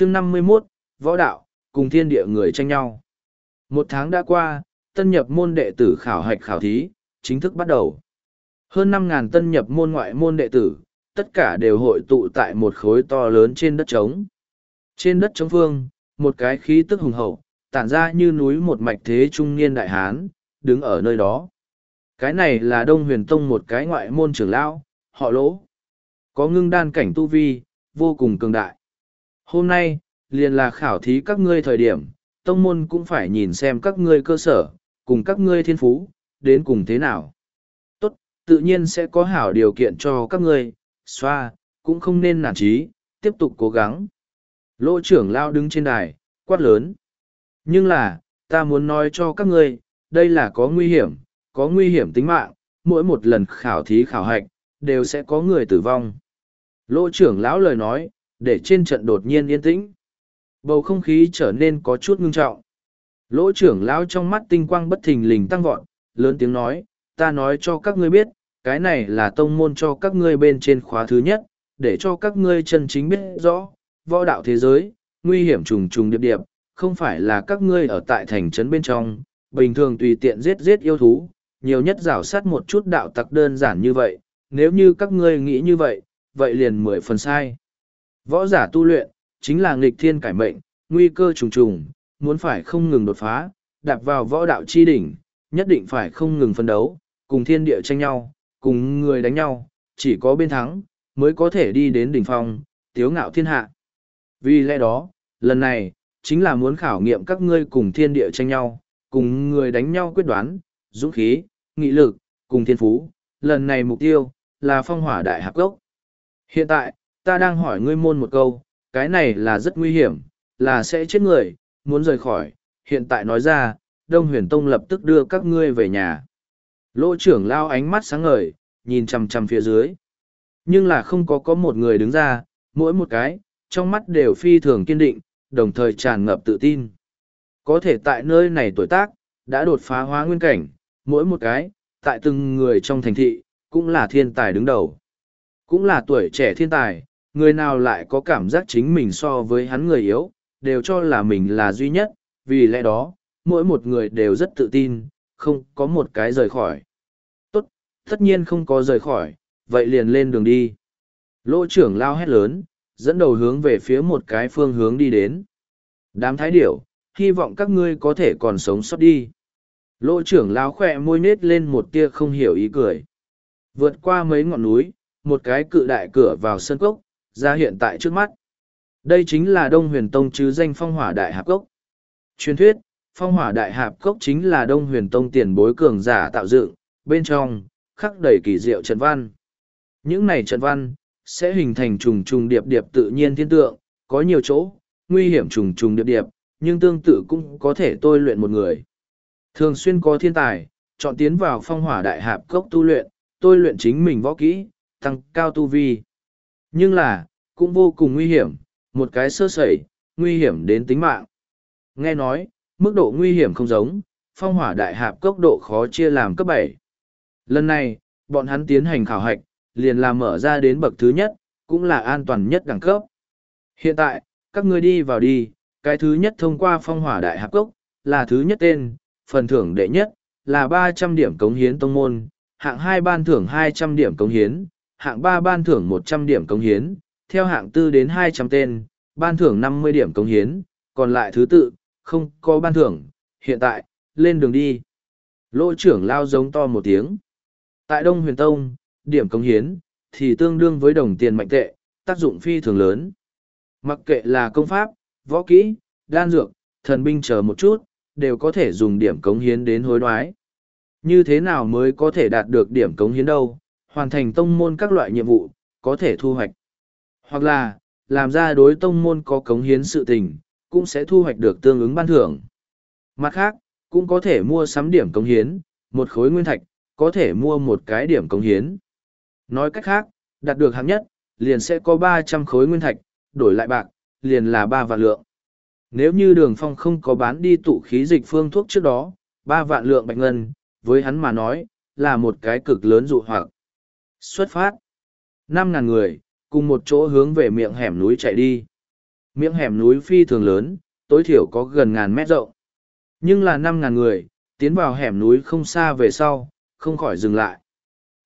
chương năm mươi 51, võ đạo, cùng thiên địa người tranh nhau. Một tháng đã qua, tân nhập môn đệ tử khảo hạch khảo thí, chính thức bắt đầu. Hơn năm ngàn tân nhập môn ngoại môn đệ tử, tất cả đều hội tụ tại một khối to lớn trên đất trống. Trên đất trống phương, một cái khí tức hùng hậu, tản ra như núi một mạch thế trung niên đại hán, đứng ở nơi đó. Cái này là Đông Huyền Tông một cái ngoại môn trưởng lão, họ lỗ. Có ngưng đan cảnh tu vi, vô cùng cường đại. Hôm nay, liền là khảo thí các ngươi thời điểm, tông môn cũng phải nhìn xem các ngươi cơ sở, cùng các ngươi thiên phú, đến cùng thế nào. Tốt, tự nhiên sẽ có hảo điều kiện cho các ngươi, xoa, cũng không nên nản trí, tiếp tục cố gắng. Lỗ trưởng lao đứng trên đài, quát lớn. Nhưng là, ta muốn nói cho các ngươi, đây là có nguy hiểm, có nguy hiểm tính mạng, mỗi một lần khảo thí khảo hạch, đều sẽ có người tử vong. Lỗ trưởng lão lời nói, để trên trận đột nhiên yên tĩnh. Bầu không khí trở nên có chút ngưng trọng. Lỗ trưởng lão trong mắt tinh quang bất thình lình tăng vọt, lớn tiếng nói, ta nói cho các ngươi biết, cái này là tông môn cho các ngươi bên trên khóa thứ nhất, để cho các ngươi chân chính biết rõ, võ đạo thế giới, nguy hiểm trùng trùng điệp điệp, không phải là các ngươi ở tại thành trấn bên trong, bình thường tùy tiện giết giết yêu thú, nhiều nhất rảo sát một chút đạo tặc đơn giản như vậy, nếu như các ngươi nghĩ như vậy, vậy liền mười phần sai. Võ giả tu luyện, chính là nghịch thiên cải mệnh, nguy cơ trùng trùng, muốn phải không ngừng đột phá, đạp vào võ đạo chi đỉnh, nhất định phải không ngừng phân đấu, cùng thiên địa tranh nhau, cùng người đánh nhau, chỉ có bên thắng, mới có thể đi đến đỉnh phong, tiếu ngạo thiên hạ. Vì lẽ đó, lần này, chính là muốn khảo nghiệm các ngươi cùng thiên địa tranh nhau, cùng người đánh nhau quyết đoán, dũng khí, nghị lực, cùng thiên phú. Lần này mục tiêu, là phong hỏa đại hạp gốc. Hiện tại, ta đang hỏi ngươi môn một câu, cái này là rất nguy hiểm, là sẽ chết người, muốn rời khỏi. Hiện tại nói ra, Đông Huyền Tông lập tức đưa các ngươi về nhà. Lỗ trưởng lao ánh mắt sáng ngời, nhìn chằm chằm phía dưới. Nhưng là không có có một người đứng ra, mỗi một cái, trong mắt đều phi thường kiên định, đồng thời tràn ngập tự tin. Có thể tại nơi này tuổi tác, đã đột phá hóa nguyên cảnh, mỗi một cái, tại từng người trong thành thị, cũng là thiên tài đứng đầu. Cũng là tuổi trẻ thiên tài, người nào lại có cảm giác chính mình so với hắn người yếu, đều cho là mình là duy nhất, vì lẽ đó, mỗi một người đều rất tự tin, không có một cái rời khỏi. Tốt, tất nhiên không có rời khỏi, vậy liền lên đường đi. Lỗ trưởng lao hét lớn, dẫn đầu hướng về phía một cái phương hướng đi đến. Đám thái điểu, hy vọng các ngươi có thể còn sống sót đi. Lỗ trưởng lao khỏe môi nết lên một tia không hiểu ý cười. Vượt qua mấy ngọn núi, một cái cự đại cửa vào sân cốc, ra hiện tại trước mắt. Đây chính là Đông Huyền Tông chứ danh phong hỏa đại hạp cốc. Truyền thuyết, phong hỏa đại hạp cốc chính là Đông Huyền Tông tiền bối cường giả tạo dựng, bên trong, khắc đầy kỳ diệu trận văn. Những này trận văn, sẽ hình thành trùng trùng điệp điệp tự nhiên thiên tượng, có nhiều chỗ, nguy hiểm trùng trùng điệp điệp, nhưng tương tự cũng có thể tôi luyện một người. Thường xuyên có thiên tài, chọn tiến vào phong hỏa đại hạp cốc tu luyện, tôi luyện chính mình võ kỹ, tăng cao tu vi. Nhưng là, cũng vô cùng nguy hiểm, một cái sơ sẩy, nguy hiểm đến tính mạng. Nghe nói, mức độ nguy hiểm không giống, phong hỏa đại hạp cốc độ khó chia làm cấp bảy. Lần này, bọn hắn tiến hành khảo hạch, liền làm mở ra đến bậc thứ nhất, cũng là an toàn nhất đẳng cấp. Hiện tại, các ngươi đi vào đi, cái thứ nhất thông qua phong hỏa đại hạp cốc, là thứ nhất tên, phần thưởng đệ nhất, là ba trăm điểm cống hiến tông môn, hạng hai ban thưởng hai trăm điểm cống hiến, hạng ba ban thưởng một trăm điểm công hiến, theo hạng tư đến hai trăm tên, ban thưởng năm mươi điểm công hiến, còn lại thứ tự, không có ban thưởng, hiện tại, lên đường đi. Lỗ trưởng lao giống to một tiếng. Tại Đông Huyền Tông, điểm công hiến, thì tương đương với đồng tiền mạnh tệ, tác dụng phi thường lớn. Mặc kệ là công pháp, võ kỹ, đan dược, thần binh chờ một chút, đều có thể dùng điểm cống hiến đến hối đoái. Như thế nào mới có thể đạt được điểm cống hiến đâu, hoàn thành tông môn các loại nhiệm vụ, có thể thu hoạch. Hoặc là, làm ra đối tông môn có cống hiến sự tình, cũng sẽ thu hoạch được tương ứng ban thưởng. Mặt khác, cũng có thể mua sắm điểm cống hiến, một khối nguyên thạch, có thể mua một cái điểm cống hiến. Nói cách khác, đạt được hạng nhất, liền sẽ có ba trăm khối nguyên thạch, đổi lại bạc, liền là ba vạn lượng. Nếu như đường phong không có bán đi tụ khí dịch phương thuốc trước đó, ba vạn lượng bạch ngân, với hắn mà nói, là một cái cực lớn dụ hoặc. Xuất phát. năm ngàn người, cùng một chỗ hướng về miệng hẻm núi chạy đi. miệng hẻm núi phi thường lớn, tối thiểu có gần ngàn mét rộng. Nhưng là năm ngàn người, tiến vào hẻm núi không xa về sau, không khỏi dừng lại.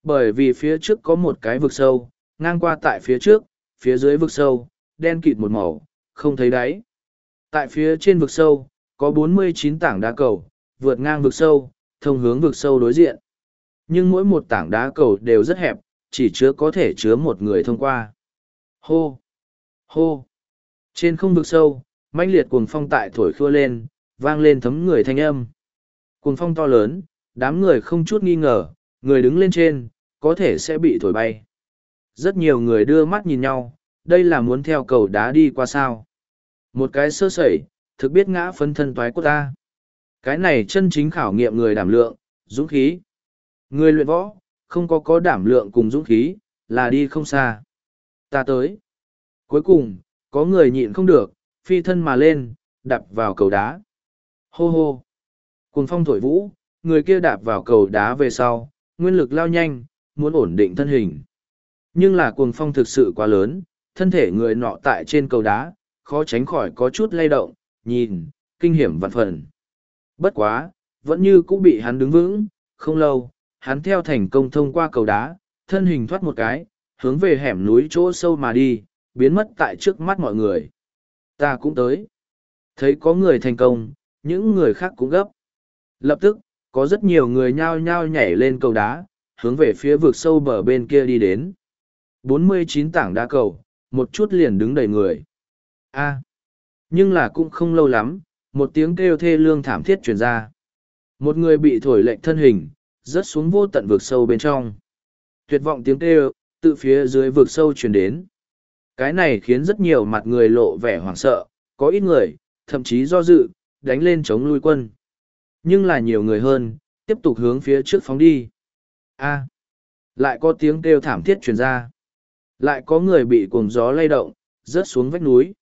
Bởi vì phía trước có một cái vực sâu, ngang qua tại phía trước, phía dưới vực sâu, đen kịt một màu, không thấy đáy. Tại phía trên vực sâu, có 49 tảng đá cầu, vượt ngang vực sâu, thông hướng vực sâu đối diện. Nhưng mỗi một tảng đá cầu đều rất hẹp, chỉ chứa có thể chứa một người thông qua. Hô! Hô! Trên không vực sâu, mãnh liệt cuồng phong tại thổi khua lên, vang lên thấm người thanh âm. Cuồng phong to lớn, đám người không chút nghi ngờ, người đứng lên trên, có thể sẽ bị thổi bay. Rất nhiều người đưa mắt nhìn nhau, đây là muốn theo cầu đá đi qua sao. Một cái sơ sẩy, thực biết ngã phân thân toái của ta. Cái này chân chính khảo nghiệm người đảm lượng, dũng khí. Người luyện võ, không có có đảm lượng cùng dũng khí, là đi không xa. Ta tới. Cuối cùng, có người nhịn không được, phi thân mà lên, đạp vào cầu đá. Hô hô. Cùng phong thổi vũ, người kia đạp vào cầu đá về sau, nguyên lực lao nhanh, muốn ổn định thân hình. Nhưng là cuồng phong thực sự quá lớn, thân thể người nọ tại trên cầu đá, khó tránh khỏi có chút lay động, nhìn, kinh hiểm vạn phần. Bất quá, vẫn như cũng bị hắn đứng vững, không lâu, hắn theo thành công thông qua cầu đá, thân hình thoát một cái, hướng về hẻm núi chỗ sâu mà đi, biến mất tại trước mắt mọi người. Ta cũng tới. Thấy có người thành công, những người khác cũng gấp. Lập tức, có rất nhiều người nhao nhao nhảy lên cầu đá, hướng về phía vực sâu bờ bên kia đi đến. 49 tảng đá cầu, một chút liền đứng đầy người. A. À, nhưng là cũng không lâu lắm, một tiếng kêu thê lương thảm thiết truyền ra. Một người bị thổi lệnh thân hình, rớt xuống vô tận vực sâu bên trong. Tuyệt vọng tiếng kêu, tự phía dưới vực sâu truyền đến. Cái này khiến rất nhiều mặt người lộ vẻ hoảng sợ, có ít người, thậm chí do dự, đánh lên chống lui quân. Nhưng là nhiều người hơn, tiếp tục hướng phía trước phóng đi. A. lại có tiếng kêu thảm thiết truyền ra. Lại có người bị cuồng gió lay động, rớt xuống vách núi.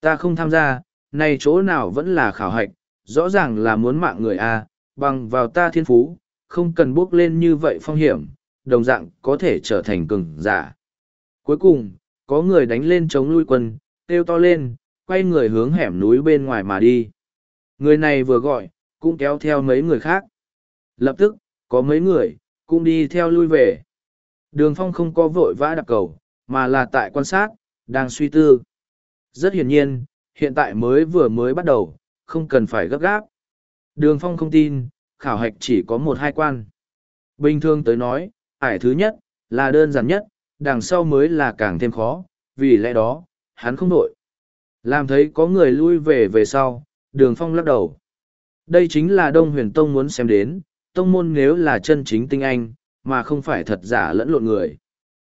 Ta không tham gia, này chỗ nào vẫn là khảo hạch, rõ ràng là muốn mạng người A, bằng vào ta thiên phú, không cần bước lên như vậy phong hiểm, đồng dạng có thể trở thành cường giả. Cuối cùng, có người đánh lên chống lui quân, kêu to lên, quay người hướng hẻm núi bên ngoài mà đi. Người này vừa gọi, cũng kéo theo mấy người khác. Lập tức, có mấy người, cũng đi theo lui về. Đường phong không có vội vã đạp cầu, mà là tại quan sát, đang suy tư. Rất hiển nhiên, hiện tại mới vừa mới bắt đầu, không cần phải gấp gáp. Đường phong không tin, khảo hạch chỉ có một hai quan. Bình thường tới nói, ải thứ nhất, là đơn giản nhất, đằng sau mới là càng thêm khó, vì lẽ đó, hắn không nội. Làm thấy có người lui về về sau, đường phong lắc đầu. Đây chính là Đông Huyền Tông muốn xem đến, tông môn nếu là chân chính tinh anh, mà không phải thật giả lẫn lộn người.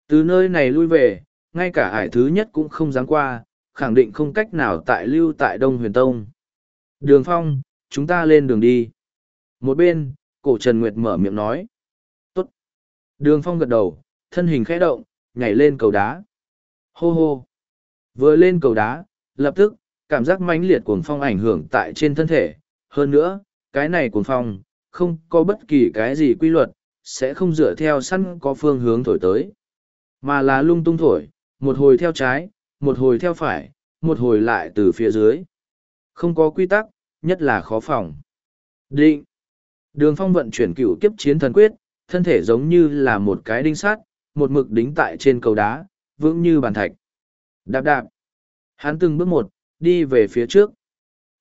Từ nơi này lui về, ngay cả ải thứ nhất cũng không dám qua, khẳng định không cách nào tại lưu tại Đông Huyền Tông. Đường Phong, chúng ta lên đường đi. Một bên, cổ Trần Nguyệt mở miệng nói. Tốt. Đường Phong gật đầu, thân hình khẽ động, nhảy lên cầu đá. Hô hô. Vừa lên cầu đá, lập tức, cảm giác mãnh liệt cuồng phong ảnh hưởng tại trên thân thể. Hơn nữa, cái này cuồng phong, không có bất kỳ cái gì quy luật, sẽ không dựa theo săn có phương hướng thổi tới. Mà là lung tung thổi, một hồi theo trái, một hồi theo phải, một hồi lại từ phía dưới. Không có quy tắc, nhất là khó phòng. Định. Đường phong vận chuyển cựu kiếp chiến thần quyết, thân thể giống như là một cái đinh sắt, một mực đính tại trên cầu đá, vững như bàn thạch. Đạp đạp. Hắn từng bước một, đi về phía trước.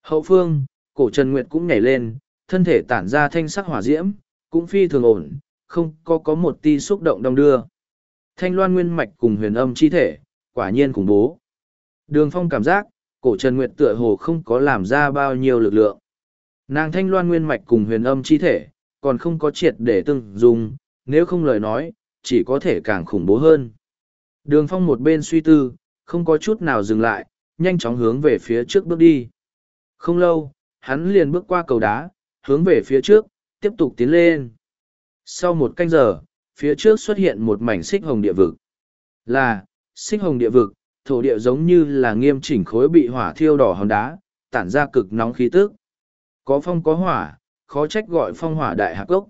Hậu phương, cổ Trần Nguyệt cũng nhảy lên, thân thể tản ra thanh sắc hỏa diễm, cũng phi thường ổn, không có có một ti xúc động đong đưa. Thanh loan nguyên mạch cùng huyền âm chi thể, quả nhiên khủng bố. Đường phong cảm giác, cổ Trần Nguyệt tựa hồ không có làm ra bao nhiêu lực lượng. Nàng thanh loan nguyên mạch cùng huyền âm chi thể, còn không có triệt để từng dùng, nếu không lời nói, chỉ có thể càng khủng bố hơn. Đường phong một bên suy tư, không có chút nào dừng lại, nhanh chóng hướng về phía trước bước đi. Không lâu, hắn liền bước qua cầu đá, hướng về phía trước, tiếp tục tiến lên. Sau một canh giờ, phía trước xuất hiện một mảnh xích hồng địa vực. Là, xích hồng địa vực, thổ địa giống như là nghiêm chỉnh khối bị hỏa thiêu đỏ hòn đá, tản ra cực nóng khí tức. Có phong có hỏa, khó trách gọi phong hỏa đại hạc gốc.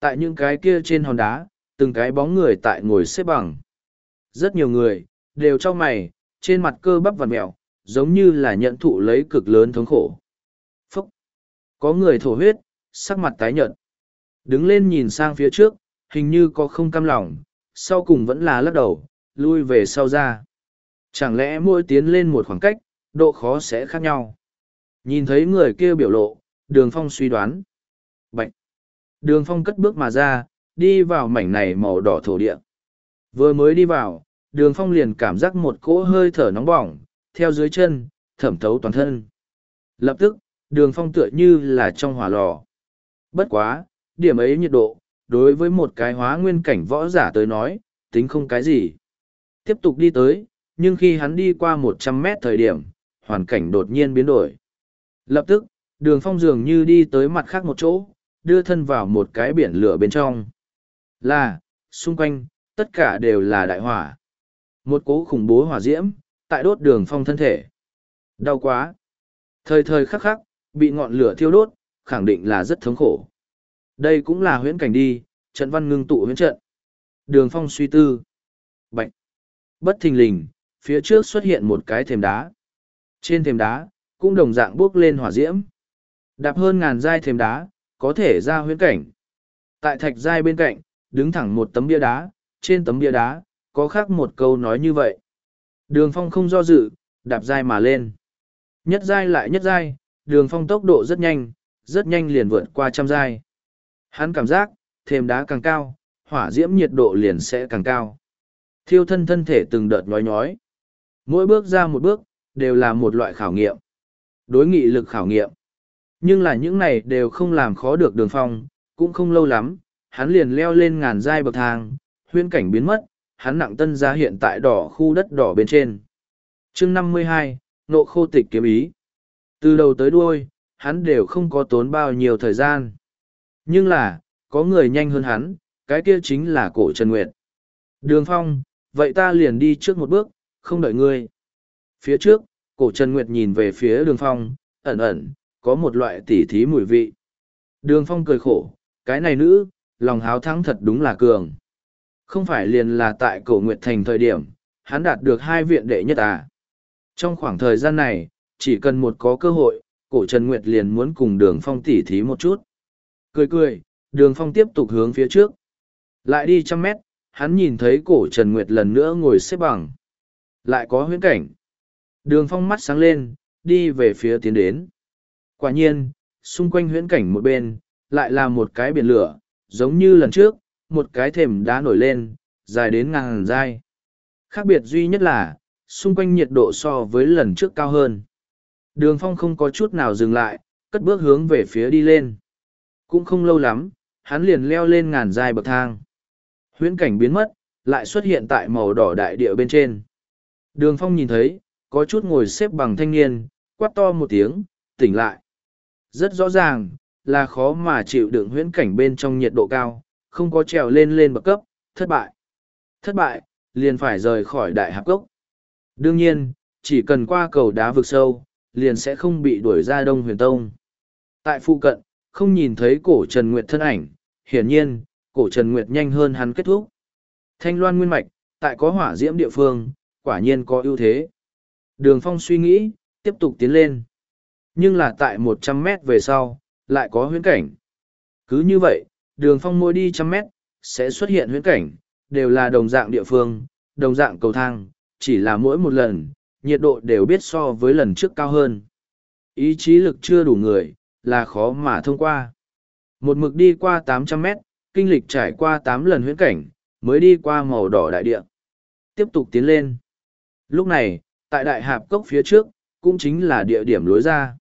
Tại những cái kia trên hòn đá, từng cái bóng người tại ngồi xếp bằng. Rất nhiều người, đều trong mày, trên mặt cơ bắp vằn mẹo, giống như là nhận thụ lấy cực lớn thống khổ. Phúc! Có người thổ huyết, sắc mặt tái nhợt. Đứng lên nhìn sang phía trước, hình như có không cam lòng, sau cùng vẫn là lắc đầu, lui về sau ra. Chẳng lẽ mỗi tiến lên một khoảng cách, độ khó sẽ khác nhau. Nhìn thấy người kia biểu lộ, đường phong suy đoán. Bạch! Đường phong cất bước mà ra, đi vào mảnh này màu đỏ thổ địa. Vừa mới đi vào, đường phong liền cảm giác một cỗ hơi thở nóng bỏng, theo dưới chân, thẩm thấu toàn thân. Lập tức, đường phong tựa như là trong hỏa lò. Bất quá, điểm ấy nhiệt độ, đối với một cái hóa nguyên cảnh võ giả tới nói, tính không cái gì. Tiếp tục đi tới, nhưng khi hắn đi qua một trăm mét thời điểm, hoàn cảnh đột nhiên biến đổi. Lập tức, đường phong dường như đi tới mặt khác một chỗ, đưa thân vào một cái biển lửa bên trong. Là, xung quanh, tất cả đều là đại hỏa. Một cố khủng bố hỏa diễm, tại đốt đường phong thân thể. Đau quá. Thời thời khắc khắc, bị ngọn lửa thiêu đốt, khẳng định là rất thống khổ. Đây cũng là huyễn cảnh đi, trận văn ngưng tụ huyễn trận. Đường phong suy tư. Bạch. Bất thình lình, phía trước xuất hiện một cái thềm đá. Trên thềm đá, cũng đồng dạng bước lên hỏa diễm. Đạp hơn ngàn giai thềm đá, có thể ra huyễn cảnh. Tại thạch giai bên cạnh, đứng thẳng một tấm bia đá, trên tấm bia đá, có khác một câu nói như vậy. Đường phong không do dự, đạp giai mà lên. Nhất giai lại nhất giai, đường phong tốc độ rất nhanh, rất nhanh liền vượt qua trăm giai. Hắn cảm giác, thềm đá càng cao, hỏa diễm nhiệt độ liền sẽ càng cao. Thiêu thân thân thể từng đợt nhói nhói. Mỗi bước ra một bước, đều là một loại khảo nghiệm. Đối nghị lực khảo nghiệm. Nhưng là những này đều không làm khó được đường phong, cũng không lâu lắm, hắn liền leo lên ngàn giai bậc thang, huyên cảnh biến mất, hắn nặng tân ra hiện tại đỏ khu đất đỏ bên trên. chương năm mươi hai nộ khô tịch kiếm ý. Từ đầu tới đuôi, hắn đều không có tốn bao nhiêu thời gian. Nhưng là, có người nhanh hơn hắn, cái kia chính là cổ Trần Nguyệt. Đường Phong, vậy ta liền đi trước một bước, không đợi ngươi. Phía trước, cổ Trần Nguyệt nhìn về phía đường Phong, ẩn ẩn, có một loại tỉ thí mùi vị. Đường Phong cười khổ, cái này nữ, lòng háo thắng thật đúng là cường. Không phải liền là tại cổ Nguyệt Thành thời điểm, hắn đạt được hai viện đệ nhất à. Trong khoảng thời gian này, chỉ cần một có cơ hội, cổ Trần Nguyệt liền muốn cùng đường Phong tỉ thí một chút. Cười cười, đường Phong tiếp tục hướng phía trước. Lại đi trăm mét, hắn nhìn thấy cổ Trần Nguyệt lần nữa ngồi xếp bằng. Lại có huyễn cảnh. Đường Phong mắt sáng lên, đi về phía tiến đến. Quả nhiên, xung quanh huyễn cảnh một bên, lại là một cái biển lửa, giống như lần trước, một cái thềm đá nổi lên, dài đến ngàn dai. Khác biệt duy nhất là, xung quanh nhiệt độ so với lần trước cao hơn. Đường phong không có chút nào dừng lại, cất bước hướng về phía đi lên. Cũng không lâu lắm, hắn liền leo lên ngàn dai bậc thang. Huyễn cảnh biến mất, lại xuất hiện tại màu đỏ đại địa bên trên. Đường phong nhìn thấy, có chút ngồi xếp bằng thanh niên, quát to một tiếng, tỉnh lại. Rất rõ ràng, là khó mà chịu đựng huyễn cảnh bên trong nhiệt độ cao, không có trèo lên lên bậc cấp, thất bại. Thất bại, liền phải rời khỏi đại hạp gốc. Đương nhiên, chỉ cần qua cầu đá vực sâu, liền sẽ không bị đuổi ra đông huyền tông. Tại phụ cận, không nhìn thấy cổ Trần Nguyệt thân ảnh, hiển nhiên, cổ Trần Nguyệt nhanh hơn hắn kết thúc. Thanh loan nguyên mạch, tại có hỏa diễm địa phương, quả nhiên có ưu thế. Đường phong suy nghĩ, tiếp tục tiến lên. Nhưng là tại một trăm mét về sau, lại có huyễn cảnh. Cứ như vậy, đường phong mỗi đi trăm mét, sẽ xuất hiện huyễn cảnh, đều là đồng dạng địa phương, đồng dạng cầu thang, chỉ là mỗi một lần, nhiệt độ đều biết so với lần trước cao hơn. Ý chí lực chưa đủ người, là khó mà thông qua. Một mực đi qua tám trăm mét, kinh lịch trải qua tám lần huyễn cảnh, mới đi qua màu đỏ đại địa. Tiếp tục tiến lên. Lúc này, tại đại hạp cốc phía trước, cũng chính là địa điểm lối ra.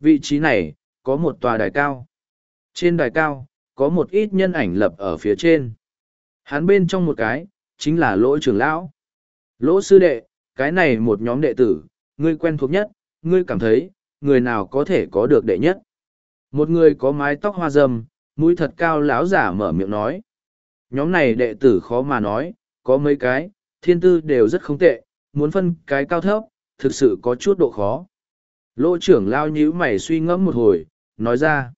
Vị trí này, có một tòa đài cao. Trên đài cao, có một ít nhân ảnh lập ở phía trên. Hắn bên trong một cái, chính là lỗ trưởng lão. Lỗ sư đệ, cái này một nhóm đệ tử, ngươi quen thuộc nhất, ngươi cảm thấy, người nào có thể có được đệ nhất. Một người có mái tóc hoa râm, mũi thật cao lão giả mở miệng nói. Nhóm này đệ tử khó mà nói, có mấy cái, thiên tư đều rất không tệ, muốn phân cái cao thấp, thực sự có chút độ khó. Lỗ trưởng lao nhíu mày suy ngẫm một hồi, nói ra.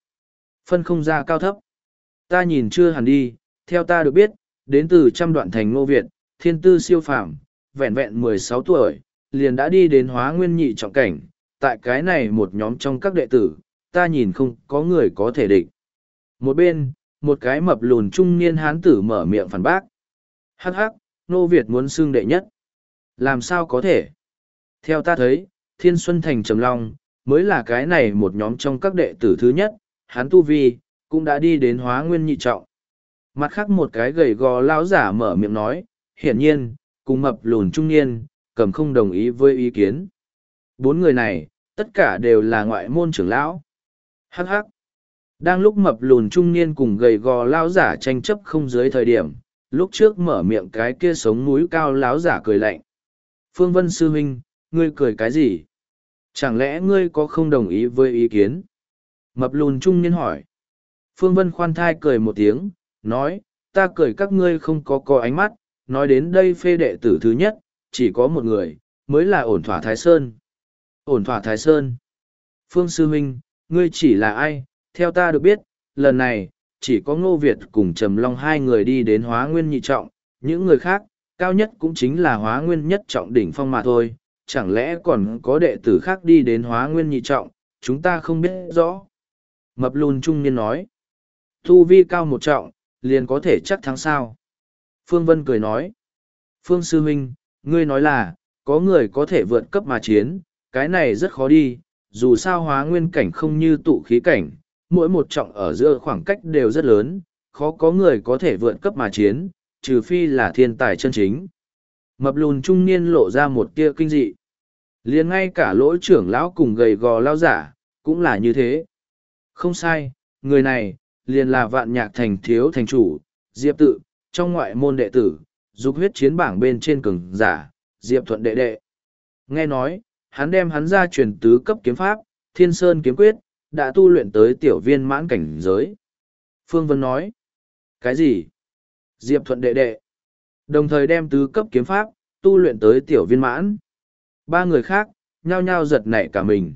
Phân không ra cao thấp. Ta nhìn chưa hẳn đi, theo ta được biết, đến từ trăm đoạn thành ngô Việt, thiên tư siêu phàm, vẹn vẹn mười sáu tuổi, liền đã đi đến hóa nguyên nhị trọng cảnh, tại cái này một nhóm trong các đệ tử, ta nhìn không có người có thể địch. Một bên, một cái mập lùn trung niên hán tử mở miệng phản bác. Hắc hắc, nô Việt muốn xưng đệ nhất. Làm sao có thể? Theo ta thấy, Thiên Xuân Thành Trầm Long, mới là cái này một nhóm trong các đệ tử thứ nhất, hắn tu vi, cũng đã đi đến hóa nguyên nhị trọng. Mặt khác một cái gầy gò lao giả mở miệng nói, hiển nhiên, cùng mập lùn trung niên, cầm không đồng ý với ý kiến. Bốn người này, tất cả đều là ngoại môn trưởng lão. Hắc hắc. Đang lúc mập lùn trung niên cùng gầy gò lao giả tranh chấp không dưới thời điểm, lúc trước mở miệng cái kia sống núi cao lão giả cười lạnh. Phương Vân Sư Huynh, ngươi cười cái gì? Chẳng lẽ ngươi có không đồng ý với ý kiến? Mập lùn trung niên hỏi. Phương Vân khoan thai cười một tiếng, nói, ta cười các ngươi không có có ánh mắt, nói đến đây phê đệ tử thứ nhất, chỉ có một người, mới là ổn thỏa Thái Sơn. Ổn thỏa Thái Sơn. Phương Sư huynh, ngươi chỉ là ai? Theo ta được biết, lần này, chỉ có Ngô Việt cùng Trầm Long hai người đi đến hóa nguyên nhị trọng, những người khác, cao nhất cũng chính là hóa nguyên nhất trọng đỉnh phong mà thôi, chẳng lẽ còn có đệ tử khác đi đến hóa nguyên nhị trọng, chúng ta không biết rõ. Mập lùn trung niên nói, thu vi cao một trọng, liền có thể chắc thắng sao. Phương Vân cười nói, Phương Sư Minh, ngươi nói là, có người có thể vượt cấp mà chiến, cái này rất khó đi, dù sao hóa nguyên cảnh không như tụ khí cảnh, mỗi một trọng ở giữa khoảng cách đều rất lớn, khó có người có thể vượt cấp mà chiến, trừ phi là thiên tài chân chính. Mập lùn trung niên lộ ra một tia kinh dị. liền ngay cả lỗ trưởng lão cùng gầy gò lao giả, cũng là như thế. Không sai, người này, liền là vạn nhạc thành thiếu thành chủ, Diệp tự, trong ngoại môn đệ tử, dục huyết chiến bảng bên trên cường giả, Diệp thuận đệ đệ. Nghe nói, hắn đem hắn ra truyền tứ cấp kiếm pháp, thiên sơn kiếm quyết, đã tu luyện tới tiểu viên mãn cảnh giới. Phương Vân nói, cái gì? Diệp thuận đệ đệ. Đồng thời đem tứ cấp kiếm pháp, tu luyện tới tiểu viên mãn. Ba người khác, nhao nhao giật nảy cả mình.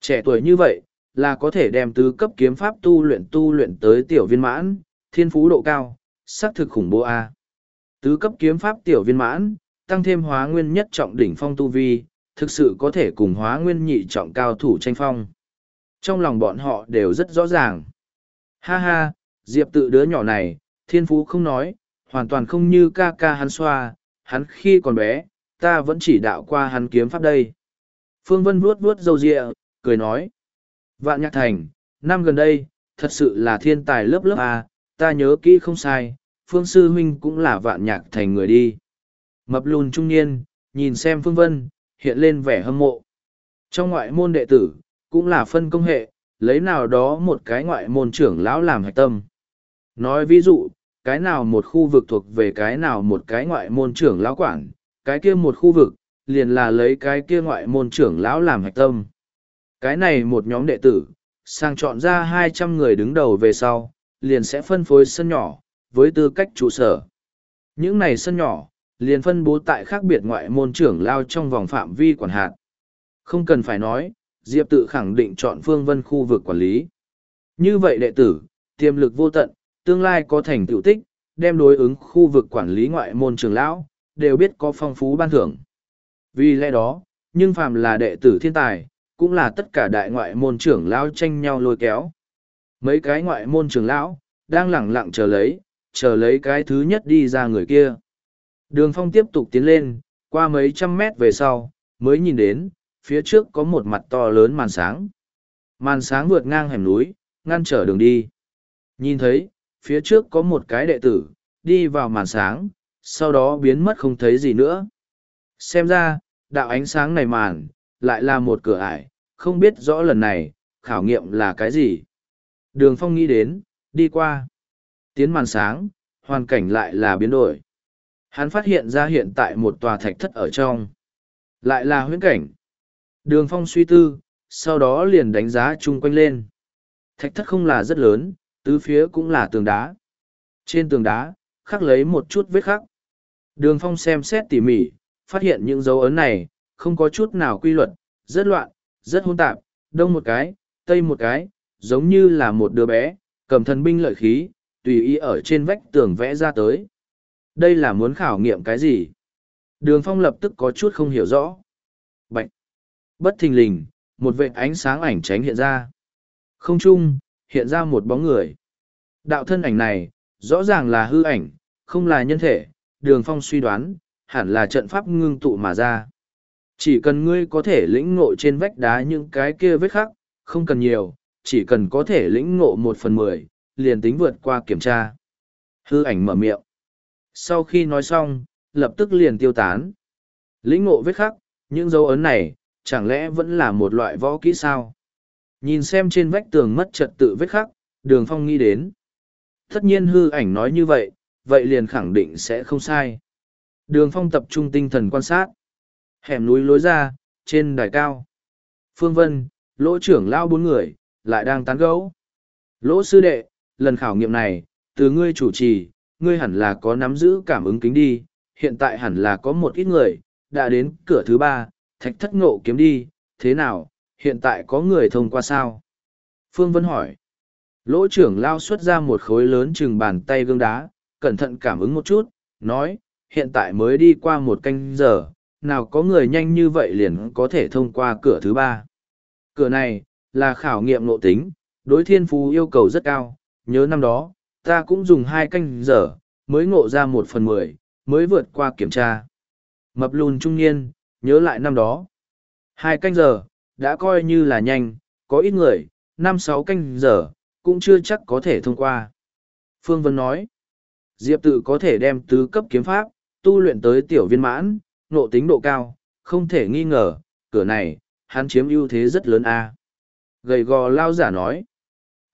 Trẻ tuổi như vậy, là có thể đem tứ cấp kiếm pháp tu luyện tu luyện tới tiểu viên mãn, thiên phú độ cao, xác thực khủng bố A. Tứ cấp kiếm pháp tiểu viên mãn, tăng thêm hóa nguyên nhất trọng đỉnh phong tu vi, thực sự có thể cùng hóa nguyên nhị trọng cao thủ tranh phong. Trong lòng bọn họ đều rất rõ ràng. Ha ha, Diệp tự đứa nhỏ này, thiên phú không nói, hoàn toàn không như ca ca hắn xoa, hắn khi còn bé, ta vẫn chỉ đạo qua hắn kiếm pháp đây. Phương Vân vuốt vuốt râu rịa, cười nói. Vạn nhạc thành, năm gần đây, thật sự là thiên tài lớp lớp A, ta nhớ kỹ không sai, Phương Sư Huynh cũng là vạn nhạc thành người đi. Mập lùn trung niên, nhìn xem Phương Vân, hiện lên vẻ hâm mộ. Trong ngoại môn đệ tử, cũng là phân công hệ, lấy nào đó một cái ngoại môn trưởng lão làm hạch tâm. Nói ví dụ, cái nào một khu vực thuộc về cái nào một cái ngoại môn trưởng lão quản, cái kia một khu vực, liền là lấy cái kia ngoại môn trưởng lão làm hạch tâm. Cái này một nhóm đệ tử, sang chọn ra hai trăm người đứng đầu về sau, liền sẽ phân phối sân nhỏ, với tư cách trụ sở. Những này sân nhỏ, liền phân bố tại khác biệt ngoại môn trưởng lao trong vòng phạm vi quản hạt. Không cần phải nói, Diệp tự khẳng định chọn phương vân khu vực quản lý. Như vậy đệ tử, tiềm lực vô tận, tương lai có thành tựu tích, đem đối ứng khu vực quản lý ngoại môn trưởng lão, đều biết có phong phú ban thưởng. Vì lẽ đó, nhưng phàm là đệ tử thiên tài, cũng là tất cả đại ngoại môn trưởng lão tranh nhau lôi kéo. Mấy cái ngoại môn trưởng lão, đang lẳng lặng chờ lấy, chờ lấy cái thứ nhất đi ra người kia. Đường phong tiếp tục tiến lên, qua mấy trăm mét về sau, mới nhìn đến, phía trước có một mặt to lớn màn sáng. Màn sáng vượt ngang hẻm núi, ngăn trở đường đi. Nhìn thấy, phía trước có một cái đệ tử, đi vào màn sáng, sau đó biến mất không thấy gì nữa. Xem ra, đạo ánh sáng này màn, lại là một cửa ải, không biết rõ lần này, khảo nghiệm là cái gì. Đường phong nghĩ đến, đi qua. Tiến màn sáng, hoàn cảnh lại là biến đổi. Hắn phát hiện ra hiện tại một tòa thạch thất ở trong. Lại là huyễn cảnh. Đường phong suy tư, sau đó liền đánh giá chung quanh lên. Thạch thất không là rất lớn, tứ phía cũng là tường đá. Trên tường đá, khắc lấy một chút vết khắc. Đường phong xem xét tỉ mỉ, phát hiện những dấu ấn này, không có chút nào quy luật, rất loạn, rất hỗn tạp, đông một cái, tây một cái, giống như là một đứa bé, cầm thần binh lợi khí, tùy ý ở trên vách tường vẽ ra tới. Đây là muốn khảo nghiệm cái gì? Đường phong lập tức có chút không hiểu rõ. Bạch. Bất thình lình, một vệ ánh sáng ảnh tránh hiện ra. Không trung, hiện ra một bóng người. Đạo thân ảnh này, rõ ràng là hư ảnh, không là nhân thể, đường phong suy đoán, hẳn là trận pháp ngưng tụ mà ra. Chỉ cần ngươi có thể lĩnh ngộ trên vách đá những cái kia vết khắc, không cần nhiều, chỉ cần có thể lĩnh ngộ một phần mười, liền tính vượt qua kiểm tra. Hư ảnh mở miệng. Sau khi nói xong, lập tức liền tiêu tán. Lĩnh ngộ vết khắc, những dấu ấn này, chẳng lẽ vẫn là một loại võ kỹ sao? Nhìn xem trên vách tường mất trật tự vết khắc, đường phong nghĩ đến. Tất nhiên hư ảnh nói như vậy, vậy liền khẳng định sẽ không sai. Đường phong tập trung tinh thần quan sát. Hẻm núi lối ra, trên đài cao. Phương Vân, lỗ trưởng lao bốn người, lại đang tán gẫu. Lỗ sư đệ, lần khảo nghiệm này, từ ngươi chủ trì, ngươi hẳn là có nắm giữ cảm ứng kính đi, hiện tại hẳn là có một ít người, đã đến cửa thứ ba, thạch thất ngộ kiếm đi, thế nào, hiện tại có người thông qua sao? Phương Vân hỏi. Lỗ trưởng lao xuất ra một khối lớn chừng bàn tay gương đá, cẩn thận cảm ứng một chút, nói, hiện tại mới đi qua một canh giờ, nào có người nhanh như vậy liền có thể thông qua cửa thứ ba. Cửa này, là khảo nghiệm nội tính, đối thiên phú yêu cầu rất cao, nhớ năm đó, ta cũng dùng hai canh giờ, mới ngộ ra một phần mười, mới vượt qua kiểm tra. Mập lùn trung niên, nhớ lại năm đó. Hai canh giờ, đã coi như là nhanh, có ít người, năm sáu canh giờ, cũng chưa chắc có thể thông qua. Phương Vân nói, Diệp tự có thể đem tứ cấp kiếm pháp, tu luyện tới tiểu viên mãn, nộ tính độ cao, không thể nghi ngờ, cửa này, hắn chiếm ưu thế rất lớn a. Gầy gò lao giả nói,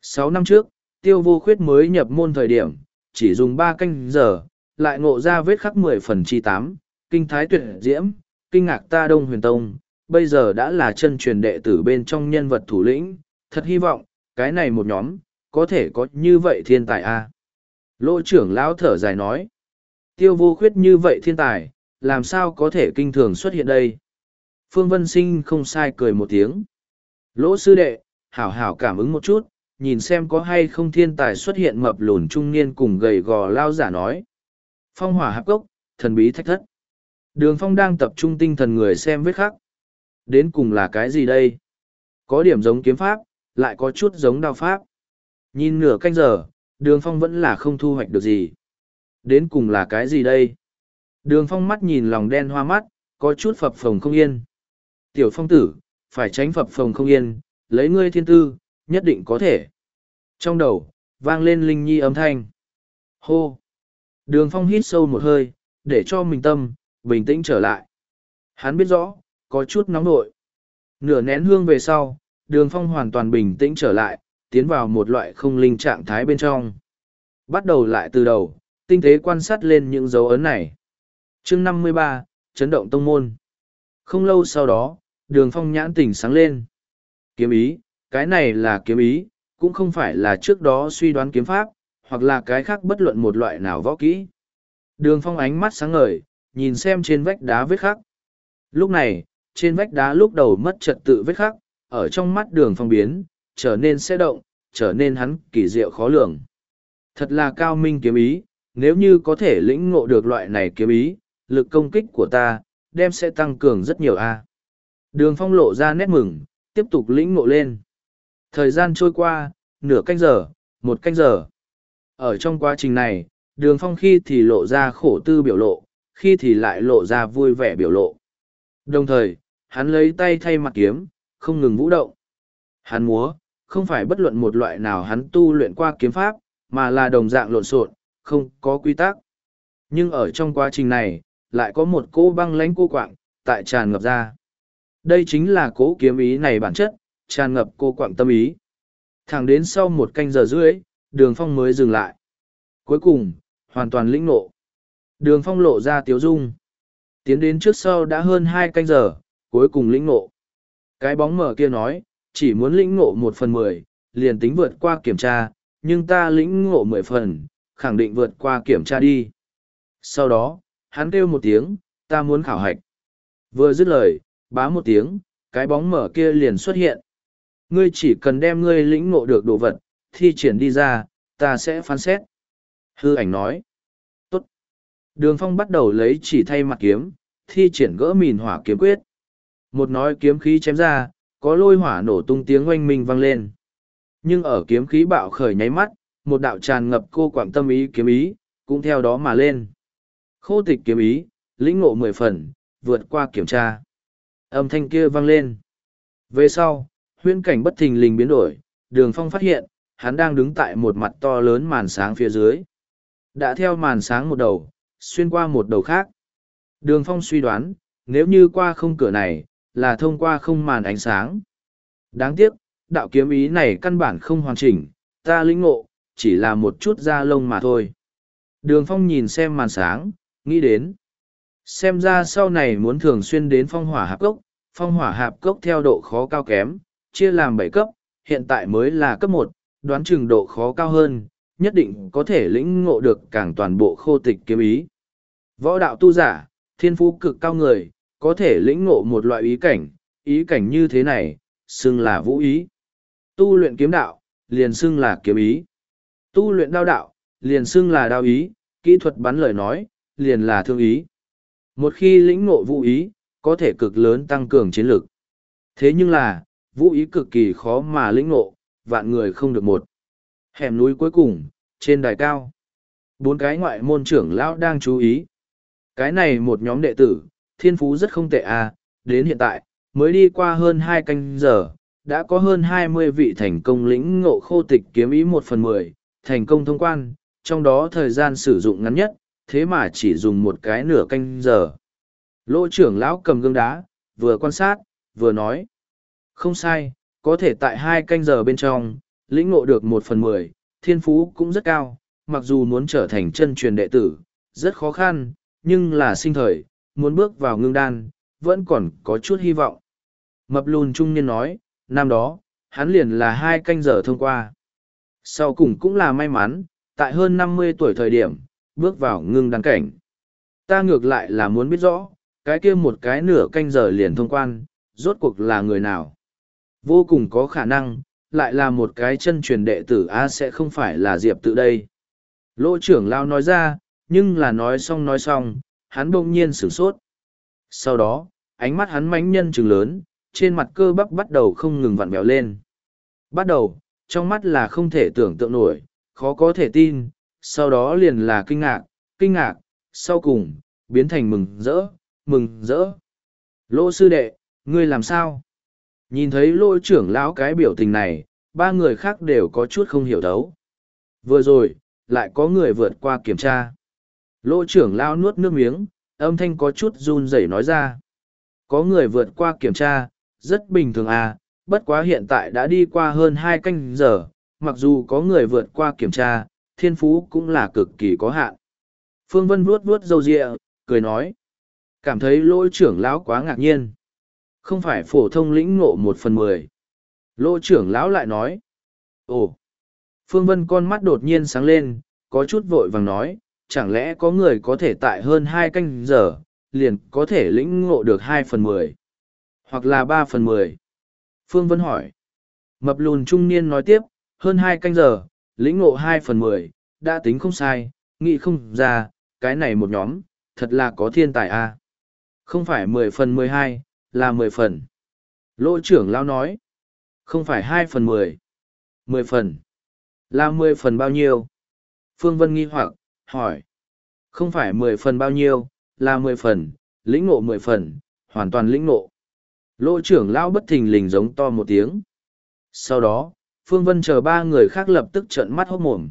sáu năm trước, tiêu vô khuyết mới nhập môn thời điểm, chỉ dùng ba canh giờ, lại ngộ ra vết khắc mười phần chi tám, kinh thái tuyệt diễm, kinh ngạc ta đông huyền tông, bây giờ đã là chân truyền đệ tử bên trong nhân vật thủ lĩnh, thật hy vọng, cái này một nhóm, có thể có như vậy thiên tài a. Lỗ trưởng lão thở dài nói, tiêu vô khuyết như vậy thiên tài, làm sao có thể kinh thường xuất hiện đây? Phương Vân Sinh không sai cười một tiếng. Lỗ sư đệ, hảo hảo cảm ứng một chút, nhìn xem có hay không thiên tài xuất hiện mập lùn trung niên cùng gầy gò lao giả nói. Phong hỏa hạp gốc thần bí thách thất. Đường phong đang tập trung tinh thần người xem vết khắc. Đến cùng là cái gì đây? Có điểm giống kiếm pháp, lại có chút giống đao pháp. Nhìn nửa canh giờ, đường phong vẫn là không thu hoạch được gì. Đến cùng là cái gì đây? Đường phong mắt nhìn lòng đen hoa mắt, có chút phập phồng không yên. Tiểu phong tử, phải tránh phập phồng không yên, lấy ngươi thiên tư, nhất định có thể. Trong đầu, vang lên linh nhi âm thanh. Hô! Đường phong hít sâu một hơi, để cho mình tâm, bình tĩnh trở lại. Hắn biết rõ, có chút nóng nội. Nửa nén hương về sau, đường phong hoàn toàn bình tĩnh trở lại, tiến vào một loại không linh trạng thái bên trong. Bắt đầu lại từ đầu, tinh tế quan sát lên những dấu ấn này. chương năm mươi ba chấn động tông môn. Không lâu sau đó, đường phong nhãn tỉnh sáng lên. Kiếm ý, cái này là kiếm ý, cũng không phải là trước đó suy đoán kiếm pháp, hoặc là cái khác bất luận một loại nào võ kỹ. Đường phong ánh mắt sáng ngời, nhìn xem trên vách đá vết khắc. Lúc này, trên vách đá lúc đầu mất trật tự vết khắc, ở trong mắt đường phong biến, trở nên xe động, trở nên hắn kỳ diệu khó lường. Thật là cao minh kiếm ý, nếu như có thể lĩnh ngộ được loại này kiếm ý, lực công kích của ta, đem sẽ tăng cường rất nhiều a. Đường phong lộ ra nét mừng, tiếp tục lĩnh ngộ lên. Thời gian trôi qua, nửa canh giờ, một canh giờ. Ở trong quá trình này, đường phong khi thì lộ ra khổ tư biểu lộ, khi thì lại lộ ra vui vẻ biểu lộ. Đồng thời, hắn lấy tay thay mặt kiếm, không ngừng vũ động. Hắn múa, không phải bất luận một loại nào hắn tu luyện qua kiếm pháp, mà là đồng dạng lộn xộn, không có quy tắc. Nhưng ở trong quá trình này, lại có một cỗ băng lánh cô quạng, tại tràn ngập ra. Đây chính là cố kiếm ý này bản chất, tràn ngập cô quạng tâm ý. Thẳng đến sau một canh giờ rưỡi, đường phong mới dừng lại. Cuối cùng, hoàn toàn lĩnh nộ. Đường phong lộ ra tiếu dung. Tiến đến trước sau đã hơn hai canh giờ, cuối cùng lĩnh nộ. Cái bóng mở kia nói, chỉ muốn lĩnh ngộ một phần mười, liền tính vượt qua kiểm tra, nhưng ta lĩnh ngộ mười phần, khẳng định vượt qua kiểm tra đi. Sau đó, hắn kêu một tiếng, ta muốn khảo hạch. Vừa dứt lời, bá một tiếng, cái bóng mở kia liền xuất hiện. Ngươi chỉ cần đem ngươi lĩnh ngộ được đồ vật, thi triển đi ra, ta sẽ phán xét. Hư ảnh nói. Đường phong bắt đầu lấy chỉ thay mặt kiếm, thi triển gỡ mìn hỏa kiếm quyết. Một nói kiếm khí chém ra, có lôi hỏa nổ tung tiếng oanh minh vang lên. Nhưng ở kiếm khí bạo khởi nháy mắt, một đạo tràn ngập cô quảng tâm ý kiếm ý, cũng theo đó mà lên. Khô tịch kiếm ý, lĩnh ngộ mười phần, vượt qua kiểm tra. Âm thanh kia vang lên. Về sau, huyễn cảnh bất thình lình biến đổi, đường phong phát hiện, hắn đang đứng tại một mặt to lớn màn sáng phía dưới. Đã theo màn sáng một đầu, xuyên qua một đầu khác. Đường phong suy đoán, nếu như qua không cửa này, là thông qua không màn ánh sáng. Đáng tiếc, đạo kiếm ý này căn bản không hoàn chỉnh, ta lĩnh ngộ, chỉ là một chút da lông mà thôi. Đường phong nhìn xem màn sáng, nghĩ đến. Xem ra sau này muốn thường xuyên đến phong hỏa hạp cốc, phong hỏa hạp cốc theo độ khó cao kém, chia làm bảy cấp, hiện tại mới là cấp một, đoán chừng độ khó cao hơn, nhất định có thể lĩnh ngộ được càng toàn bộ khô tịch kiếm ý. Võ đạo tu giả, thiên phú cực cao người, có thể lĩnh ngộ một loại ý cảnh, ý cảnh như thế này, xưng là vũ ý. Tu luyện kiếm đạo, liền xưng là kiếm ý. Tu luyện đao đạo, liền xưng là đao ý, kỹ thuật bắn lời nói, liền là thương ý. Một khi lĩnh ngộ vũ ý, có thể cực lớn tăng cường chiến lực. Thế nhưng là, vũ ý cực kỳ khó mà lĩnh ngộ, vạn người không được một. Hẻm núi cuối cùng, trên đài cao. Bốn cái ngoại môn trưởng lão đang chú ý. Cái này một nhóm đệ tử, thiên phú rất không tệ à, đến hiện tại, mới đi qua hơn hai canh giờ, đã có hơn hai mươi vị thành công lĩnh ngộ khô tịch kiếm ý một phần mười, thành công thông quan, trong đó thời gian sử dụng ngắn nhất, thế mà chỉ dùng một cái nửa canh giờ. Lỗ trưởng lão cầm gương đá, vừa quan sát, vừa nói. Không sai, có thể tại hai canh giờ bên trong, lĩnh ngộ được một phần mười, thiên phú cũng rất cao, mặc dù muốn trở thành chân truyền đệ tử, rất khó khăn, nhưng là sinh thời, muốn bước vào ngưng đan, vẫn còn có chút hy vọng. Mập lùn trung niên nói, năm đó, hắn liền là hai canh giờ thông qua. Sau cùng cũng là may mắn, tại hơn năm mươi tuổi thời điểm, bước vào ngưng đan cảnh. Ta ngược lại là muốn biết rõ, cái kia một cái nửa canh giờ liền thông quan, rốt cuộc là người nào. Vô cùng có khả năng, lại là một cái chân truyền đệ tử A sẽ không phải là Diệp tự đây. Lỗ trưởng lao nói ra, nhưng là nói xong nói xong, hắn bỗng nhiên sửng sốt. Sau đó, ánh mắt hắn mánh nhân trừng lớn, trên mặt cơ bắp bắt đầu không ngừng vặn vẹo lên. Bắt đầu, trong mắt là không thể tưởng tượng nổi, khó có thể tin, sau đó liền là kinh ngạc, kinh ngạc, sau cùng, biến thành mừng rỡ, mừng rỡ. Lỗ sư đệ, ngươi làm sao? Nhìn thấy lỗ trưởng lão cái biểu tình này, ba người khác đều có chút không hiểu thấu. Vừa rồi, lại có người vượt qua kiểm tra. Lỗ trưởng lao nuốt nước miếng, âm thanh có chút run rẩy nói ra. Có người vượt qua kiểm tra, rất bình thường à, bất quá hiện tại đã đi qua hơn hai canh giờ, mặc dù có người vượt qua kiểm tra, thiên phú cũng là cực kỳ có hạn. Phương Vân vuốt vuốt râu ria, cười nói. Cảm thấy lỗ trưởng lão quá ngạc nhiên. Không phải phổ thông lĩnh ngộ một phần mười. Lỗ trưởng lão lại nói. Ồ! Phương Vân con mắt đột nhiên sáng lên, có chút vội vàng nói, chẳng lẽ có người có thể tại hơn hai canh giờ, liền có thể lĩnh ngộ được hai phần mười, hoặc là ba phần mười. Phương Vân hỏi. Mập lùn trung niên nói tiếp, hơn hai canh giờ, lĩnh ngộ hai phần mười, đã tính không sai, nghĩ không ra, cái này một nhóm, thật là có thiên tài a à. Không phải mười phần mười hai, là mười phần. Lỗ trưởng lao nói, không phải hai phần mười, mười phần. Là mười phần bao nhiêu? Phương Vân nghi hoặc, hỏi. Không phải mười phần bao nhiêu, là mười phần, lĩnh ngộ mười phần, hoàn toàn lĩnh ngộ. Lỗ trưởng lao bất thình lình giống to một tiếng. Sau đó, Phương Vân chờ ba người khác lập tức trợn mắt hốt mồm.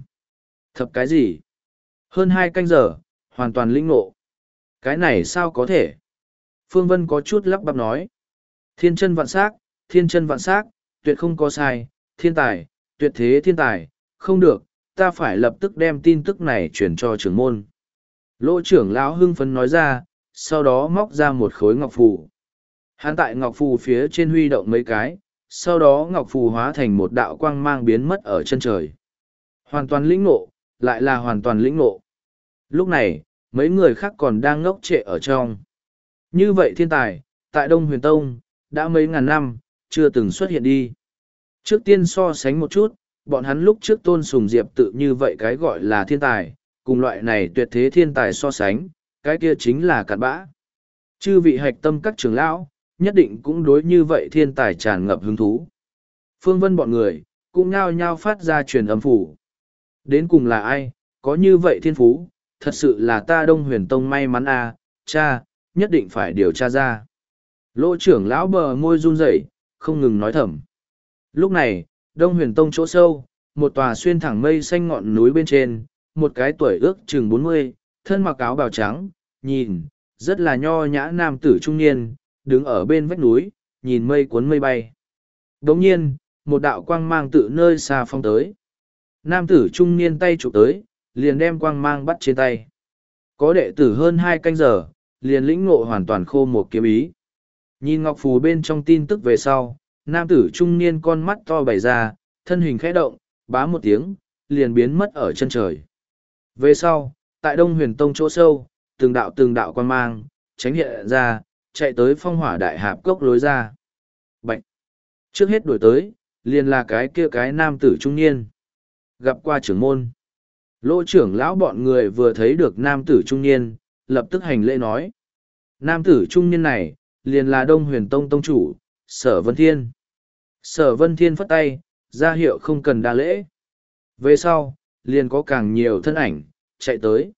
Thập cái gì? Hơn hai canh giờ, hoàn toàn lĩnh ngộ. Cái này sao có thể? Phương Vân có chút lắp bắp nói. Thiên chân vạn sắc, thiên chân vạn sắc, tuyệt không có sai, thiên tài, tuyệt thế thiên tài, không được, ta phải lập tức đem tin tức này truyền cho trưởng môn. Lỗ trưởng lão hưng phấn nói ra, sau đó móc ra một khối ngọc phù. Hắn tại ngọc phù phía trên huy động mấy cái, sau đó ngọc phù hóa thành một đạo quang mang biến mất ở chân trời. Hoàn toàn lĩnh ngộ, lại là hoàn toàn lĩnh ngộ. Lúc này, mấy người khác còn đang ngốc trệ ở trong. Như vậy thiên tài, tại Đông Huyền Tông, đã mấy ngàn năm, chưa từng xuất hiện đi. Trước tiên so sánh một chút, bọn hắn lúc trước tôn sùng diệp tự như vậy cái gọi là thiên tài, cùng loại này tuyệt thế thiên tài so sánh, cái kia chính là cặn bã. Chư vị hạch tâm các trưởng lão, nhất định cũng đối như vậy thiên tài tràn ngập hứng thú. Phương Vân bọn người, cũng nhao nhao phát ra truyền âm phủ. Đến cùng là ai, có như vậy thiên phú, thật sự là ta đông huyền tông may mắn à, cha, nhất định phải điều tra ra. Lỗ trưởng lão bờ môi run rẩy, không ngừng nói thầm. Lúc này, đông huyền tông chỗ sâu, một tòa xuyên thẳng mây xanh ngọn núi bên trên, một cái tuổi ước chừng bốn mươi, thân mặc áo bào trắng, nhìn, rất là nho nhã nam tử trung niên, đứng ở bên vách núi, nhìn mây cuốn mây bay. Đồng nhiên, một đạo quang mang tự nơi xa phong tới. Nam tử trung niên tay chụp tới, liền đem quang mang bắt trên tay. Có đệ tử hơn hai canh giờ, liền lĩnh ngộ hoàn toàn khô một kiếm ý. Nhìn ngọc phù bên trong tin tức về sau, nam tử trung niên con mắt to bày ra, thân hình khẽ động, bá một tiếng, liền biến mất ở chân trời. Về sau, tại Đông Huyền Tông chỗ sâu, từng đạo từng đạo quan mang, tránh hiện ra, chạy tới phong hỏa đại hạp cốc lối ra. Bạch! Trước hết đổi tới, liền là cái kia cái nam tử trung niên. Gặp qua trưởng môn. Lỗ trưởng lão bọn người vừa thấy được nam tử trung niên, lập tức hành lễ nói. Nam tử trung niên này, liền là Đông Huyền Tông Tông chủ, Sở Vân Thiên. Sở Vân Thiên phất tay, ra hiệu không cần đa lễ. Về sau, liền có càng nhiều thân ảnh, chạy tới.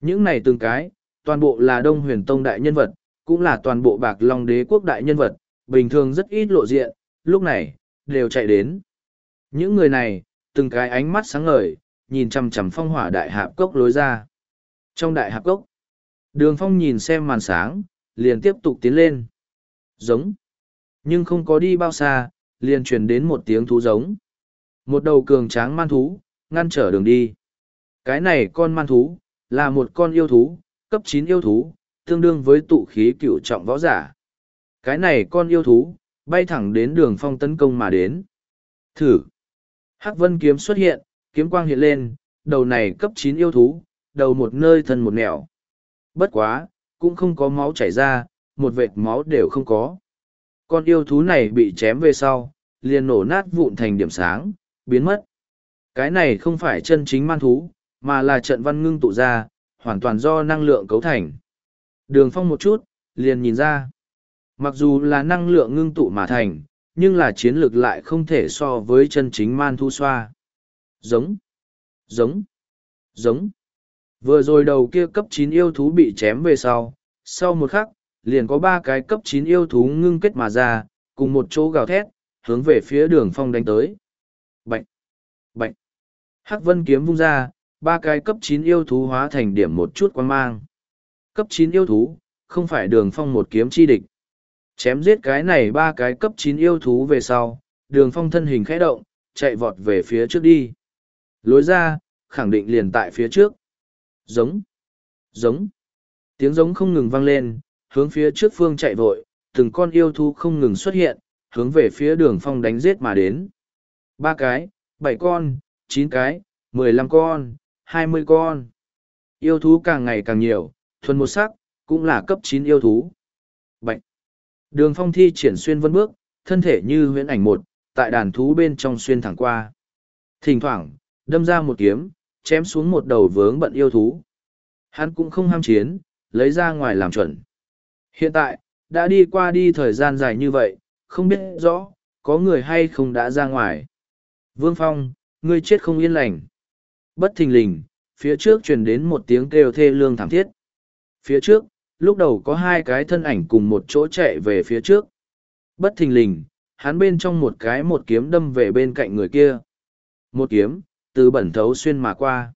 Những này từng cái, toàn bộ là Đông Huyền Tông đại nhân vật, cũng là toàn bộ bạc long đế quốc đại nhân vật, bình thường rất ít lộ diện, lúc này, đều chạy đến. Những người này, từng cái ánh mắt sáng ngời, nhìn chằm chằm phong hỏa đại hạp cốc lối ra. Trong đại hạp cốc, đường phong nhìn xem màn sáng, liền tiếp tục tiến lên. Giống. Nhưng không có đi bao xa, liền truyền đến một tiếng thú giống. Một đầu cường tráng man thú, ngăn trở đường đi. Cái này con man thú, là một con yêu thú, cấp chín yêu thú, tương đương với tụ khí cựu trọng võ giả. Cái này con yêu thú, bay thẳng đến đường phong tấn công mà đến. Thử. Hắc vân kiếm xuất hiện, kiếm quang hiện lên, đầu này cấp chín yêu thú, đầu một nơi thân một nẻo. Bất quá, cũng không có máu chảy ra, một vệt máu đều không có. Con yêu thú này bị chém về sau, liền nổ nát vụn thành điểm sáng, biến mất. Cái này không phải chân chính man thú, mà là trận văn ngưng tụ ra, hoàn toàn do năng lượng cấu thành. Đường phong một chút, liền nhìn ra. Mặc dù là năng lượng ngưng tụ mà thành, nhưng là chiến lược lại không thể so với chân chính man thu xoa. Giống, giống, giống. Vừa rồi đầu kia cấp chín yêu thú bị chém về sau, sau một khắc, liền có ba cái cấp chín yêu thú ngưng kết mà ra, cùng một chỗ gào thét, hướng về phía đường phong đánh tới. Bạch, bạch. Hắc vân kiếm vung ra, ba cái cấp chín yêu thú hóa thành điểm một chút quan mang. Cấp chín yêu thú, không phải đường phong một kiếm chi địch. Chém giết cái này ba cái cấp chín yêu thú về sau, đường phong thân hình khẽ động, chạy vọt về phía trước đi. Lối ra, khẳng định liền tại phía trước. Giống, giống. Tiếng giống không ngừng vang lên, hướng phía trước phương chạy vội, từng con yêu thú không ngừng xuất hiện, hướng về phía đường phong đánh giết mà đến. Ba cái, bảy con, chín cái, mười lăm con, hai mươi con. Yêu thú càng ngày càng nhiều, thuần một sắc, cũng là cấp chín yêu thú. Bạch. Đường phong thi triển xuyên vân bước, thân thể như huyễn ảnh một, tại đàn thú bên trong xuyên thẳng qua. Thỉnh thoảng, đâm ra một kiếm, chém xuống một đầu vướng bận yêu thú. Hắn cũng không ham chiến, lấy ra ngoài làm chuẩn. Hiện tại, đã đi qua đi thời gian dài như vậy, không biết rõ, có người hay không đã ra ngoài. Vương Phong, ngươi chết không yên lành. Bất thình lình, phía trước truyền đến một tiếng kêu thê lương thảm thiết. Phía trước, lúc đầu có hai cái thân ảnh cùng một chỗ chạy về phía trước. Bất thình lình, hắn bên trong một cái một kiếm đâm về bên cạnh người kia. Một kiếm, từ bẩn thấu xuyên mà qua.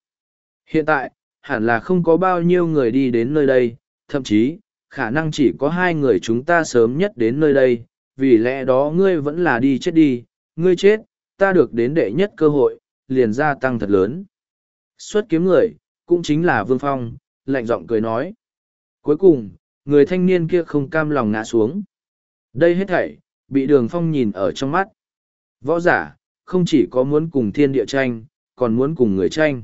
Hiện tại, hẳn là không có bao nhiêu người đi đến nơi đây, thậm chí, khả năng chỉ có hai người chúng ta sớm nhất đến nơi đây, vì lẽ đó ngươi vẫn là đi chết đi, ngươi chết, ta được đến đệ nhất cơ hội, liền gia tăng thật lớn. Xuất kiếm người, cũng chính là Vương Phong, lạnh giọng cười nói. Cuối cùng, người thanh niên kia không cam lòng ngã xuống. Đây hết thảy, bị đường phong nhìn ở trong mắt. Võ giả, không chỉ có muốn cùng thiên địa tranh, còn muốn cùng người tranh.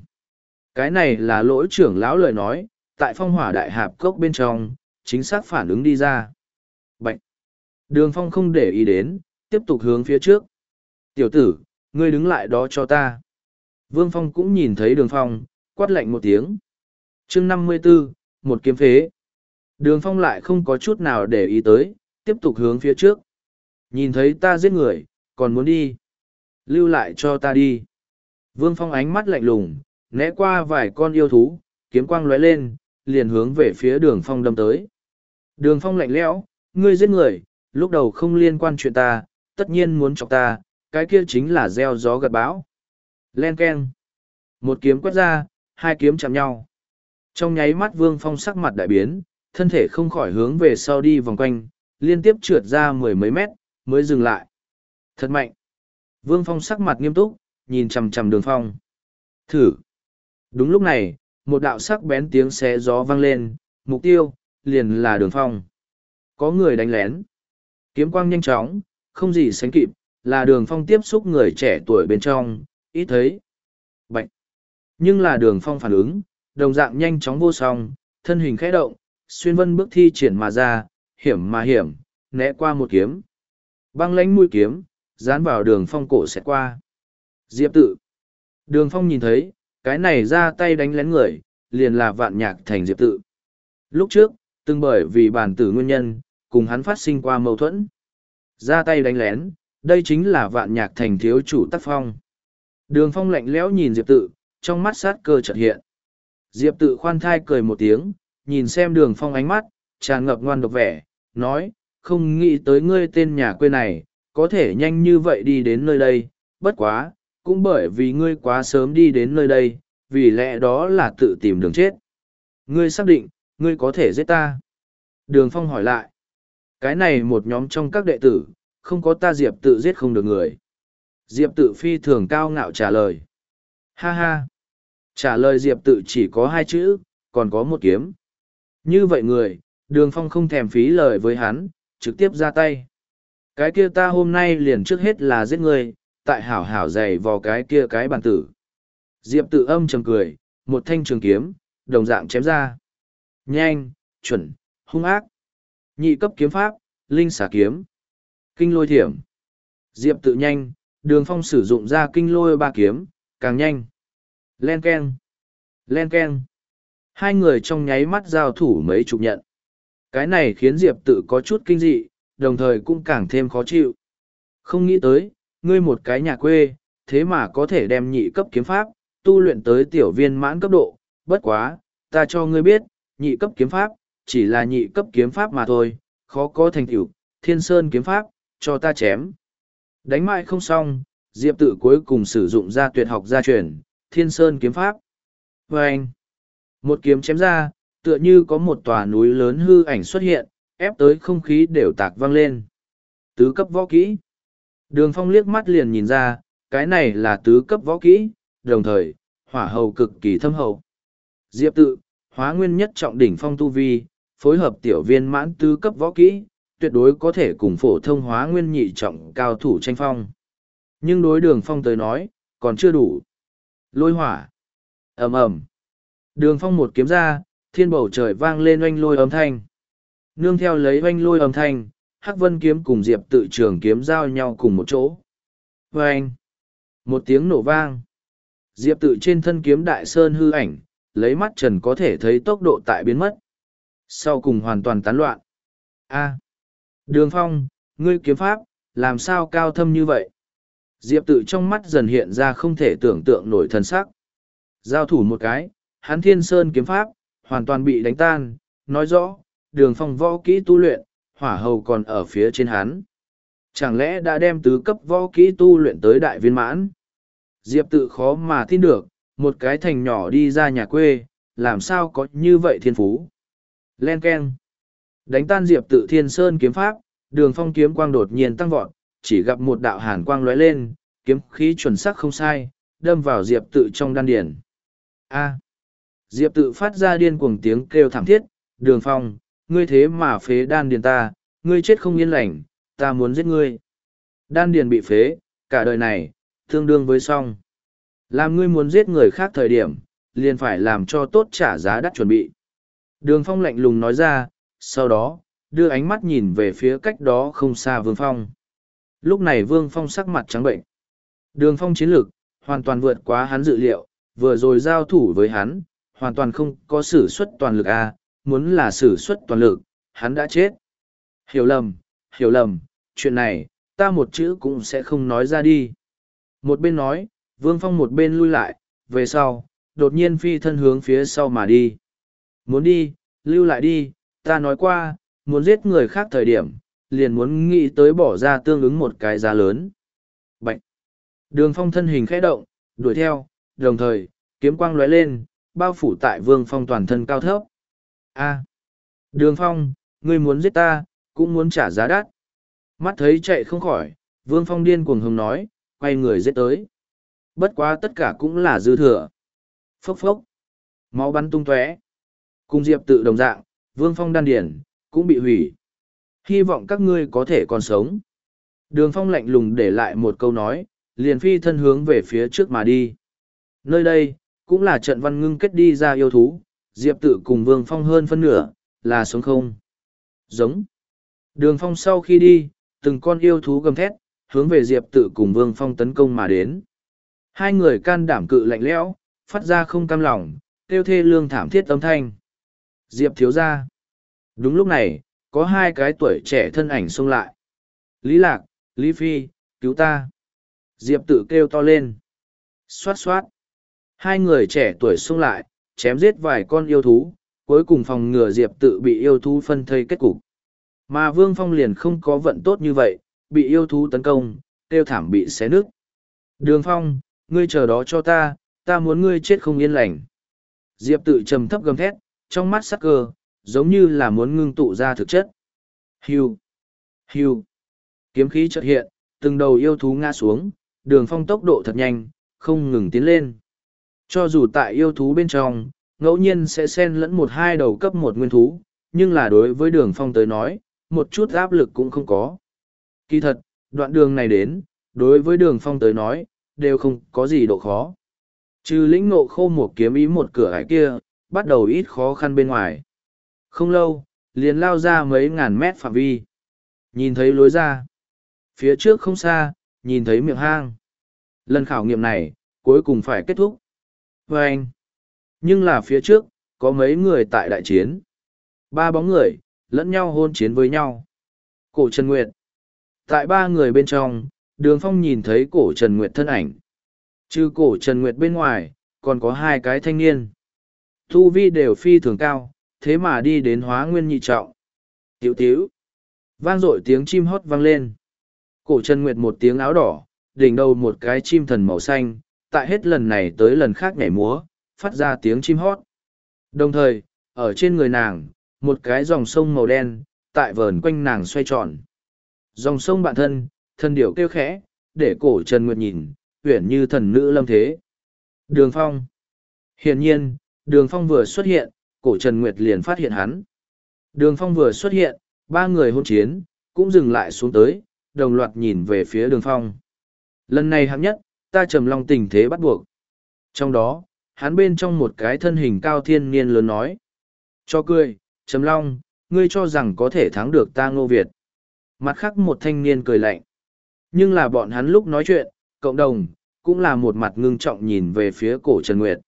Cái này là lỗi trưởng lão lời nói, tại phong hỏa đại hạp cốc bên trong, chính xác phản ứng đi ra. Bạch! Đường phong không để ý đến, tiếp tục hướng phía trước. Tiểu tử, ngươi đứng lại đó cho ta. Vương phong cũng nhìn thấy đường phong, quát lạnh một tiếng. chương năm mươi 54, một kiếm phế. Đường phong lại không có chút nào để ý tới, tiếp tục hướng phía trước. Nhìn thấy ta giết người, còn muốn đi. Lưu lại cho ta đi. Vương Phong ánh mắt lạnh lùng, né qua vài con yêu thú, kiếm quang lóe lên, liền hướng về phía đường phong đâm tới. Đường phong lạnh lẽo, ngươi giết người, lúc đầu không liên quan chuyện ta, tất nhiên muốn chọc ta, cái kia chính là gieo gió gật bão. Len keng. Một kiếm quét ra, hai kiếm chạm nhau. Trong nháy mắt vương phong sắc mặt đại biến, thân thể không khỏi hướng về sau đi vòng quanh, liên tiếp trượt ra mười mấy mét, mới dừng lại. Thật mạnh. Vương phong sắc mặt nghiêm túc, nhìn chằm chằm đường phong. Thử. Đúng lúc này, một đạo sắc bén tiếng xé gió vang lên, mục tiêu, liền là đường phong. Có người đánh lén. Kiếm quang nhanh chóng, không gì sánh kịp, là đường phong tiếp xúc người trẻ tuổi bên trong, ít thấy. Bệnh. Nhưng là đường phong phản ứng, đồng dạng nhanh chóng vô song, thân hình khẽ động, xuyên vân bước thi triển mà ra, hiểm mà hiểm, né qua một kiếm. Băng lánh mũi kiếm, dán vào đường phong cổ xẹt qua. Diệp tự. Đường phong nhìn thấy, cái này ra tay đánh lén người, liền là vạn nhạc thành diệp tự. Lúc trước, từng bởi vì bản tử nguyên nhân, cùng hắn phát sinh qua mâu thuẫn. Ra tay đánh lén, đây chính là vạn nhạc thành thiếu chủ tác phong. Đường phong lạnh lẽo nhìn diệp tự, trong mắt sát cơ chợt hiện. Diệp tự khoan thai cười một tiếng, nhìn xem đường phong ánh mắt, tràn ngập ngoan độc vẻ, nói, không nghĩ tới ngươi tên nhà quê này, có thể nhanh như vậy đi đến nơi đây, bất quá, cũng bởi vì ngươi quá sớm đi đến nơi đây, vì lẽ đó là tự tìm đường chết. Ngươi xác định, ngươi có thể giết ta. Đường Phong hỏi lại. Cái này một nhóm trong các đệ tử, không có ta Diệp tự giết không được người. Diệp tự phi thường cao ngạo trả lời. Ha ha. Trả lời Diệp tự chỉ có hai chữ, còn có một kiếm. Như vậy người, đường phong không thèm phí lời với hắn, trực tiếp ra tay. Cái kia ta hôm nay liền trước hết là giết người, tại hảo hảo dày vào cái kia cái bàn tử. Diệp tự âm trầm cười, một thanh trường kiếm, đồng dạng chém ra. Nhanh, chuẩn, hung ác. Nhị cấp kiếm pháp, linh xả kiếm. Kinh lôi thiểm. Diệp tự nhanh, đường phong sử dụng ra kinh lôi ba kiếm, càng nhanh. Len keng. Len keng. Hai người trong nháy mắt giao thủ mấy chục nhận. Cái này khiến Diệp tự có chút kinh dị, đồng thời cũng càng thêm khó chịu. Không nghĩ tới, ngươi một cái nhà quê, thế mà có thể đem nhị cấp kiếm pháp, tu luyện tới tiểu viên mãn cấp độ, bất quá, ta cho ngươi biết, nhị cấp kiếm pháp, chỉ là nhị cấp kiếm pháp mà thôi, khó có thành tựu, thiên sơn kiếm pháp, cho ta chém. Đánh mãi không xong, Diệp tự cuối cùng sử dụng ra tuyệt học gia truyền, thiên sơn kiếm pháp. Và anh, một kiếm chém ra, tựa như có một tòa núi lớn hư ảnh xuất hiện, ép tới không khí đều tạc vang lên. Tứ cấp võ kỹ. Đường phong liếc mắt liền nhìn ra, cái này là tứ cấp võ kỹ, đồng thời, hỏa hầu cực kỳ thâm hậu. Diệp tự, hóa nguyên nhất trọng đỉnh phong tu vi, phối hợp tiểu viên mãn tứ cấp võ kỹ, tuyệt đối có thể cùng phổ thông hóa nguyên nhị trọng cao thủ tranh phong. Nhưng đối đường phong tới nói, còn chưa đủ. Lôi hỏa. ầm ầm Đường phong một kiếm ra, thiên bầu trời vang lên oanh lôi âm thanh. Nương theo lấy oanh lôi âm thanh, Hắc Vân kiếm cùng Diệp tự trường kiếm giao nhau cùng một chỗ. Vâng! Một tiếng nổ vang. Diệp tự trên thân kiếm đại sơn hư ảnh, lấy mắt trần có thể thấy tốc độ tại biến mất. Sau cùng hoàn toàn tán loạn. A. Đường phong, ngươi kiếm pháp, làm sao cao thâm như vậy? Diệp tự trong mắt dần hiện ra không thể tưởng tượng nổi thần sắc. Giao thủ một cái, hắn thiên sơn kiếm pháp, hoàn toàn bị đánh tan, nói rõ, đường phong võ kỹ tu luyện, hỏa hầu còn ở phía trên hắn. Chẳng lẽ đã đem tứ cấp võ kỹ tu luyện tới đại viên mãn? Diệp tự khó mà tin được, một cái thành nhỏ đi ra nhà quê, làm sao có như vậy thiên phú? Len Ken. Đánh tan Diệp tự thiên sơn kiếm pháp, đường phong kiếm quang đột nhiên tăng vọt, chỉ gặp một đạo hàn quang lóe lên, kiếm khí chuẩn xác không sai, đâm vào Diệp tự trong đan điển. A. Diệp tự phát ra điên cuồng tiếng kêu thảm thiết, đường phong, ngươi thế mà phế đan điền ta, ngươi chết không yên lành, ta muốn giết ngươi. Đan điền bị phế, cả đời này, tương đương với xong. Làm ngươi muốn giết người khác thời điểm, liền phải làm cho tốt trả giá đắt chuẩn bị. Đường phong lạnh lùng nói ra, sau đó, đưa ánh mắt nhìn về phía cách đó không xa vương phong. Lúc này vương phong sắc mặt trắng bệnh. Đường phong chiến lược, hoàn toàn vượt quá hắn dự liệu, vừa rồi giao thủ với hắn, hoàn toàn không có sử xuất toàn lực A, muốn là sử xuất toàn lực, hắn đã chết. Hiểu lầm, hiểu lầm, chuyện này, ta một chữ cũng sẽ không nói ra đi. Một bên nói, Vương Phong một bên lui lại, về sau, đột nhiên phi thân hướng phía sau mà đi. Muốn đi, lưu lại đi, ta nói qua, muốn giết người khác thời điểm, liền muốn nghĩ tới bỏ ra tương ứng một cái giá lớn. Bạch! Đường Phong thân hình khẽ động, đuổi theo, đồng thời, kiếm quang lóe lên, bao phủ tại Vương Phong toàn thân cao thấp. A! Đường Phong, ngươi muốn giết ta, cũng muốn trả giá đắt. Mắt thấy chạy không khỏi, Vương Phong điên cuồng hùng nói, quay người giết tới. Bất quá tất cả cũng là dư thừa. Phốc phốc. Máu bắn tung tóe. Cùng Diệp tự đồng dạng, Vương Phong đan điển, cũng bị hủy. Hy vọng các ngươi có thể còn sống. Đường Phong lạnh lùng để lại một câu nói, liền phi thân hướng về phía trước mà đi. Nơi đây, cũng là trận văn ngưng kết đi ra yêu thú, Diệp tự cùng Vương Phong hơn phân nửa, là sống không. Giống. Đường Phong sau khi đi, từng con yêu thú gầm thét, hướng về Diệp tự cùng Vương Phong tấn công mà đến. Hai người can đảm cự lạnh lẽo, phát ra không cam lòng, tiêu thê lương thảm thiết âm thanh. Diệp thiếu ra. Đúng lúc này, có hai cái tuổi trẻ thân ảnh xông lại. Lý Lạc, Lý Phi, cứu ta. Diệp tự kêu to lên. Xoát xoát. Hai người trẻ tuổi xông lại, chém giết vài con yêu thú, cuối cùng phòng ngừa Diệp tự bị yêu thú phân thây kết cục. Mà Vương Phong liền không có vận tốt như vậy, bị yêu thú tấn công, tiêu thảm bị xé nước. Đường Phong, ngươi chờ đó cho ta, ta muốn ngươi chết không yên lành. Diệp tự trầm thấp gầm thét, trong mắt sắc cơ, giống như là muốn ngưng tụ ra thực chất. Hưu, hưu, kiếm khí chợt hiện, từng đầu yêu thú ngã xuống, đường phong tốc độ thật nhanh, không ngừng tiến lên. Cho dù tại yêu thú bên trong, ngẫu nhiên sẽ xen lẫn một hai đầu cấp một nguyên thú, nhưng là đối với đường phong tới nói, một chút áp lực cũng không có. Kỳ thật, đoạn đường này đến, đối với đường phong tới nói, đều không có gì độ khó. Trừ lĩnh ngộ khô một kiếm ý một cửa hải kia, bắt đầu ít khó khăn bên ngoài. Không lâu, liền lao ra mấy ngàn mét phạm vi. Nhìn thấy lối ra. Phía trước không xa, nhìn thấy miệng hang. Lần khảo nghiệm này, cuối cùng phải kết thúc. Và anh. Nhưng là phía trước, có mấy người tại đại chiến. Ba bóng người, lẫn nhau hôn chiến với nhau. Cổ Trần Nguyệt. Tại ba người bên trong, đường phong nhìn thấy cổ Trần Nguyệt thân ảnh. Trừ cổ Trần Nguyệt bên ngoài, còn có hai cái thanh niên. Thu vi đều phi thường cao, thế mà đi đến hóa nguyên nhị trọng. Tiểu tiểu, Vang dội tiếng chim hót vang lên. Cổ Trần Nguyệt một tiếng áo đỏ, đỉnh đầu một cái chim thần màu xanh, tại hết lần này tới lần khác nhảy múa, phát ra tiếng chim hót. Đồng thời, ở trên người nàng, một cái dòng sông màu đen, tại vờn quanh nàng xoay tròn. Dòng sông bản thân, thân điệu kêu khẽ, để cổ Trần Nguyệt nhìn, uyển như thần nữ lâm thế. Đường Phong. Hiển nhiên, Đường Phong vừa xuất hiện, cổ Trần Nguyệt liền phát hiện hắn. Đường Phong vừa xuất hiện, ba người hôn chiến, cũng dừng lại xuống tới, đồng loạt nhìn về phía đường Phong. Lần này hạng nhất, ta trầm long tình thế bắt buộc. Trong đó, hắn bên trong một cái thân hình cao thiên niên lớn nói. Cho cười, trầm long, ngươi cho rằng có thể thắng được ta ngô Việt. Mặt khác một thanh niên cười lạnh. Nhưng là bọn hắn lúc nói chuyện, cộng đồng, cũng là một mặt ngưng trọng nhìn về phía cổ Trần Nguyệt.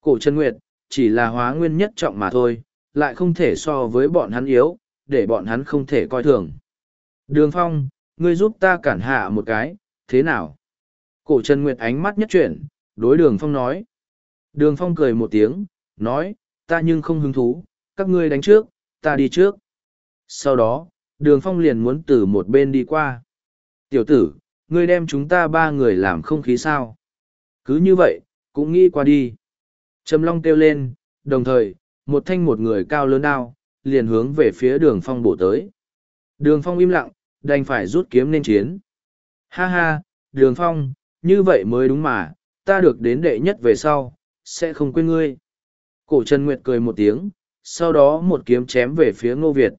Cổ Trần Nguyệt, chỉ là hóa nguyên nhất trọng mà thôi, lại không thể so với bọn hắn yếu, để bọn hắn không thể coi thường. Đường Phong, ngươi giúp ta cản hạ một cái, thế nào? Cổ Trần Nguyệt ánh mắt nhất chuyển, đối đường Phong nói. Đường Phong cười một tiếng, nói, ta nhưng không hứng thú, các ngươi đánh trước, ta đi trước. Sau đó, đường Phong liền muốn từ một bên đi qua. Tiểu tử, ngươi đem chúng ta ba người làm không khí sao? Cứ như vậy, cũng nghĩ qua đi. Trầm Long kêu lên, đồng thời, một thanh một người cao lớn đao, liền hướng về phía đường phong bổ tới. Đường phong im lặng, đành phải rút kiếm nên chiến. Ha ha, đường phong, như vậy mới đúng mà, ta được đến đệ nhất về sau, sẽ không quên ngươi. Cổ Trần Nguyệt cười một tiếng, sau đó một kiếm chém về phía Ngô Việt.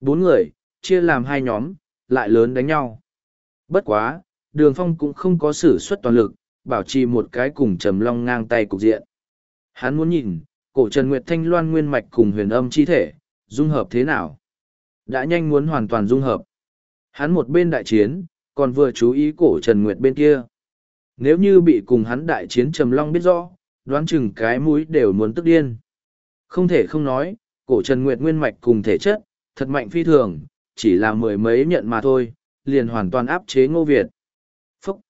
Bốn người, chia làm hai nhóm, lại lớn đánh nhau. Bất quá, đường phong cũng không có sử xuất toàn lực, bảo trì một cái cùng trầm long ngang tay cục diện. Hắn muốn nhìn, cổ Trần Nguyệt Thanh Loan nguyên mạch cùng huyền âm chi thể, dung hợp thế nào? Đã nhanh muốn hoàn toàn dung hợp. Hắn một bên đại chiến, còn vừa chú ý cổ Trần Nguyệt bên kia. Nếu như bị cùng hắn đại chiến Trầm Long biết rõ, đoán chừng cái mũi đều muốn tức điên. Không thể không nói, cổ Trần Nguyệt nguyên mạch cùng thể chất, thật mạnh phi thường, chỉ là mười mấy nhận mà thôi, liền hoàn toàn áp chế Ngô Việt. Phúc!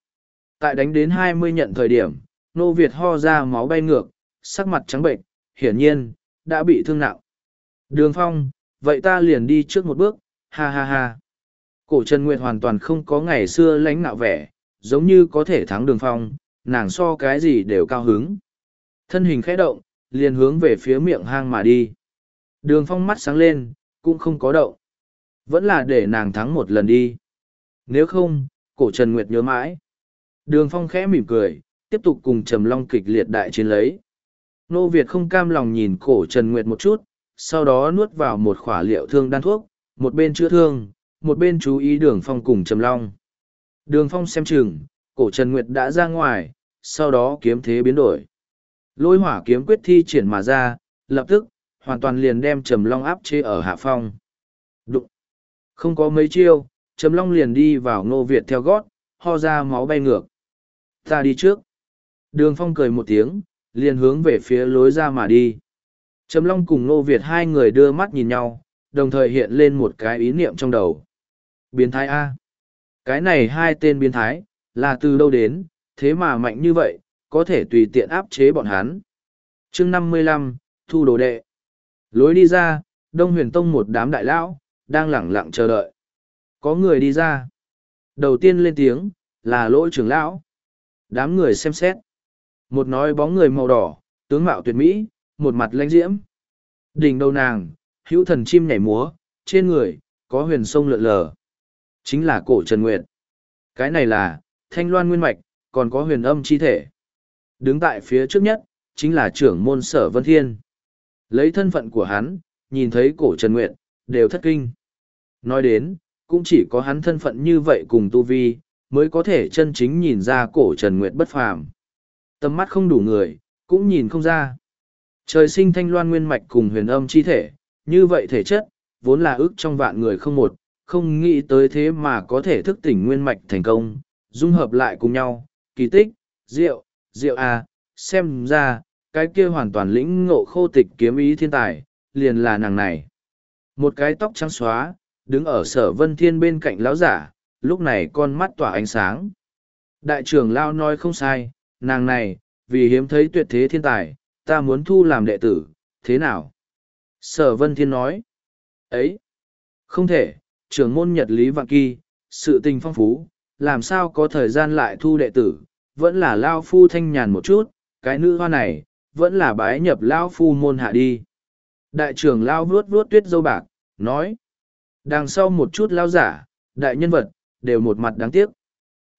Tại đánh đến hai mươi nhận thời điểm, Ngô Việt ho ra máu bay ngược, sắc mặt trắng bệnh, hiển nhiên, đã bị thương nặng. Đường Phong, vậy ta liền đi trước một bước, ha ha ha. Cổ Trần Nguyệt hoàn toàn không có ngày xưa lánh nạo vẻ, giống như có thể thắng đường phong, nàng so cái gì đều cao hứng. Thân hình khẽ động, liền hướng về phía miệng hang mà đi. Đường phong mắt sáng lên, cũng không có động. Vẫn là để nàng thắng một lần đi. Nếu không, cổ Trần Nguyệt nhớ mãi. Đường phong khẽ mỉm cười, tiếp tục cùng Trầm Long kịch liệt đại chiến lấy. Nô Việt không cam lòng nhìn cổ Trần Nguyệt một chút, sau đó nuốt vào một khỏa liệu thương đan thuốc, một bên chữa thương, một bên chú ý đường phong cùng Trầm Long. Đường phong xem chừng, cổ Trần Nguyệt đã ra ngoài, sau đó kiếm thế biến đổi. Lôi hỏa kiếm quyết thi triển mà ra, lập tức, hoàn toàn liền đem Trầm Long áp chế ở hạ phong. Đụng! Không có mấy chiêu, Trầm Long liền đi vào Ngô Việt theo gót, ho ra máu bay ngược. Ta đi trước. Đường phong cười một tiếng, liền hướng về phía lối ra mà đi. Trầm Long cùng Ngô Việt hai người đưa mắt nhìn nhau, đồng thời hiện lên một cái ý niệm trong đầu. Biến thái A. Cái này hai tên biến thái, là từ đâu đến, thế mà mạnh như vậy, có thể tùy tiện áp chế bọn hắn. chương năm mươi lăm thu đồ đệ. Lối đi ra, Đông Huyền Tông một đám đại lão, đang lẳng lặng chờ đợi. Có người đi ra. Đầu tiên lên tiếng, là lỗ trưởng lão. Đám người xem xét. Một nói bóng người màu đỏ, tướng mạo tuyệt mỹ, một mặt lãnh diễm. Đỉnh đầu nàng, hữu thần chim nhảy múa, trên người, có huyền sông lượn lờ. Chính là cổ Trần Nguyệt. Cái này là, thanh loan nguyên mạch, còn có huyền âm chi thể. Đứng tại phía trước nhất, chính là trưởng môn sở Vân Thiên. Lấy thân phận của hắn, nhìn thấy cổ Trần Nguyệt, đều thất kinh. Nói đến, cũng chỉ có hắn thân phận như vậy cùng Tu Vi, mới có thể chân chính nhìn ra cổ Trần Nguyệt bất phàm. Tầm mắt không đủ người, cũng nhìn không ra. Trời sinh thanh loan nguyên mạch cùng huyền âm chi thể, như vậy thể chất, vốn là ước trong vạn người không một, không nghĩ tới thế mà có thể thức tỉnh nguyên mạch thành công, dung hợp lại cùng nhau, kỳ tích, rượu, rượu à, xem ra, cái kia hoàn toàn lĩnh ngộ khô tịch kiếm ý thiên tài, liền là nàng này. Một cái tóc trắng xóa, đứng ở sở vân thiên bên cạnh lão giả, lúc này con mắt tỏa ánh sáng. Đại trưởng Lao nói không sai, nàng này, vì hiếm thấy tuyệt thế thiên tài, ta muốn thu làm đệ tử, thế nào? Sở vân thiên nói, ấy, không thể, trưởng môn nhật lý vạn kỳ, sự tình phong phú, làm sao có thời gian lại thu đệ tử, vẫn là lao phu thanh nhàn một chút, cái nữ hoa này, vẫn là bái nhập lao phu môn hạ đi. Đại trưởng lao vuốt vuốt tuyết dâu bạc, nói, đằng sau một chút lao giả, đại nhân vật, đều một mặt đáng tiếc.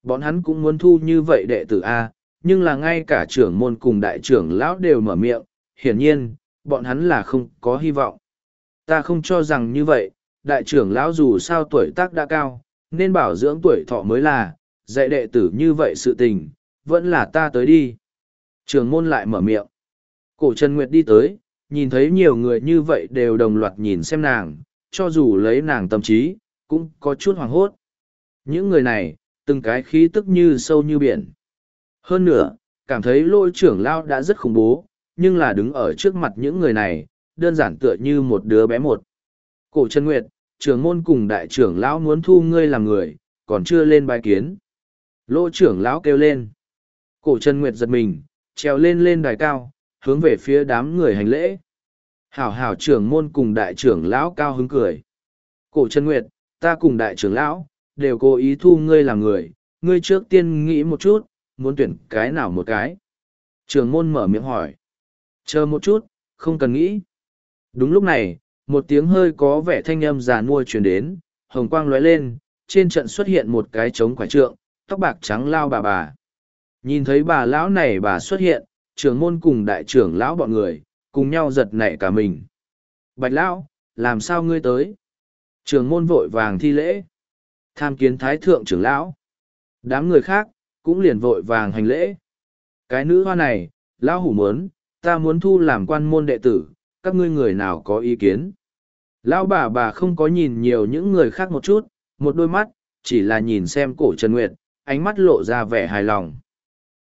Bọn hắn cũng muốn thu như vậy đệ tử A, nhưng là ngay cả trưởng môn cùng đại trưởng lão đều mở miệng, hiển nhiên, bọn hắn là không có hy vọng. Ta không cho rằng như vậy, đại trưởng lão dù sao tuổi tác đã cao, nên bảo dưỡng tuổi thọ mới là, dạy đệ tử như vậy sự tình, vẫn là ta tới đi. Trường môn lại mở miệng. Cổ Trần Nguyệt đi tới, nhìn thấy nhiều người như vậy đều đồng loạt nhìn xem nàng, cho dù lấy nàng tâm trí, cũng có chút hoàng hốt. Những người này, từng cái khí tức như sâu như biển. Hơn nữa, cảm thấy lôi trưởng lao đã rất khủng bố, nhưng là đứng ở trước mặt những người này, đơn giản tựa như một đứa bé một. Cổ Trần Nguyệt, trưởng môn cùng đại trưởng lão muốn thu ngươi làm người, còn chưa lên bài kiến. Lỗ trưởng lão kêu lên. Cổ Trần Nguyệt giật mình, trèo lên lên đài cao, hướng về phía đám người hành lễ. Hảo hảo trưởng môn cùng đại trưởng lão cao hứng cười. Cổ Trần Nguyệt, ta cùng đại trưởng lão, đều cố ý thu ngươi làm người, ngươi trước tiên nghĩ một chút, muốn tuyển cái nào một cái. Trưởng môn mở miệng hỏi. Chờ một chút, không cần nghĩ. Đúng lúc này, một tiếng hơi có vẻ thanh âm già nuôi truyền đến, hồng quang lóe lên, trên trận xuất hiện một cái trống quải trượng, tóc bạc trắng lao bà bà. Nhìn thấy bà lão này bà xuất hiện, trưởng môn cùng đại trưởng lão bọn người, cùng nhau giật nảy cả mình. Bạch lão, làm sao ngươi tới? trường môn vội vàng thi lễ. Tham kiến thái thượng trưởng lão. Đám người khác, cũng liền vội vàng hành lễ. Cái nữ hoa này, lão hủ muốn, ta muốn thu làm quan môn đệ tử, các ngươi người nào có ý kiến? Lão bà bà không có nhìn nhiều những người khác một chút, một đôi mắt, chỉ là nhìn xem cổ Trần Nguyệt, ánh mắt lộ ra vẻ hài lòng.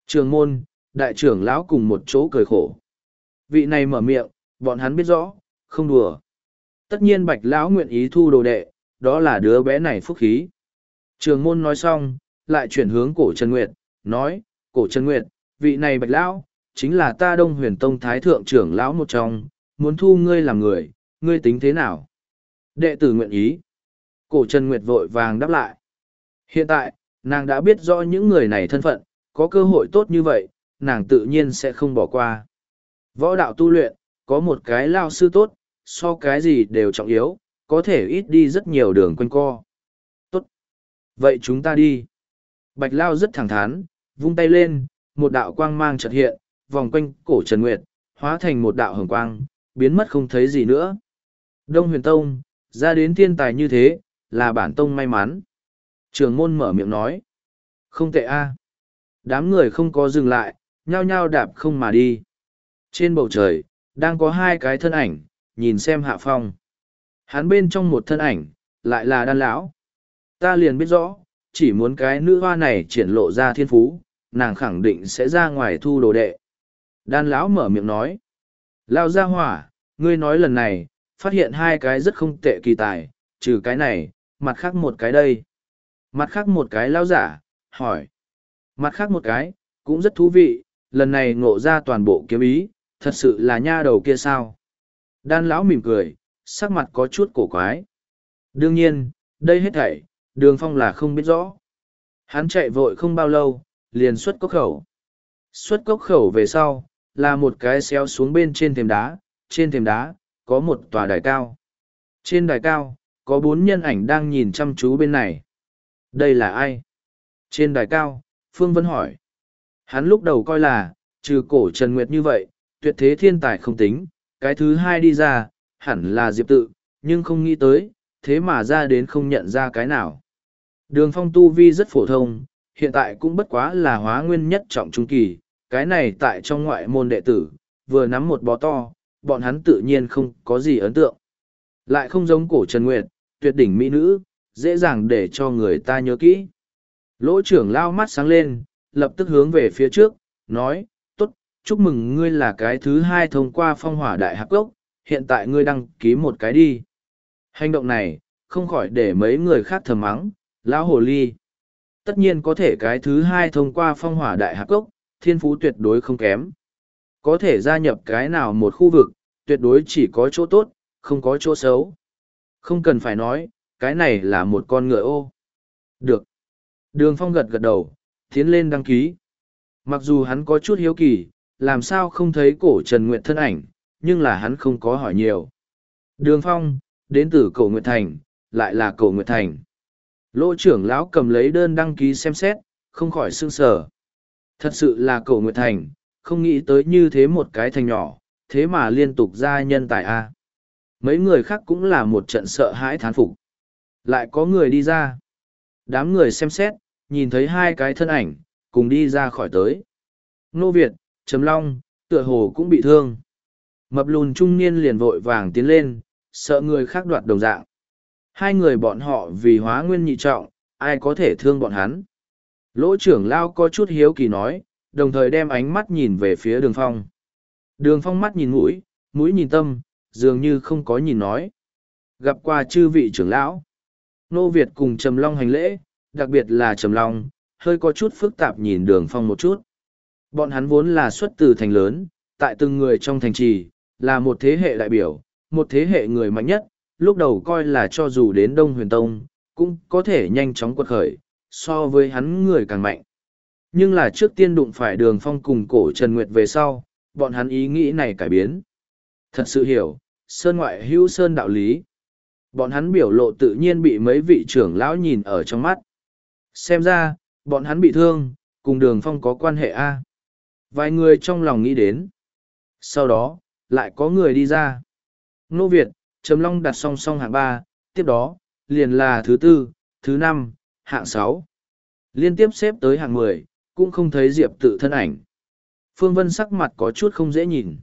Trường môn, đại trưởng lão cùng một chỗ cười khổ. Vị này mở miệng, bọn hắn biết rõ, không đùa. Tất nhiên bạch lão nguyện ý thu đồ đệ, đó là đứa bé này phúc khí. Trường môn nói xong, lại chuyển hướng cổ Trần Nguyệt, nói, cổ Trần Nguyệt, vị này bạch lão, chính là ta đông huyền tông thái thượng trưởng lão một trong, muốn thu ngươi làm người, ngươi tính thế nào? Đệ tử nguyện ý. Cổ Trần Nguyệt vội vàng đáp lại. Hiện tại, nàng đã biết rõ những người này thân phận, có cơ hội tốt như vậy, nàng tự nhiên sẽ không bỏ qua. Võ đạo tu luyện, có một cái lao sư tốt, so cái gì đều trọng yếu, có thể ít đi rất nhiều đường quanh co. Tốt. Vậy chúng ta đi. Bạch Lao rất thẳng thắn, vung tay lên, một đạo quang mang chợt hiện, vòng quanh cổ Trần Nguyệt, hóa thành một đạo hồng quang, biến mất không thấy gì nữa. Đông huyền tông, ra đến thiên tài như thế, là bản tông may mắn. Trường môn mở miệng nói. Không tệ a. Đám người không có dừng lại, nhao nhao đạp không mà đi. Trên bầu trời, đang có hai cái thân ảnh, nhìn xem hạ phong. Hắn bên trong một thân ảnh, lại là đan lão. Ta liền biết rõ, chỉ muốn cái nữ hoa này triển lộ ra thiên phú, nàng khẳng định sẽ ra ngoài thu đồ đệ. Đan lão mở miệng nói. Lao ra hỏa, ngươi nói lần này, phát hiện hai cái rất không tệ kỳ tài, trừ cái này, mặt khác một cái đây. Mặt khác một cái lao giả, hỏi. Mặt khác một cái, cũng rất thú vị, lần này ngộ ra toàn bộ kiếm ý, thật sự là nha đầu kia sao. Đan lão mỉm cười, sắc mặt có chút cổ quái. Đương nhiên, đây hết thảy, đường phong là không biết rõ. Hắn chạy vội không bao lâu, liền xuất cốc khẩu. Xuất cốc khẩu về sau, là một cái xéo xuống bên trên thềm đá, trên thềm đá, có một tòa đài cao. Trên đài cao, có bốn nhân ảnh đang nhìn chăm chú bên này. Đây là ai? Trên đài cao, Phương Vân hỏi. Hắn lúc đầu coi là, trừ cổ Trần Nguyệt như vậy, tuyệt thế thiên tài không tính, cái thứ hai đi ra, hẳn là Diệp tự, nhưng không nghĩ tới, thế mà ra đến không nhận ra cái nào. Đường phong tu vi rất phổ thông, hiện tại cũng bất quá là hóa nguyên nhất trọng trung kỳ, cái này tại trong ngoại môn đệ tử, vừa nắm một bó to, bọn hắn tự nhiên không có gì ấn tượng. Lại không giống cổ Trần Nguyệt, tuyệt đỉnh mỹ nữ, dễ dàng để cho người ta nhớ kỹ. Lỗ trưởng lao mắt sáng lên, lập tức hướng về phía trước, nói, chúc mừng ngươi là cái thứ hai thông qua phong hỏa đại hạc gốc, hiện tại ngươi đăng ký một cái đi. Hành động này, không khỏi để mấy người khác thầm mắng, lão hồ ly. Tất nhiên có thể cái thứ hai thông qua phong hỏa đại hạc gốc, thiên phú tuyệt đối không kém. Có thể gia nhập cái nào một khu vực, tuyệt đối chỉ có chỗ tốt, không có chỗ xấu. Không cần phải nói, cái này là một con ngựa ô. Được. Đường phong gật gật đầu, tiến lên đăng ký. Mặc dù hắn có chút hiếu kỳ, làm sao không thấy cổ Trần Nguyệt thân ảnh, nhưng là hắn không có hỏi nhiều. Đường phong, đến từ cổ Nguyệt Thành, lại là cổ Nguyệt Thành. Lỗ trưởng lão cầm lấy đơn đăng ký xem xét, không khỏi sương sở. Thật sự là cổ Nguyệt Thành, không nghĩ tới như thế một cái thành nhỏ, thế mà liên tục ra nhân tài A. Mấy người khác cũng là một trận sợ hãi thán phục. Lại có người đi ra. Đám người xem xét, nhìn thấy hai cái thân ảnh, cùng đi ra khỏi tới. Nô Việt, Trầm Long, tựa hồ cũng bị thương. Mập lùn trung niên liền vội vàng tiến lên, sợ người khác đoạt đồng dạng. Hai người bọn họ vì hóa nguyên nhị trọng, ai có thể thương bọn hắn. Lỗ trưởng lao có chút hiếu kỳ nói, đồng thời đem ánh mắt nhìn về phía đường phong. Đường phong mắt nhìn mũi, mũi nhìn tâm, dường như không có nhìn nói. Gặp qua chư vị trưởng lão. Nô Việt cùng Trầm Long hành lễ, đặc biệt là Trầm Long, hơi có chút phức tạp nhìn đường phong một chút. Bọn hắn vốn là xuất từ thành lớn, tại từng người trong thành trì, là một thế hệ đại biểu, một thế hệ người mạnh nhất, lúc đầu coi là cho dù đến Đông Huyền Tông, cũng có thể nhanh chóng quật khởi, so với hắn người càng mạnh. Nhưng là trước tiên đụng phải đường phong cùng cổ Trần Nguyệt về sau, bọn hắn ý nghĩ này cải biến. Thật sự hiểu, sơn ngoại hữu sơn đạo lý. Bọn hắn biểu lộ tự nhiên bị mấy vị trưởng lão nhìn ở trong mắt. Xem ra, bọn hắn bị thương, cùng đường phong có quan hệ A. Vài người trong lòng nghĩ đến. Sau đó, lại có người đi ra. Nô Việt, Trầm Long đặt song song hạng ba, tiếp đó, liền là thứ tư, thứ năm, hạng sáu. Liên tiếp xếp tới hạng mười, cũng không thấy Diệp tự thân ảnh. Phương Vân sắc mặt có chút không dễ nhìn.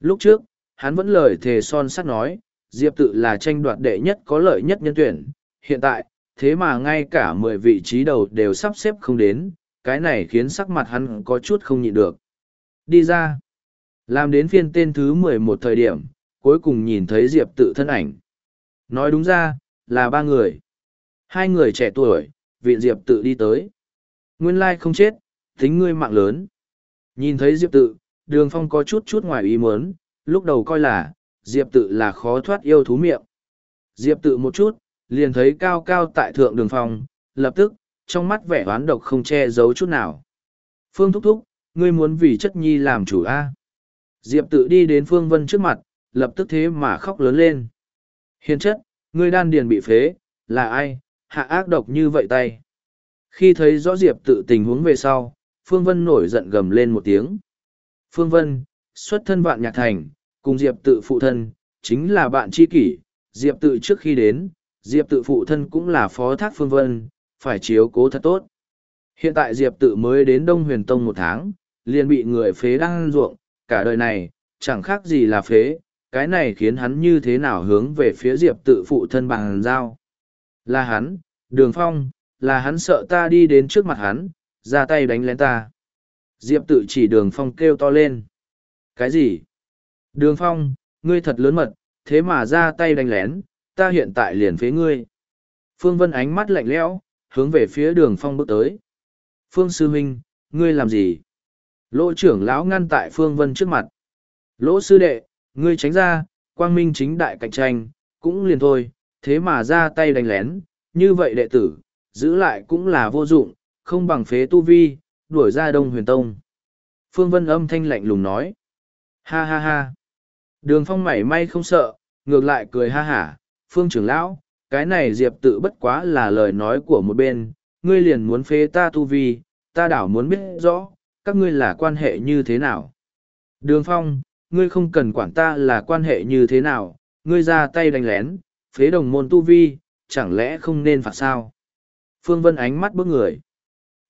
Lúc trước, hắn vẫn lời thề son sắt nói, Diệp tự là tranh đoạt đệ nhất có lợi nhất nhân tuyển. Hiện tại, thế mà ngay cả mười vị trí đầu đều sắp xếp không đến, cái này khiến sắc mặt hắn có chút không nhịn được. Đi ra. Làm đến phiên tên thứ mười một thời điểm, cuối cùng nhìn thấy Diệp tự thân ảnh. Nói đúng ra, là ba người. Hai người trẻ tuổi, viện Diệp tự đi tới. Nguyên lai không chết, tính ngươi mạng lớn. Nhìn thấy Diệp tự, đường phong có chút chút ngoài ý muốn, lúc đầu coi là, Diệp tự là khó thoát yêu thú miệng. Diệp tự một chút, liền thấy cao cao tại thượng đường phong, lập tức, trong mắt vẻ oán độc không che giấu chút nào. Phương thúc thúc, ngươi muốn vì chất nhi làm chủ A. Diệp tự đi đến Phương Vân trước mặt, lập tức thế mà khóc lớn lên. Hiền chất, ngươi đan điền bị phế, là ai, hạ ác độc như vậy tay. Khi thấy rõ Diệp tự tình huống về sau, Phương Vân nổi giận gầm lên một tiếng. Phương Vân, xuất thân vạn nhạc thành, cùng Diệp tự phụ thân, chính là bạn tri kỷ. Diệp tự trước khi đến, Diệp tự phụ thân cũng là phó thác Phương Vân, phải chiếu cố thật tốt. Hiện tại Diệp tự mới đến Đông Huyền Tông một tháng, liền bị người phế đang ruộng, cả đời này, chẳng khác gì là phế, cái này khiến hắn như thế nào hướng về phía Diệp tự phụ thân bằng giao. Là hắn, Đường Phong, là hắn sợ ta đi đến trước mặt hắn, ra tay đánh lén ta. Diệp tự chỉ Đường Phong kêu to lên. Cái gì? Đường Phong, ngươi thật lớn mật, thế mà ra tay đánh lén, ta hiện tại liền phế ngươi. Phương Vân ánh mắt lạnh lẽo, hướng về phía Đường Phong bước tới. Phương Sư Minh, ngươi làm gì? Lỗ trưởng lão ngăn tại Phương Vân trước mặt. Lỗ sư đệ, ngươi tránh ra, quang minh chính đại cạnh tranh, cũng liền thôi, thế mà ra tay đánh lén, như vậy đệ tử, giữ lại cũng là vô dụng, không bằng phế tu vi, đuổi ra đông huyền tông. Phương Vân âm thanh lạnh lùng nói. Ha ha ha. Đường phong mảy may không sợ, ngược lại cười ha hả. Phương trưởng lão, cái này diệp tự bất quá là lời nói của một bên, ngươi liền muốn phế ta tu vi, ta đảo muốn biết rõ, các ngươi là quan hệ như thế nào. Đường phong, ngươi không cần quản ta là quan hệ như thế nào, ngươi ra tay đánh lén, phế đồng môn tu vi, chẳng lẽ không nên phạt sao? Phương Vân ánh mắt bước người.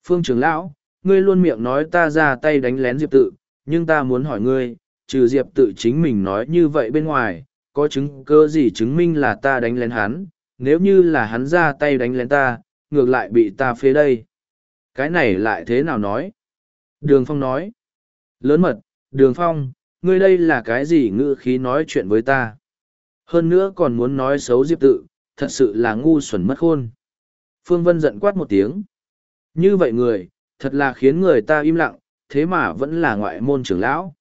Phương trưởng lão, ngươi luôn miệng nói ta ra tay đánh lén Diệp tự, nhưng ta muốn hỏi ngươi, trừ Diệp tự chính mình nói như vậy bên ngoài, có chứng cơ gì chứng minh là ta đánh lén hắn, nếu như là hắn ra tay đánh lén ta, ngược lại bị ta phế đây. Cái này lại thế nào nói? Đường Phong nói. Lớn mật, Đường Phong, ngươi đây là cái gì ngữ khí nói chuyện với ta? Hơn nữa còn muốn nói xấu Diệp tự, thật sự là ngu xuẩn mất khôn. Phương Vân giận quát một tiếng. Như vậy người, thật là khiến người ta im lặng, thế mà vẫn là ngoại môn trưởng lão.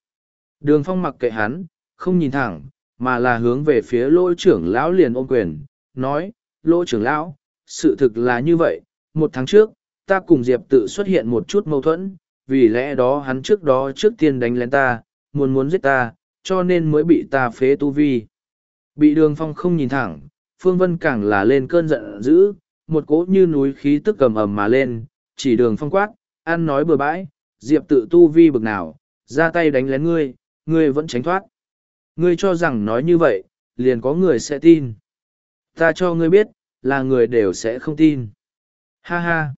Đường Phong mặc kệ hắn, không nhìn thẳng, mà là hướng về phía lỗ trưởng lão liền ôm quyền, nói, lỗ trưởng lão, sự thực là như vậy, một tháng trước, ta cùng Diệp tự xuất hiện một chút mâu thuẫn, vì lẽ đó hắn trước đó trước tiên đánh lén ta, muốn muốn giết ta, cho nên mới bị ta phế tu vi. Bị đường phong không nhìn thẳng, Phương Vân càng là lên cơn giận dữ, một cỗ như núi khí tức cầm ầm mà lên, chỉ đường phong quát, ăn nói bừa bãi, Diệp tự tu vi bực nào, ra tay đánh lén ngươi, ngươi vẫn tránh thoát. Ngươi cho rằng nói như vậy, liền có người sẽ tin. Ta cho ngươi biết, là người đều sẽ không tin. Ha ha.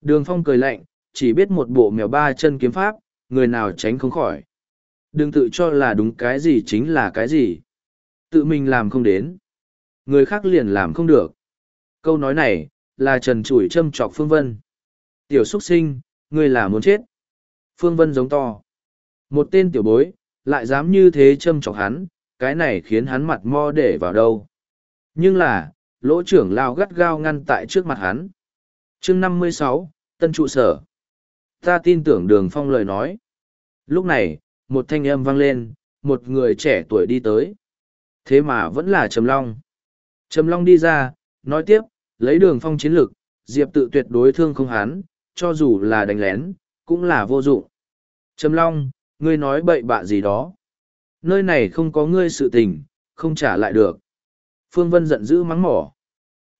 Đường phong cười lạnh, chỉ biết một bộ mèo ba chân kiếm pháp, người nào tránh không khỏi. Đừng tự cho là đúng cái gì chính là cái gì. Tự mình làm không đến. Người khác liền làm không được. Câu nói này, là trần chủi châm trọc Phương Vân. Tiểu xuất sinh, ngươi là muốn chết. Phương Vân giống to. Một tên tiểu bối, lại dám như thế châm chọc hắn, cái này khiến hắn mặt mo để vào đâu. Nhưng là, lỗ trưởng lao gắt gao ngăn tại trước mặt hắn. chương năm mươi sáu tân trụ sở. Ta tin tưởng đường phong lời nói. Lúc này, một thanh âm vang lên, một người trẻ tuổi đi tới. Thế mà vẫn là Trầm Long. Trầm Long đi ra, nói tiếp, lấy đường phong chiến lực, Diệp tự tuyệt đối thương không hắn, cho dù là đánh lén, cũng là vô dụng. Trầm Long, ngươi nói bậy bạ gì đó. Nơi này không có ngươi sự tình, không trả lại được. Phương Vân giận dữ mắng mỏ.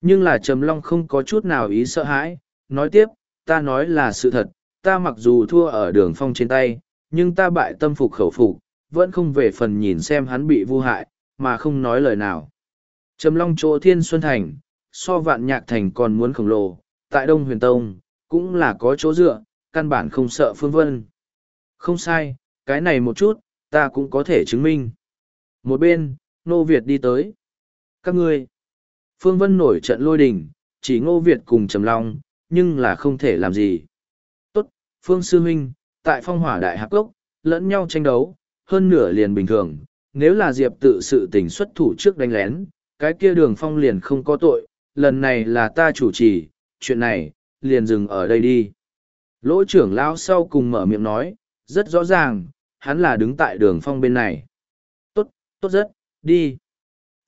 Nhưng là Trầm Long không có chút nào ý sợ hãi, nói tiếp, ta nói là sự thật, ta mặc dù thua ở đường phong trên tay, nhưng ta bại tâm phục khẩu phục, vẫn không về phần nhìn xem hắn bị vu hại, mà không nói lời nào. Trầm Long chỗ Thiên Xuân Thành, so vạn nhạc thành còn muốn khổng lồ, tại Đông Huyền Tông, cũng là có chỗ dựa, căn bản không sợ Phương Vân. Không sai, cái này một chút, ta cũng có thể chứng minh. Một bên, Nô Việt đi tới. Các ngươi, Phương Vân nổi trận lôi đình, chỉ Ngô Việt cùng Trầm Long, nhưng là không thể làm gì. Tốt, Phương Sư huynh tại phong hỏa đại hắc cốc lẫn nhau tranh đấu, hơn nửa liền bình thường. Nếu là Diệp tự sự tình xuất thủ trước đánh lén, cái kia đường phong liền không có tội, lần này là ta chủ trì, chuyện này, liền dừng ở đây đi. Lỗ trưởng lão sau cùng mở miệng nói, rất rõ ràng, hắn là đứng tại đường phong bên này. Tốt, tốt rất, đi.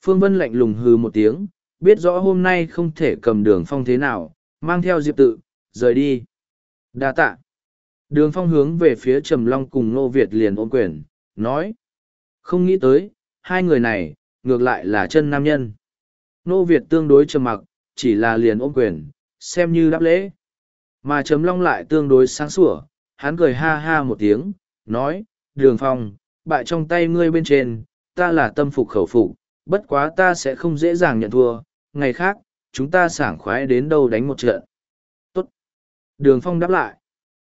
Phương Vân lạnh lùng hừ một tiếng, biết rõ hôm nay không thể cầm đường phong thế nào, mang theo diệp tự, rời đi. đa tạ. Đường phong hướng về phía Trầm Long cùng Nô Việt liền ôm quyền, nói. Không nghĩ tới, hai người này, ngược lại là chân nam nhân. Nô Việt tương đối trầm mặc, chỉ là liền ôm quyền, xem như đáp lễ. Mà Trầm Long lại tương đối sáng sủa, hắn cười ha ha một tiếng, nói, đường phong, bại trong tay ngươi bên trên, ta là tâm phục khẩu phục, bất quá ta sẽ không dễ dàng nhận thua, ngày khác, chúng ta sảng khoái đến đâu đánh một trận. Tốt. Đường phong đáp lại.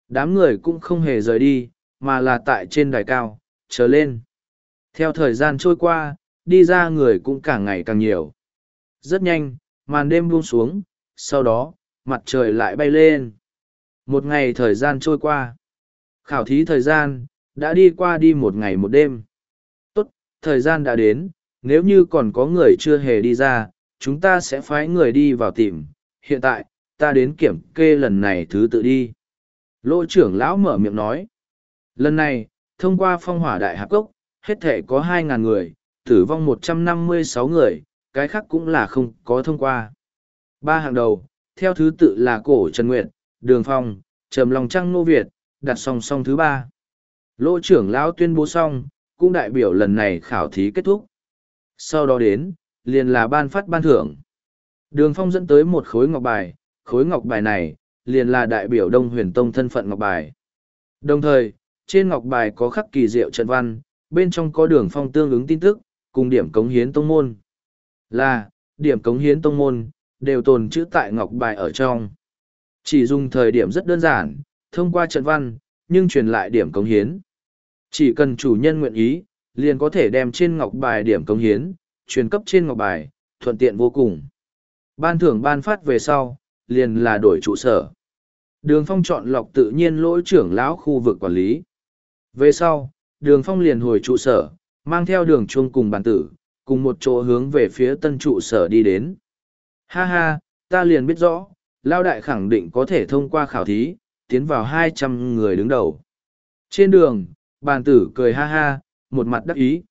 Đám người cũng không hề rời đi, mà là tại trên đài cao, trở lên. Theo thời gian trôi qua, đi ra người cũng càng ngày càng nhiều. Rất nhanh, màn đêm buông xuống, sau đó, mặt trời lại bay lên. Một ngày thời gian trôi qua. Khảo thí thời gian, đã đi qua đi một ngày một đêm. Tốt, thời gian đã đến, nếu như còn có người chưa hề đi ra, chúng ta sẽ phái người đi vào tìm. Hiện tại, ta đến kiểm kê lần này thứ tự đi. Lỗ trưởng lão mở miệng nói. Lần này, thông qua phong hỏa đại hạp cốc, hết thể có 2.000 người, tử vong 156 người, cái khác cũng là không có thông qua. Ba hàng đầu, theo thứ tự là cổ Trần Nguyệt, Đường Phong, Trầm Lòng Trăng Nô Việt, đặt song song thứ ba. Lỗ trưởng lão tuyên bố xong, cũng đại biểu lần này khảo thí kết thúc. Sau đó đến, liền là ban phát ban thưởng. Đường Phong dẫn tới một khối ngọc bài, khối ngọc bài này, liền là đại biểu Đông Huyền Tông thân phận ngọc bài. Đồng thời, trên ngọc bài có khắc kỳ diệu trận văn, bên trong có đường phong tương ứng tin tức, cùng điểm cống hiến tông môn. Là, điểm cống hiến tông môn, đều tồn chữ tại ngọc bài ở trong. Chỉ dùng thời điểm rất đơn giản, thông qua trận văn, nhưng truyền lại điểm cống hiến. Chỉ cần chủ nhân nguyện ý, liền có thể đem trên ngọc bài điểm công hiến, truyền cấp trên ngọc bài, thuận tiện vô cùng. Ban thưởng ban phát về sau, liền là đổi trụ sở. Đường Phong chọn lọc tự nhiên lỗi trưởng lão khu vực quản lý. Về sau, đường Phong liền hồi trụ sở, mang theo đường chuông cùng bản tử, cùng một chỗ hướng về phía tân trụ sở đi đến. Ha ha, ta liền biết rõ, Lao Đại khẳng định có thể thông qua khảo thí, tiến vào hai trăm người đứng đầu. Trên đường, bàn tử cười ha ha, một mặt đắc ý.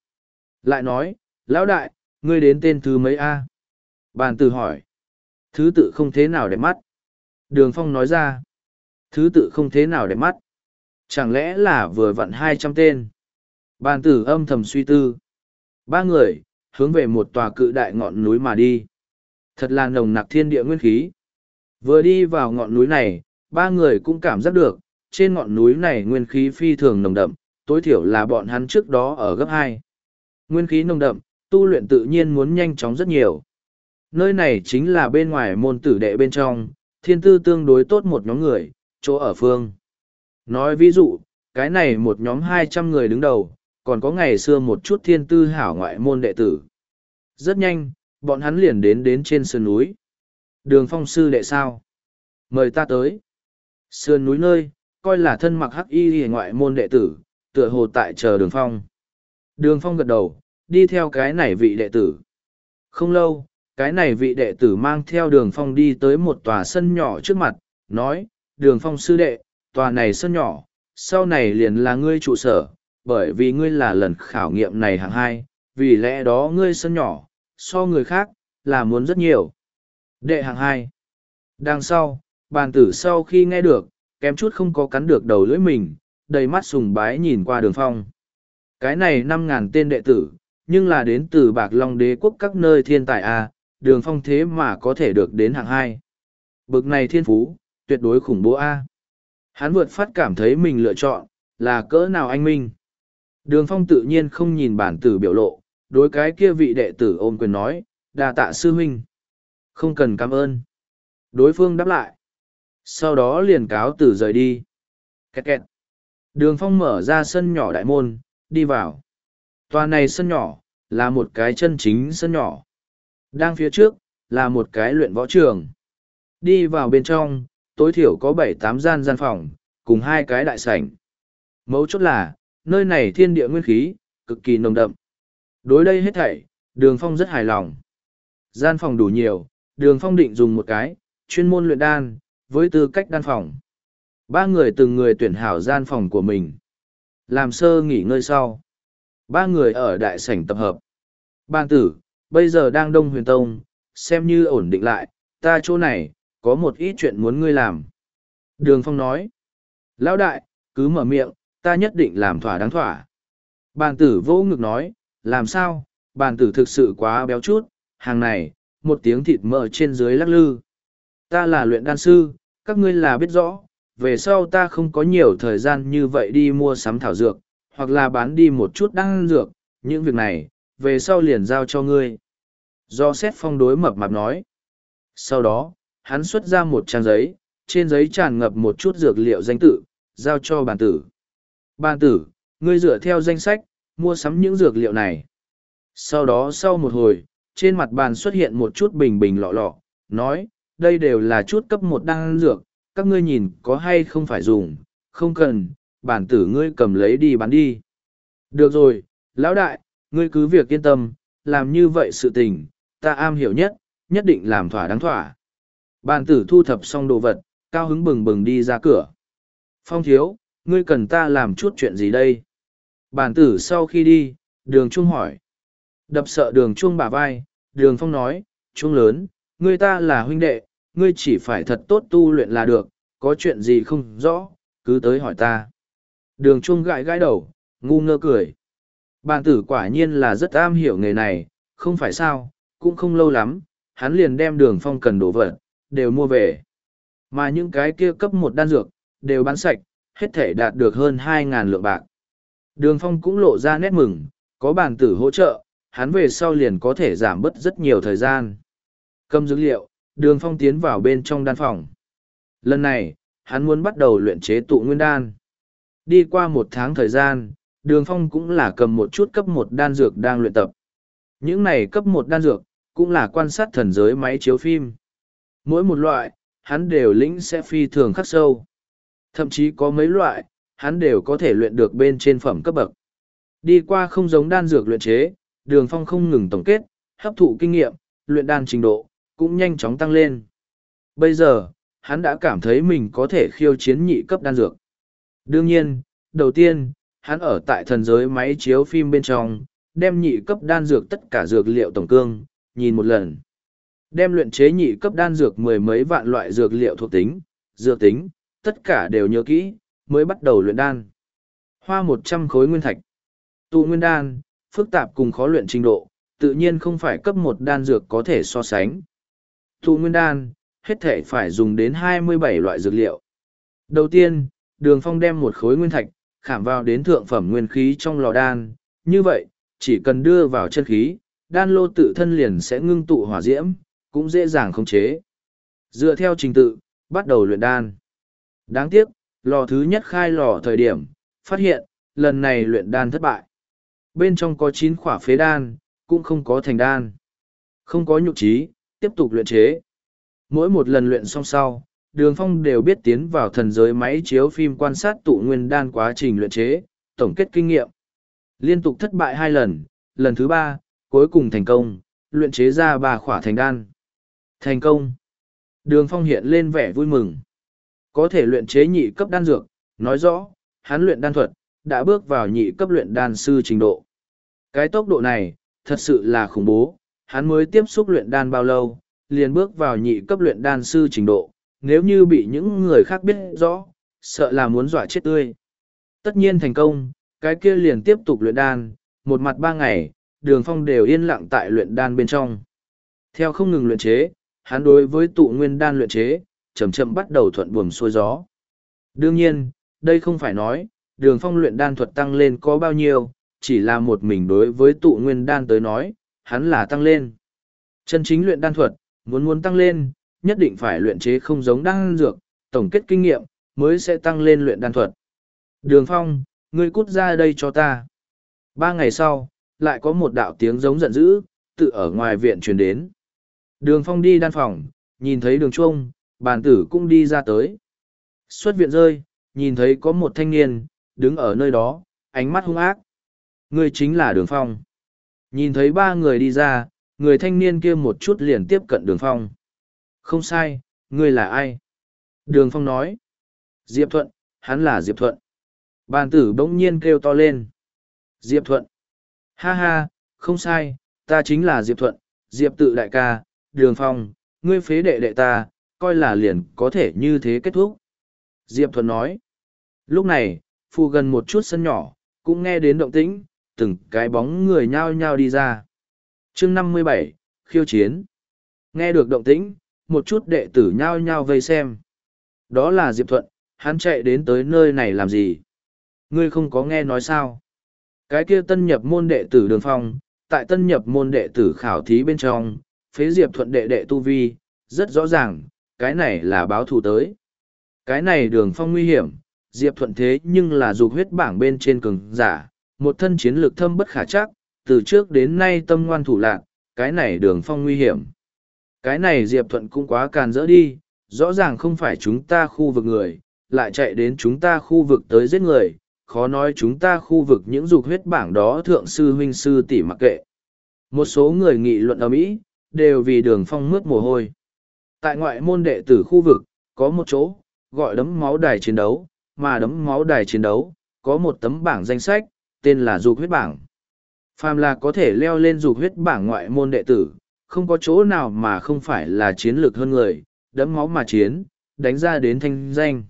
Lại nói, Lão Đại, ngươi đến tên thứ mấy A? Bàn tử hỏi. Thứ tự không thế nào đẹp mắt. Đường Phong nói ra. Thứ tự không thế nào đẹp mắt. Chẳng lẽ là vừa vặn hai trăm tên. Bàn tử âm thầm suy tư. Ba người, hướng về một tòa cự đại ngọn núi mà đi. Thật là nồng nặc thiên địa nguyên khí. Vừa đi vào ngọn núi này, ba người cũng cảm giác được, trên ngọn núi này nguyên khí phi thường nồng đậm, tối thiểu là bọn hắn trước đó ở gấp hai. Nguyên khí nồng đậm, tu luyện tự nhiên muốn nhanh chóng rất nhiều. Nơi này chính là bên ngoài môn tử đệ bên trong, thiên tư tương đối tốt một nhóm người, chỗ ở phương. Nói ví dụ, cái này một nhóm hai trăm người đứng đầu, còn có ngày xưa một chút thiên tư hảo ngoại môn đệ tử. Rất nhanh, bọn hắn liền đến đến trên sườn núi. Đường phong sư đệ sao? Mời ta tới. Sườn núi nơi, coi là thân mặc hắc y hề ngoại môn đệ tử, tựa hồ tại chờ đường phong. Đường phong gật đầu, đi theo cái này vị đệ tử. Không lâu, cái này vị đệ tử mang theo đường phong đi tới một tòa sân nhỏ trước mặt, nói, đường phong sư đệ, tòa này sân nhỏ, sau này liền là ngươi trụ sở, bởi vì ngươi là lần khảo nghiệm này hạng hai, vì lẽ đó ngươi sân nhỏ, so người khác, là muốn rất nhiều. Đệ hạng hai. Đằng sau, bàn tử sau khi nghe được, kém chút không có cắn được đầu lưỡi mình, đầy mắt sùng bái nhìn qua đường phong. Cái này năm ngàn tên đệ tử, nhưng là đến từ bạc long đế quốc các nơi thiên tài A, đường phong thế mà có thể được đến hạng hai. Bực này thiên phú, tuyệt đối khủng bố A. Hắn vượt phát cảm thấy mình lựa chọn, là cỡ nào anh minh. Đường phong tự nhiên không nhìn bản tử biểu lộ, đối cái kia vị đệ tử ôm quyền nói, đà tạ sư huynh. Không cần cảm ơn. Đối phương đáp lại. Sau đó liền cáo tử rời đi. Kẹt kẹt. Đường phong mở ra sân nhỏ đại môn, đi vào. Tòa này sân nhỏ, là một cái chân chính sân nhỏ. Đang phía trước, là một cái luyện võ trường. Đi vào bên trong, tối thiểu có bảy tám gian gian phòng, cùng hai cái đại sảnh. Mấu chốt là, nơi này thiên địa nguyên khí, cực kỳ nồng đậm. Đối đây hết thảy, đường phong rất hài lòng. Gian phòng đủ nhiều, đường phong định dùng một cái, chuyên môn luyện đan, với tư cách đan phòng. Ba người từng người tuyển hảo gian phòng của mình. Làm sơ nghỉ ngơi sau. Ba người ở đại sảnh tập hợp. Ban tử, bây giờ đang đông huyền tông, xem như ổn định lại, ta chỗ này, có một ít chuyện muốn ngươi làm. Đường phong nói. Lão đại, cứ mở miệng, ta nhất định làm thỏa đáng thỏa. Bàn tử vô ngực nói, làm sao, bàn tử thực sự quá béo chút, hàng này, một tiếng thịt mỡ trên dưới lắc lư. Ta là luyện đan sư, các ngươi là biết rõ, về sau ta không có nhiều thời gian như vậy đi mua sắm thảo dược, hoặc là bán đi một chút đăng dược, những việc này, về sau liền giao cho ngươi. Do xét phong đối mập mạp nói. Sau đó, hắn xuất ra một trang giấy, trên giấy tràn ngập một chút dược liệu danh tự, giao cho bàn tử. Bàn tử, ngươi dựa theo danh sách, mua sắm những dược liệu này. Sau đó sau một hồi, trên mặt bàn xuất hiện một chút bình bình lọ lọ, nói, đây đều là chút cấp một đan dược, các ngươi nhìn có hay không phải dùng, không cần, bản tử ngươi cầm lấy đi bán đi. Được rồi, lão đại, ngươi cứ việc yên tâm, làm như vậy sự tình, ta am hiểu nhất, nhất định làm thỏa đáng thỏa. Bản tử thu thập xong đồ vật, cao hứng bừng bừng đi ra cửa. Phong thiếu, ngươi cần ta làm chút chuyện gì đây? Bản tử sau khi đi, đường trung hỏi. Đập sợ đường trung bả vai, đường phong nói, trung lớn, ngươi ta là huynh đệ, ngươi chỉ phải thật tốt tu luyện là được, có chuyện gì không rõ, cứ tới hỏi ta. Đường Chuông gãi gãi đầu, ngu ngơ cười. Bàn tử quả nhiên là rất am hiểu nghề này, không phải sao, cũng không lâu lắm, hắn liền đem đường phong cần đổ vật, đều mua về. Mà những cái kia cấp một đan dược, đều bán sạch, hết thể đạt được hơn hai ngàn lượng bạc. Đường phong cũng lộ ra nét mừng, có bàn tử hỗ trợ, hắn về sau liền có thể giảm bớt rất nhiều thời gian. Cầm dữ liệu, đường phong tiến vào bên trong đan phòng. Lần này, hắn muốn bắt đầu luyện chế tụ nguyên đan. Đi qua một tháng thời gian, đường phong cũng là cầm một chút cấp một đan dược đang luyện tập. Những này cấp một đan dược, cũng là quan sát thần giới máy chiếu phim. Mỗi một loại, hắn đều lĩnh sẽ phi thường khắc sâu. Thậm chí có mấy loại, hắn đều có thể luyện được bên trên phẩm cấp bậc. Đi qua không giống đan dược luyện chế, đường phong không ngừng tổng kết, hấp thụ kinh nghiệm, luyện đan trình độ, cũng nhanh chóng tăng lên. Bây giờ, hắn đã cảm thấy mình có thể khiêu chiến nhị cấp đan dược. Đương nhiên, đầu tiên, hắn ở tại thần giới máy chiếu phim bên trong, đem nhị cấp đan dược tất cả dược liệu tổng cương, nhìn một lần. Đem luyện chế nhị cấp đan dược mười mấy vạn loại dược liệu thuộc tính, dược tính, tất cả đều nhớ kỹ, mới bắt đầu luyện đan. Hoa một trăm khối nguyên thạch. Tụ nguyên đan, phức tạp cùng khó luyện trình độ, tự nhiên không phải cấp một đan dược có thể so sánh. Thụ nguyên đan, hết thể phải dùng đến hai mươi bảy loại dược liệu. Đầu tiên, đường phong đem một khối nguyên thạch, khảm vào đến thượng phẩm nguyên khí trong lò đan. Như vậy, chỉ cần đưa vào chân khí, đan lô tự thân liền sẽ ngưng tụ hỏa diễm, cũng dễ dàng khống chế. Dựa theo trình tự, bắt đầu luyện đan. Đáng tiếc, lò thứ nhất khai lò thời điểm, phát hiện, lần này luyện đan thất bại. Bên trong có chín khỏa phế đan, cũng không có thành đan. Không có nhục trí, tiếp tục luyện chế. Mỗi một lần luyện xong sau, Đường Phong đều biết tiến vào thần giới máy chiếu phim quan sát tụ nguyên đan quá trình luyện chế, tổng kết kinh nghiệm. Liên tục thất bại hai lần, lần thứ ba, cuối cùng thành công, luyện chế ra ba khỏa thành đan. Thành công. Đường Phong hiện lên vẻ vui mừng. Có thể luyện chế nhị cấp đan dược, nói rõ, hắn luyện đan thuật, đã bước vào nhị cấp luyện đan sư trình độ. Cái tốc độ này, thật sự là khủng bố, hắn mới tiếp xúc luyện đan bao lâu, liền bước vào nhị cấp luyện đan sư trình độ, nếu như bị những người khác biết rõ, sợ là muốn dọa chết tươi. Tất nhiên thành công, cái kia liền tiếp tục luyện đan, một mặt ba ngày, đường phong đều yên lặng tại luyện đan bên trong. Theo không ngừng luyện chế, hắn đối với tụ nguyên đan luyện chế, chậm chậm bắt đầu thuận buồm xuôi gió. Đương nhiên, đây không phải nói, đường phong luyện đan thuật tăng lên có bao nhiêu, chỉ là một mình đối với tụ nguyên đan tới nói, hắn là tăng lên. Chân chính luyện đan thuật, muốn muốn tăng lên, nhất định phải luyện chế không giống đan dược, tổng kết kinh nghiệm, mới sẽ tăng lên luyện đan thuật. Đường phong, ngươi cút ra đây cho ta. Ba ngày sau, lại có một đạo tiếng giống giận dữ, tự ở ngoài viện truyền đến. Đường phong đi đan phòng, nhìn thấy đường chuông, bàn tử cũng đi ra tới. Xuất viện rơi, nhìn thấy có một thanh niên, đứng ở nơi đó, ánh mắt hung ác. ngươi chính là đường phong. Nhìn thấy ba người đi ra, người thanh niên kia một chút liền tiếp cận đường phong. Không sai ngươi là ai? Đường phong nói. Diệp thuận hắn là diệp thuận. Bàn tử bỗng nhiên kêu to lên. Diệp thuận. Ha ha không sai ta chính là diệp thuận diệp tự đại ca đường phong ngươi phế đệ đệ ta coi là liền có thể như thế kết thúc. Diệp thuận nói. Lúc này phù gần một chút sân nhỏ cũng nghe đến động tĩnh từng cái bóng người nhao nhao đi ra. Chương năm mươi bảy, khiêu chiến. Nghe được động tĩnh, một chút đệ tử nhao nhao vây xem. Đó là diệp thuận, hắn chạy đến tới nơi này làm gì? Ngươi không có nghe nói sao? Cái kia tân nhập môn đệ tử đường phong, tại tân nhập môn đệ tử khảo thí bên trong, phế diệp thuận đệ đệ tu vi, rất rõ ràng, cái này là báo thù tới. Cái này đường phong nguy hiểm, diệp thuận thế nhưng là dục huyết bảng bên trên cường giả một thân chiến lược thâm bất khả chắc, từ trước đến nay tâm ngoan thủ lạc, cái này đường phong nguy hiểm. Cái này diệp thuận cũng quá càn rỡ đi, rõ ràng không phải chúng ta khu vực người, lại chạy đến chúng ta khu vực tới giết người, khó nói chúng ta khu vực những dục huyết bảng đó thượng sư huynh sư tỷ mặc kệ. Một số người nghị luận ở mỹ, đều vì đường phong mướt mồ hôi. Tại ngoại môn đệ tử khu vực, có một chỗ, gọi đấm máu đài chiến đấu, mà đấm máu đài chiến đấu, có một tấm bảng danh sách tên là dục huyết bảng. Phàm là có thể leo lên dục huyết bảng ngoại môn đệ tử, không có chỗ nào mà không phải là chiến lược hơn người đấm máu mà chiến, đánh ra đến thanh danh.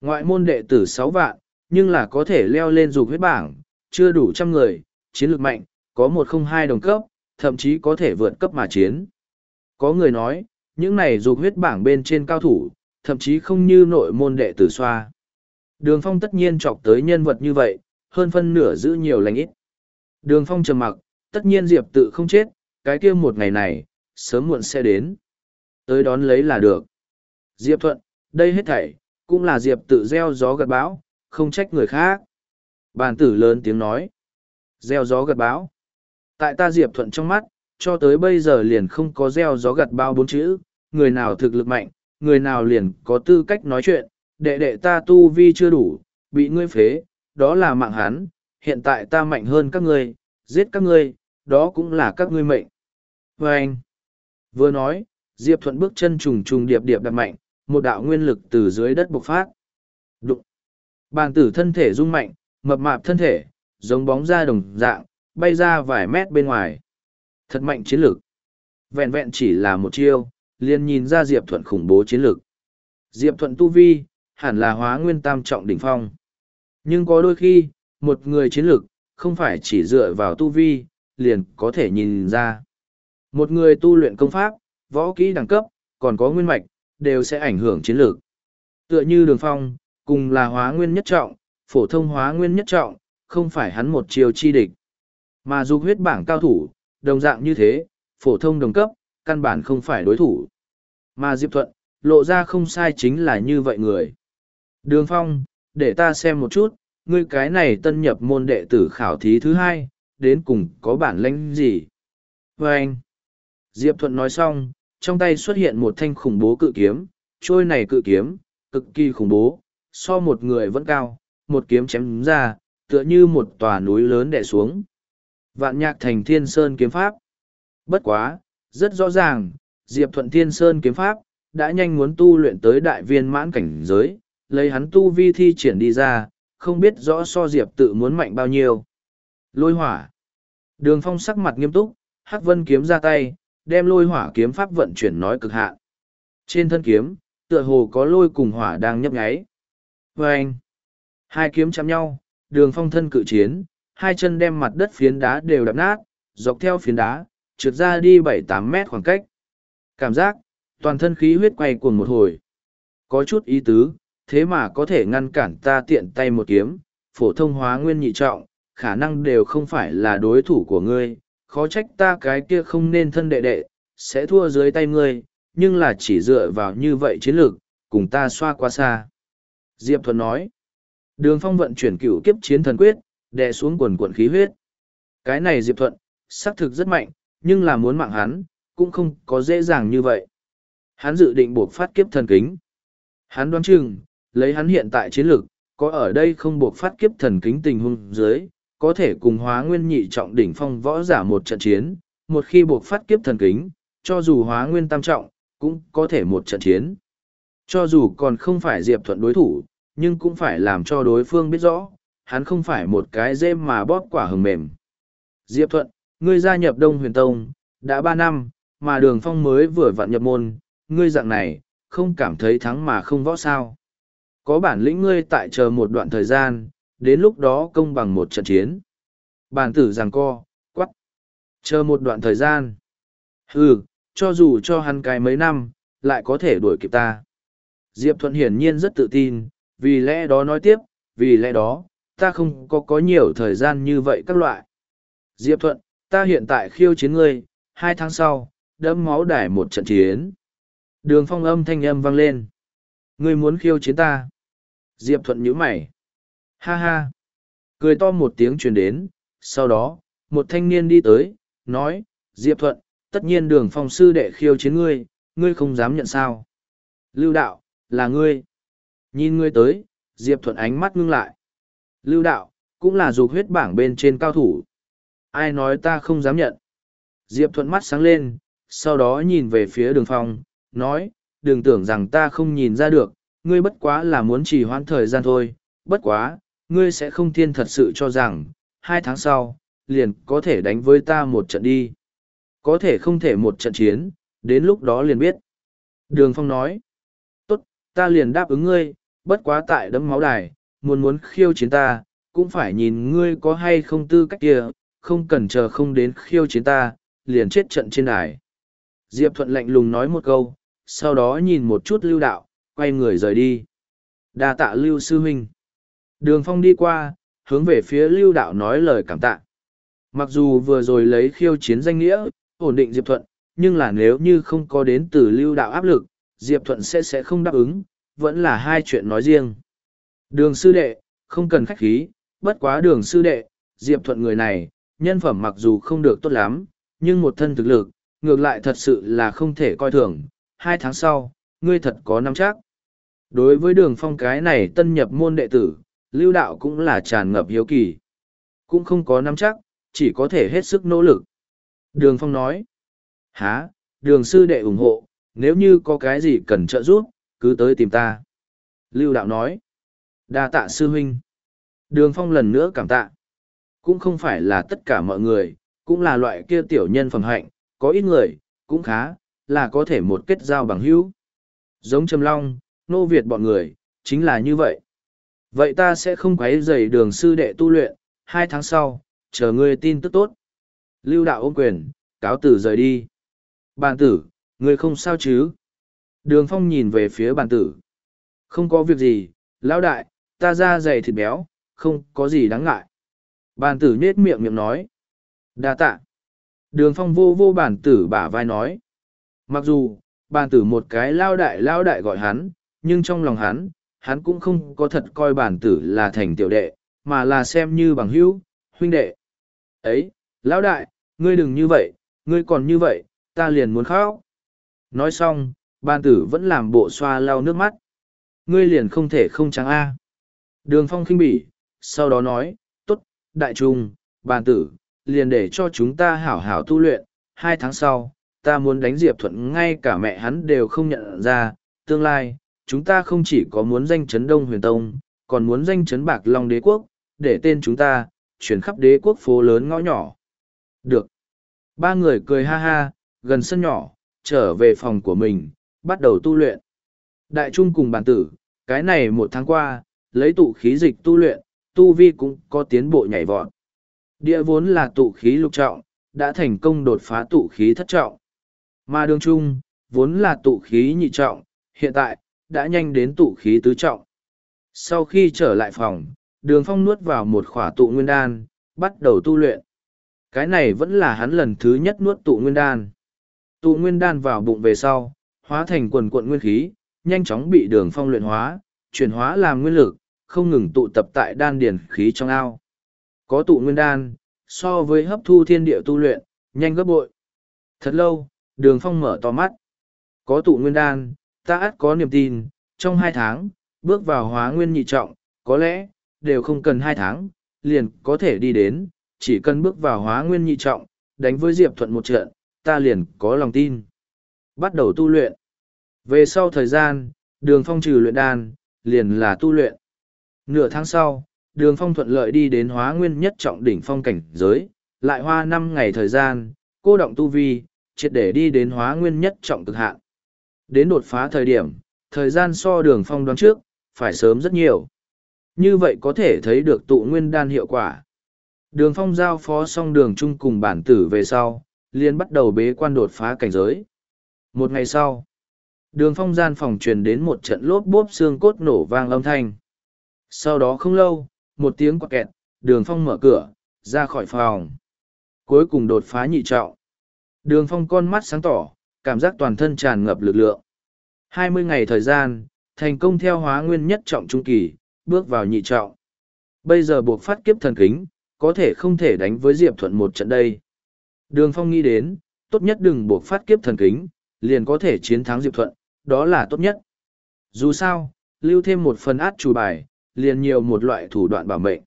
Ngoại môn đệ tử sáu vạn, nhưng là có thể leo lên dục huyết bảng, chưa đủ trăm người, chiến lược mạnh, có một không hai đồng cấp, thậm chí có thể vượt cấp mà chiến. Có người nói, những này dục huyết bảng bên trên cao thủ, thậm chí không như nội môn đệ tử xoa. Đường phong tất nhiên chọc tới nhân vật như vậy hơn phân nửa giữ nhiều lành ít. Đường phong trầm mặc, tất nhiên diệp tự không chết, cái kia một ngày này, sớm muộn sẽ đến. Tới đón lấy là được. Diệp thuận, đây hết thảy, cũng là diệp tự gieo gió gặt bão, không trách người khác. Bàn tử lớn tiếng nói. Gieo gió gặt bão. Tại ta diệp thuận trong mắt, cho tới bây giờ liền không có gieo gió gặt bao bốn chữ, người nào thực lực mạnh, người nào liền có tư cách nói chuyện, đệ đệ ta tu vi chưa đủ, bị ngươi phế đó là mạng hắn, hiện tại ta mạnh hơn các ngươi, giết các ngươi, đó cũng là các ngươi mệnh. Và anh, vừa nói, diệp thuận bước chân trùng trùng điệp điệp đặt mạnh, một đạo nguyên lực từ dưới đất bộc phát. Đụng. Bàn tử thân thể rung mạnh, mập mạp thân thể, giống bóng ra đồng dạng, bay ra vài mét bên ngoài. Thật mạnh chiến lược vẹn vẹn chỉ là một chiêu, liền nhìn ra diệp thuận khủng bố chiến lược diệp thuận tu vi, hẳn là hóa nguyên tam trọng đỉnh phong nhưng có đôi khi, một người chiến lược, không phải chỉ dựa vào tu vi, liền có thể nhìn ra. Một người tu luyện công pháp, võ kỹ đẳng cấp, còn có nguyên mạch, đều sẽ ảnh hưởng chiến lược. Tựa như đường phong, cùng là hóa nguyên nhất trọng, phổ thông hóa nguyên nhất trọng, không phải hắn một chiều chi địch. Mà dù huyết bảng cao thủ, đồng dạng như thế, phổ thông đồng cấp, căn bản không phải đối thủ. Mà diệp thuận, lộ ra không sai chính là như vậy người. Đường phong để ta xem một chút, ngươi cái này tân nhập môn đệ tử khảo thí thứ hai, đến cùng có bản lãnh gì? Và anh, diệp thuận nói xong, trong tay xuất hiện một thanh khủng bố cự kiếm, trôi này cự kiếm, cực kỳ khủng bố, so một người vẫn cao, một kiếm chém ra, tựa như một tòa núi lớn đè xuống. Vạn nhạc thành thiên sơn kiếm pháp. Bất quá, rất rõ ràng, diệp thuận thiên sơn kiếm pháp đã nhanh muốn tu luyện tới đại viên mãn cảnh giới lấy hắn tu vi thi triển đi ra, không biết rõ so diệp tự muốn mạnh bao nhiêu. Lôi hỏa. Đường phong sắc mặt nghiêm túc, hắc vân kiếm ra tay, đem lôi hỏa kiếm pháp vận chuyển nói cực hạn. Trên thân kiếm, tựa hồ có lôi cùng hỏa đang nhấp nháy. Và anh hai kiếm chạm nhau, đường phong thân cự chiến, hai chân đem mặt đất phiến đá đều đập nát, dọc theo phiến đá, trượt ra đi bảy tám mét khoảng cách. Cảm giác, toàn thân khí huyết quay cuồng một hồi. Có chút ý tứ thế mà có thể ngăn cản ta tiện tay một kiếm, phổ thông hóa nguyên nhị trọng, khả năng đều không phải là đối thủ của ngươi, khó trách ta cái kia không nên thân đệ đệ, sẽ thua dưới tay ngươi, nhưng là chỉ dựa vào như vậy chiến lược, cùng ta xoa qua xa. Diệp thuần nói, đường phong vận chuyển cựu kiếp chiến thần quyết, đè xuống quần quần khí huyết. Cái này diệp thuận, xác thực rất mạnh, nhưng là muốn mạng hắn, cũng không có dễ dàng như vậy. Hắn dự định buộc phát kiếp thần kính. Hắn đoán chừng lấy hắn hiện tại chiến lược có ở đây không buộc phát kiếp thần kính tình huống dưới có thể cùng hóa nguyên nhị trọng đỉnh phong võ giả một trận chiến một khi buộc phát kiếp thần kính, cho dù hóa nguyên tam trọng, cũng có thể một trận chiến. Cho dù còn không phải Diệp Thuận đối thủ, nhưng cũng phải làm cho đối phương biết rõ, hắn không phải một cái dê mà bóp quả hừng mềm. Diệp Thuận, ngươi gia nhập Đông Huyền Tông, đã ba năm, mà đường phong mới vừa vặn nhập môn, ngươi dạng này, không cảm thấy thắng mà không võ sao. Có bản lĩnh ngươi tại chờ một đoạn thời gian, đến lúc đó công bằng một trận chiến. Bản tử rằng co, quắc. Chờ một đoạn thời gian. Ừ, cho dù cho hắn cái mấy năm, lại có thể đuổi kịp ta. Diệp Thuận hiển nhiên rất tự tin, vì lẽ đó nói tiếp, vì lẽ đó, ta không có có nhiều thời gian như vậy các loại. Diệp Thuận, ta hiện tại khiêu chiến ngươi, hai tháng sau, đẫm máu đải một trận chiến. Đường phong âm thanh âm vang lên. Ngươi muốn khiêu chiến ta. Diệp Thuận nhíu mày. Ha ha. Cười to một tiếng truyền đến, sau đó, một thanh niên đi tới, nói, Diệp Thuận, tất nhiên đường phong sư đệ khiêu chiến ngươi, ngươi không dám nhận sao. Lưu đạo, là ngươi. Nhìn ngươi tới, Diệp Thuận ánh mắt ngưng lại. Lưu đạo, cũng là dục huyết bảng bên trên cao thủ. Ai nói ta không dám nhận. Diệp Thuận mắt sáng lên, sau đó nhìn về phía đường phong, nói, đừng tưởng rằng ta không nhìn ra được, ngươi bất quá là muốn trì hoãn thời gian thôi, bất quá, ngươi sẽ không thiên thật sự cho rằng, hai tháng sau, liền có thể đánh với ta một trận đi. Có thể không thể một trận chiến, đến lúc đó liền biết. Đường Phong nói, tốt, ta liền đáp ứng ngươi, bất quá tại đấm máu đài, muốn muốn khiêu chiến ta, cũng phải nhìn ngươi có hay không tư cách kia, không cần chờ không đến khiêu chiến ta, liền chết trận trên đài. Diệp Thuận lạnh lùng nói một câu, sau đó nhìn một chút lưu đạo, quay người rời đi. đa tạ lưu sư huynh. Đường phong đi qua, hướng về phía lưu đạo nói lời cảm tạ. Mặc dù vừa rồi lấy khiêu chiến danh nghĩa, ổn định Diệp Thuận, nhưng là nếu như không có đến từ lưu đạo áp lực, Diệp Thuận sẽ sẽ không đáp ứng, vẫn là hai chuyện nói riêng. Đường sư đệ, không cần khách khí, bất quá đường sư đệ, Diệp Thuận người này, nhân phẩm mặc dù không được tốt lắm, nhưng một thân thực lực, ngược lại thật sự là không thể coi thường. Hai tháng sau, ngươi thật có nắm chắc. Đối với đường phong cái này tân nhập môn đệ tử, lưu đạo cũng là tràn ngập hiếu kỳ. Cũng không có nắm chắc, chỉ có thể hết sức nỗ lực. Đường phong nói, há, đường sư đệ ủng hộ, nếu như có cái gì cần trợ giúp, cứ tới tìm ta. Lưu đạo nói, đa tạ sư huynh. Đường phong lần nữa cảm tạ. Cũng không phải là tất cả mọi người, cũng là loại kia tiểu nhân phẩm hạnh, có ít người, cũng khá, là có thể một kết giao bằng hữu. Giống Trầm Long, Nô Việt bọn người, chính là như vậy. Vậy ta sẽ không quấy rầy đường sư đệ tu luyện, hai tháng sau, chờ ngươi tin tức tốt. Lưu đạo ôm quyền, cáo tử rời đi. Bàn tử, ngươi không sao chứ? Đường phong nhìn về phía bàn tử. Không có việc gì, lão đại, ta ra dày thịt béo, không có gì đáng ngại. Bàn tử nết miệng miệng nói. đa tạ. Đường phong vô vô bàn tử bả vai nói. Mặc dù, bàn tử một cái lao đại lao đại gọi hắn, nhưng trong lòng hắn, hắn cũng không có thật coi bản tử là thành tiểu đệ, mà là xem như bằng hữu, huynh đệ. Ấy, lão đại, ngươi đừng như vậy, ngươi còn như vậy, ta liền muốn khóc. Nói xong, bản tử vẫn làm bộ xoa lau nước mắt. Ngươi liền không thể không trắng A. Đường phong khinh bỉ, sau đó nói, tốt, đại trung, bản tử, liền để cho chúng ta hảo hảo tu luyện. Hai tháng sau, ta muốn đánh Diệp Thuận ngay cả mẹ hắn đều không nhận ra, tương lai, chúng ta không chỉ có muốn danh chấn Đông Huyền Tông, còn muốn danh chấn Bạc Long Đế Quốc, để tên chúng ta, chuyển khắp đế quốc phố lớn ngõ nhỏ. Được. Ba người cười ha ha, gần sân nhỏ, trở về phòng của mình, bắt đầu tu luyện. Đại trung cùng bản tử, cái này một tháng qua, lấy tụ khí dịch tu luyện, tu vi cũng có tiến bộ nhảy vọt. Địa vốn là tụ khí lục trọng, đã thành công đột phá tụ khí thất trọng. Mà đường trung, vốn là tụ khí nhị trọng, hiện tại, đã nhanh đến tụ khí tứ trọng. Sau khi trở lại phòng, đường phong nuốt vào một khỏa tụ nguyên đan, bắt đầu tu luyện. Cái này vẫn là hắn lần thứ nhất nuốt tụ nguyên đan. Tụ nguyên đan vào bụng về sau, hóa thành quần cuộn nguyên khí, nhanh chóng bị đường phong luyện hóa, chuyển hóa làm nguyên lực, không ngừng tụ tập tại đan điển khí trong ao. Có tụ nguyên đan, so với hấp thu thiên địa tu luyện, nhanh gấp bội. Thật lâu, đường phong mở to mắt. Có tụ nguyên đan, ta ắt có niềm tin, trong hai tháng, bước vào hóa nguyên nhị trọng, có lẽ, đều không cần hai tháng, liền có thể đi đến, chỉ cần bước vào hóa nguyên nhị trọng, đánh với Diệp Thuận một trận, ta liền có lòng tin. Bắt đầu tu luyện. Về sau thời gian, đường phong trừ luyện đan, liền là tu luyện. Nửa tháng sau, đường phong thuận lợi đi đến hóa nguyên nhất trọng đỉnh phong cảnh giới, lại hoa năm ngày thời gian, cô động tu vi, triệt để đi đến hóa nguyên nhất trọng cực hạn. Đến đột phá thời điểm, thời gian so đường phong đoán trước, phải sớm rất nhiều. Như vậy có thể thấy được tụ nguyên đan hiệu quả. Đường phong giao phó xong đường chung cùng bản tử về sau, liền bắt đầu bế quan đột phá cảnh giới. Một ngày sau, đường phong gian phòng truyền đến một trận lốp bốp xương cốt nổ vang âm thanh. Sau đó không lâu, một tiếng quạt kẹt, đường phong mở cửa, ra khỏi phòng. Cuối cùng đột phá nhị trọng. Đường phong con mắt sáng tỏ, cảm giác toàn thân tràn ngập lực lượng. Hai mươi ngày thời gian, thành công theo hóa nguyên nhất trọng trung kỳ, bước vào nhị trọng. Bây giờ buộc phát kiếp thần kính, có thể không thể đánh với Diệp Thuận một trận đây. Đường Phong nghĩ đến, tốt nhất đừng buộc phát kiếp thần kính, liền có thể chiến thắng Diệp Thuận, đó là tốt nhất. Dù sao, lưu thêm một phần át chủ bài, liền nhiều một loại thủ đoạn bảo mệnh.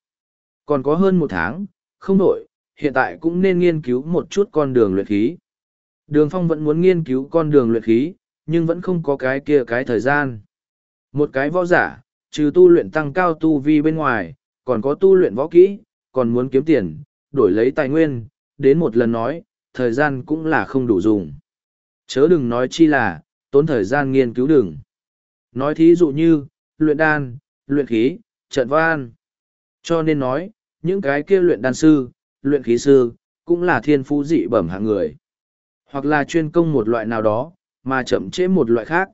Còn có hơn một tháng, không đổi, hiện tại cũng nên nghiên cứu một chút con đường luyện khí. Đường Phong vẫn muốn nghiên cứu con đường luyện khí, nhưng vẫn không có cái kia cái thời gian. Một cái võ giả, trừ tu luyện tăng cao tu vi bên ngoài, còn có tu luyện võ kỹ, còn muốn kiếm tiền, đổi lấy tài nguyên, đến một lần nói, thời gian cũng là không đủ dùng. Chớ đừng nói chi là, tốn thời gian nghiên cứu đừng. Nói thí dụ như, luyện đan, luyện khí, trận văn. Cho nên nói, những cái kia luyện đan sư, luyện khí sư, cũng là thiên phú dị bẩm hạng người. Hoặc là chuyên công một loại nào đó, mà chậm chế một loại khác.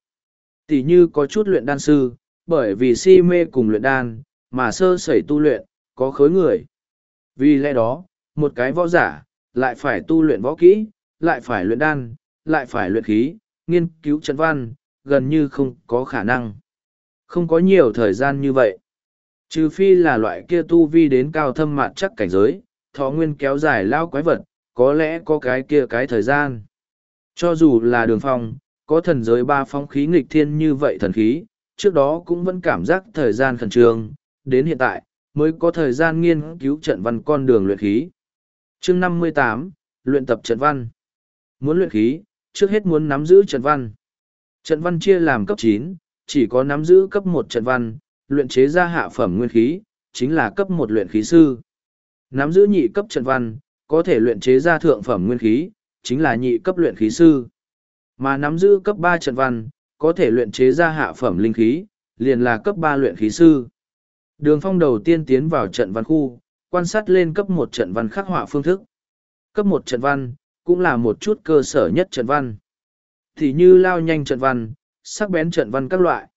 Tỷ như có chút luyện đan sư, bởi vì si mê cùng luyện đan, mà sơ sẩy tu luyện, có khối người. Vì lẽ đó, một cái võ giả, lại phải tu luyện võ kỹ, lại phải luyện đan, lại phải luyện khí, nghiên cứu trận văn, gần như không có khả năng. Không có nhiều thời gian như vậy. Trừ phi là loại kia tu vi đến cao thâm mạn chắc cảnh giới, thọ nguyên kéo dài lao quái vật, có lẽ có cái kia cái thời gian. Cho dù là đường phong, có thần giới ba phong khí nghịch thiên như vậy thần khí, trước đó cũng vẫn cảm giác thời gian khẩn trương, đến hiện tại, mới có thời gian nghiên cứu trận văn con đường luyện khí. chương năm mươi tám luyện tập trận văn. Muốn luyện khí, trước hết muốn nắm giữ trận văn. Trận văn chia làm cấp chín chỉ có nắm giữ cấp một trận văn, luyện chế ra hạ phẩm nguyên khí, chính là cấp một luyện khí sư. Nắm giữ nhị cấp trận văn, có thể luyện chế ra thượng phẩm nguyên khí, chính là nhị cấp luyện khí sư. Mà nắm giữ cấp ba trận văn, có thể luyện chế ra hạ phẩm linh khí, liền là cấp ba luyện khí sư. Đường phong đầu tiên tiến vào trận văn khu, quan sát lên cấp một trận văn khắc họa phương thức. Cấp một trận văn, cũng là một chút cơ sở nhất trận văn. Thì như lao nhanh trận văn, sắc bén trận văn các loại.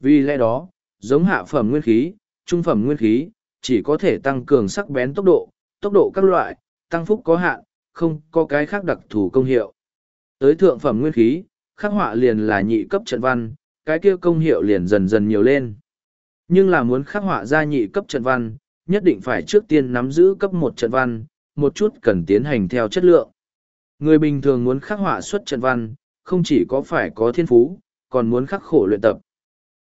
Vì lẽ đó, giống hạ phẩm nguyên khí, trung phẩm nguyên khí, chỉ có thể tăng cường sắc bén tốc độ, tốc độ các loại, tăng phúc có hạn, không có cái khác đặc thù công hiệu. Tới thượng phẩm nguyên khí, khắc họa liền là nhị cấp trận văn, cái kia công hiệu liền dần dần nhiều lên. Nhưng là muốn khắc họa ra nhị cấp trận văn, nhất định phải trước tiên nắm giữ cấp một trận văn, một chút cần tiến hành theo chất lượng. Người bình thường muốn khắc họa xuất trận văn, không chỉ có phải có thiên phú, còn muốn khắc khổ luyện tập.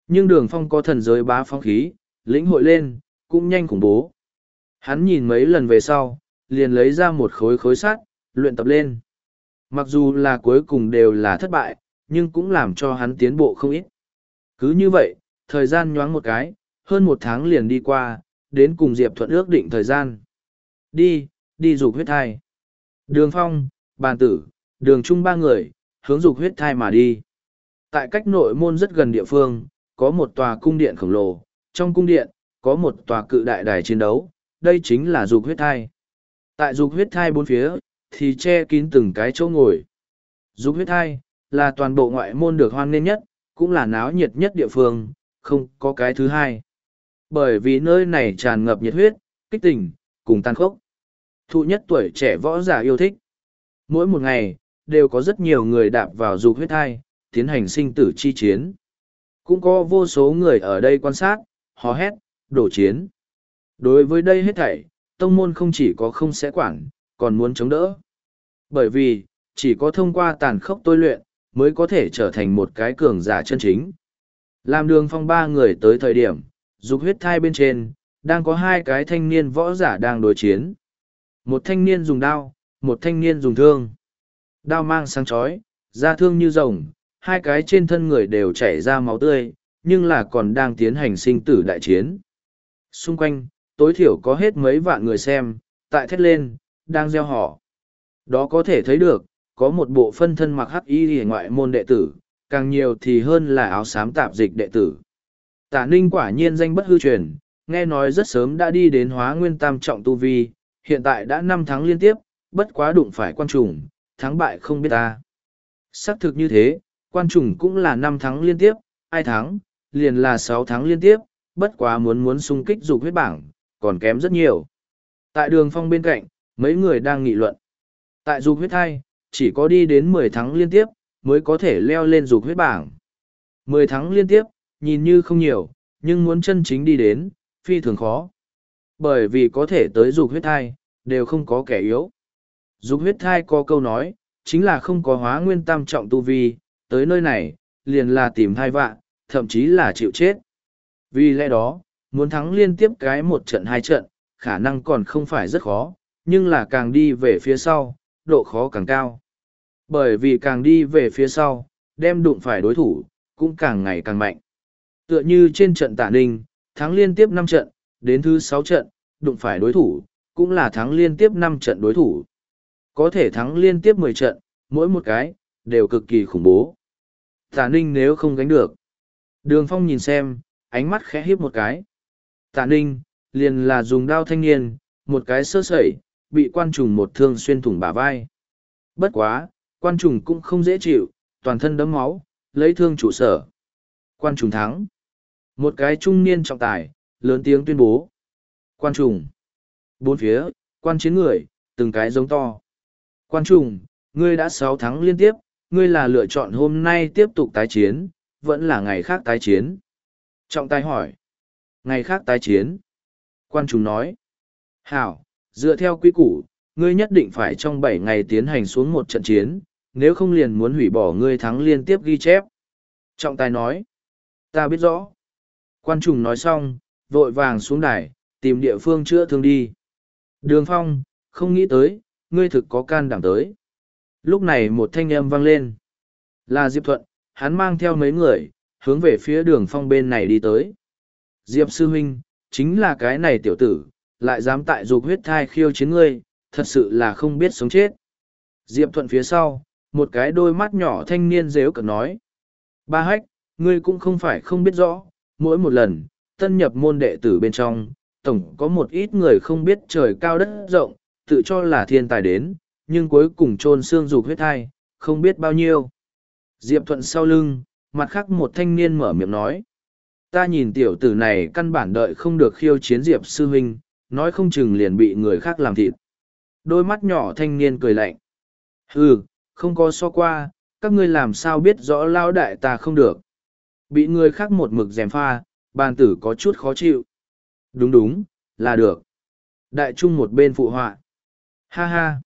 Nhưng đường phong có thần giới bá phong khí, lĩnh hội lên, cũng nhanh khủng bố. Hắn nhìn mấy lần về sau, liền lấy ra một khối khối sắt, luyện tập lên. Mặc dù là cuối cùng đều là thất bại, nhưng cũng làm cho hắn tiến bộ không ít. Cứ như vậy, thời gian nhoáng một cái, hơn một tháng liền đi qua, đến cùng Diệp Thuận ước định thời gian. Đi, đi dục huyết thai. Đường Phong, Bàn Tử, Đường Trung ba người, hướng dục huyết thai mà đi. Tại cách nội môn rất gần địa phương, có một tòa cung điện khổng lồ, trong cung điện, có một tòa cự đại đài chiến đấu, đây chính là dục huyết thai. Tại dục huyết thai bốn phía, thì che kín từng cái chỗ ngồi. Dục huyết thai, là toàn bộ ngoại môn được hoan nghênh nhất, cũng là náo nhiệt nhất địa phương, không có cái thứ hai. Bởi vì nơi này tràn ngập nhiệt huyết, kích tình, cùng tan khốc. Thụ nhất tuổi trẻ võ giả yêu thích. Mỗi một ngày, đều có rất nhiều người đạp vào dục huyết thai, tiến hành sinh tử chi chiến. Cũng có vô số người ở đây quan sát, hò hét, đổ chiến. Đối với đây hết thảy, tông môn không chỉ có không sẽ quản, còn muốn chống đỡ. Bởi vì, chỉ có thông qua tàn khốc tôi luyện, mới có thể trở thành một cái cường giả chân chính. Làm đường phong ba người tới thời điểm, dục huyết thai bên trên, đang có hai cái thanh niên võ giả đang đối chiến. Một thanh niên dùng đao, một thanh niên dùng thương. Đao mang sáng chói, da thương như rồng, hai cái trên thân người đều chảy ra máu tươi, nhưng là còn đang tiến hành sinh tử đại chiến. Xung quanh, tối thiểu có hết mấy vạn người xem, tại thét lên, đang gieo họ. Đó có thể thấy được, có một bộ phân thân mặc hắc y hề ngoại môn đệ tử, càng nhiều thì hơn là áo xám tạp dịch đệ tử. Tả ninh quả nhiên danh bất hư truyền, nghe nói rất sớm đã đi đến hóa nguyên tam trọng tu vi, hiện tại đã năm tháng liên tiếp, bất quá đụng phải quan trùng, thắng bại không biết ta. Xác thực như thế, quan trùng cũng là năm tháng liên tiếp, ai thắng, liền là sáu tháng liên tiếp, bất quá muốn muốn xung kích dục huyết bảng, còn kém rất nhiều. Tại đường phong bên cạnh, mấy người đang nghị luận. Tại dục huyết thai, chỉ có đi đến mười tháng liên tiếp, mới có thể leo lên dục huyết bảng. Mười tháng liên tiếp, nhìn như không nhiều, nhưng muốn chân chính đi đến, phi thường khó. Bởi vì có thể tới dục huyết thai, đều không có kẻ yếu. Dục huyết thai có câu nói, chính là không có hóa nguyên tam trọng tu vi, tới nơi này, liền là tìm thai vạ, thậm chí là chịu chết. Vì lẽ đó, muốn thắng liên tiếp cái một trận hai trận, khả năng còn không phải rất khó, nhưng là càng đi về phía sau, độ khó càng cao. Bởi vì càng đi về phía sau, đem đụng phải đối thủ, cũng càng ngày càng mạnh. Tựa như trên trận tả ninh, thắng liên tiếp năm trận, đến thứ sáu trận, đụng phải đối thủ, cũng là thắng liên tiếp năm trận đối thủ. Có thể thắng liên tiếp mười trận, mỗi một cái, đều cực kỳ khủng bố. Tả ninh nếu không gánh được. Đường phong nhìn xem, ánh mắt khẽ hiếp một cái. Tạ ninh, liền là dùng đao thanh niên, một cái sơ sẩy, bị quan trùng một thương xuyên thủng bả vai. Bất quá, quan trùng cũng không dễ chịu, toàn thân đấm máu, lấy thương trụ sở. Quan trùng thắng. Một cái trung niên trọng tài, lớn tiếng tuyên bố. Quan trùng. Bốn phía, quan chiến người, từng cái giống to. Quan trùng, ngươi đã sáu tháng liên tiếp, ngươi là lựa chọn hôm nay tiếp tục tái chiến, vẫn là ngày khác tái chiến. Trọng tài hỏi. Ngày khác tái chiến. Quan chúng nói. Hảo, dựa theo quy củ, ngươi nhất định phải trong bảy ngày tiến hành xuống một trận chiến, nếu không liền muốn hủy bỏ ngươi thắng liên tiếp ghi chép. Trọng tài nói. Ta biết rõ. Quan trùng nói xong, vội vàng xuống đài, tìm địa phương chữa thương đi. Đường phong, không nghĩ tới, ngươi thực có can đảm tới. Lúc này một thanh âm vang lên. Là Diệp Thuận, hắn mang theo mấy người, hướng về phía đường phong bên này đi tới. Diệp Sư Huynh, chính là cái này tiểu tử, lại dám tại dục huyết thai khiêu chiến ngươi, thật sự là không biết sống chết. Diệp Thuận phía sau, một cái đôi mắt nhỏ thanh niên dếu cực nói. Ba hách, ngươi cũng không phải không biết rõ, mỗi một lần, tân nhập môn đệ tử bên trong, tổng có một ít người không biết trời cao đất rộng, tự cho là thiên tài đến, nhưng cuối cùng trôn xương dục huyết thai, không biết bao nhiêu. Diệp Thuận sau lưng, mặt khác một thanh niên mở miệng nói. Ta nhìn tiểu tử này căn bản đợi không được khiêu chiến Diệp Sư Huynh, nói không chừng liền bị người khác làm thịt. Đôi mắt nhỏ thanh niên cười lạnh. Ừ, không có so qua, các ngươi làm sao biết rõ lao đại ta không được. Bị người khác một mực dèm pha, bàn tử có chút khó chịu. Đúng đúng, là được. Đại trung một bên phụ họa. Ha ha.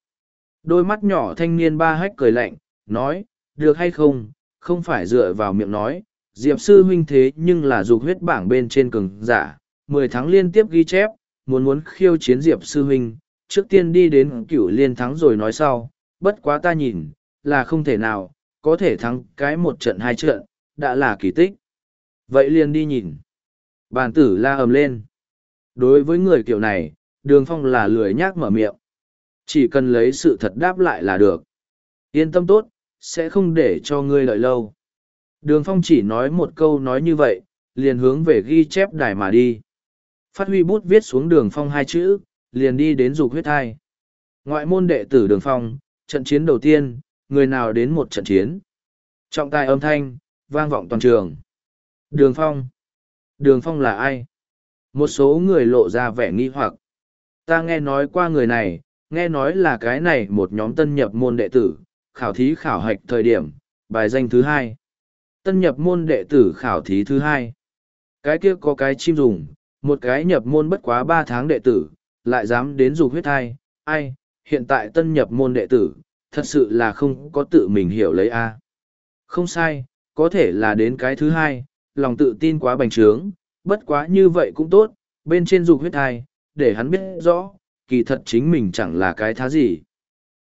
Đôi mắt nhỏ thanh niên ba hách cười lạnh, nói, được hay không, không phải dựa vào miệng nói. Diệp sư huynh thế nhưng là dục huyết bảng bên trên cường giả, mười tháng liên tiếp ghi chép, muốn muốn khiêu chiến Diệp sư huynh, trước tiên đi đến cửu liên thắng rồi nói sau, bất quá ta nhìn, là không thể nào, có thể thắng cái một trận hai trận, đã là kỳ tích. Vậy liền đi nhìn. Bàn tử la ầm lên. Đối với người kiểu này, đường phong là lười nhác mở miệng. Chỉ cần lấy sự thật đáp lại là được. Yên tâm tốt, sẽ không để cho ngươi đợi lâu. Đường phong chỉ nói một câu nói như vậy, liền hướng về ghi chép đài mà đi. Phát huy bút viết xuống đường phong hai chữ, liền đi đến dục huyết thai. Ngoại môn đệ tử đường phong, trận chiến đầu tiên, người nào đến một trận chiến. Trọng tài âm thanh, vang vọng toàn trường. Đường phong. Đường phong là ai? Một số người lộ ra vẻ nghi hoặc. Ta nghe nói qua người này, nghe nói là cái này một nhóm tân nhập môn đệ tử, khảo thí khảo hạch thời điểm, bài danh thứ hai. Tân nhập môn đệ tử khảo thí thứ hai. Cái kia có cái chim dùng, một cái nhập môn bất quá ba tháng đệ tử, lại dám đến dục huyết thai, ai, hiện tại tân nhập môn đệ tử, thật sự là không có tự mình hiểu lấy a Không sai, có thể là đến cái thứ hai, lòng tự tin quá bành trướng, bất quá như vậy cũng tốt, bên trên dục huyết thai, để hắn biết rõ, kỳ thật chính mình chẳng là cái thá gì.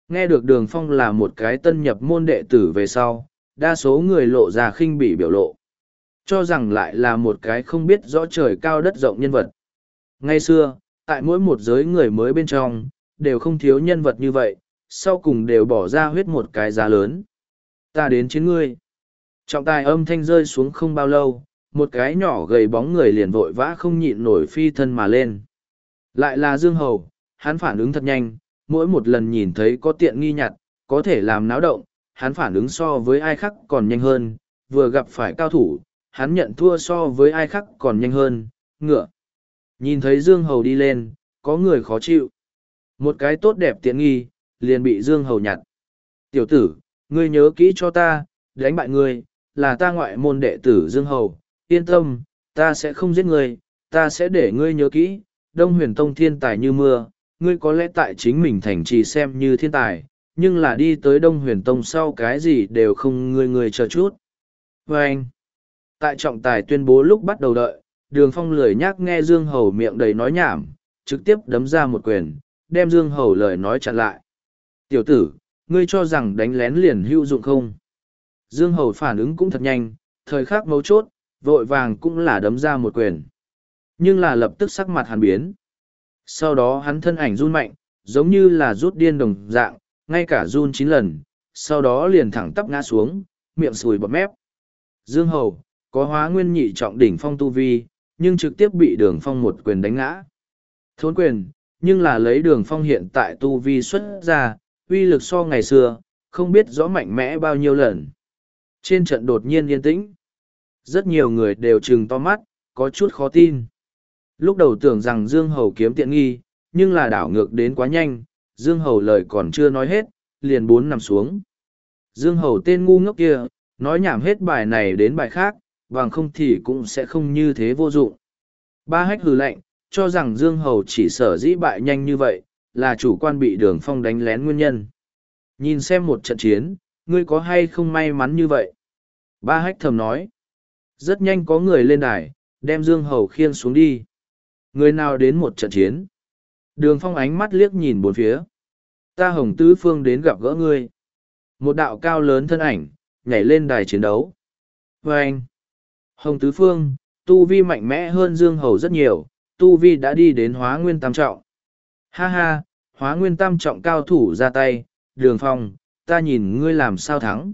Nghe được đường phong là một cái tân nhập môn đệ tử về sau, đa số người lộ ra khinh bỉ biểu lộ. Cho rằng lại là một cái không biết rõ trời cao đất rộng nhân vật. Ngay xưa, tại mỗi một giới người mới bên trong, đều không thiếu nhân vật như vậy, sau cùng đều bỏ ra huyết một cái giá lớn. Ta đến chiến ngươi. Trọng tài âm thanh rơi xuống không bao lâu, một cái nhỏ gầy bóng người liền vội vã không nhịn nổi phi thân mà lên. Lại là Dương Hầu, hắn phản ứng thật nhanh, mỗi một lần nhìn thấy có tiện nghi nhặt, có thể làm náo động, hắn phản ứng so với ai khác còn nhanh hơn, vừa gặp phải cao thủ, hắn nhận thua so với ai khác còn nhanh hơn, ngựa. Nhìn thấy Dương Hầu đi lên, có người khó chịu. Một cái tốt đẹp tiện nghi, liền bị Dương Hầu nhặt. Tiểu tử, ngươi nhớ kỹ cho ta, đánh bại ngươi, là ta ngoại môn đệ tử Dương Hầu, yên tâm, ta sẽ không giết ngươi, ta sẽ để ngươi nhớ kỹ, Đông huyền tông thiên tài như mưa, ngươi có lẽ tại chính mình thành trì xem như thiên tài, nhưng là đi tới Đông huyền tông sau cái gì đều không người người chờ chút. vê anh, tại trọng tài tuyên bố lúc bắt đầu đợi, đường phong lười nhác nghe Dương Hầu miệng đầy nói nhảm, trực tiếp đấm ra một quyền, đem Dương Hầu lời nói chặn lại. Tiểu tử, ngươi cho rằng đánh lén liền hữu dụng không? Dương Hầu phản ứng cũng thật nhanh, thời khắc mấu chốt, vội vàng cũng là đấm ra một quyền. Nhưng là lập tức sắc mặt hàn biến. Sau đó hắn thân ảnh run mạnh, giống như là rút điên đồng dạng, ngay cả run chín lần, sau đó liền thẳng tắp ngã xuống, miệng sùi bọt mép. Dương Hầu, có hóa nguyên nhị trọng đỉnh phong tu vi, nhưng trực tiếp bị đường phong một quyền đánh ngã. Thốn quyền, nhưng là lấy đường phong hiện tại tu vi xuất ra, uy lực so ngày xưa, không biết rõ mạnh mẽ bao nhiêu lần. Trên trận đột nhiên yên tĩnh. Rất nhiều người đều trừng to mắt, có chút khó tin. Lúc đầu tưởng rằng Dương Hầu kiếm tiện nghi, nhưng là đảo ngược đến quá nhanh, Dương Hầu lời còn chưa nói hết, liền bốn nằm xuống. Dương Hầu tên ngu ngốc kia, nói nhảm hết bài này đến bài khác, bằng không thì cũng sẽ không như thế vô dụng. Ba hách hừ lạnh, cho rằng Dương Hầu chỉ sở dĩ bại nhanh như vậy, là chủ quan bị đường phong đánh lén nguyên nhân. Nhìn xem một trận chiến, ngươi có hay không may mắn như vậy? Ba hách thầm nói. Rất nhanh có người lên đài, đem Dương Hầu khiên xuống đi. Người nào đến một trận chiến? Đường phong ánh mắt liếc nhìn bốn phía. Ta hồng tứ phương đến gặp gỡ ngươi. Một đạo cao lớn thân ảnh, nhảy lên đài chiến đấu. Và anh, Hồng tứ phương, tu vi mạnh mẽ hơn Dương Hầu rất nhiều, tu vi đã đi đến hóa nguyên tam trọng. Ha ha, hóa nguyên tam trọng cao thủ ra tay, đường phong, ta nhìn ngươi làm sao thắng.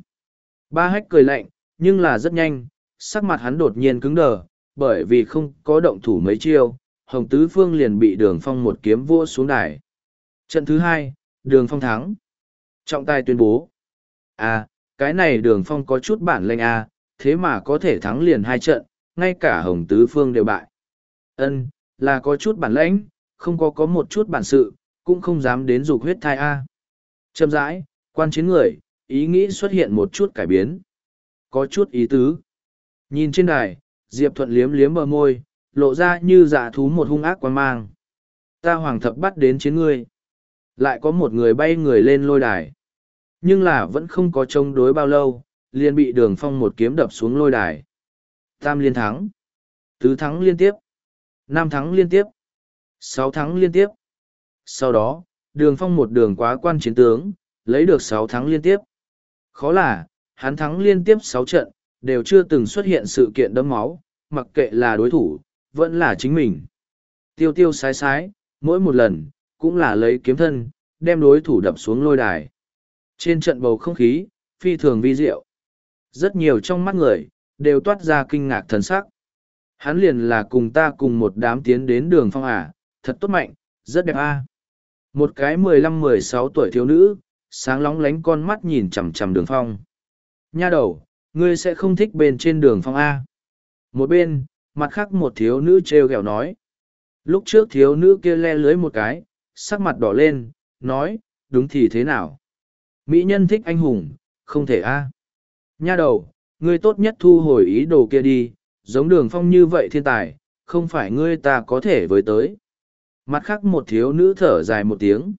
Ba hách cười lạnh, nhưng là rất nhanh, sắc mặt hắn đột nhiên cứng đờ, bởi vì không có động thủ mấy chiêu, Hồng Tứ Phương liền bị đường phong một kiếm vua xuống đài. Trận thứ hai, đường phong thắng. Trọng tài tuyên bố. À, cái này đường phong có chút bản lệnh à, thế mà có thể thắng liền hai trận, ngay cả Hồng Tứ Phương đều bại. Ân, là có chút bản lãnh, không có có một chút bản sự, cũng không dám đến dục huyết thai A. Châm rãi, quan chiến người, ý nghĩ xuất hiện một chút cải biến. Có chút ý tứ. Nhìn trên đài, Diệp Thuận liếm liếm bờ môi, lộ ra như dạ thú một hung ác quan mang. Ta hoàng thập bắt đến chiến ngươi. Lại có một người bay người lên lôi đài. Nhưng là vẫn không có chống đối bao lâu, liền bị đường phong một kiếm đập xuống lôi đài. Tam liên thắng. Tứ thắng liên tiếp. Năm thắng liên tiếp. Sáu thắng liên tiếp. Sau đó, đường phong một đường quá quan chiến tướng, lấy được sáu thắng liên tiếp. Khó là, hắn thắng liên tiếp sáu trận, đều chưa từng xuất hiện sự kiện đấm máu, mặc kệ là đối thủ, vẫn là chính mình. Tiêu tiêu sái sái, mỗi một lần, cũng là lấy kiếm thân, đem đối thủ đập xuống lôi đài. Trên trận bầu không khí, phi thường vi diệu. Rất nhiều trong mắt người, đều toát ra kinh ngạc thần sắc. Hắn liền là cùng ta cùng một đám tiến đến đường phong à, thật tốt mạnh, rất đẹp a. Một cái mười lăm mười sáu tuổi thiếu nữ, sáng lóng lánh con mắt nhìn chằm chằm đường phong. Nha đầu, ngươi sẽ không thích bên trên đường phong A. Một bên, mặt khác một thiếu nữ trêu ghẹo nói. Lúc trước thiếu nữ kia le lưới một cái, sắc mặt đỏ lên, nói, đúng thì thế nào? Mỹ nhân thích anh hùng, không thể A. Nha đầu, ngươi tốt nhất thu hồi ý đồ kia đi, giống đường phong như vậy thiên tài, không phải ngươi ta có thể với tới. Mặt khác một thiếu nữ thở dài một tiếng.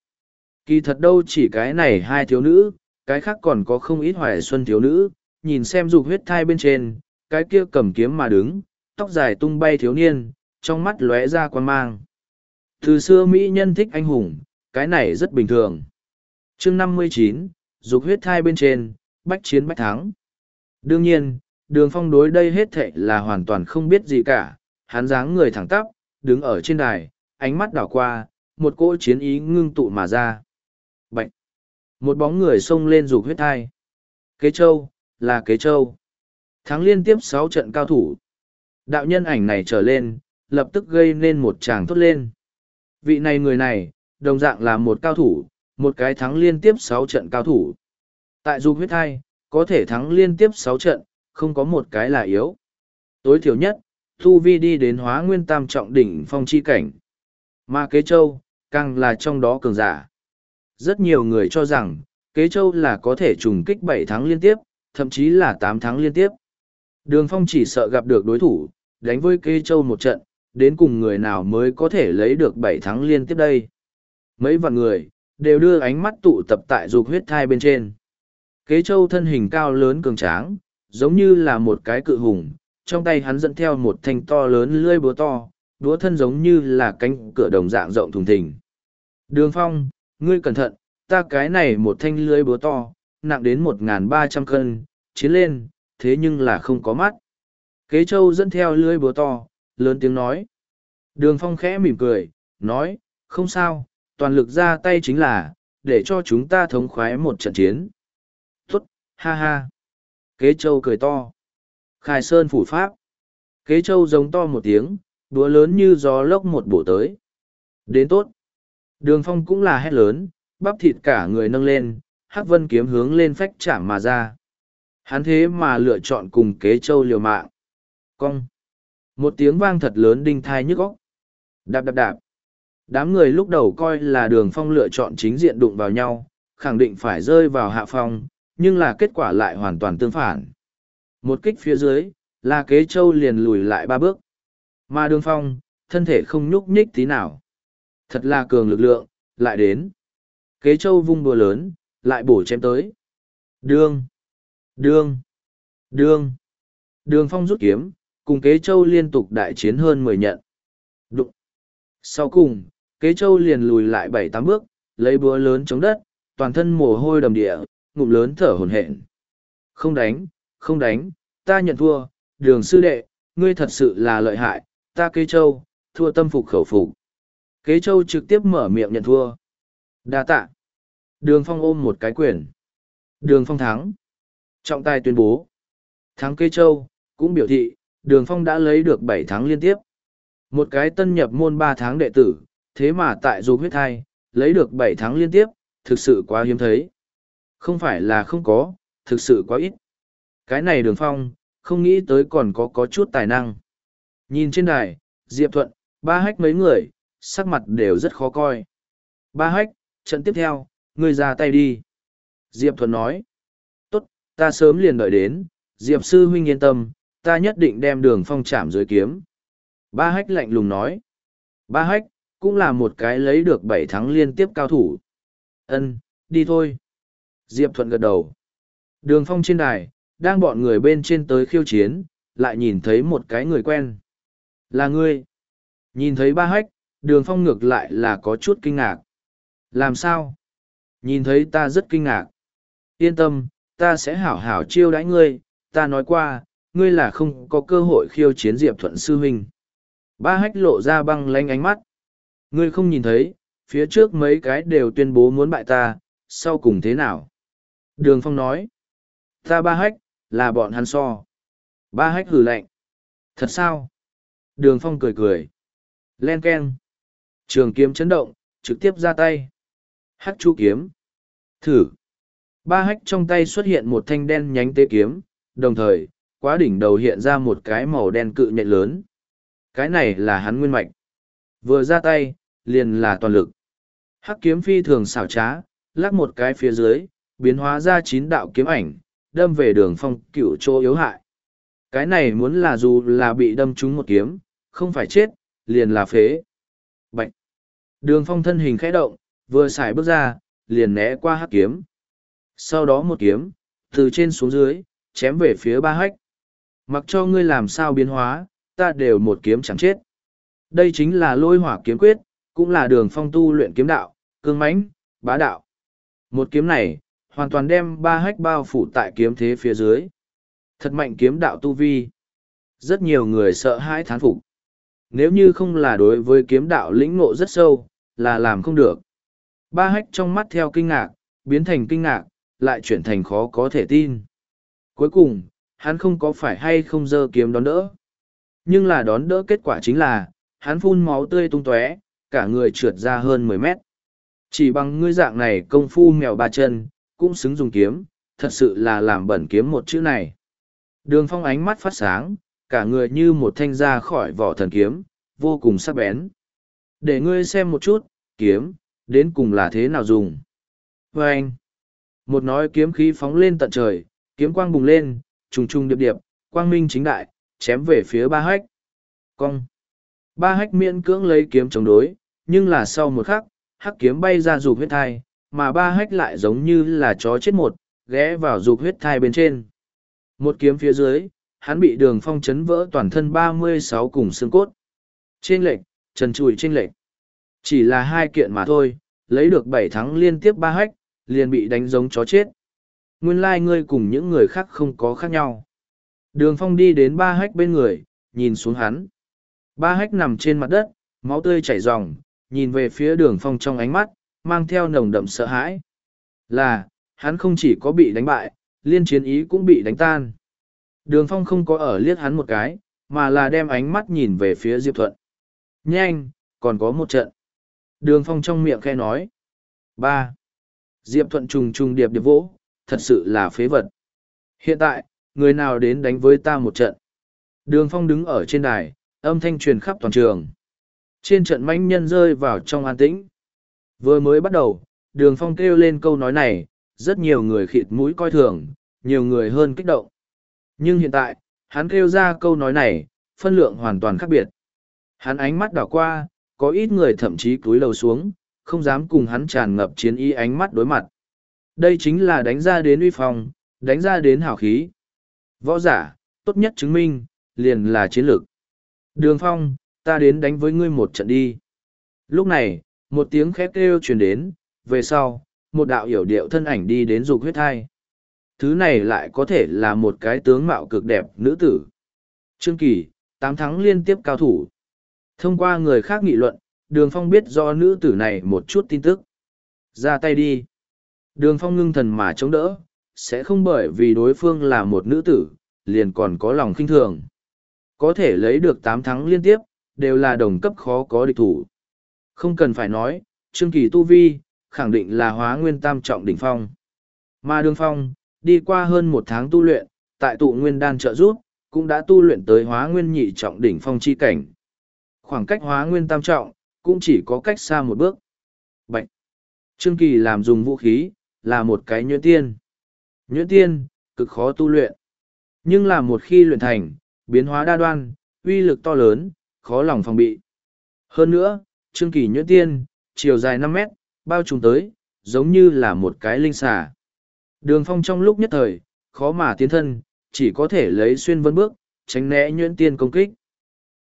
Kỳ thật đâu chỉ cái này hai thiếu nữ, cái khác còn có không ít hoài xuân thiếu nữ, nhìn xem dục huyết thai bên trên, cái kia cầm kiếm mà đứng, tóc dài tung bay thiếu niên, trong mắt lóe ra quan mang. Từ xưa Mỹ nhân thích anh hùng, cái này rất bình thường. chương năm mươi chín dục huyết thai bên trên bách chiến bách thắng đương nhiên đường phong đối đây hết thệ là hoàn toàn không biết gì cả hắn dáng người thẳng tắp đứng ở trên đài ánh mắt đảo qua một cỗ chiến ý ngưng tụ mà ra Bạch! một bóng người xông lên dục huyết thai kế châu là kế châu thắng liên tiếp sáu trận cao thủ đạo nhân ảnh này trở lên, lập tức gây nên một tràng thốt lên. Vị này người này, đồng dạng là một cao thủ, một cái thắng liên tiếp sáu trận cao thủ. Tại dục huyết thai, có thể thắng liên tiếp sáu trận, không có một cái là yếu. Tối thiểu nhất, thu vi đi đến hóa nguyên tam trọng đỉnh phong chi cảnh. Mà kế châu, càng là trong đó cường giả. Rất nhiều người cho rằng, kế châu là có thể trùng kích bảy tháng liên tiếp, thậm chí là tám tháng liên tiếp đường phong chỉ sợ gặp được đối thủ, đánh với kế châu một trận, đến cùng người nào mới có thể lấy được bảy thắng liên tiếp đây? Mấy vạn người, đều đưa ánh mắt tụ tập tại dục huyết thai bên trên. Kế châu thân hình cao lớn cường tráng, giống như là một cái cự hùng, trong tay hắn dẫn theo một thanh to lớn lưỡi búa to, búa thân giống như là cánh cửa đồng dạng rộng thùng thình. Đường phong, ngươi cẩn thận, ta cái này một thanh lưỡi búa to, nặng đến một n ba trăm cân, chiến lên thế nhưng là không có mắt. Kế châu dẫn theo lưỡi búa to lớn tiếng nói. Đường phong khẽ mỉm cười nói không sao toàn lực ra tay chính là để cho chúng ta thống khoái một trận chiến. Tốt, ha ha. Kế châu cười to. Khai sơn phủ pháp. Kế châu giống to một tiếng đúa lớn như gió lốc một bổ tới. Đến tốt. Đường phong cũng là hét lớn bắp thịt cả người nâng lên hắc vân kiếm hướng lên phách chạm mà ra hắn thế mà lựa chọn cùng kế châu liều mạng. Cong. Một tiếng vang thật lớn đinh thai nhức óc. Đạp đạp đạp. Đám người lúc đầu coi là đường phong lựa chọn chính diện đụng vào nhau, khẳng định phải rơi vào hạ phong, nhưng là kết quả lại hoàn toàn tương phản. Một kích phía dưới, là kế châu liền lùi lại ba bước. Mà đường phong, thân thể không nhúc nhích tí nào. Thật là cường lực lượng, lại đến. Kế châu vung bùa lớn, lại bổ chém tới. Đương đương. Đương. Đường phong rút kiếm, cùng kế châu liên tục đại chiến hơn mười nhận. Đụng. Sau cùng, kế châu liền lùi lại bảy tám bước, lấy búa lớn chống đất, toàn thân mồ hôi đầm địa, ngụm lớn thở hổn hển. Không đánh không đánh, ta nhận thua, đường sư đệ, ngươi thật sự là lợi hại, ta kế châu, thua tâm phục khẩu phục. Kế châu trực tiếp mở miệng nhận thua. Đa tạ. Đường phong ôm một cái quyền. Đường phong thắng trọng tài tuyên bố. Thắng Cây châu, cũng biểu thị, đường phong đã lấy được bảy tháng liên tiếp. Một cái tân nhập môn ba tháng đệ tử, thế mà tại dù huyết thai, lấy được bảy tháng liên tiếp, thực sự quá hiếm thấy. Không phải là không có, thực sự quá ít. Cái này đường phong, không nghĩ tới còn có có chút tài năng. Nhìn trên đài, diệp thuận, ba hách mấy người, sắc mặt đều rất khó coi. Ba hách, trận tiếp theo, ngươi ra tay đi. Diệp thuận nói ta sớm liền đợi đến, diệp sư huynh yên tâm, ta nhất định đem đường phong chạm dưới kiếm. Ba hách lạnh lùng nói. Ba hách, cũng là một cái lấy được bảy thắng liên tiếp cao thủ. Ân, đi thôi. Diệp thuận gật đầu. Đường phong trên đài, đang bọn người bên trên tới khiêu chiến, lại nhìn thấy một cái người quen. Là ngươi. Nhìn thấy ba hách, đường phong ngược lại là có chút kinh ngạc. Làm sao? Nhìn thấy ta rất kinh ngạc. Yên tâm ta sẽ hảo hảo chiêu đãi ngươi, ta nói qua, ngươi là không có cơ hội khiêu chiến diệp thuận sư huynh. Ba hách lộ ra băng lanh ánh mắt. Ngươi không nhìn thấy, phía trước mấy cái đều tuyên bố muốn bại ta, sau cùng thế nào? Đường phong nói. Ta ba hách, là bọn hắn so. Ba hách hử lạnh. Thật sao? Đường phong cười cười. Len ken. trường kiếm chấn động, trực tiếp ra tay. Hắc chu kiếm. Thử ba hách trong tay xuất hiện một thanh đen nhánh tế kiếm, đồng thời, quá đỉnh đầu hiện ra một cái màu đen cự nhện lớn. Cái này là hắn nguyên mạch. Vừa ra tay, liền là toàn lực. Hắc kiếm phi thường xảo trá, lắc một cái phía dưới, biến hóa ra chín đạo kiếm ảnh, đâm về đường phong cựu chỗ yếu hại. Cái này muốn là dù là bị đâm trúng một kiếm, không phải chết, liền là phế. Bạch. đường phong thân hình khẽ động, vừa xài bước ra, liền né qua hắc kiếm sau đó một kiếm từ trên xuống dưới chém về phía ba hách mặc cho ngươi làm sao biến hóa ta đều một kiếm chẳng chết đây chính là lôi hỏa kiếm quyết cũng là đường phong tu luyện kiếm đạo cương mãnh bá đạo Một kiếm này, hoàn toàn đem ba hách bao phủ tại kiếm thế phía dưới. Thật mạnh kiếm đạo tu vi. Rất nhiều người sợ hãi thán phục. Nếu như không là đối với kiếm đạo lĩnh ngộ rất sâu, là làm không được. Ba hách trong mắt theo kinh ngạc, biến thành kinh ngạc, lại chuyển thành khó có thể tin. Cuối cùng, hắn không có phải hay không dơ kiếm đón đỡ. Nhưng là đón đỡ kết quả chính là, hắn phun máu tươi tung tóe, cả người trượt ra hơn mười mét. Chỉ bằng ngươi dạng này công phu mèo ba chân, cũng xứng dùng kiếm, thật sự là làm bẩn kiếm một chữ này. Đường phong ánh mắt phát sáng, cả người như một thanh ra khỏi vỏ thần kiếm, vô cùng sắc bén. Để ngươi xem một chút, kiếm, đến cùng là thế nào dùng. Và anh, một nói kiếm khí phóng lên tận trời, kiếm quang bùng lên, trùng trùng điệp điệp, quang minh chính đại, chém về phía ba hách. Cong. Ba hách miễn cưỡng lấy kiếm chống đối, nhưng là sau một khắc, hắc kiếm bay ra dục huyết thai, mà ba hách lại giống như là chó chết một, ghé vào dục huyết thai bên trên. Một kiếm phía dưới, hắn bị đường phong chấn vỡ toàn thân ba mươi sáu cùng xương cốt. Trên lệch, trần trùi trên lệch. Chỉ là hai kiện mà thôi, lấy được bảy thắng liên tiếp ba hách, liền bị đánh giống chó chết. Nguyên lai like ngươi cùng những người khác không có khác nhau. Đường phong đi đến ba hách bên người, nhìn xuống hắn. Ba hách nằm trên mặt đất, máu tươi chảy ròng, nhìn về phía đường phong trong ánh mắt, mang theo nồng đậm sợ hãi. Là, hắn không chỉ có bị đánh bại, liên chiến ý cũng bị đánh tan. Đường phong không có ở liếc hắn một cái, mà là đem ánh mắt nhìn về phía Diệp Thuận. Nhanh, còn có một trận. Đường phong trong miệng khe nói. ba Diệp Thuận trùng trùng điệp điệp vỗ, thật sự là phế vật. Hiện tại, người nào đến đánh với ta một trận? Đường phong đứng ở trên đài, âm thanh truyền khắp toàn trường. Trên trận mãnh nhân rơi vào trong an tĩnh. Vừa mới bắt đầu, đường phong kêu lên câu nói này, rất nhiều người khịt mũi coi thường, nhiều người hơn kích động. Nhưng hiện tại, hắn kêu ra câu nói này, phân lượng hoàn toàn khác biệt. Hắn ánh mắt đảo qua, có ít người thậm chí cúi đầu xuống, không dám cùng hắn tràn ngập chiến ý ánh mắt đối mặt. Đây chính là đánh ra đến uy phong, đánh ra đến hào khí. Võ giả, tốt nhất chứng minh, liền là chiến lược. Đường phong, ta đến đánh với ngươi một trận đi. Lúc này, một tiếng khét kêu truyền đến, về sau, một đạo hiểu điệu thân ảnh đi đến dục huyết thai. Thứ này lại có thể là một cái tướng mạo cực đẹp nữ tử. Trương Kỳ, tám thắng liên tiếp cao thủ. Thông qua người khác nghị luận, Đường Phong biết do nữ tử này một chút tin tức. Ra tay đi. Đường Phong ngưng thần mà chống đỡ, sẽ không bởi vì đối phương là một nữ tử, liền còn có lòng khinh thường. Có thể lấy được tám thắng liên tiếp, đều là đồng cấp khó có địch thủ. Không cần phải nói, Trương Kỳ Tu Vi, khẳng định là hóa nguyên tam trọng đỉnh phong. Mà đường phong, đi qua hơn một tháng tu luyện, tại tụ nguyên đan trợ giúp, cũng đã tu luyện tới hóa nguyên nhị trọng đỉnh phong chi cảnh. Khoảng cách hóa nguyên tam trọng, cũng chỉ có cách xa một bước. Bạch! Trương Kỳ làm dùng vũ khí, là một cái nhuyễn tiên. Nhuyễn tiên, cực khó tu luyện. Nhưng là một khi luyện thành, biến hóa đa đoan, uy lực to lớn, khó lòng phòng bị. Hơn nữa, Trương Kỳ nhuyễn tiên, chiều dài năm mét, bao trùm tới, giống như là một cái linh xà. Đường phong trong lúc nhất thời, khó mà tiến thân, chỉ có thể lấy xuyên vân bước, tránh né nhuyễn tiên công kích.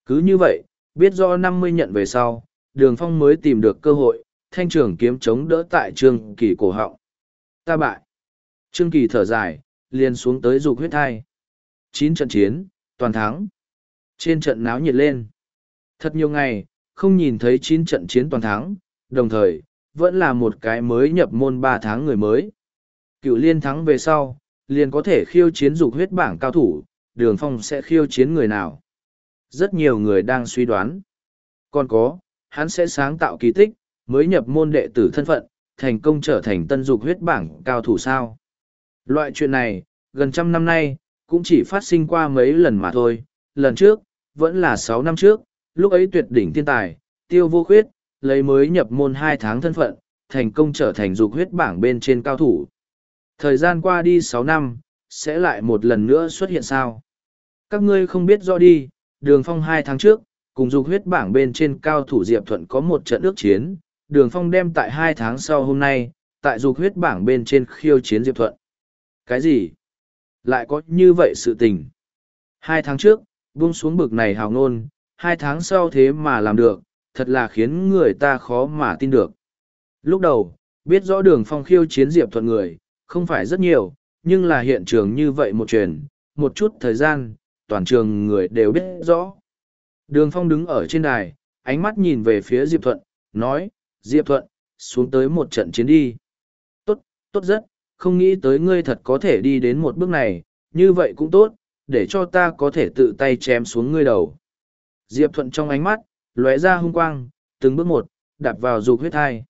Cứ như vậy, biết do năm mươi nhận về sau, đường phong mới tìm được cơ hội, thanh trưởng kiếm chống đỡ tại trương kỳ cổ họng. Ta bại. Trương kỳ thở dài, liền xuống tới dục huyết thai. Chín trận chiến, toàn thắng. Trên trận náo nhiệt lên. Thật nhiều ngày, không nhìn thấy chín trận chiến toàn thắng, đồng thời, vẫn là một cái mới nhập môn ba tháng người mới. Cựu liên thắng về sau, liền có thể khiêu chiến dục huyết bảng cao thủ, đường phong sẽ khiêu chiến người nào. Rất nhiều người đang suy đoán. Còn có, hắn sẽ sáng tạo kỳ tích, mới nhập môn đệ tử thân phận, thành công trở thành tân dục huyết bảng cao thủ sao. Loại chuyện này, gần trăm năm nay, cũng chỉ phát sinh qua mấy lần mà thôi. Lần trước, vẫn là sáu năm trước, lúc ấy tuyệt đỉnh thiên tài, tiêu vô khuyết, lấy mới nhập môn hai tháng thân phận, thành công trở thành dục huyết bảng bên trên cao thủ. Thời gian qua đi sáu năm, sẽ lại một lần nữa xuất hiện sao? Các ngươi không biết rõ đi, đường phong hai tháng trước, cùng dục huyết bảng bên trên cao thủ Diệp Thuận có một trận ước chiến, đường phong đem tại hai tháng sau hôm nay, tại dục huyết bảng bên trên khiêu chiến Diệp Thuận. Cái gì? Lại có như vậy sự tình? Hai tháng trước, buông xuống bực này hào ngôn, hai tháng sau thế mà làm được, thật là khiến người ta khó mà tin được. Lúc đầu, biết rõ đường phong khiêu chiến diệp thuận người không phải rất nhiều nhưng là hiện trường như vậy một truyền một chút thời gian toàn trường người đều biết rõ đường phong đứng ở trên đài ánh mắt nhìn về phía diệp thuận nói diệp thuận xuống tới một trận chiến đi. Tốt tốt rất không nghĩ tới ngươi thật có thể đi đến một bước này như vậy cũng tốt để cho ta có thể tự tay chém xuống ngươi đầu. Diệp thuận trong ánh mắt lóe ra hung quang từng bước một đạp vào dục huyết thai.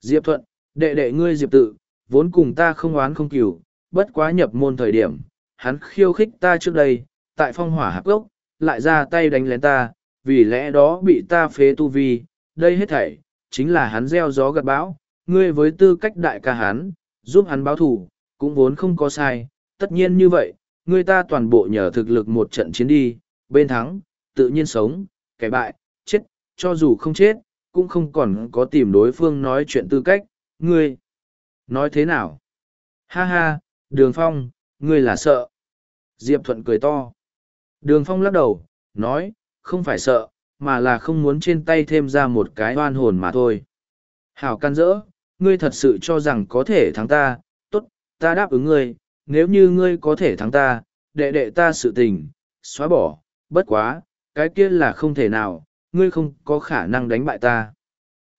Diệp thuận đệ đệ ngươi diệp tự vốn cùng ta không oán không cửu, bất quá nhập môn thời điểm hắn khiêu khích ta trước đây tại phong hỏa hạp gốc lại ra tay đánh lén ta, vì lẽ đó bị ta phế tu vi. Đây hết thảy chính là hắn gieo gió gặt bão. Ngươi với tư cách đại ca hắn, giúp hắn báo thù, cũng vốn không có sai. Tất nhiên như vậy, ngươi ta toàn bộ nhờ thực lực một trận chiến đi. Bên thắng, tự nhiên sống, kẻ bại, chết, cho dù không chết, cũng không còn có tìm đối phương nói chuyện tư cách. Ngươi, nói thế nào? Ha ha, đường phong, ngươi là sợ. Diệp thuận cười to đường phong lắc đầu nói không phải sợ mà là không muốn trên tay thêm ra một cái oan hồn mà thôi. Hảo can dỡ ngươi thật sự cho rằng có thể thắng ta Tốt, ta đáp ứng ngươi nếu như ngươi có thể thắng ta đệ đệ ta sự tình xóa bỏ bất quá cái kia là không thể nào ngươi không có khả năng đánh bại ta.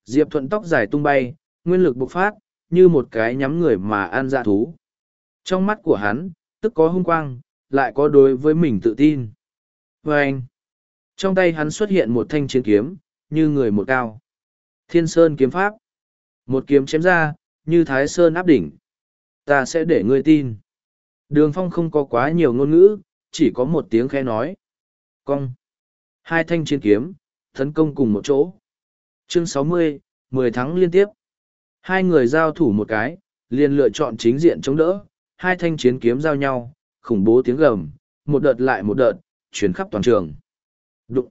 Diệp thuận tóc dài tung bay nguyên lực bộc phát như một cái nhắm người mà ăn dạ thú. Trong mắt của hắn tức có hung quang lại có đối với mình tự tin vê anh trong tay hắn xuất hiện một thanh chiến kiếm, như người một cao. Thiên Sơn kiếm pháp. Một kiếm chém ra, như Thái Sơn áp đỉnh. Ta sẽ để ngươi tin. Đường phong không có quá nhiều ngôn ngữ, chỉ có một tiếng khe nói. Cong. Hai thanh chiến kiếm, tấn công cùng một chỗ. Chương sáu mươi, mười tháng liên tiếp. Hai người giao thủ một cái, liền lựa chọn chính diện chống đỡ. Hai thanh chiến kiếm giao nhau, khủng bố tiếng gầm, một đợt lại một đợt, chuyển khắp toàn trường. Đụng.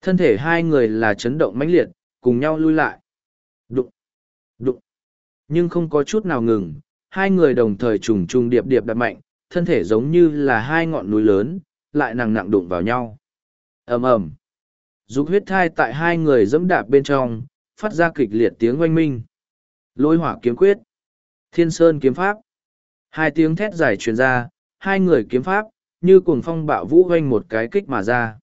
Thân thể hai người là chấn động mãnh liệt, cùng nhau lui lại. Đụng. Đụng. Nhưng không có chút nào ngừng, hai người đồng thời trùng trùng điệp điệp đặt mạnh, thân thể giống như là hai ngọn núi lớn, lại nặng nặng đụng vào nhau. ầm ầm Dục huyết thai tại hai người dẫm đạp bên trong, phát ra kịch liệt tiếng oanh minh. Lôi hỏa kiếm quyết. Thiên sơn kiếm pháp. Hai tiếng thét dài truyền ra, hai người kiếm pháp, như cuồng phong bạo vũ hoanh một cái kích mà ra.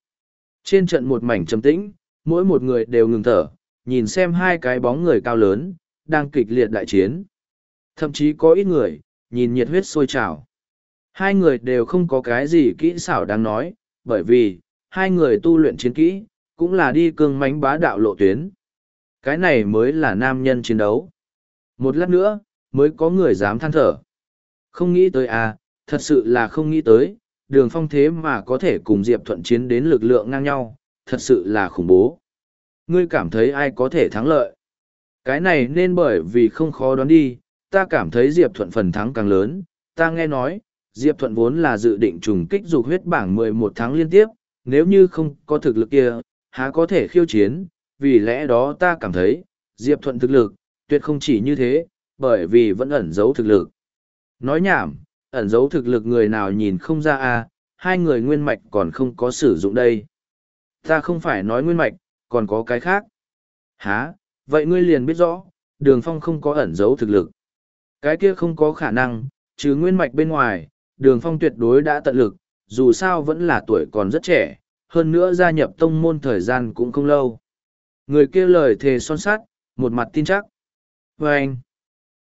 Trên trận một mảnh trầm tĩnh, mỗi một người đều ngừng thở, nhìn xem hai cái bóng người cao lớn, đang kịch liệt đại chiến. Thậm chí có ít người, nhìn nhiệt huyết sôi trào. Hai người đều không có cái gì kỹ xảo đáng nói, bởi vì, hai người tu luyện chiến kỹ, cũng là đi cương mánh bá đạo lộ tuyến. Cái này mới là nam nhân chiến đấu. Một lát nữa, mới có người dám than thở. Không nghĩ tới à, thật sự là không nghĩ tới, đường phong thế mà có thể cùng diệp thuận chiến đến lực lượng ngang nhau thật sự là khủng bố. Ngươi cảm thấy ai có thể thắng lợi? Cái này nên bởi vì không khó đoán đi ta cảm thấy diệp thuận phần thắng càng lớn. Ta nghe nói diệp thuận vốn là dự định trùng kích dục huyết bảng mười một tháng liên tiếp nếu như không có thực lực kia há có thể khiêu chiến? Vì lẽ đó ta cảm thấy diệp thuận thực lực tuyệt không chỉ như thế bởi vì vẫn ẩn giấu thực lực. Nói nhảm ẩn giấu thực lực người nào nhìn không ra à, hai người nguyên mạch còn không có sử dụng đây. Ta không phải nói nguyên mạch, còn có cái khác. Hả, vậy ngươi liền biết rõ, đường phong không có ẩn giấu thực lực. Cái kia không có khả năng, chứ nguyên mạch bên ngoài, đường phong tuyệt đối đã tận lực, dù sao vẫn là tuổi còn rất trẻ, hơn nữa gia nhập tông môn thời gian cũng không lâu. Người kia lời thề son sát, một mặt tin chắc. Và anh,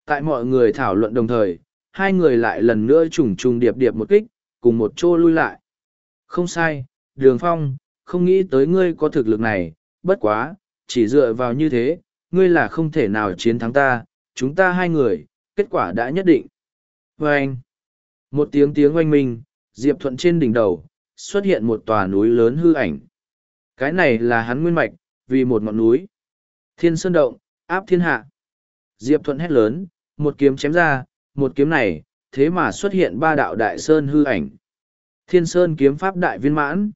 tại mọi người thảo luận đồng thời, hai người lại lần nữa trùng trùng điệp điệp một kích, cùng một chỗ lui lại. Không sai, đường phong, không nghĩ tới ngươi có thực lực này, bất quá, chỉ dựa vào như thế, ngươi là không thể nào chiến thắng ta, chúng ta hai người, kết quả đã nhất định. Và anh, một tiếng tiếng oanh minh, Diệp Thuận trên đỉnh đầu, xuất hiện một tòa núi lớn hư ảnh. Cái này là hắn nguyên mạch, vì một ngọn núi. Thiên Sơn Động, áp thiên hạ. Diệp Thuận hét lớn, một kiếm chém ra, một kiếm này, thế mà xuất hiện ba đạo đại sơn hư ảnh. Thiên Sơn kiếm pháp đại viên mãn.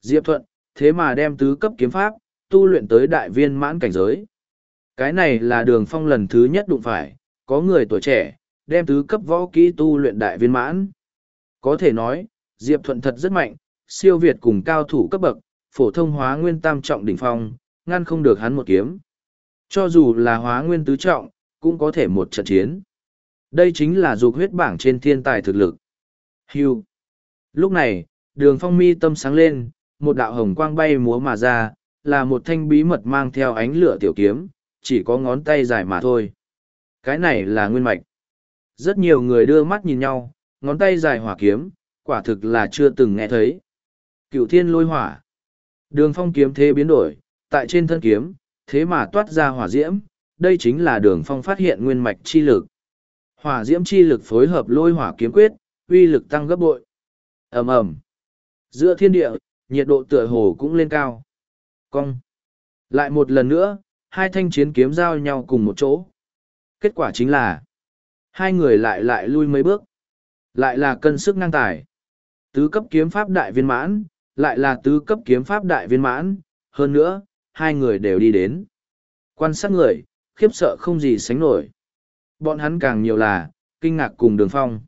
Diệp Thuận, thế mà đem tứ cấp kiếm pháp, tu luyện tới đại viên mãn cảnh giới. Cái này là đường phong lần thứ nhất đụng phải, có người tuổi trẻ, đem tứ cấp võ kỹ tu luyện đại viên mãn. Có thể nói, Diệp Thuận thật rất mạnh, siêu việt cùng cao thủ cấp bậc, phổ thông hóa nguyên tam trọng đỉnh phong, ngăn không được hắn một kiếm. Cho dù là hóa nguyên tứ trọng, cũng có thể một trận chiến. Đây chính là dục huyết bảng trên thiên tài thực lực. Hưu. Lúc này, đường phong mi tâm sáng lên, một đạo hồng quang bay múa mà ra, là một thanh bí mật mang theo ánh lửa tiểu kiếm, chỉ có ngón tay dài mà thôi. Cái này là nguyên mạch. Rất nhiều người đưa mắt nhìn nhau, ngón tay dài hỏa kiếm, quả thực là chưa từng nghe thấy. Cựu thiên lôi hỏa. Đường phong kiếm thế biến đổi, tại trên thân kiếm, thế mà toát ra hỏa diễm, đây chính là đường phong phát hiện nguyên mạch chi lực. Hỏa diễm chi lực phối hợp lôi hỏa kiếm quyết, uy lực tăng gấp bội. ầm ầm Giữa thiên địa, nhiệt độ tựa hồ cũng lên cao. Cong. Lại một lần nữa, hai thanh chiến kiếm giao nhau cùng một chỗ. Kết quả chính là, hai người lại lại lui mấy bước. Lại là cân sức ngang tài. Tứ cấp kiếm pháp đại viên mãn, lại là tứ cấp kiếm pháp đại viên mãn, hơn nữa, hai người đều đi đến. Quan sát người, khiếp sợ không gì sánh nổi. Bọn hắn càng nhiều là, kinh ngạc cùng đường phong.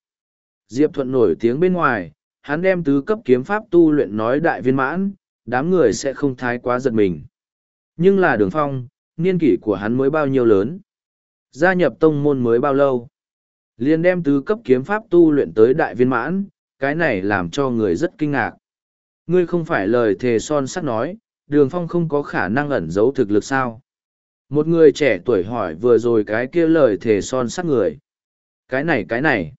Diệp Thuận nổi tiếng bên ngoài, hắn đem tứ cấp kiếm pháp tu luyện nói đại viên mãn, đám người sẽ không thái quá giật mình. Nhưng là đường phong, niên kỷ của hắn mới bao nhiêu lớn. Gia nhập tông môn mới bao lâu. liền đem tứ cấp kiếm pháp tu luyện tới đại viên mãn, cái này làm cho người rất kinh ngạc. Ngươi không phải lời thề son sắt nói, đường phong không có khả năng ẩn giấu thực lực sao. Một người trẻ tuổi hỏi vừa rồi cái kia lời thề son sắt người. Cái này cái này.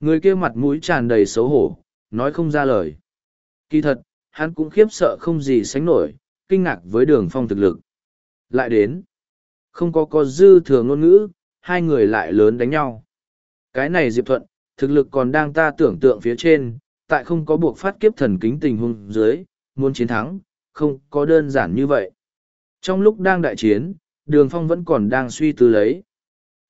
Người kia mặt mũi tràn đầy xấu hổ, nói không ra lời. Kỳ thật, hắn cũng khiếp sợ không gì sánh nổi, kinh ngạc với đường phong thực lực. Lại đến. Không có có dư thừa ngôn ngữ, hai người lại lớn đánh nhau. Cái này Diệp Thuận, thực lực còn đang ta tưởng tượng phía trên, tại không có buộc phát kiếp thần kính tình huống dưới, muốn chiến thắng, không có đơn giản như vậy. Trong lúc đang đại chiến, đường phong vẫn còn đang suy tư lấy.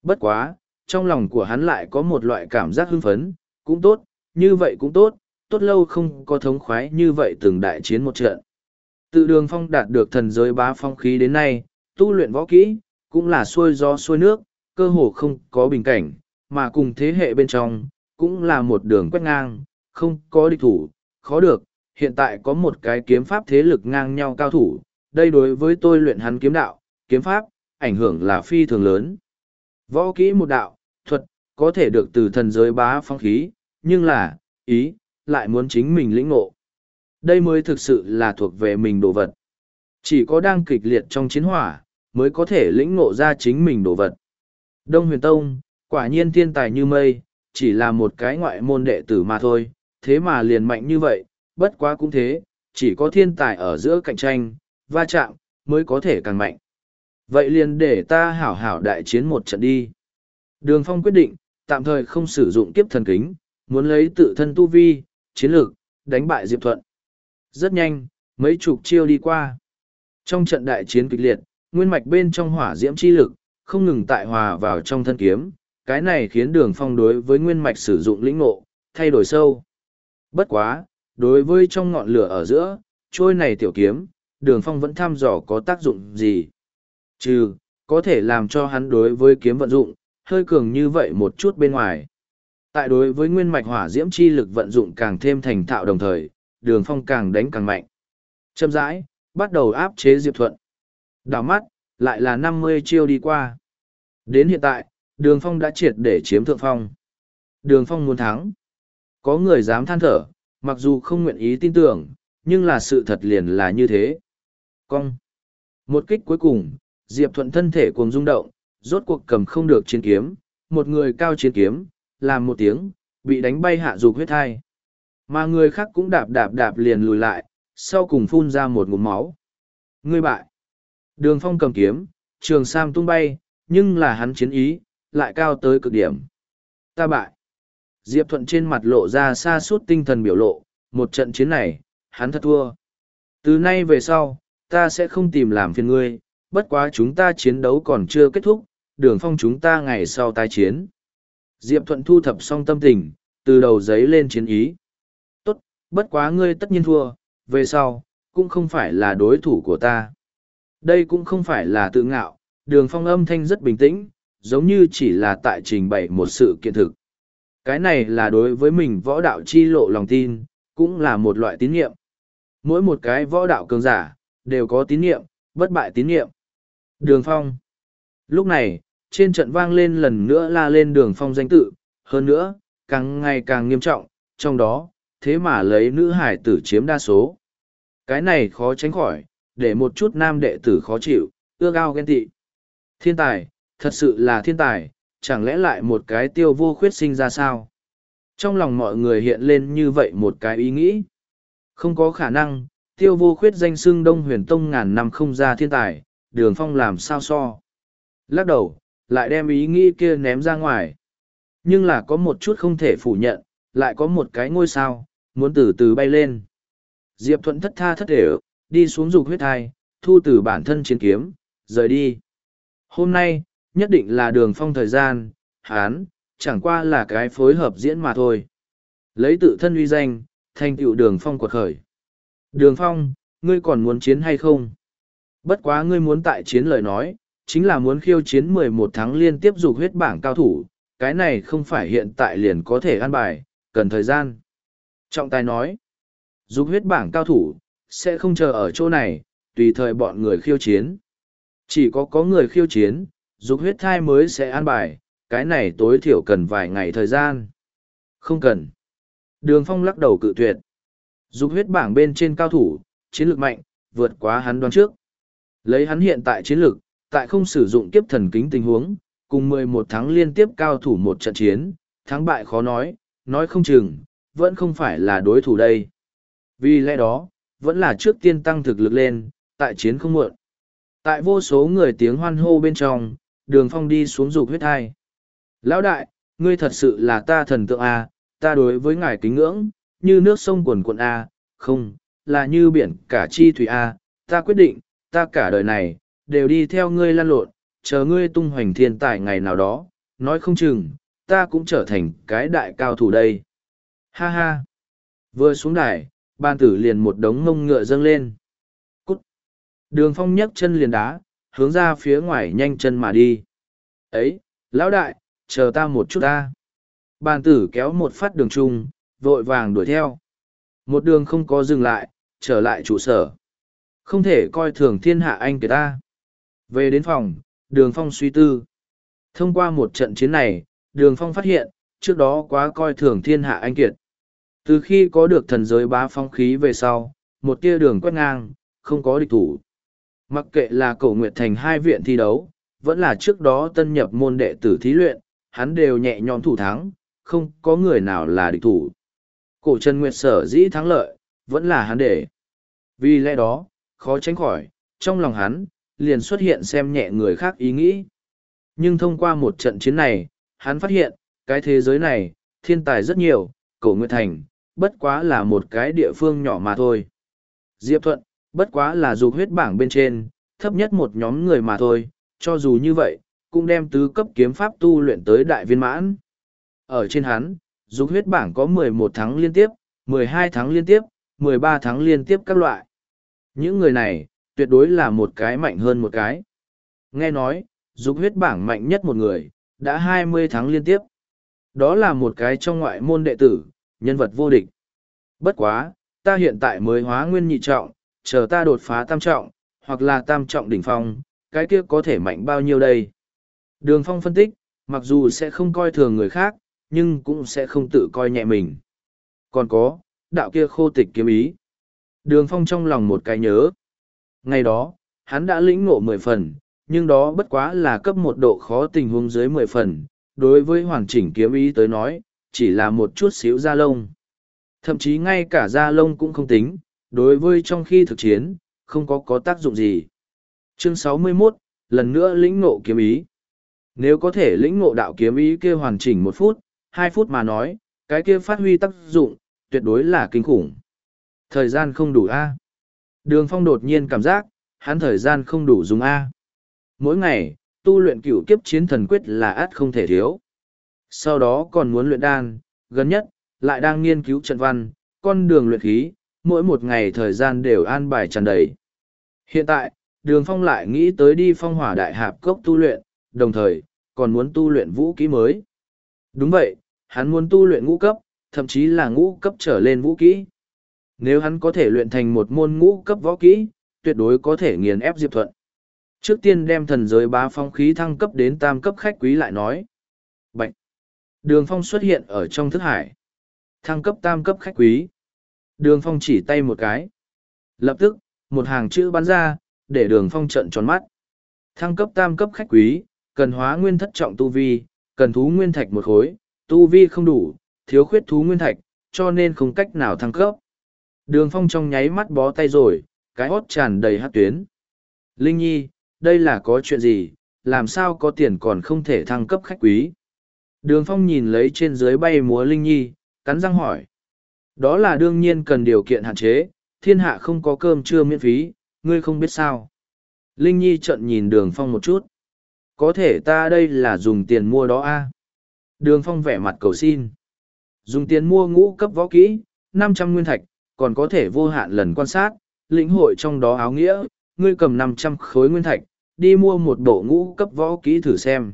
Bất quá, trong lòng của hắn lại có một loại cảm giác hưng phấn, cũng tốt, như vậy cũng tốt, tốt lâu không có thống khoái như vậy từng đại chiến một trận. Tự đường phong đạt được thần giới bá phong khí đến nay, tu luyện võ kỹ, cũng là xuôi gió xuôi nước, cơ hồ không có bình cảnh, mà cùng thế hệ bên trong, cũng là một đường quét ngang, không có địch thủ, khó được, hiện tại có một cái kiếm pháp thế lực ngang nhau cao thủ, đây đối với tôi luyện hắn kiếm đạo, kiếm pháp, ảnh hưởng là phi thường lớn. Võ kỹ một đạo, thuật, có thể được từ thần giới bá phong khí, nhưng là, ý, lại muốn chính mình lĩnh ngộ. Đây mới thực sự là thuộc về mình đồ vật. Chỉ có đang kịch liệt trong chiến hỏa, mới có thể lĩnh ngộ ra chính mình đồ vật. Đông huyền tông, quả nhiên thiên tài như mây, chỉ là một cái ngoại môn đệ tử mà thôi, thế mà liền mạnh như vậy, bất quá cũng thế, chỉ có thiên tài ở giữa cạnh tranh, va chạm, mới có thể càng mạnh. Vậy liền để ta hảo hảo đại chiến một trận đi. Đường Phong quyết định, tạm thời không sử dụng kiếp thần kính, muốn lấy tự thân tu vi, chiến lược, đánh bại Diệp Thuận. Rất nhanh, mấy chục chiêu đi qua. Trong trận đại chiến kịch liệt, nguyên mạch bên trong hỏa diễm chi lực, không ngừng tại hòa vào trong thân kiếm, cái này khiến đường phong đối với nguyên mạch sử dụng lĩnh ngộ, thay đổi sâu. Bất quá, đối với trong ngọn lửa ở giữa, trôi này tiểu kiếm, đường phong vẫn thăm dò có tác dụng gì. Trừ, có thể làm cho hắn đối với kiếm vận dụng, hơi cường như vậy một chút bên ngoài. Tại đối với nguyên mạch hỏa diễm chi lực vận dụng càng thêm thành thạo đồng thời, đường phong càng đánh càng mạnh. Châm rãi, bắt đầu áp chế Diệp Thuận. Đảo mắt, lại là năm mươi chiêu đi qua. Đến hiện tại, đường phong đã triệt để chiếm thượng phong. Đường phong muốn thắng. Có người dám than thở, mặc dù không nguyện ý tin tưởng, nhưng là sự thật liền là như thế. Cong. Một kích cuối cùng, Diệp Thuận thân thể cuồng rung động, rốt cuộc cầm không được chiến kiếm, một người cao chiến kiếm, làm một tiếng, bị đánh bay hạ dục huyết thai. Mà người khác cũng đạp đạp đạp liền lùi lại, sau cùng phun ra một ngụm máu. Ngươi bại. Đường phong cầm kiếm, trường sam tung bay, nhưng là hắn chiến ý, lại cao tới cực điểm. Ta bại. Diệp Thuận trên mặt lộ ra xa suốt tinh thần biểu lộ, một trận chiến này, hắn thật thua. Từ nay về sau, ta sẽ không tìm làm phiền ngươi, bất quá chúng ta chiến đấu còn chưa kết thúc, đường phong chúng ta ngày sau tái chiến. Diệp Thuận thu thập xong tâm tình, từ đầu giấy lên chiến ý. Tốt, bất quá ngươi tất nhiên thua, về sau, cũng không phải là đối thủ của ta. Đây cũng không phải là tự ngạo, đường phong âm thanh rất bình tĩnh, giống như chỉ là tại trình bày một sự kiện thực. Cái này là đối với mình võ đạo chi lộ lòng tin, cũng là một loại tín nhiệm. Mỗi một cái võ đạo cường giả, đều có tín nhiệm, bất bại tín nhiệm. Đường phong. Lúc này, trên trận vang lên lần nữa la lên đường phong danh tự, hơn nữa, càng ngày càng nghiêm trọng, trong đó, thế mà lấy nữ hải tử chiếm đa số. Cái này khó tránh khỏi, để một chút nam đệ tử khó chịu, ưa cao ghen tị. Thiên tài, thật sự là thiên tài, chẳng lẽ lại một cái tiêu vô khuyết sinh ra sao? Trong lòng mọi người hiện lên như vậy một cái ý nghĩ. Không có khả năng, tiêu vô khuyết danh xưng đông huyền tông ngàn năm không ra thiên tài, đường phong làm sao so. Lắc đầu, lại đem ý nghĩ kia ném ra ngoài. Nhưng là có một chút không thể phủ nhận, lại có một cái ngôi sao, muốn từ từ bay lên. Diệp Thuận thất tha thất để đi xuống dục huyết thai, thu từ bản thân chiến kiếm, rời đi. Hôm nay, nhất định là đường phong thời gian, hán, chẳng qua là cái phối hợp diễn mà thôi. Lấy tự thân uy danh, thành tựu đường phong quật khởi. Đường phong, ngươi còn muốn chiến hay không? Bất quá ngươi muốn tại chiến lời nói, chính là muốn khiêu chiến mười một tháng liên tiếp dục huyết bảng cao thủ, cái này không phải hiện tại liền có thể ăn bài, cần thời gian. Trọng tài nói, dục huyết bảng cao thủ, sẽ không chờ ở chỗ này, tùy thời bọn người khiêu chiến. Chỉ có có người khiêu chiến, dục huyết thai mới sẽ an bài, cái này tối thiểu cần vài ngày thời gian. Không cần. Đường phong lắc đầu cự tuyệt. Dục huyết bảng bên trên cao thủ, chiến lược mạnh, vượt quá hắn đoán trước. Lấy hắn hiện tại chiến lược, tại không sử dụng kiếp thần kính tình huống, cùng mười một tháng liên tiếp cao thủ một trận chiến, thắng bại khó nói, nói không chừng, vẫn không phải là đối thủ đây. Vì lẽ đó, vẫn là trước tiên tăng thực lực lên, tại chiến không muộn. Tại vô số người tiếng hoan hô bên trong, đường phong đi xuống dục huyết thai. Lão đại, ngươi thật sự là ta thần tượng A, ta đối với ngài kính ngưỡng, như nước sông quần quận A, không, là như biển cả chi thủy A, ta quyết định, ta cả đời này, đều đi theo ngươi lan lộn, chờ ngươi tung hoành thiên tài ngày nào đó, nói không chừng, ta cũng trở thành cái đại cao thủ đây. Ha ha! Vừa xuống đài, ban tử liền một đống mông ngựa dâng lên. Cút! Đường phong nhấc chân liền đá, hướng ra phía ngoài nhanh chân mà đi. Ấy, lão đại, chờ ta một chút ta. Bàn tử kéo một phát đường chung, vội vàng đuổi theo. Một đường không có dừng lại, trở lại trụ sở. Không thể coi thường thiên hạ anh kìa ta. Về đến phòng, đường phong suy tư. Thông qua một trận chiến này, đường phong phát hiện, trước đó quá coi thường thiên hạ anh kiệt. Từ khi có được thần giới bá phong khí về sau, một tia đường quét ngang, không có địch thủ. Mặc kệ là cổ nguyệt thành hai viện thi đấu, vẫn là trước đó tân nhập môn đệ tử thí luyện, hắn đều nhẹ nhõm thủ thắng, không có người nào là địch thủ. Cổ Trần Nguyệt sở dĩ thắng lợi, vẫn là hắn để. Vì lẽ đó, khó tránh khỏi, trong lòng hắn, liền xuất hiện xem nhẹ người khác ý nghĩ. Nhưng thông qua một trận chiến này, hắn phát hiện, cái thế giới này, thiên tài rất nhiều, cổ Nguyệt Thành, bất quá là một cái địa phương nhỏ mà thôi. Diệp Thuận, bất quá là dục huyết bảng bên trên, thấp nhất một nhóm người mà thôi, cho dù như vậy, cũng đem tứ cấp kiếm pháp tu luyện tới đại viên mãn. Ở trên hắn, dục huyết bảng có 11 tháng liên tiếp, 12 tháng liên tiếp, 13 tháng liên tiếp các loại. Những người này, tuyệt đối là một cái mạnh hơn một cái. Nghe nói, dục huyết bảng mạnh nhất một người, đã 20 tháng liên tiếp. Đó là một cái trong ngoại môn đệ tử, nhân vật vô địch. Bất quá, ta hiện tại mới hóa nguyên nhị trọng, chờ ta đột phá tam trọng, hoặc là tam trọng đỉnh phong, cái kia có thể mạnh bao nhiêu đây? Đường Phong phân tích, mặc dù sẽ không coi thường người khác, nhưng cũng sẽ không tự coi nhẹ mình. Còn có, đạo kia khô tịch kiếm ý. Đường Phong trong lòng một cái nhớ. Ngày đó, hắn đã lĩnh ngộ mười phần, nhưng đó bất quá là cấp một độ khó tình huống dưới mười phần. Đối với hoàn chỉnh kiếm ý tới nói, chỉ là một chút xíu da lông. Thậm chí ngay cả da lông cũng không tính, đối với trong khi thực chiến, không có có tác dụng gì. Chương 61, lần nữa lĩnh ngộ kiếm ý. Nếu có thể lĩnh ngộ đạo kiếm ý kia hoàn chỉnh một phút, hai phút mà nói, cái kia phát huy tác dụng, tuyệt đối là kinh khủng. Thời gian không đủ A. Đường phong đột nhiên cảm giác, hắn thời gian không đủ dùng A. Mỗi ngày, tu luyện cửu kiếp chiến thần quyết là át không thể thiếu. Sau đó còn muốn luyện đan, gần nhất, lại đang nghiên cứu trận văn, con đường luyện khí, mỗi một ngày thời gian đều an bài tràn đầy. Hiện tại, đường phong lại nghĩ tới đi phong hỏa đại hạp cốc tu luyện, đồng thời, còn muốn tu luyện vũ kỹ mới. Đúng vậy, hắn muốn tu luyện ngũ cấp, thậm chí là ngũ cấp trở lên vũ kỹ. Nếu hắn có thể luyện thành một môn ngũ cấp võ kỹ, tuyệt đối có thể nghiền ép Diệp Thuận. Trước tiên đem thần giới bá phong khí thăng cấp đến tam cấp khách quý lại nói. Bạch. Đường phong xuất hiện ở trong thức hải. Thăng cấp tam cấp khách quý. Đường phong chỉ tay một cái. Lập tức, một hàng chữ bắn ra, để đường phong trận tròn mắt. Thăng cấp tam cấp khách quý, cần hóa nguyên thất trọng tu vi, cần thú nguyên thạch một khối, tu vi không đủ, thiếu khuyết thú nguyên thạch, cho nên không cách nào thăng cấp. Đường phong trong nháy mắt bó tay rồi, cái hót tràn đầy hát tuyến. Linh Nhi, đây là có chuyện gì, làm sao có tiền còn không thể thăng cấp khách quý. Đường phong nhìn lấy trên dưới bay múa Linh Nhi, cắn răng hỏi. Đó là đương nhiên cần điều kiện hạn chế, thiên hạ không có cơm trưa miễn phí, ngươi không biết sao. Linh Nhi trận nhìn đường phong một chút. Có thể ta đây là dùng tiền mua đó a Đường phong vẻ mặt cầu xin. Dùng tiền mua ngũ cấp võ kỹ, năm trăm nguyên thạch, còn có thể vô hạn lần quan sát, lĩnh hội trong đó áo nghĩa, ngươi cầm năm trăm khối nguyên thạch, đi mua một bộ ngũ cấp võ kỹ thử xem.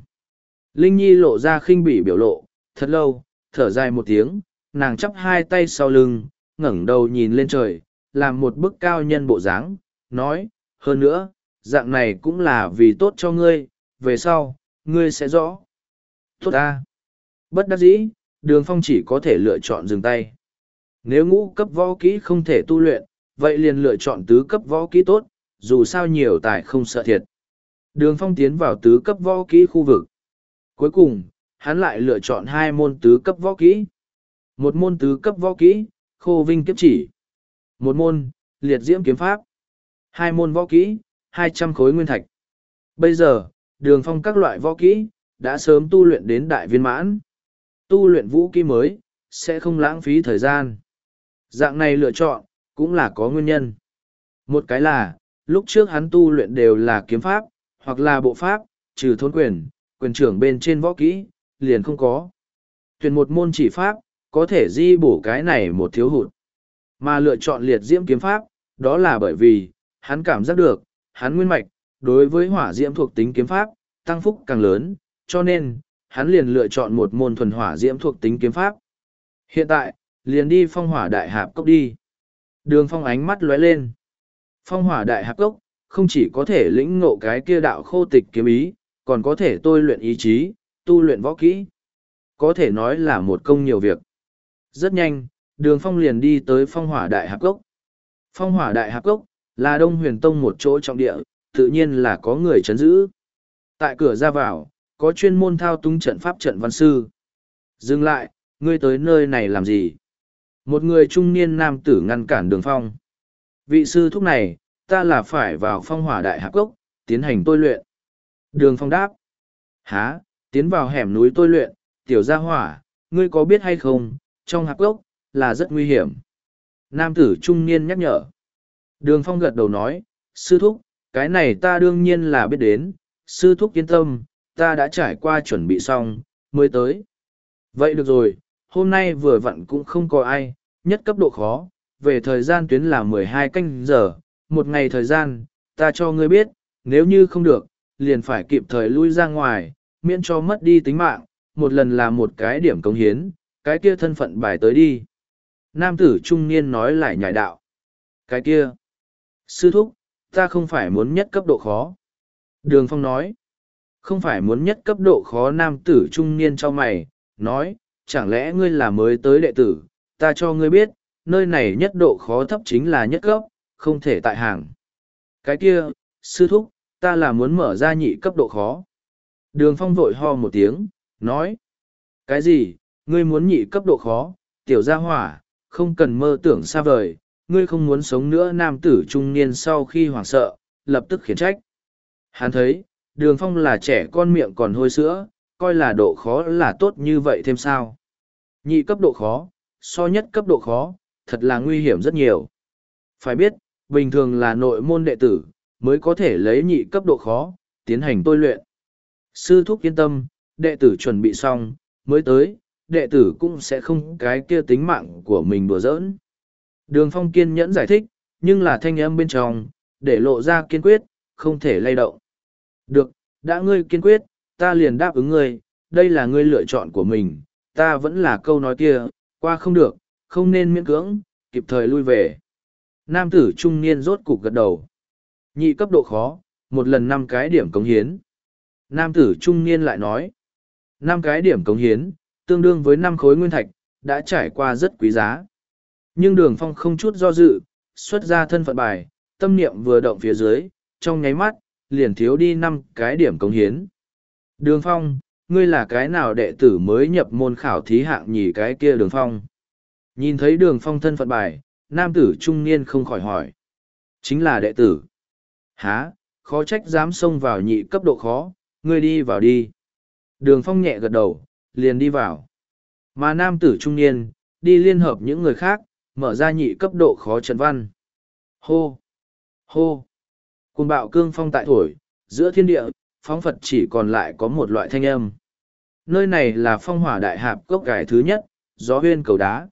Linh Nhi lộ ra khinh bỉ biểu lộ, thật lâu, thở dài một tiếng, nàng chắp hai tay sau lưng, ngẩng đầu nhìn lên trời, làm một bức cao nhân bộ dáng, nói, hơn nữa, dạng này cũng là vì tốt cho ngươi, về sau, ngươi sẽ rõ. Tốt ta. Bất đắc dĩ, đường phong chỉ có thể lựa chọn dừng tay. Nếu ngũ cấp võ kỹ không thể tu luyện, vậy liền lựa chọn tứ cấp võ kỹ tốt, dù sao nhiều tài không sợ thiệt. Đường phong tiến vào tứ cấp võ kỹ khu vực. Cuối cùng, hắn lại lựa chọn hai môn tứ cấp võ kỹ. Một môn tứ cấp võ kỹ, khô vinh kiếp chỉ. Một môn, liệt diễm kiếm pháp. Hai môn võ kỹ, hai trăm khối nguyên thạch. Bây giờ, đường phong các loại võ kỹ, đã sớm tu luyện đến đại viên mãn. Tu luyện vũ kỹ mới, sẽ không lãng phí thời gian. Dạng này lựa chọn, cũng là có nguyên nhân. Một cái là, lúc trước hắn tu luyện đều là kiếm pháp, hoặc là bộ pháp, trừ thôn quyền, quyền trưởng bên trên võ kỹ, liền không có. Tuyển một môn chỉ pháp, có thể di bổ cái này một thiếu hụt. Mà lựa chọn liệt diễm kiếm pháp, đó là bởi vì, hắn cảm giác được, hắn nguyên mạch, đối với hỏa diễm thuộc tính kiếm pháp, tăng phúc càng lớn, cho nên, hắn liền lựa chọn một môn thuần hỏa diễm thuộc tính kiếm pháp. Hiện tại, liền đi phong hỏa đại hạp cốc đi. Đường phong ánh mắt lóe lên. Phong hỏa đại hạp cốc, không chỉ có thể lĩnh ngộ cái kia đạo khô tịch kiếm ý, còn có thể tôi luyện ý chí, tu luyện võ kỹ. Có thể nói là một công nhiều việc. Rất nhanh, đường phong liền đi tới phong hỏa đại hạp cốc. Phong hỏa đại hạp cốc, là đông huyền tông một chỗ trọng địa, tự nhiên là có người chấn giữ. Tại cửa ra vào, có chuyên môn thao túng trận pháp trận văn sư. Dừng lại, ngươi tới nơi này làm gì? Một người trung niên nam tử ngăn cản đường phong. Vị sư thúc này, ta là phải vào phong hỏa đại hạp cốc, tiến hành tôi luyện. Đường phong đáp. Há, tiến vào hẻm núi tôi luyện, tiểu gia hỏa, ngươi có biết hay không, trong hạp cốc, là rất nguy hiểm. Nam tử trung niên nhắc nhở. Đường phong gật đầu nói, sư thúc, cái này ta đương nhiên là biết đến, sư thúc yên tâm, ta đã trải qua chuẩn bị xong, mới tới. Vậy được rồi, hôm nay vừa vặn cũng không có ai, nhất cấp độ khó, về thời gian tuyến là mười hai canh giờ, một ngày thời gian, ta cho ngươi biết, nếu như không được, liền phải kịp thời lui ra ngoài, miễn cho mất đi tính mạng, một lần là một cái điểm công hiến, cái kia thân phận bài tới đi. Nam tử trung niên nói lại nhảy đạo. Cái kia. Sư thúc, ta không phải muốn nhất cấp độ khó. Đường Phong nói. Không phải muốn nhất cấp độ khó nam tử trung niên cho mày, nói, chẳng lẽ ngươi là mới tới đệ tử, ta cho ngươi biết, nơi này nhất độ khó thấp chính là nhất cấp, không thể tại hàng. Cái kia, sư thúc, ta là muốn mở ra nhị cấp độ khó. Đường phong vội ho một tiếng, nói. Cái gì, ngươi muốn nhị cấp độ khó, tiểu gia hỏa, không cần mơ tưởng xa vời, ngươi không muốn sống nữa nam tử trung niên sau khi hoảng sợ, lập tức khiển trách. Hắn thấy, đường phong là trẻ con miệng còn hôi sữa, coi là độ khó là tốt như vậy thêm sao. Nhị cấp độ khó, so nhất cấp độ khó, thật là nguy hiểm rất nhiều. Phải biết, bình thường là nội môn đệ tử, mới có thể lấy nhị cấp độ khó, tiến hành tôi luyện. Sư thúc yên tâm, đệ tử chuẩn bị xong, mới tới, đệ tử cũng sẽ không cái kia tính mạng của mình đùa giỡn. Đường phong kiên nhẫn giải thích, nhưng là thanh âm bên trong, để lộ ra kiên quyết, không thể lay động. Được, đã ngươi kiên quyết, ta liền đáp ứng ngươi, đây là ngươi lựa chọn của mình, ta vẫn là câu nói kia, qua không được, không nên miễn cưỡng, kịp thời lui về. Nam tử trung niên rốt cục gật đầu. Nhị cấp độ khó, một lần năm cái điểm cống hiến. Nam tử trung niên lại nói, năm cái điểm cống hiến, tương đương với năm khối nguyên thạch, đã trải qua rất quý giá. Nhưng đường phong không chút do dự, xuất ra thân phận bài, tâm niệm vừa động phía dưới, trong nháy mắt, liền thiếu đi năm cái điểm cống hiến. Đường phong, ngươi là cái nào đệ tử mới nhập môn khảo thí hạng nhì cái kia đường phong? Nhìn thấy đường phong thân phận bài, nam tử trung niên không khỏi hỏi. Chính là đệ tử. Há, khó trách dám xông vào nhị cấp độ khó, ngươi đi vào đi. Đường phong nhẹ gật đầu, liền đi vào. Mà nam tử trung niên, đi liên hợp những người khác, mở ra nhị cấp độ khó trận văn. Hô! Hô! Cùng bạo cương phong tại thổi, giữa thiên địa, phóng Phật chỉ còn lại có một loại thanh âm. Nơi này là phong hỏa đại hạp cốc cải thứ nhất, gió huyên cầu đá.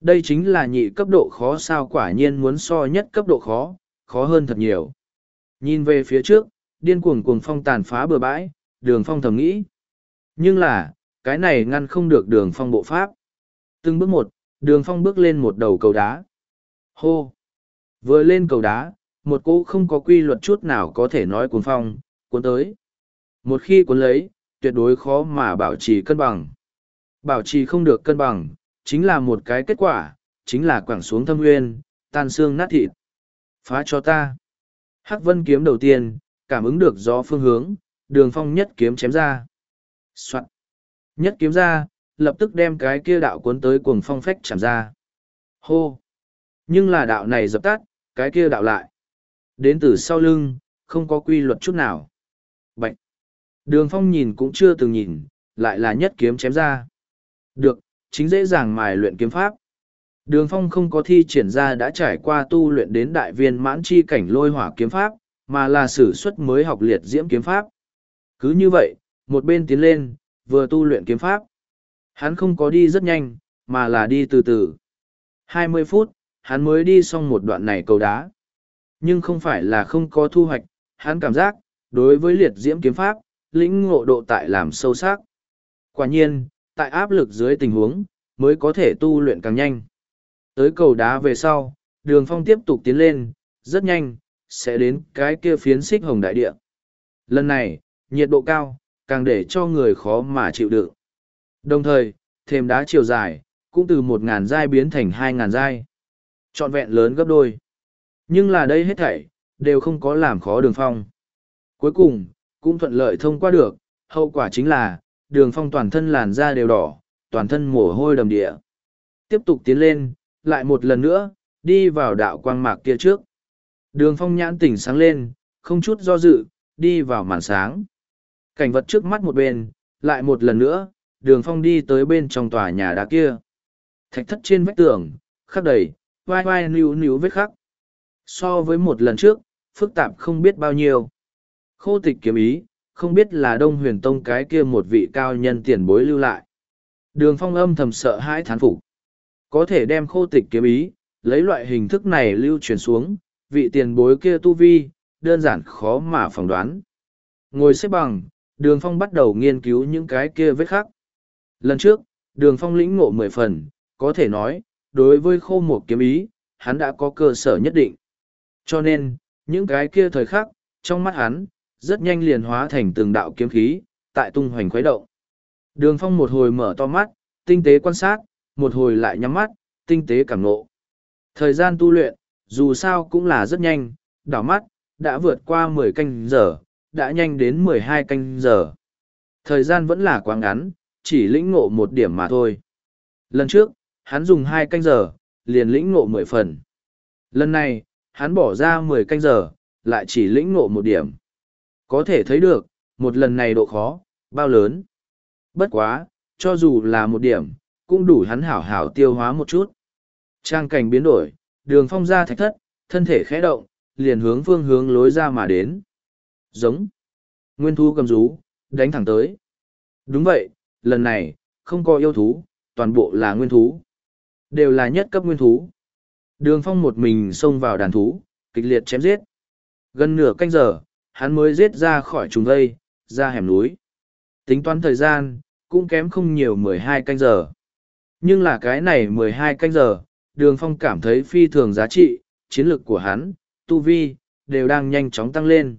Đây chính là nhị cấp độ khó sao quả nhiên muốn so nhất cấp độ khó, khó hơn thật nhiều. Nhìn về phía trước, điên cuồng cuồng phong tàn phá bừa bãi, đường phong thầm nghĩ. Nhưng là, cái này ngăn không được đường phong bộ pháp. Từng bước một, đường phong bước lên một đầu cầu đá. Hô! Vừa lên cầu đá, một cỗ không có quy luật chút nào có thể nói cuồng phong, cuốn tới. Một khi cuốn lấy, tuyệt đối khó mà bảo trì cân bằng. Bảo trì không được cân bằng, chính là một cái kết quả, chính là quẳng xuống thâm nguyên, tan xương nát thịt. Phá cho ta. Hắc vân kiếm đầu tiên, cảm ứng được gió phương hướng, đường phong nhất kiếm chém ra. Soạn. Nhất kiếm ra, lập tức đem cái kia đạo cuốn tới cuồng phong phách chạm ra. Hô! Nhưng là đạo này dập tắt, cái kia đạo lại. Đến từ sau lưng, không có quy luật chút nào. Bạch! Đường phong nhìn cũng chưa từng nhìn, lại là nhất kiếm chém ra. Được, chính dễ dàng mài luyện kiếm pháp. Đường phong không có thi triển ra đã trải qua tu luyện đến đại viên mãn chi cảnh lôi hỏa kiếm pháp, mà là sử xuất mới học liệt diễm kiếm pháp. Cứ như vậy, một bên tiến lên, vừa tu luyện kiếm pháp. Hắn không có đi rất nhanh, mà là đi từ từ. Hai mươi phút, hắn mới đi xong một đoạn này cầu đá. Nhưng không phải là không có thu hoạch, hắn cảm giác, đối với liệt diễm kiếm pháp, lĩnh ngộ độ tại làm sâu sắc. Quả nhiên, tại áp lực dưới tình huống, mới có thể tu luyện càng nhanh. Tới cầu đá về sau, đường phong tiếp tục tiến lên, rất nhanh, sẽ đến cái kia phiến xích hồng đại địa. Lần này, nhiệt độ cao, càng để cho người khó mà chịu đựng. Đồng thời, thêm đá chiều dài, cũng từ một ngàn giai biến thành hai ngàn giai. Trọn vẹn lớn gấp đôi. Nhưng là đây hết thảy, đều không có làm khó đường phong. Cuối cùng, cũng thuận lợi thông qua được, hậu quả chính là, đường phong toàn thân làn da đều đỏ, toàn thân mồ hôi đầm địa. Tiếp tục tiến lên, lại một lần nữa, đi vào đạo quang mạc kia trước. Đường phong nhãn tỉnh sáng lên, không chút do dự, đi vào màn sáng. Cảnh vật trước mắt một bên, lại một lần nữa, đường phong đi tới bên trong tòa nhà đá kia. Thạch thất trên vách tường, khắc đầy, vai vai níu níu vết khắc. So với một lần trước, phức tạp không biết bao nhiêu. Khô tịch kiếm ý, không biết là đông huyền tông cái kia một vị cao nhân tiền bối lưu lại. Đường phong âm thầm sợ hãi thán phục Có thể đem khô tịch kiếm ý, lấy loại hình thức này lưu truyền xuống, vị tiền bối kia tu vi, đơn giản khó mà phỏng đoán. Ngồi xếp bằng, đường phong bắt đầu nghiên cứu những cái kia vết khắc. Lần trước, đường phong lĩnh ngộ mười phần, có thể nói, đối với khô một kiếm ý, hắn đã có cơ sở nhất định. Cho nên, những cái kia thời khắc, trong mắt hắn, rất nhanh liền hóa thành từng đạo kiếm khí, tại tung hoành khuấy động. Đường phong một hồi mở to mắt, tinh tế quan sát, một hồi lại nhắm mắt, tinh tế cảm nộ. Thời gian tu luyện, dù sao cũng là rất nhanh, đảo mắt, đã vượt qua mười canh giờ, đã nhanh đến mười hai canh giờ. Thời gian vẫn là quá ngắn, chỉ lĩnh ngộ một điểm mà thôi. Lần trước, hắn dùng hai canh giờ, liền lĩnh ngộ mười phần. Lần này, hắn bỏ ra mười canh giờ, lại chỉ lĩnh ngộ một điểm. Có thể thấy được, một lần này độ khó, bao lớn. Bất quá, cho dù là một điểm, cũng đủ hắn hảo hảo tiêu hóa một chút. Trang cảnh biến đổi, đường phong ra thạch thất, thân thể khẽ động, liền hướng phương hướng lối ra mà đến. Giống. Nguyên thú cầm rú, đánh thẳng tới. Đúng vậy, lần này, không có yêu thú, toàn bộ là nguyên thú. Đều là nhất cấp nguyên thú. Đường phong một mình xông vào đàn thú, kịch liệt chém giết. Gần nửa canh giờ, hắn mới giết ra khỏi trùng vây, ra hẻm núi. Tính toán thời gian, cũng kém không nhiều mười hai canh giờ. Nhưng là cái này mười hai canh giờ, đường phong cảm thấy phi thường giá trị, chiến lược của hắn, tu vi, đều đang nhanh chóng tăng lên.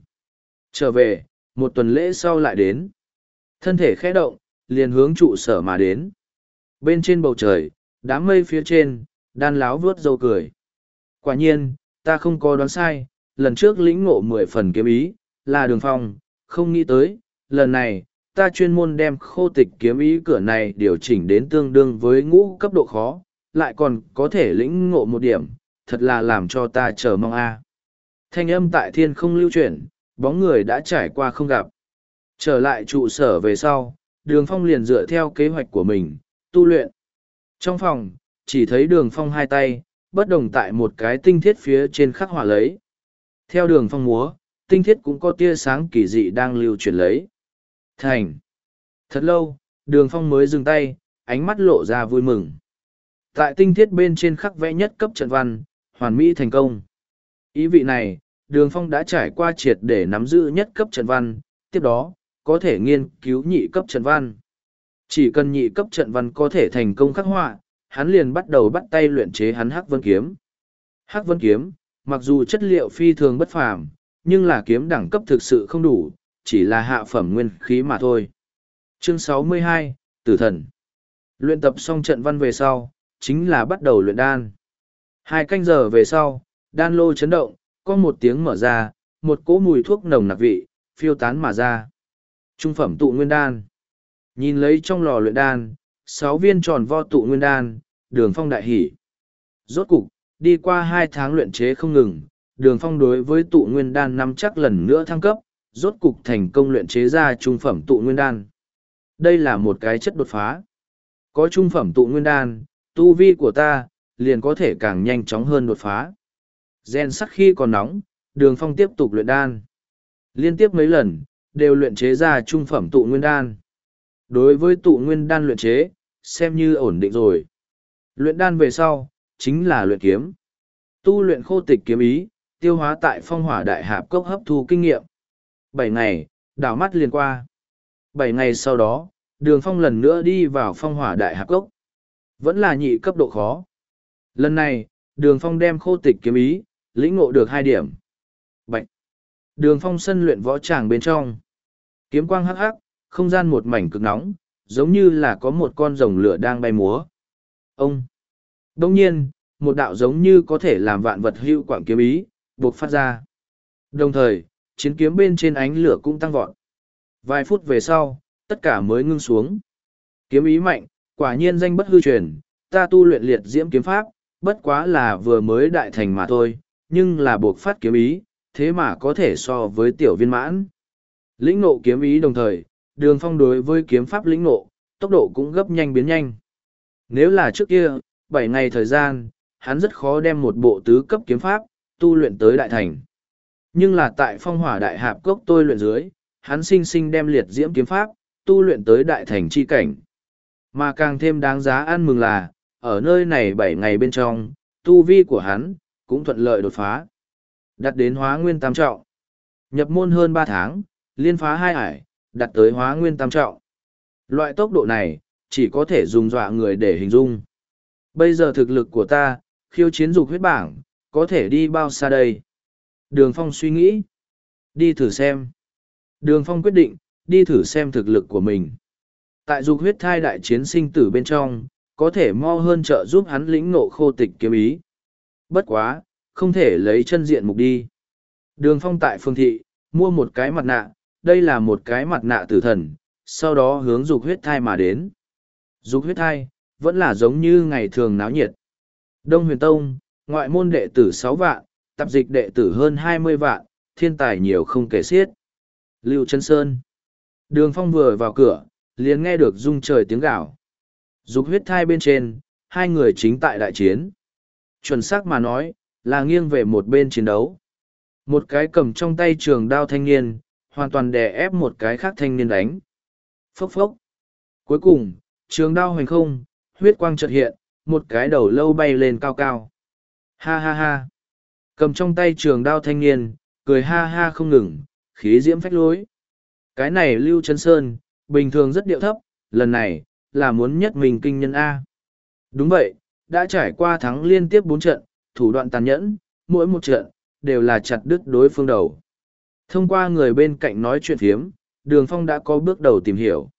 Trở về, một tuần lễ sau lại đến. Thân thể khẽ động, liền hướng trụ sở mà đến. Bên trên bầu trời, đám mây phía trên, đan láo vướt dâu cười. Quả nhiên, ta không có đoán sai, lần trước lĩnh ngộ mười phần kiếm ý, là đường phong, không nghĩ tới, lần này, ta chuyên môn đem khô tịch kiếm ý cửa này điều chỉnh đến tương đương với ngũ cấp độ khó, lại còn có thể lĩnh ngộ một điểm, thật là làm cho ta chờ mong a. Thanh âm tại thiên không lưu chuyển, bóng người đã trải qua không gặp. Trở lại trụ sở về sau, đường phong liền dựa theo kế hoạch của mình, tu luyện. Trong phòng, chỉ thấy đường phong hai tay, bất đồng tại một cái tinh thiết phía trên khắc họa lấy. Theo đường phong múa, tinh thiết cũng có tia sáng kỳ dị đang lưu truyền lấy. Thành. Thật lâu, đường phong mới dừng tay, ánh mắt lộ ra vui mừng. Tại tinh thiết bên trên khắc vẽ nhất cấp trận văn, hoàn mỹ thành công. Ý vị này, đường phong đã trải qua triệt để nắm giữ nhất cấp trận văn, tiếp đó, có thể nghiên cứu nhị cấp trận văn. Chỉ cần nhị cấp trận văn có thể thành công khắc họa, hắn liền bắt đầu bắt tay luyện chế hắn hắc vân kiếm. Hắc vân kiếm, mặc dù chất liệu phi thường bất phàm, nhưng là kiếm đẳng cấp thực sự không đủ, chỉ là hạ phẩm nguyên khí mà thôi. Chương 62, Tử Thần Luyện tập xong trận văn về sau, chính là bắt đầu luyện đan. Hai canh giờ về sau, đan lô chấn động, có một tiếng mở ra, một cỗ mùi thuốc nồng nặc vị, phiêu tán mà ra. Trung phẩm tụ nguyên đan. Nhìn lấy trong lò luyện đan, sáu viên tròn vo tụ nguyên đan, đường phong đại hỷ. Rốt cục, đi qua hai tháng luyện chế không ngừng, đường phong đối với tụ nguyên đan nắm chắc lần nữa thăng cấp, rốt cục thành công luyện chế ra trung phẩm tụ nguyên đan. Đây là một cái chất đột phá. Có trung phẩm tụ nguyên đan, tu vi của ta, liền có thể càng nhanh chóng hơn đột phá. Gen sắc khi còn nóng, đường phong tiếp tục luyện đan. Liên tiếp mấy lần, đều luyện chế ra trung phẩm tụ nguyên đan. Đối với tụ nguyên đan luyện chế, xem như ổn định rồi. Luyện đan về sau, chính là luyện kiếm. Tu luyện khô tịch kiếm ý, tiêu hóa tại phong hỏa đại hạp cốc hấp thu kinh nghiệm. Bảy ngày, đảo mắt liền qua. Bảy ngày sau đó, đường phong lần nữa đi vào phong hỏa đại hạp cốc. Vẫn là nhị cấp độ khó. Lần này, đường phong đem khô tịch kiếm ý, lĩnh ngộ được hai điểm. Bạch. Đường phong sân luyện võ tràng bên trong. Kiếm quang hắc hắc, không gian một mảnh cực nóng, giống như là có một con rồng lửa đang bay múa. Ông! Đông nhiên, một đạo giống như có thể làm vạn vật hữu quảng kiếm ý, buộc phát ra. Đồng thời, chiến kiếm bên trên ánh lửa cũng tăng vọt. Vài phút về sau, tất cả mới ngưng xuống. Kiếm ý mạnh, quả nhiên danh bất hư truyền, ta tu luyện liệt diễm kiếm pháp, bất quá là vừa mới đại thành mà thôi, nhưng là buộc phát kiếm ý, thế mà có thể so với tiểu viên mãn. Lĩnh nộ kiếm ý đồng thời, đường phong đối với kiếm pháp lĩnh nộ, tốc độ cũng gấp nhanh biến nhanh. Nếu là trước kia, bảy ngày thời gian, hắn rất khó đem một bộ tứ cấp kiếm pháp, tu luyện tới đại thành. Nhưng là tại phong hỏa đại hạp cốc tôi luyện dưới, hắn sinh sinh đem liệt diễm kiếm pháp, tu luyện tới đại thành chi cảnh. Mà càng thêm đáng giá ăn mừng là, ở nơi này bảy ngày bên trong, tu vi của hắn, cũng thuận lợi đột phá. Đặt đến hóa nguyên tam trọng. Nhập môn hơn ba tháng, liên phá hai ải, đặt tới hóa nguyên tam trọng. Loại tốc độ này, chỉ có thể dùng dọa người để hình dung. Bây giờ thực lực của ta, khiêu chiến dục huyết bảng, có thể đi bao xa đây? Đường Phong suy nghĩ. Đi thử xem. Đường Phong quyết định, đi thử xem thực lực của mình. Tại dục huyết thai đại chiến sinh tử bên trong, có thể mo hơn trợ giúp hắn lĩnh ngộ khô tịch kiếm ý. Bất quá, không thể lấy chân diện mục đi. Đường Phong tại phương thị, mua một cái mặt nạ, đây là một cái mặt nạ tử thần, sau đó hướng dục huyết thai mà đến. Dục huyết thai, vẫn là giống như ngày thường náo nhiệt. Đông huyền tông, ngoại môn đệ tử sáu vạn, tạp dịch đệ tử hơn hai mươi vạn, thiên tài nhiều không kể xiết. Lưu Trân Sơn. Đường phong vừa vào cửa, liền nghe được rung trời tiếng gạo. Dục huyết thai bên trên, hai người chính tại đại chiến. Chuẩn xác mà nói, là nghiêng về một bên chiến đấu. Một cái cầm trong tay trường đao thanh niên, hoàn toàn đè ép một cái khác thanh niên đánh. Phốc phốc. Cuối cùng, trường đao hoành không, huyết quang chợt hiện, một cái đầu lâu bay lên cao cao. Ha ha ha. Cầm trong tay trường đao thanh niên, cười ha ha không ngừng, khí diễm phách lối. Cái này Lưu Trấn Sơn, bình thường rất điệu thấp, lần này, là muốn nhất mình kinh nhân A. Đúng vậy, đã trải qua thắng liên tiếp bốn trận, thủ đoạn tàn nhẫn, mỗi một trận, đều là chặt đứt đối phương đầu. Thông qua người bên cạnh nói chuyện phiếm, Đường Phong đã có bước đầu tìm hiểu.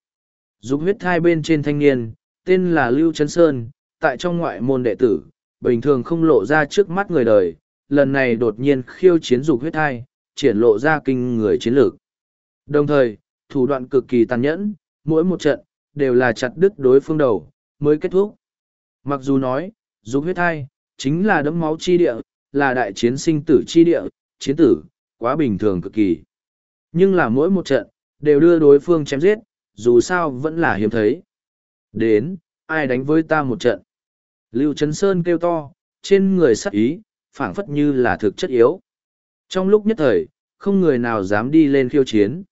Dục huyết thai bên trên thanh niên, tên là Lưu Trấn Sơn, tại trong ngoại môn đệ tử, bình thường không lộ ra trước mắt người đời, lần này đột nhiên khiêu chiến dục huyết thai, triển lộ ra kinh người chiến lược. Đồng thời, thủ đoạn cực kỳ tàn nhẫn, mỗi một trận, đều là chặt đứt đối phương đầu, mới kết thúc. Mặc dù nói, dục huyết thai, chính là đấm máu chi địa, là đại chiến sinh tử chi địa, chiến tử, quá bình thường cực kỳ. Nhưng là mỗi một trận, đều đưa đối phương chém giết, dù sao vẫn là hiếm thấy. Đến, ai đánh với ta một trận? Lưu Trấn Sơn kêu to, trên người sắc ý, phảng phất như là thực chất yếu. Trong lúc nhất thời, không người nào dám đi lên khiêu chiến.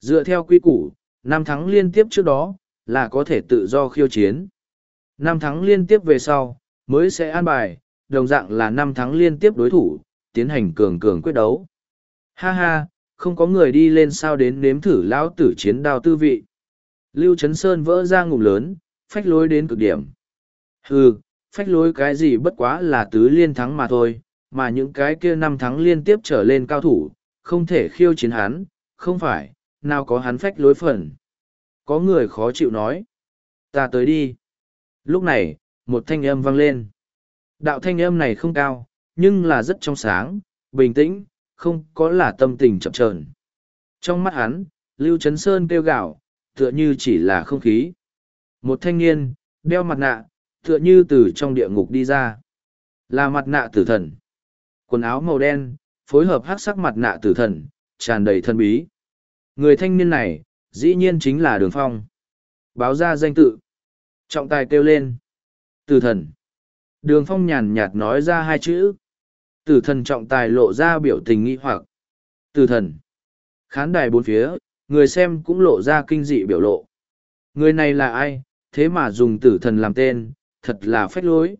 Dựa theo quy củ, năm thắng liên tiếp trước đó, là có thể tự do khiêu chiến. Năm thắng liên tiếp về sau, mới sẽ an bài, đồng dạng là năm thắng liên tiếp đối thủ, tiến hành cường cường quyết đấu. Ha ha, không có người đi lên sao đến nếm thử lão tử chiến đao tư vị. Lưu Trấn Sơn vỡ ra ngụm lớn, phách lối đến cực điểm. Hừ, phách lối cái gì bất quá là tứ liên thắng mà thôi, mà những cái kia năm thắng liên tiếp trở lên cao thủ, không thể khiêu chiến hắn, không phải, nào có hắn phách lối phần. Có người khó chịu nói. Ta tới đi. Lúc này, một thanh âm vang lên. Đạo thanh âm này không cao, nhưng là rất trong sáng, bình tĩnh, không có là tâm tình chậm trờn. Trong mắt hắn, Lưu Trấn Sơn kêu gạo, tựa như chỉ là không khí. Một thanh niên, đeo mặt nạ, tựa như từ trong địa ngục đi ra. Là mặt nạ tử thần. Quần áo màu đen, phối hợp hắc sắc mặt nạ tử thần, tràn đầy thân bí. Người thanh niên này, dĩ nhiên chính là Đường Phong. Báo ra danh tự. Trọng tài kêu lên. Tử thần. Đường Phong nhàn nhạt nói ra hai chữ. Tử thần trọng tài lộ ra biểu tình nghi hoặc. Tử thần. Khán đài bốn phía, người xem cũng lộ ra kinh dị biểu lộ. Người này là ai, thế mà dùng tử thần làm tên, thật là phách lối.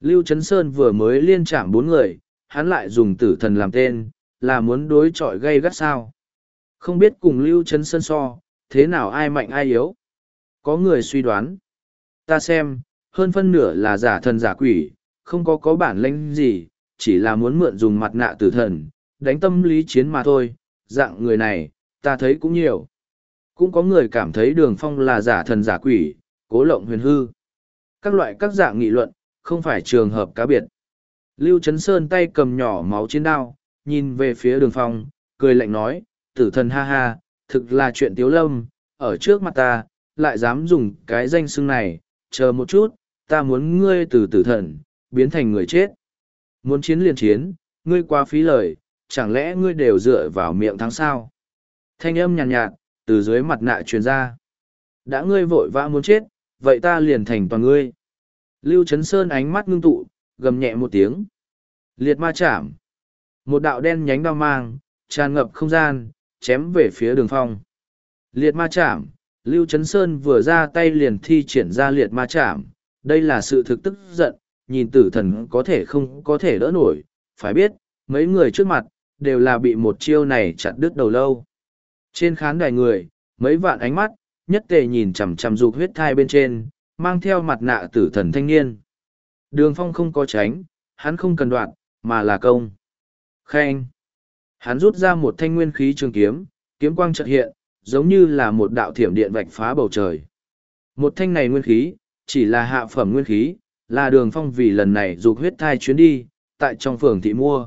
Lưu Trấn Sơn vừa mới liên trảm bốn người, hắn lại dùng tử thần làm tên, là muốn đối chọi gây gắt sao. Không biết cùng Lưu Trấn Sơn so, thế nào ai mạnh ai yếu. Có người suy đoán. Ta xem, hơn phân nửa là giả thần giả quỷ, không có có bản lĩnh gì, chỉ là muốn mượn dùng mặt nạ tử thần, đánh tâm lý chiến mà thôi, dạng người này, ta thấy cũng nhiều. Cũng có người cảm thấy đường phong là giả thần giả quỷ, cố lộng huyền hư. Các loại các dạng nghị luận, không phải trường hợp cá biệt. Lưu Trấn Sơn tay cầm nhỏ máu chiến đao, nhìn về phía đường phong, cười lạnh nói, tử thần ha ha, thực là chuyện tiếu lâm, ở trước mặt ta, lại dám dùng cái danh xưng này, chờ một chút, ta muốn ngươi từ tử thần, biến thành người chết. Muốn chiến liền chiến, ngươi quá phí lời, chẳng lẽ ngươi đều dựa vào miệng thắng sao? Thanh âm nhàn nhạt, nhạt, từ dưới mặt nạ truyền ra. Đã ngươi vội vã muốn chết, vậy ta liền thành toàn ngươi. Lưu Trấn Sơn ánh mắt ngưng tụ, gầm nhẹ một tiếng. Liệt ma chạm. Một đạo đen nhánh đao mang, tràn ngập không gian, chém về phía đường phong. Liệt ma chạm, Lưu Trấn Sơn vừa ra tay liền thi triển ra liệt ma chạm. Đây là sự thực tức giận, nhìn tử thần có thể không có thể đỡ nổi. Phải biết, mấy người trước mặt, đều là bị một chiêu này chặt đứt đầu lâu. Trên khán đài người, mấy vạn ánh mắt, nhất tề nhìn chằm chằm dục huyết thai bên trên, mang theo mặt nạ tử thần thanh niên. Đường phong không có tránh, hắn không cần đoạn, mà là công. Khen. Hắn rút ra một thanh nguyên khí trường kiếm, kiếm quang chợt hiện, giống như là một đạo thiểm điện vạch phá bầu trời. Một thanh này nguyên khí, chỉ là hạ phẩm nguyên khí, là đường phong vì lần này dục huyết thai chuyến đi, tại trong phường thị mua.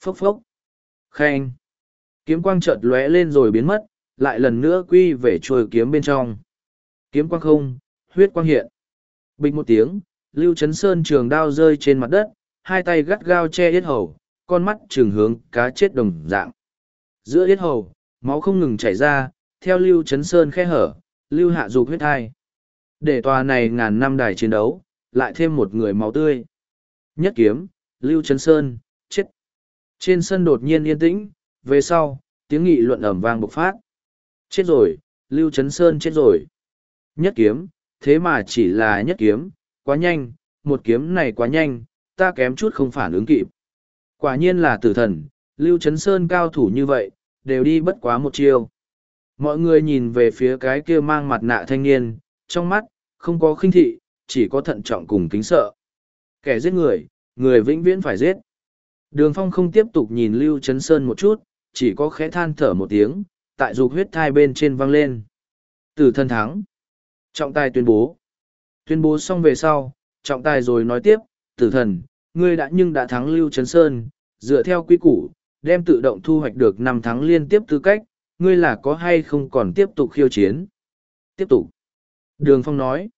Phốc phốc. Khen. Kiếm quang chợt lóe lên rồi biến mất, lại lần nữa quy về trôi kiếm bên trong. Kiếm quang không, huyết quang hiện. Bình một tiếng, Lưu Trấn Sơn trường đao rơi trên mặt đất, hai tay gắt gao che yết hầu, con mắt trường hướng cá chết đồng dạng. Giữa yết hầu, máu không ngừng chảy ra, theo Lưu Trấn Sơn khe hở, Lưu hạ dục huyết thai. Để tòa này ngàn năm đài chiến đấu, lại thêm một người máu tươi. Nhất kiếm, Lưu Trấn Sơn, chết. Trên sân đột nhiên yên tĩnh, về sau, tiếng nghị luận ẩm vang bộc phát. Chết rồi, Lưu Trấn Sơn chết rồi. Nhất kiếm, thế mà chỉ là nhất kiếm, quá nhanh, một kiếm này quá nhanh, ta kém chút không phản ứng kịp. Quả nhiên là tử thần, Lưu Trấn Sơn cao thủ như vậy, đều đi bất quá một chiêu. Mọi người nhìn về phía cái kia mang mặt nạ thanh niên, trong mắt, không có khinh thị, chỉ có thận trọng cùng kính sợ. Kẻ giết người, người vĩnh viễn phải giết. Đường Phong không tiếp tục nhìn Lưu Trấn Sơn một chút, chỉ có khẽ than thở một tiếng, tại dục huyết thai bên trên văng lên. Tử thần thắng. Trọng tài tuyên bố. Tuyên bố xong về sau, trọng tài rồi nói tiếp, tử thần, ngươi đã nhưng đã thắng Lưu Trấn Sơn, dựa theo quy củ, đem tự động thu hoạch được năm tháng liên tiếp tư cách, ngươi là có hay không còn tiếp tục khiêu chiến. Tiếp tục. Đường Phong nói.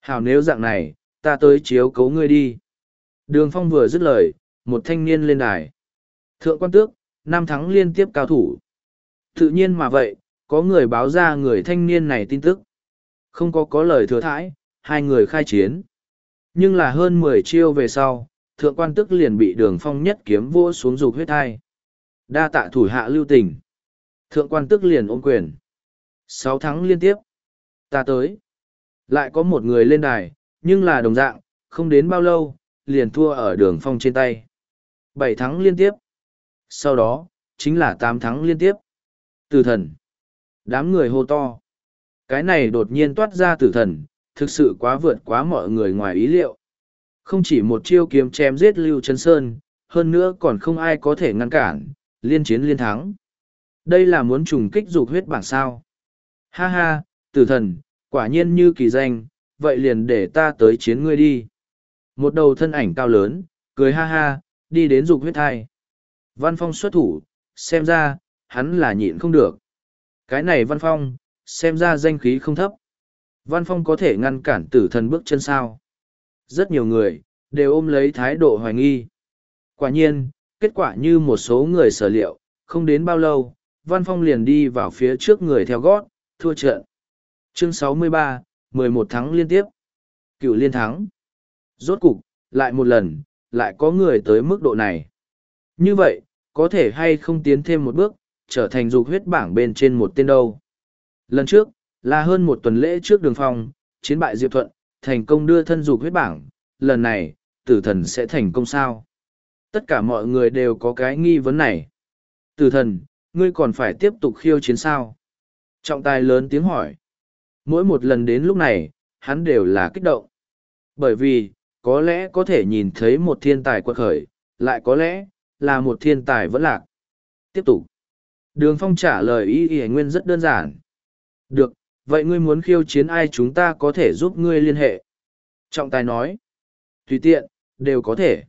Hảo nếu dạng này, ta tới chiếu cấu ngươi đi. Đường Phong vừa dứt lời, một thanh niên lên đài. Thượng quan tước, năm tháng liên tiếp cao thủ. Tự nhiên mà vậy, có người báo ra người thanh niên này tin tức. Không có có lời thừa thãi, hai người khai chiến. Nhưng là hơn mười chiêu về sau, thượng quan tức liền bị đường phong nhất kiếm vua xuống dục huyết thai. Đa tạ thủ hạ lưu tình. Thượng quan tức liền ôm quyền. Sáu tháng liên tiếp. Ta tới. Lại có một người lên đài, nhưng là đồng dạng, không đến bao lâu, liền thua ở đường phong trên tay. Bảy tháng liên tiếp. Sau đó, chính là tám tháng liên tiếp. từ thần. Đám người hô to. Cái này đột nhiên toát ra tử thần, thực sự quá vượt quá mọi người ngoài ý liệu. Không chỉ một chiêu kiếm chém giết Lưu Trấn Sơn, hơn nữa còn không ai có thể ngăn cản, liên chiến liên thắng. Đây là muốn trùng kích dục huyết bảng sao. Ha ha, tử thần, quả nhiên như kỳ danh, vậy liền để ta tới chiến ngươi đi. Một đầu thân ảnh cao lớn, cười ha ha, đi đến dục huyết thai. Văn Phong xuất thủ, xem ra, hắn là nhịn không được. Cái này Văn Phong, xem ra danh khí không thấp. Văn Phong có thể ngăn cản tử thần bước chân sao. Rất nhiều người, đều ôm lấy thái độ hoài nghi. Quả nhiên, kết quả như một số người sở liệu, không đến bao lâu, Văn Phong liền đi vào phía trước người theo gót, thua trận. Chương 63, 11 tháng liên tiếp. Cựu liên thắng. Rốt cục, lại một lần, lại có người tới mức độ này. Như vậy, có thể hay không tiến thêm một bước, trở thành dục huyết bảng bên trên một tên đâu. Lần trước, là hơn một tuần lễ trước đường phong, chiến bại Diệp Thuận, thành công đưa thân dục huyết bảng, lần này, tử thần sẽ thành công sao? Tất cả mọi người đều có cái nghi vấn này. Tử thần, ngươi còn phải tiếp tục khiêu chiến sao? Trọng tài lớn tiếng hỏi. Mỗi một lần đến lúc này, hắn đều là kích động. Bởi vì, có lẽ có thể nhìn thấy một thiên tài quật khởi, lại có lẽ, là một thiên tài vẫn lạc. Tiếp tục. Đường Phong trả lời ý ý nguyên rất đơn giản. Được, vậy ngươi muốn khiêu chiến ai chúng ta có thể giúp ngươi liên hệ? Trọng tài nói. Tùy tiện, đều có thể.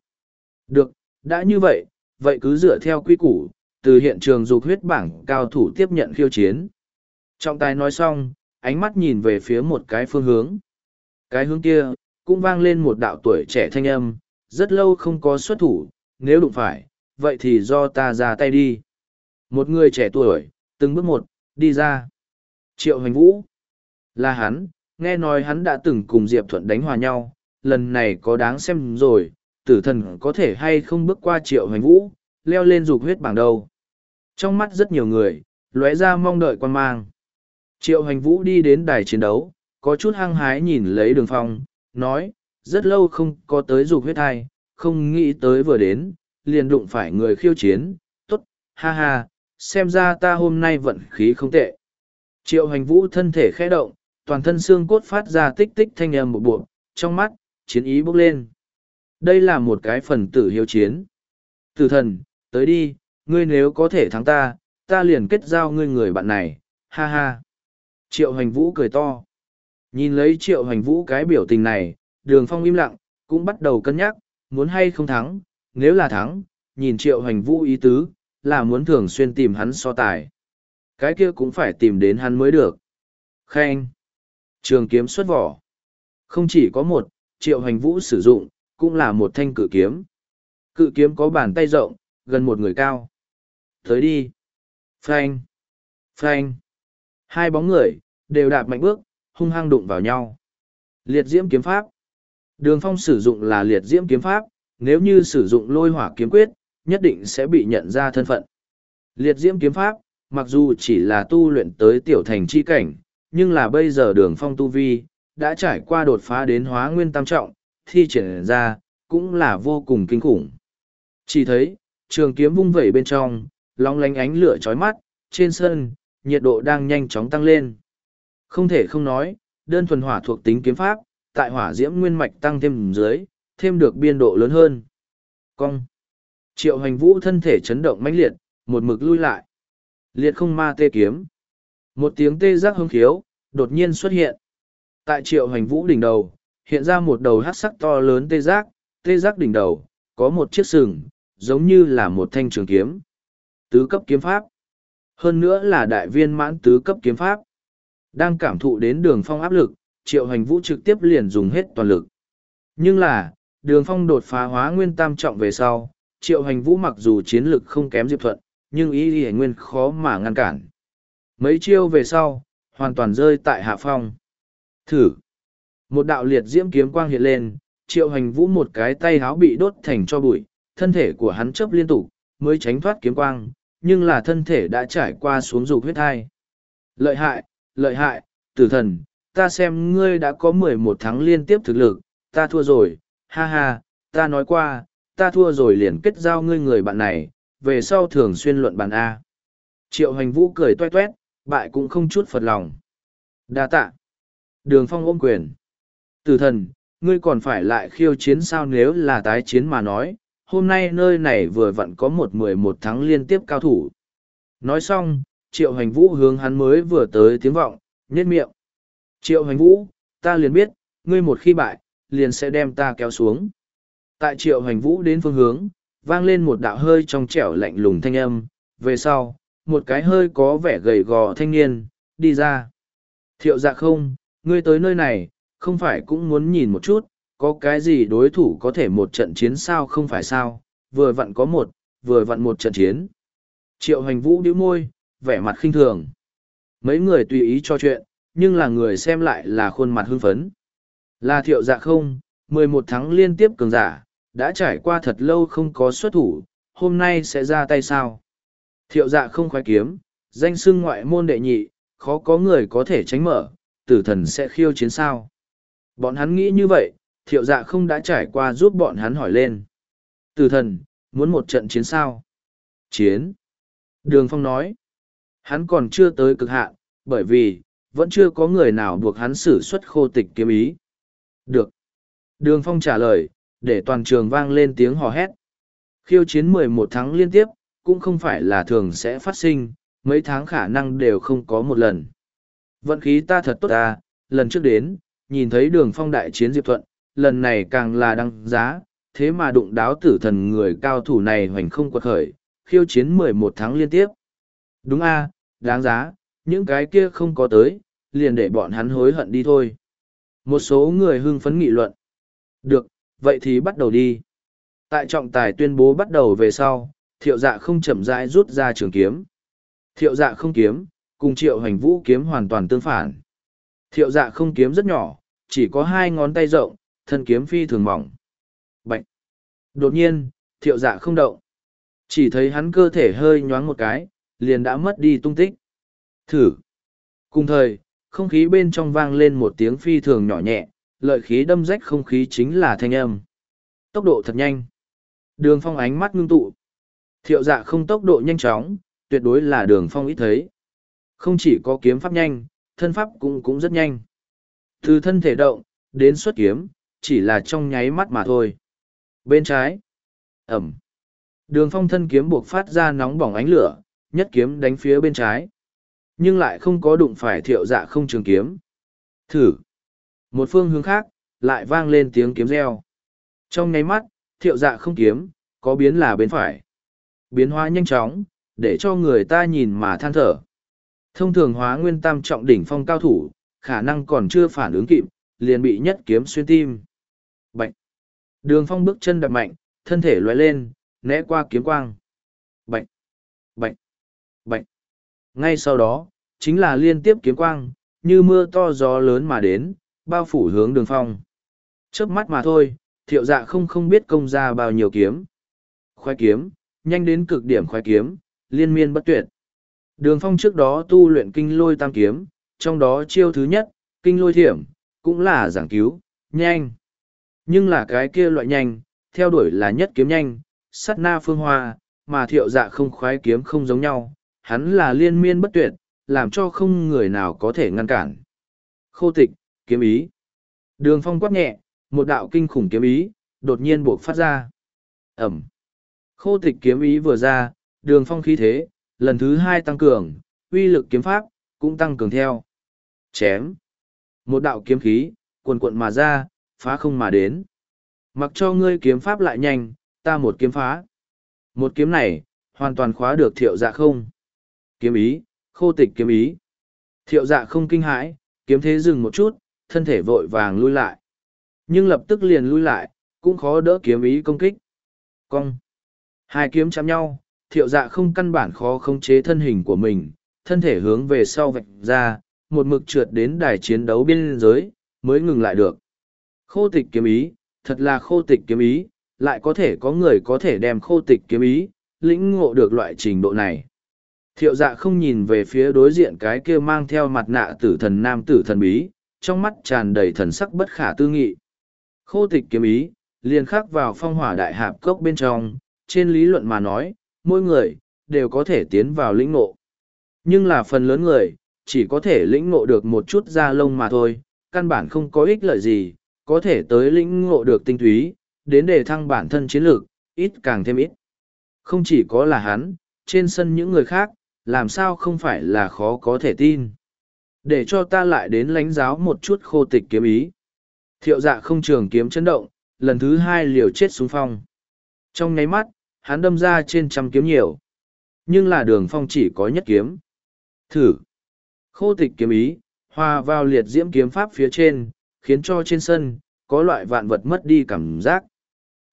Được, đã như vậy, vậy cứ dựa theo quy củ, từ hiện trường dục huyết bảng cao thủ tiếp nhận khiêu chiến. Trọng tài nói xong, ánh mắt nhìn về phía một cái phương hướng. Cái hướng kia, cũng vang lên một đạo tuổi trẻ thanh âm, rất lâu không có xuất thủ, nếu đụng phải, vậy thì do ta ra tay đi. Một người trẻ tuổi, từng bước một, đi ra. Triệu Hoành Vũ. Là hắn, nghe nói hắn đã từng cùng Diệp Thuận đánh hòa nhau, lần này có đáng xem rồi, tử thần có thể hay không bước qua Triệu Hoành Vũ, leo lên dục huyết bảng đầu. Trong mắt rất nhiều người, lóe ra mong đợi quan mang. Triệu Hoành Vũ đi đến đài chiến đấu, có chút hăng hái nhìn lấy đường phong, nói, rất lâu không có tới dục huyết thai, không nghĩ tới vừa đến, liền đụng phải người khiêu chiến, tốt, ha ha, xem ra ta hôm nay vận khí không tệ. Triệu hành vũ thân thể khẽ động, toàn thân xương cốt phát ra tích tích thanh âm một bộ, trong mắt, chiến ý bốc lên. Đây là một cái phần tử hiếu chiến. Tử thần, tới đi, ngươi nếu có thể thắng ta, ta liền kết giao ngươi người bạn này, ha ha. Triệu hành vũ cười to. Nhìn lấy triệu hành vũ cái biểu tình này, đường phong im lặng, cũng bắt đầu cân nhắc, muốn hay không thắng, nếu là thắng, nhìn triệu hành vũ ý tứ, là muốn thường xuyên tìm hắn so tài. Cái kia cũng phải tìm đến hắn mới được. Khen. Trường kiếm xuất vỏ. Không chỉ có một, triệu hành vũ sử dụng, cũng là một thanh cự kiếm. Cự kiếm có bàn tay rộng, gần một người cao. Tới đi. Phanh. Phanh. Hai bóng người, đều đạp mạnh bước, hung hăng đụng vào nhau. Liệt diễm kiếm pháp. Đường phong sử dụng là liệt diễm kiếm pháp, nếu như sử dụng lôi hỏa kiếm quyết, nhất định sẽ bị nhận ra thân phận. Liệt diễm kiếm pháp, mặc dù chỉ là tu luyện tới tiểu thành chi cảnh, nhưng là bây giờ đường phong tu vi, đã trải qua đột phá đến hóa nguyên tam trọng, thi triển ra, cũng là vô cùng kinh khủng. Chỉ thấy, trường kiếm vung vẩy bên trong, long lánh ánh lửa chói mắt, trên sân, nhiệt độ đang nhanh chóng tăng lên. Không thể không nói, đơn thuần hỏa thuộc tính kiếm pháp, tại hỏa diễm nguyên mạch tăng thêm dưới, thêm được biên độ lớn hơn. Cong. Triệu hành vũ thân thể chấn động mãnh liệt, một mực lui lại. Liệt không ma tê kiếm. Một tiếng tê giác hưng khiếu, đột nhiên xuất hiện. Tại triệu hành vũ đỉnh đầu, hiện ra một đầu hát sắc to lớn tê giác, tê giác đỉnh đầu, có một chiếc sừng, giống như là một thanh trường kiếm. Tứ cấp kiếm pháp. Hơn nữa là đại viên mãn tứ cấp kiếm pháp. Đang cảm thụ đến đường phong áp lực, triệu hành vũ trực tiếp liền dùng hết toàn lực. Nhưng là, đường phong đột phá hóa nguyên tam trọng về sau, triệu hành vũ mặc dù chiến lực không kém Diệp Thuận, nhưng ý ý nguyên khó mà ngăn cản. Mấy chiêu về sau, hoàn toàn rơi tại hạ phong. Thử. Một đạo liệt diễm kiếm quang hiện lên, triệu hành vũ một cái tay háo bị đốt thành cho bụi, thân thể của hắn chấp liên tục, mới tránh thoát kiếm quang, nhưng là thân thể đã trải qua xuống dục huyết thai. Lợi hại, lợi hại, tử thần, ta xem ngươi đã có mười một tháng liên tiếp thực lực, ta thua rồi, ha ha, ta nói qua, ta thua rồi liền kết giao ngươi người bạn này, về sau thường xuyên luận bàn A. Triệu hành vũ cười toe toét, bại cũng không chút phật lòng. đa tạ. Đường phong ôm quyền. Tử thần, ngươi còn phải lại khiêu chiến sao nếu là tái chiến mà nói, hôm nay nơi này vừa vặn có một mười một tháng liên tiếp cao thủ. Nói xong, triệu hành vũ hướng hắn mới vừa tới tiếng vọng, nhét miệng. Triệu hành vũ, ta liền biết, ngươi một khi bại, liền sẽ đem ta kéo xuống. Tại triệu hành vũ đến phương hướng, vang lên một đạo hơi trong trẻo lạnh lùng thanh âm, về sau, một cái hơi có vẻ gầy gò thanh niên, đi ra. Thiệu dạ không, ngươi tới nơi này, không phải cũng muốn nhìn một chút, có cái gì đối thủ có thể một trận chiến sao không phải sao, vừa vặn có một, vừa vặn một trận chiến. Triệu hành vũ điếu môi, vẻ mặt khinh thường. Mấy người tùy ý cho chuyện, nhưng là người xem lại là khuôn mặt hưng phấn. Là thiệu dạ không, mười một tháng liên tiếp cường giả, đã trải qua thật lâu không có xuất thủ, hôm nay sẽ ra tay sao. Thiệu dạ không khoái kiếm, danh xưng ngoại môn đệ nhị, khó có người có thể tránh mở, tử thần sẽ khiêu chiến sao. Bọn hắn nghĩ như vậy, thiệu dạ không đã trải qua giúp bọn hắn hỏi lên. Tử thần, muốn một trận chiến sao? Chiến. Đường Phong nói. Hắn còn chưa tới cực hạn, bởi vì, vẫn chưa có người nào buộc hắn xử xuất khô tịch kiếm ý. Được. Đường Phong trả lời, để toàn trường vang lên tiếng hò hét. Khiêu chiến mười một tháng liên tiếp, cũng không phải là thường sẽ phát sinh, mấy tháng khả năng đều không có một lần. Vận khí ta thật tốt ta, lần trước đến, nhìn thấy đường phong đại chiến Diệp Thuận, lần này càng là đăng giá, thế mà đụng đáo tử thần người cao thủ này hoành không quật khởi, khiêu chiến mười một tháng liên tiếp. Đúng a đáng giá, những cái kia không có tới, liền để bọn hắn hối hận đi thôi. Một số người hưng phấn nghị luận. Được, vậy thì bắt đầu đi. Tại trọng tài tuyên bố bắt đầu về sau, thiệu dạ không chậm rãi rút ra trường kiếm. Thiệu dạ không kiếm, cùng triệu hành vũ kiếm hoàn toàn tương phản. Thiệu dạ không kiếm rất nhỏ, chỉ có hai ngón tay rộng, thân kiếm phi thường mỏng. bệnh Đột nhiên, thiệu dạ không động. Chỉ thấy hắn cơ thể hơi nhoáng một cái, liền đã mất đi tung tích. Thử! Cùng thời, không khí bên trong vang lên một tiếng phi thường nhỏ nhẹ, lợi khí đâm rách không khí chính là thanh âm. Tốc độ thật nhanh. Đường phong ánh mắt ngưng tụ. Thiệu dạ không tốc độ nhanh chóng, tuyệt đối là đường phong ít thấy. Không chỉ có kiếm pháp nhanh, thân pháp cũng cũng rất nhanh. Từ thân thể động, đến xuất kiếm, chỉ là trong nháy mắt mà thôi. Bên trái, ẩm. Đường phong thân kiếm buộc phát ra nóng bỏng ánh lửa, nhất kiếm đánh phía bên trái. Nhưng lại không có đụng phải thiệu dạ không trường kiếm. Thử. Một phương hướng khác, lại vang lên tiếng kiếm reo. Trong nháy mắt, thiệu dạ không kiếm, có biến là bên phải. Biến hóa nhanh chóng, để cho người ta nhìn mà than thở. Thông thường hóa nguyên tam trọng đỉnh phong cao thủ, khả năng còn chưa phản ứng kịp, liền bị nhất kiếm xuyên tim. Bạch! Đường phong bước chân đập mạnh, thân thể lóe lên, né qua kiếm quang. Bạch! Bạch! Bạch! Ngay sau đó, chính là liên tiếp kiếm quang, như mưa to gió lớn mà đến, bao phủ hướng đường phong. Chớp mắt mà thôi, thiệu dạ không không biết công ra bao nhiêu kiếm. Khoai kiếm, nhanh đến cực điểm khoai kiếm, liên miên bất tuyệt. Đường phong trước đó tu luyện kinh lôi tam kiếm, trong đó chiêu thứ nhất, kinh lôi thiểm, cũng là giảng cứu, nhanh. Nhưng là cái kia loại nhanh, theo đuổi là nhất kiếm nhanh, sắt na phương hoa, mà thiệu dạ không khoái kiếm không giống nhau, hắn là liên miên bất tuyệt, làm cho không người nào có thể ngăn cản. Khô tịch, kiếm ý. Đường phong quát nhẹ, một đạo kinh khủng kiếm ý, đột nhiên buộc phát ra. Ẩm. Khô tịch kiếm ý vừa ra, đường phong khí thế, lần thứ hai tăng cường, uy lực kiếm pháp, cũng tăng cường theo. Chém. Một đạo kiếm khí, cuồn cuộn mà ra, phá không mà đến. Mặc cho ngươi kiếm pháp lại nhanh, ta một kiếm phá. Một kiếm này, hoàn toàn khóa được thiệu dạ không. Kiếm ý, khô tịch kiếm ý. Thiệu dạ không kinh hãi, kiếm thế dừng một chút, thân thể vội vàng lui lại. Nhưng lập tức liền lui lại, cũng khó đỡ kiếm ý công kích. Cong. Hai kiếm chạm nhau, thiệu dạ không căn bản khó khống chế thân hình của mình, thân thể hướng về sau vạch ra, một mực trượt đến đài chiến đấu biên giới, mới ngừng lại được. Khô tịch kiếm ý, thật là khô tịch kiếm ý, lại có thể có người có thể đem khô tịch kiếm ý, lĩnh ngộ được loại trình độ này. Thiệu dạ không nhìn về phía đối diện cái kia mang theo mặt nạ tử thần nam tử thần bí, trong mắt tràn đầy thần sắc bất khả tư nghị. Khô tịch kiếm ý, liền khắc vào phong hỏa đại hạp cốc bên trong, trên lý luận mà nói, mỗi người, đều có thể tiến vào lĩnh ngộ. Nhưng là phần lớn người, chỉ có thể lĩnh ngộ được một chút da lông mà thôi, căn bản không có ích lợi gì, có thể tới lĩnh ngộ được tinh túy, đến để thăng bản thân chiến lược, ít càng thêm ít. Không chỉ có là hắn, trên sân những người khác, làm sao không phải là khó có thể tin. Để cho ta lại đến lãnh giáo một chút khô tịch kiếm ý. Thiệu dạ không trường kiếm chấn động, lần thứ hai liều chết xuống phong. Trong nháy mắt, hắn đâm ra trên trăm kiếm nhiều. Nhưng là đường phong chỉ có nhất kiếm. Thử. Khô tịch kiếm ý, hòa vào liệt diễm kiếm pháp phía trên, khiến cho trên sân, có loại vạn vật mất đi cảm giác.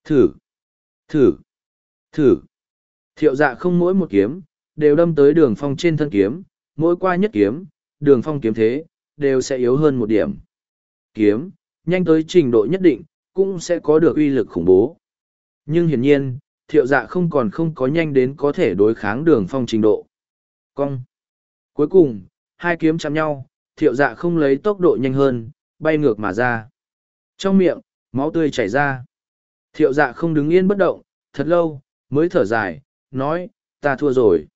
Thử. Thử. Thử. Thiệu dạ không mỗi một kiếm, đều đâm tới đường phong trên thân kiếm, mỗi qua nhất kiếm, đường phong kiếm thế, đều sẽ yếu hơn một điểm. Kiếm, nhanh tới trình độ nhất định, cũng sẽ có được uy lực khủng bố. Nhưng hiển nhiên, thiệu dạ không còn không có nhanh đến có thể đối kháng đường phong trình độ. Cong. Cuối cùng, hai kiếm chạm nhau, thiệu dạ không lấy tốc độ nhanh hơn, bay ngược mà ra. Trong miệng, máu tươi chảy ra. Thiệu dạ không đứng yên bất động, thật lâu, mới thở dài, nói, ta thua rồi.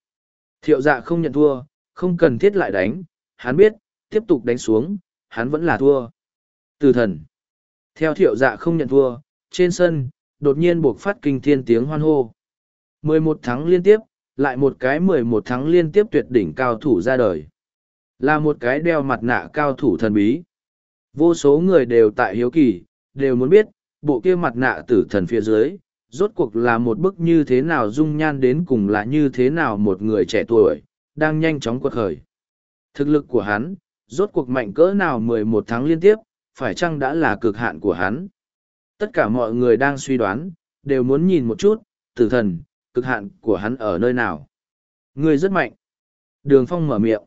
Thiệu dạ không nhận thua, không cần thiết lại đánh, hắn biết, tiếp tục đánh xuống, hắn vẫn là thua. Từ thần. Theo thiệu dạ không nhận thua, trên sân, đột nhiên buộc phát kinh thiên tiếng hoan hô. 11 tháng liên tiếp, lại một cái 11 tháng liên tiếp tuyệt đỉnh cao thủ ra đời. Là một cái đeo mặt nạ cao thủ thần bí. Vô số người đều tại hiếu kỳ, đều muốn biết, bộ kia mặt nạ tử thần phía dưới, rốt cuộc là một bức như thế nào dung nhan đến cùng là như thế nào một người trẻ tuổi, đang nhanh chóng quật khởi. Thực lực của hắn, rốt cuộc mạnh cỡ nào 11 tháng liên tiếp, phải chăng đã là cực hạn của hắn. Tất cả mọi người đang suy đoán, đều muốn nhìn một chút, tử thần, cực hạn của hắn ở nơi nào. Người rất mạnh. Đường phong mở miệng.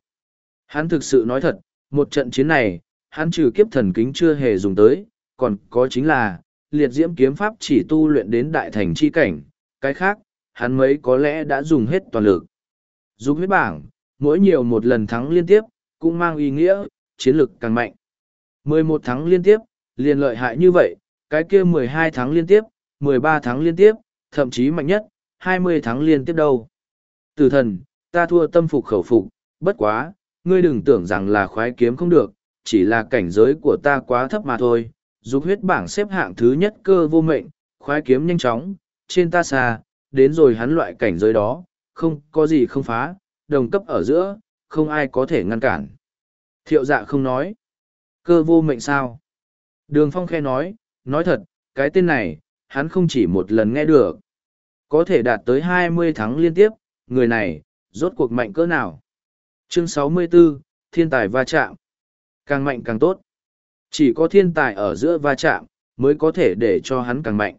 Hắn thực sự nói thật, một trận chiến này, hắn trừ kiếp thần kính chưa hề dùng tới, còn có chính là, liệt diễm kiếm pháp chỉ tu luyện đến đại thành chi cảnh, cái khác, hắn mấy có lẽ đã dùng hết toàn lực. Dùng huyết bảng, mỗi nhiều một lần thắng liên tiếp, cũng mang ý nghĩa, chiến lực càng mạnh. 11 thắng liên tiếp, liền lợi hại như vậy, cái kia 12 thắng liên tiếp, 13 thắng liên tiếp, thậm chí mạnh nhất, 20 thắng liên tiếp đâu. Tử thần, ta thua tâm phục khẩu phục, bất quá, ngươi đừng tưởng rằng là khoái kiếm không được, chỉ là cảnh giới của ta quá thấp mà thôi. Dục huyết bảng xếp hạng thứ nhất cơ vô mệnh, khoái kiếm nhanh chóng, trên ta xa, đến rồi hắn loại cảnh giới đó, không có gì không phá, đồng cấp ở giữa, không ai có thể ngăn cản. Thiệu dạ không nói. Cơ vô mệnh sao? Đường phong khe nói, nói thật, cái tên này, hắn không chỉ một lần nghe được. Có thể đạt tới hai mươi tháng liên tiếp, người này, rốt cuộc mạnh cỡ nào? Chương sáu mươi 64, Thiên tài va chạm. Càng mạnh càng tốt. Chỉ có thiên tài ở giữa va chạm, mới có thể để cho hắn càng mạnh.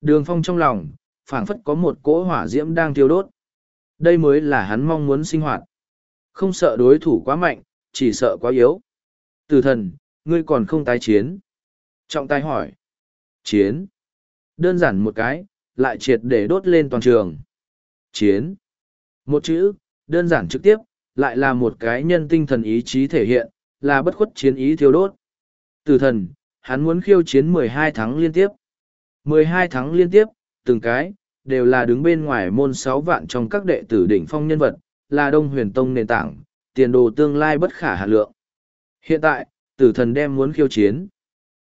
Đường phong trong lòng, phảng phất có một cỗ hỏa diễm đang thiêu đốt. Đây mới là hắn mong muốn sinh hoạt. Không sợ đối thủ quá mạnh, chỉ sợ quá yếu. Từ thần, ngươi còn không tái chiến. Trọng tài hỏi. Chiến. Đơn giản một cái, lại triệt để đốt lên toàn trường. Chiến. Một chữ, đơn giản trực tiếp, lại là một cái nhân tinh thần ý chí thể hiện, là bất khuất chiến ý thiêu đốt. Từ thần, hắn muốn khiêu chiến 12 tháng liên tiếp. 12 tháng liên tiếp, từng cái, đều là đứng bên ngoài môn sáu vạn trong các đệ tử đỉnh phong nhân vật, là Đông Huyền Tông nền tảng, tiền đồ tương lai bất khả hạ lượng. Hiện tại, tử thần đem muốn khiêu chiến.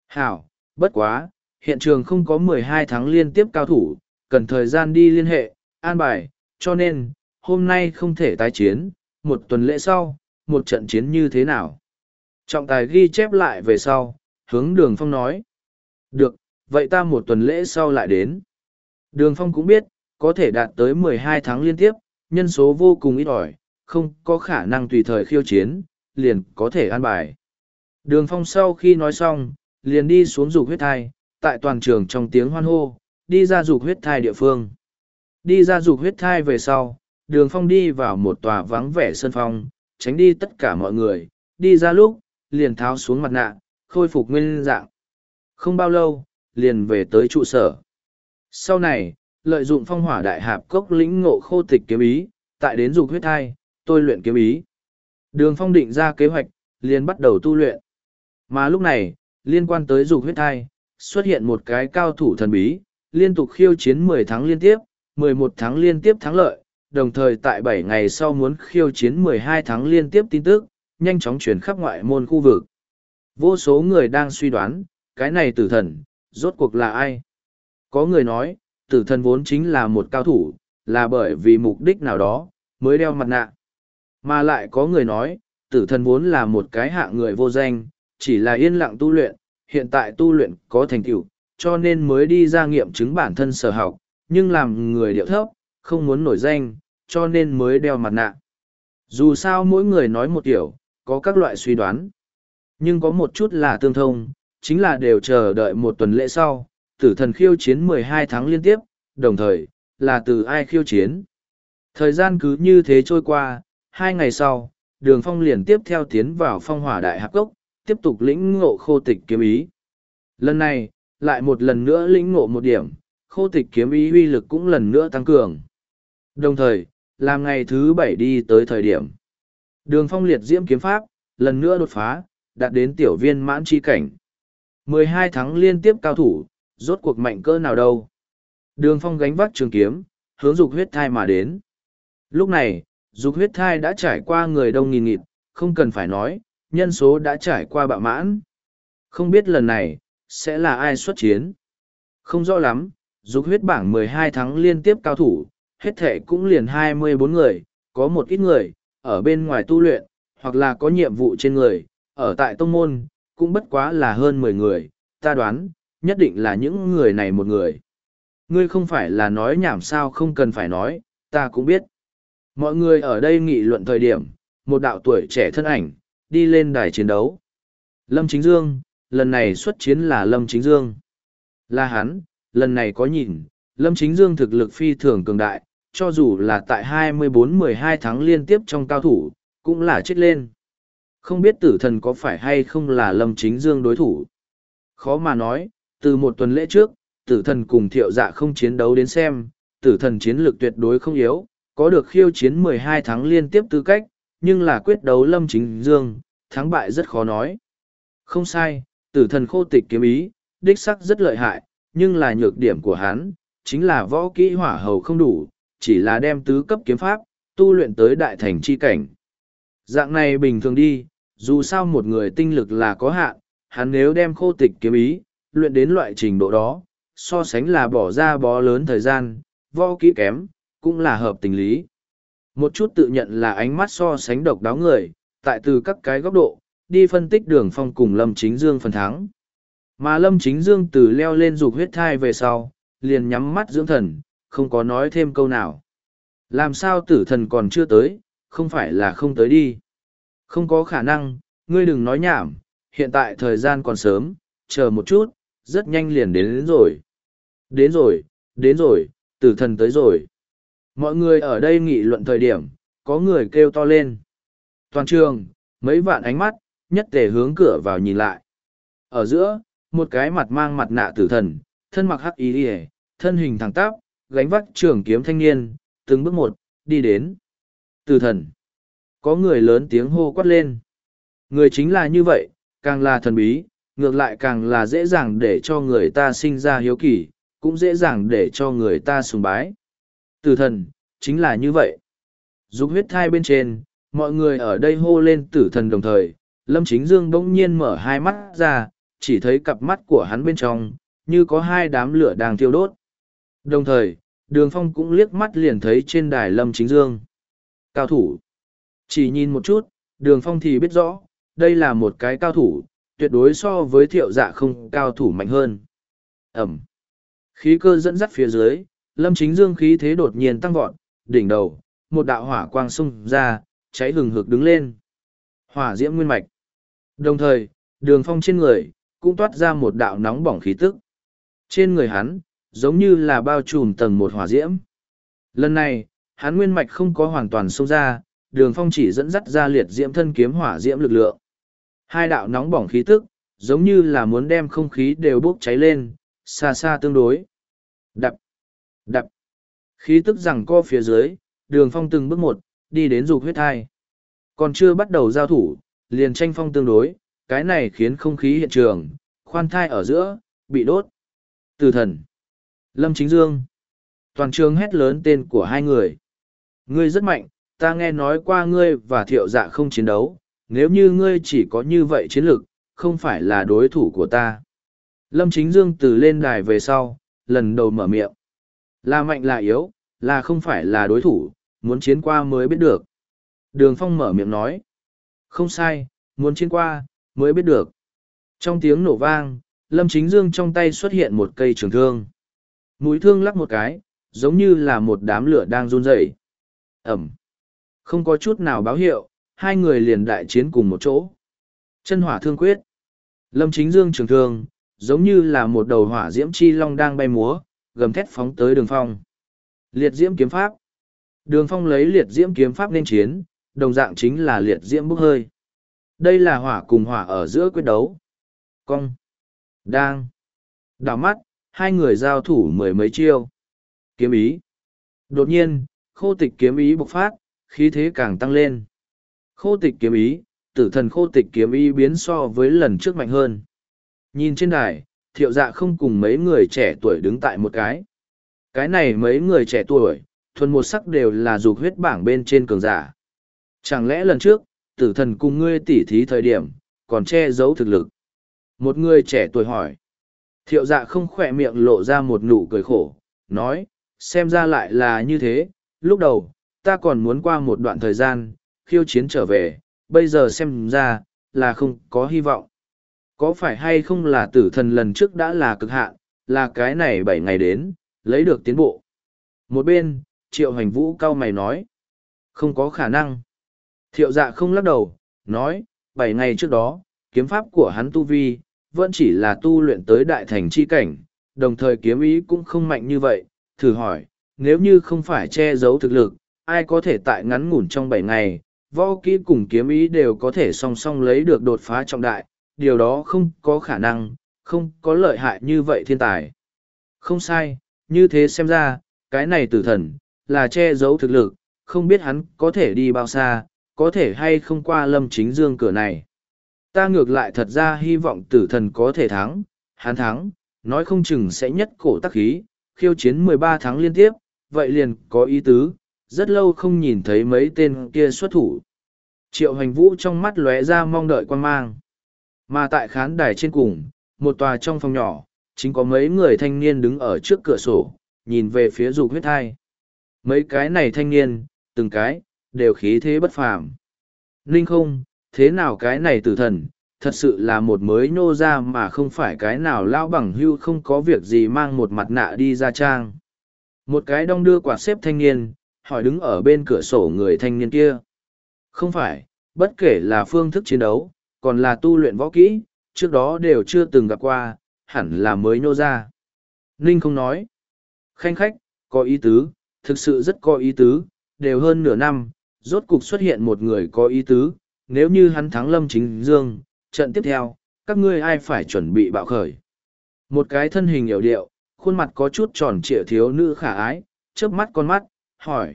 Hảo, bất quá, hiện trường không có 12 tháng liên tiếp cao thủ, cần thời gian đi liên hệ, an bài, cho nên, hôm nay không thể tái chiến, một tuần lễ sau, một trận chiến như thế nào. Trọng tài ghi chép lại về sau, hướng đường phong nói. Được, vậy ta một tuần lễ sau lại đến. Đường phong cũng biết, có thể đạt tới mười hai tháng liên tiếp, nhân số vô cùng ít ỏi, không có khả năng tùy thời khiêu chiến, liền có thể an bài. Đường phong sau khi nói xong, liền đi xuống dục huyết thai, tại toàn trường trong tiếng hoan hô, đi ra dục huyết thai địa phương. Đi ra dục huyết thai về sau, đường phong đi vào một tòa vắng vẻ sân phong, tránh đi tất cả mọi người, đi ra lúc, liền tháo xuống mặt nạ, khôi phục nguyên dạng. Không bao lâu, liền về tới trụ sở. Sau này, lợi dụng phong hỏa đại hạp cốc lĩnh ngộ khô tịch kiếm ý, tại đến dục huyết thai, tôi luyện kiếm ý. Đường phong định ra kế hoạch, liền bắt đầu tu luyện. Mà lúc này, liên quan tới dục huyết thai, xuất hiện một cái cao thủ thần bí, liên tục khiêu chiến mười tháng liên tiếp, mười một tháng liên tiếp thắng lợi, đồng thời tại bảy ngày sau muốn khiêu chiến mười hai tháng liên tiếp tin tức, nhanh chóng chuyển khắp ngoại môn khu vực. Vô số người đang suy đoán, cái này tử thần, rốt cuộc là ai? Có người nói, tử thần vốn chính là một cao thủ, là bởi vì mục đích nào đó, mới đeo mặt nạ. Mà lại có người nói, tử thần vốn là một cái hạng người vô danh, chỉ là yên lặng tu luyện, hiện tại tu luyện có thành tựu, cho nên mới đi ra nghiệm chứng bản thân sở học, nhưng làm người điệu thấp, không muốn nổi danh, cho nên mới đeo mặt nạ. Dù sao mỗi người nói một kiểu, có các loại suy đoán. Nhưng có một chút là tương thông, chính là đều chờ đợi một tuần lễ sau, tử thần khiêu chiến mười hai tháng liên tiếp, đồng thời, là từ ai khiêu chiến. Thời gian cứ như thế trôi qua, hai ngày sau, đường phong liền tiếp theo tiến vào phong hỏa đại hạp cốc, tiếp tục lĩnh ngộ khô tịch kiếm ý. Lần này, lại một lần nữa lĩnh ngộ một điểm, khô tịch kiếm ý uy lực cũng lần nữa tăng cường. Đồng thời, làm ngày thứ bảy đi tới thời điểm. Đường phong liệt diễm kiếm pháp, lần nữa đột phá, đạt đến tiểu viên mãn chi cảnh. mười hai tháng liên tiếp cao thủ, rốt cuộc mạnh cỡ nào đâu. Đường phong gánh vác trường kiếm, hướng dục huyết thai mà đến. Lúc này, dục huyết thai đã trải qua người đông nghìn nghịt, không cần phải nói, nhân số đã trải qua bạo mãn. Không biết lần này, sẽ là ai xuất chiến. Không rõ lắm, dục huyết bảng 12 tháng liên tiếp cao thủ, hết thể cũng liền 24 người, có một ít người, ở bên ngoài tu luyện, hoặc là có nhiệm vụ trên người, ở tại tông môn, cũng bất quá là hơn 10 người, ta đoán, nhất định là những người này một người. Ngươi không phải là nói nhảm sao không cần phải nói, ta cũng biết. Mọi người ở đây nghị luận thời điểm, một đạo tuổi trẻ thân ảnh, đi lên đài chiến đấu. Lâm Chính Dương, lần này xuất chiến là Lâm Chính Dương. Là hắn, lần này có nhìn, Lâm Chính Dương thực lực phi thường cường đại, cho dù là tại 24-12 tháng liên tiếp trong cao thủ, cũng là chết lên. Không biết tử thần có phải hay không là Lâm Chính Dương đối thủ. Khó mà nói, từ một tuần lễ trước, tử thần cùng thiệu dạ không chiến đấu đến xem, tử thần chiến lược tuyệt đối không yếu, có được khiêu chiến 12 tháng liên tiếp tư cách, nhưng là quyết đấu Lâm Chính Dương, thắng bại rất khó nói. Không sai, tử thần khô tịch kiếm ý, đích sắc rất lợi hại, nhưng là nhược điểm của hắn, chính là võ kỹ hỏa hầu không đủ, chỉ là đem tứ cấp kiếm pháp, tu luyện tới đại thành chi cảnh. Dạng này bình thường đi, dù sao một người tinh lực là có hạn, hắn nếu đem khô tịch kiếm ý, luyện đến loại trình độ đó, so sánh là bỏ ra bó lớn thời gian, võ kỹ kém, cũng là hợp tình lý. Một chút tự nhận là ánh mắt so sánh độc đáo người, tại từ các cái góc độ, đi phân tích đường phong cùng Lâm Chính Dương phần thắng. Mà Lâm Chính Dương từ leo lên dục huyết thai về sau, liền nhắm mắt dưỡng thần, không có nói thêm câu nào. Làm sao tử thần còn chưa tới, không phải là không tới đi. Không có khả năng, ngươi đừng nói nhảm, hiện tại thời gian còn sớm, chờ một chút, rất nhanh liền đến, đến rồi. Đến rồi, đến rồi, tử thần tới rồi. Mọi người ở đây nghị luận thời điểm, có người kêu to lên. Toàn trường, mấy vạn ánh mắt, nhất tề hướng cửa vào nhìn lại. Ở giữa, một cái mặt mang mặt nạ tử thần, thân mặc hắc ý đi thân hình thẳng tắp gánh vác trường kiếm thanh niên từng bước một đi đến tử thần có người lớn tiếng hô quát lên người chính là như vậy càng là thần bí ngược lại càng là dễ dàng để cho người ta sinh ra hiếu kỳ cũng dễ dàng để cho người ta sùng bái tử thần chính là như vậy dục huyết thai bên trên mọi người ở đây hô lên tử thần đồng thời lâm chính dương bỗng nhiên mở hai mắt ra chỉ thấy cặp mắt của hắn bên trong, như có hai đám lửa đang thiêu đốt. Đồng thời, Đường phong cũng liếc mắt liền thấy trên đài lâm chính dương. Cao thủ. Chỉ nhìn một chút, đường phong thì biết rõ, đây là một cái cao thủ, tuyệt đối so với thiệu dạ không cao thủ mạnh hơn. Ẩm. Khí cơ dẫn dắt phía dưới, lâm chính dương khí thế đột nhiên tăng vọt, đỉnh đầu, một đạo hỏa quang xung ra, cháy hừng hực đứng lên. Hỏa diễm nguyên mạch. Đồng thời, đường phong trên người, cũng toát ra một đạo nóng bỏng khí tức. Trên người hắn, giống như là bao trùm tầng một hỏa diễm. Lần này, hắn nguyên mạch không có hoàn toàn xông ra, đường phong chỉ dẫn dắt ra liệt diễm thân kiếm hỏa diễm lực lượng. Hai đạo nóng bỏng khí tức, giống như là muốn đem không khí đều bốc cháy lên, xa xa tương đối. Đập, đập, khí tức rằng co phía dưới, đường phong từng bước một, đi đến dục huyết thai. Còn chưa bắt đầu giao thủ, liền tranh phong tương đối, cái này khiến không khí hiện trường, khoan thai ở giữa, bị đốt. Từ thần, Lâm Chính Dương, toàn trường hét lớn tên của hai người. Ngươi rất mạnh, ta nghe nói qua ngươi và thiệu dạ không chiến đấu, nếu như ngươi chỉ có như vậy chiến lược, không phải là đối thủ của ta. Lâm Chính Dương từ lên đài về sau, lần đầu mở miệng. Là mạnh là yếu, là không phải là đối thủ, muốn chiến qua mới biết được. Đường Phong mở miệng nói. Không sai, muốn chiến qua, mới biết được. Trong tiếng nổ vang, Lâm Chính Dương trong tay xuất hiện một cây trường thương. Mũi thương lắc một cái, giống như là một đám lửa đang run rẩy. Ẩm. Không có chút nào báo hiệu, hai người liền đại chiến cùng một chỗ. Chân hỏa thương quyết. Lâm Chính Dương trường thương, giống như là một đầu hỏa diễm chi long đang bay múa, gầm thét phóng tới đường phong. Liệt diễm kiếm pháp. Đường phong lấy liệt diễm kiếm pháp nên chiến, đồng dạng chính là liệt diễm bốc hơi. Đây là hỏa cùng hỏa ở giữa quyết đấu. Cong. Đang. Đảo mắt, hai người giao thủ mười mấy chiêu. Kiếm ý. Đột nhiên, khô tịch kiếm ý bộc phát, khí thế càng tăng lên. Khô tịch kiếm ý, tử thần khô tịch kiếm ý biến so với lần trước mạnh hơn. Nhìn trên đài, thiệu dạ không cùng mấy người trẻ tuổi đứng tại một cái. Cái này mấy người trẻ tuổi, thuần một sắc đều là dục huyết bảng bên trên cường giả. Chẳng lẽ lần trước, tử thần cùng ngươi tỉ thí thời điểm, còn che giấu thực lực? Một người trẻ tuổi hỏi. Thiệu dạ không khỏe miệng lộ ra một nụ cười khổ, nói, xem ra lại là như thế, lúc đầu, ta còn muốn qua một đoạn thời gian, khiêu chiến trở về, bây giờ xem ra, là không có hy vọng. Có phải hay không là tử thần lần trước đã là cực hạn, là cái này bảy ngày đến, lấy được tiến bộ. Một bên, triệu hành vũ cao mày nói, không có khả năng. Thiệu dạ không lắc đầu, nói, bảy ngày trước đó, kiếm pháp của hắn tu vi, vẫn chỉ là tu luyện tới đại thành chi cảnh, đồng thời kiếm ý cũng không mạnh như vậy, thử hỏi, nếu như không phải che giấu thực lực, ai có thể tại ngắn ngủn trong bảy ngày, võ kỹ cùng kiếm ý đều có thể song song lấy được đột phá trọng đại, điều đó không có khả năng, không có lợi hại như vậy thiên tài. Không sai, như thế xem ra, cái này tử thần, là che giấu thực lực, không biết hắn có thể đi bao xa, có thể hay không qua lâm chính dương cửa này. Ta ngược lại thật ra hy vọng tử thần có thể thắng, hắn thắng, nói không chừng sẽ nhất cổ tắc khí, khiêu chiến mười ba tháng liên tiếp, vậy liền có ý tứ, rất lâu không nhìn thấy mấy tên kia xuất thủ. Triệu hành vũ trong mắt lóe ra mong đợi quan mang. Mà tại khán đài trên cùng, một tòa trong phòng nhỏ, chính có mấy người thanh niên đứng ở trước cửa sổ, nhìn về phía dục huyết thai. Mấy cái này thanh niên, từng cái, đều khí thế bất phàm. Ninh không, thế nào cái này tử thần, thật sự là một mới nô ra mà không phải cái nào lao bằng hưu không có việc gì mang một mặt nạ đi ra trang. Một cái đong đưa quạt xếp thanh niên, hỏi đứng ở bên cửa sổ người thanh niên kia. Không phải, bất kể là phương thức chiến đấu, còn là tu luyện võ kỹ, trước đó đều chưa từng gặp qua, hẳn là mới nhô ra. Ninh không nói. Khanh khách, có ý tứ, thực sự rất có ý tứ, đều hơn nửa năm, rốt cục xuất hiện một người có ý tứ, nếu như hắn thắng lâm chính dương, trận tiếp theo, các ngươi ai phải chuẩn bị bạo khởi. Một cái thân hình hiểu điệu, khuôn mặt có chút tròn trịa thiếu nữ khả ái, chớp mắt con mắt, hỏi.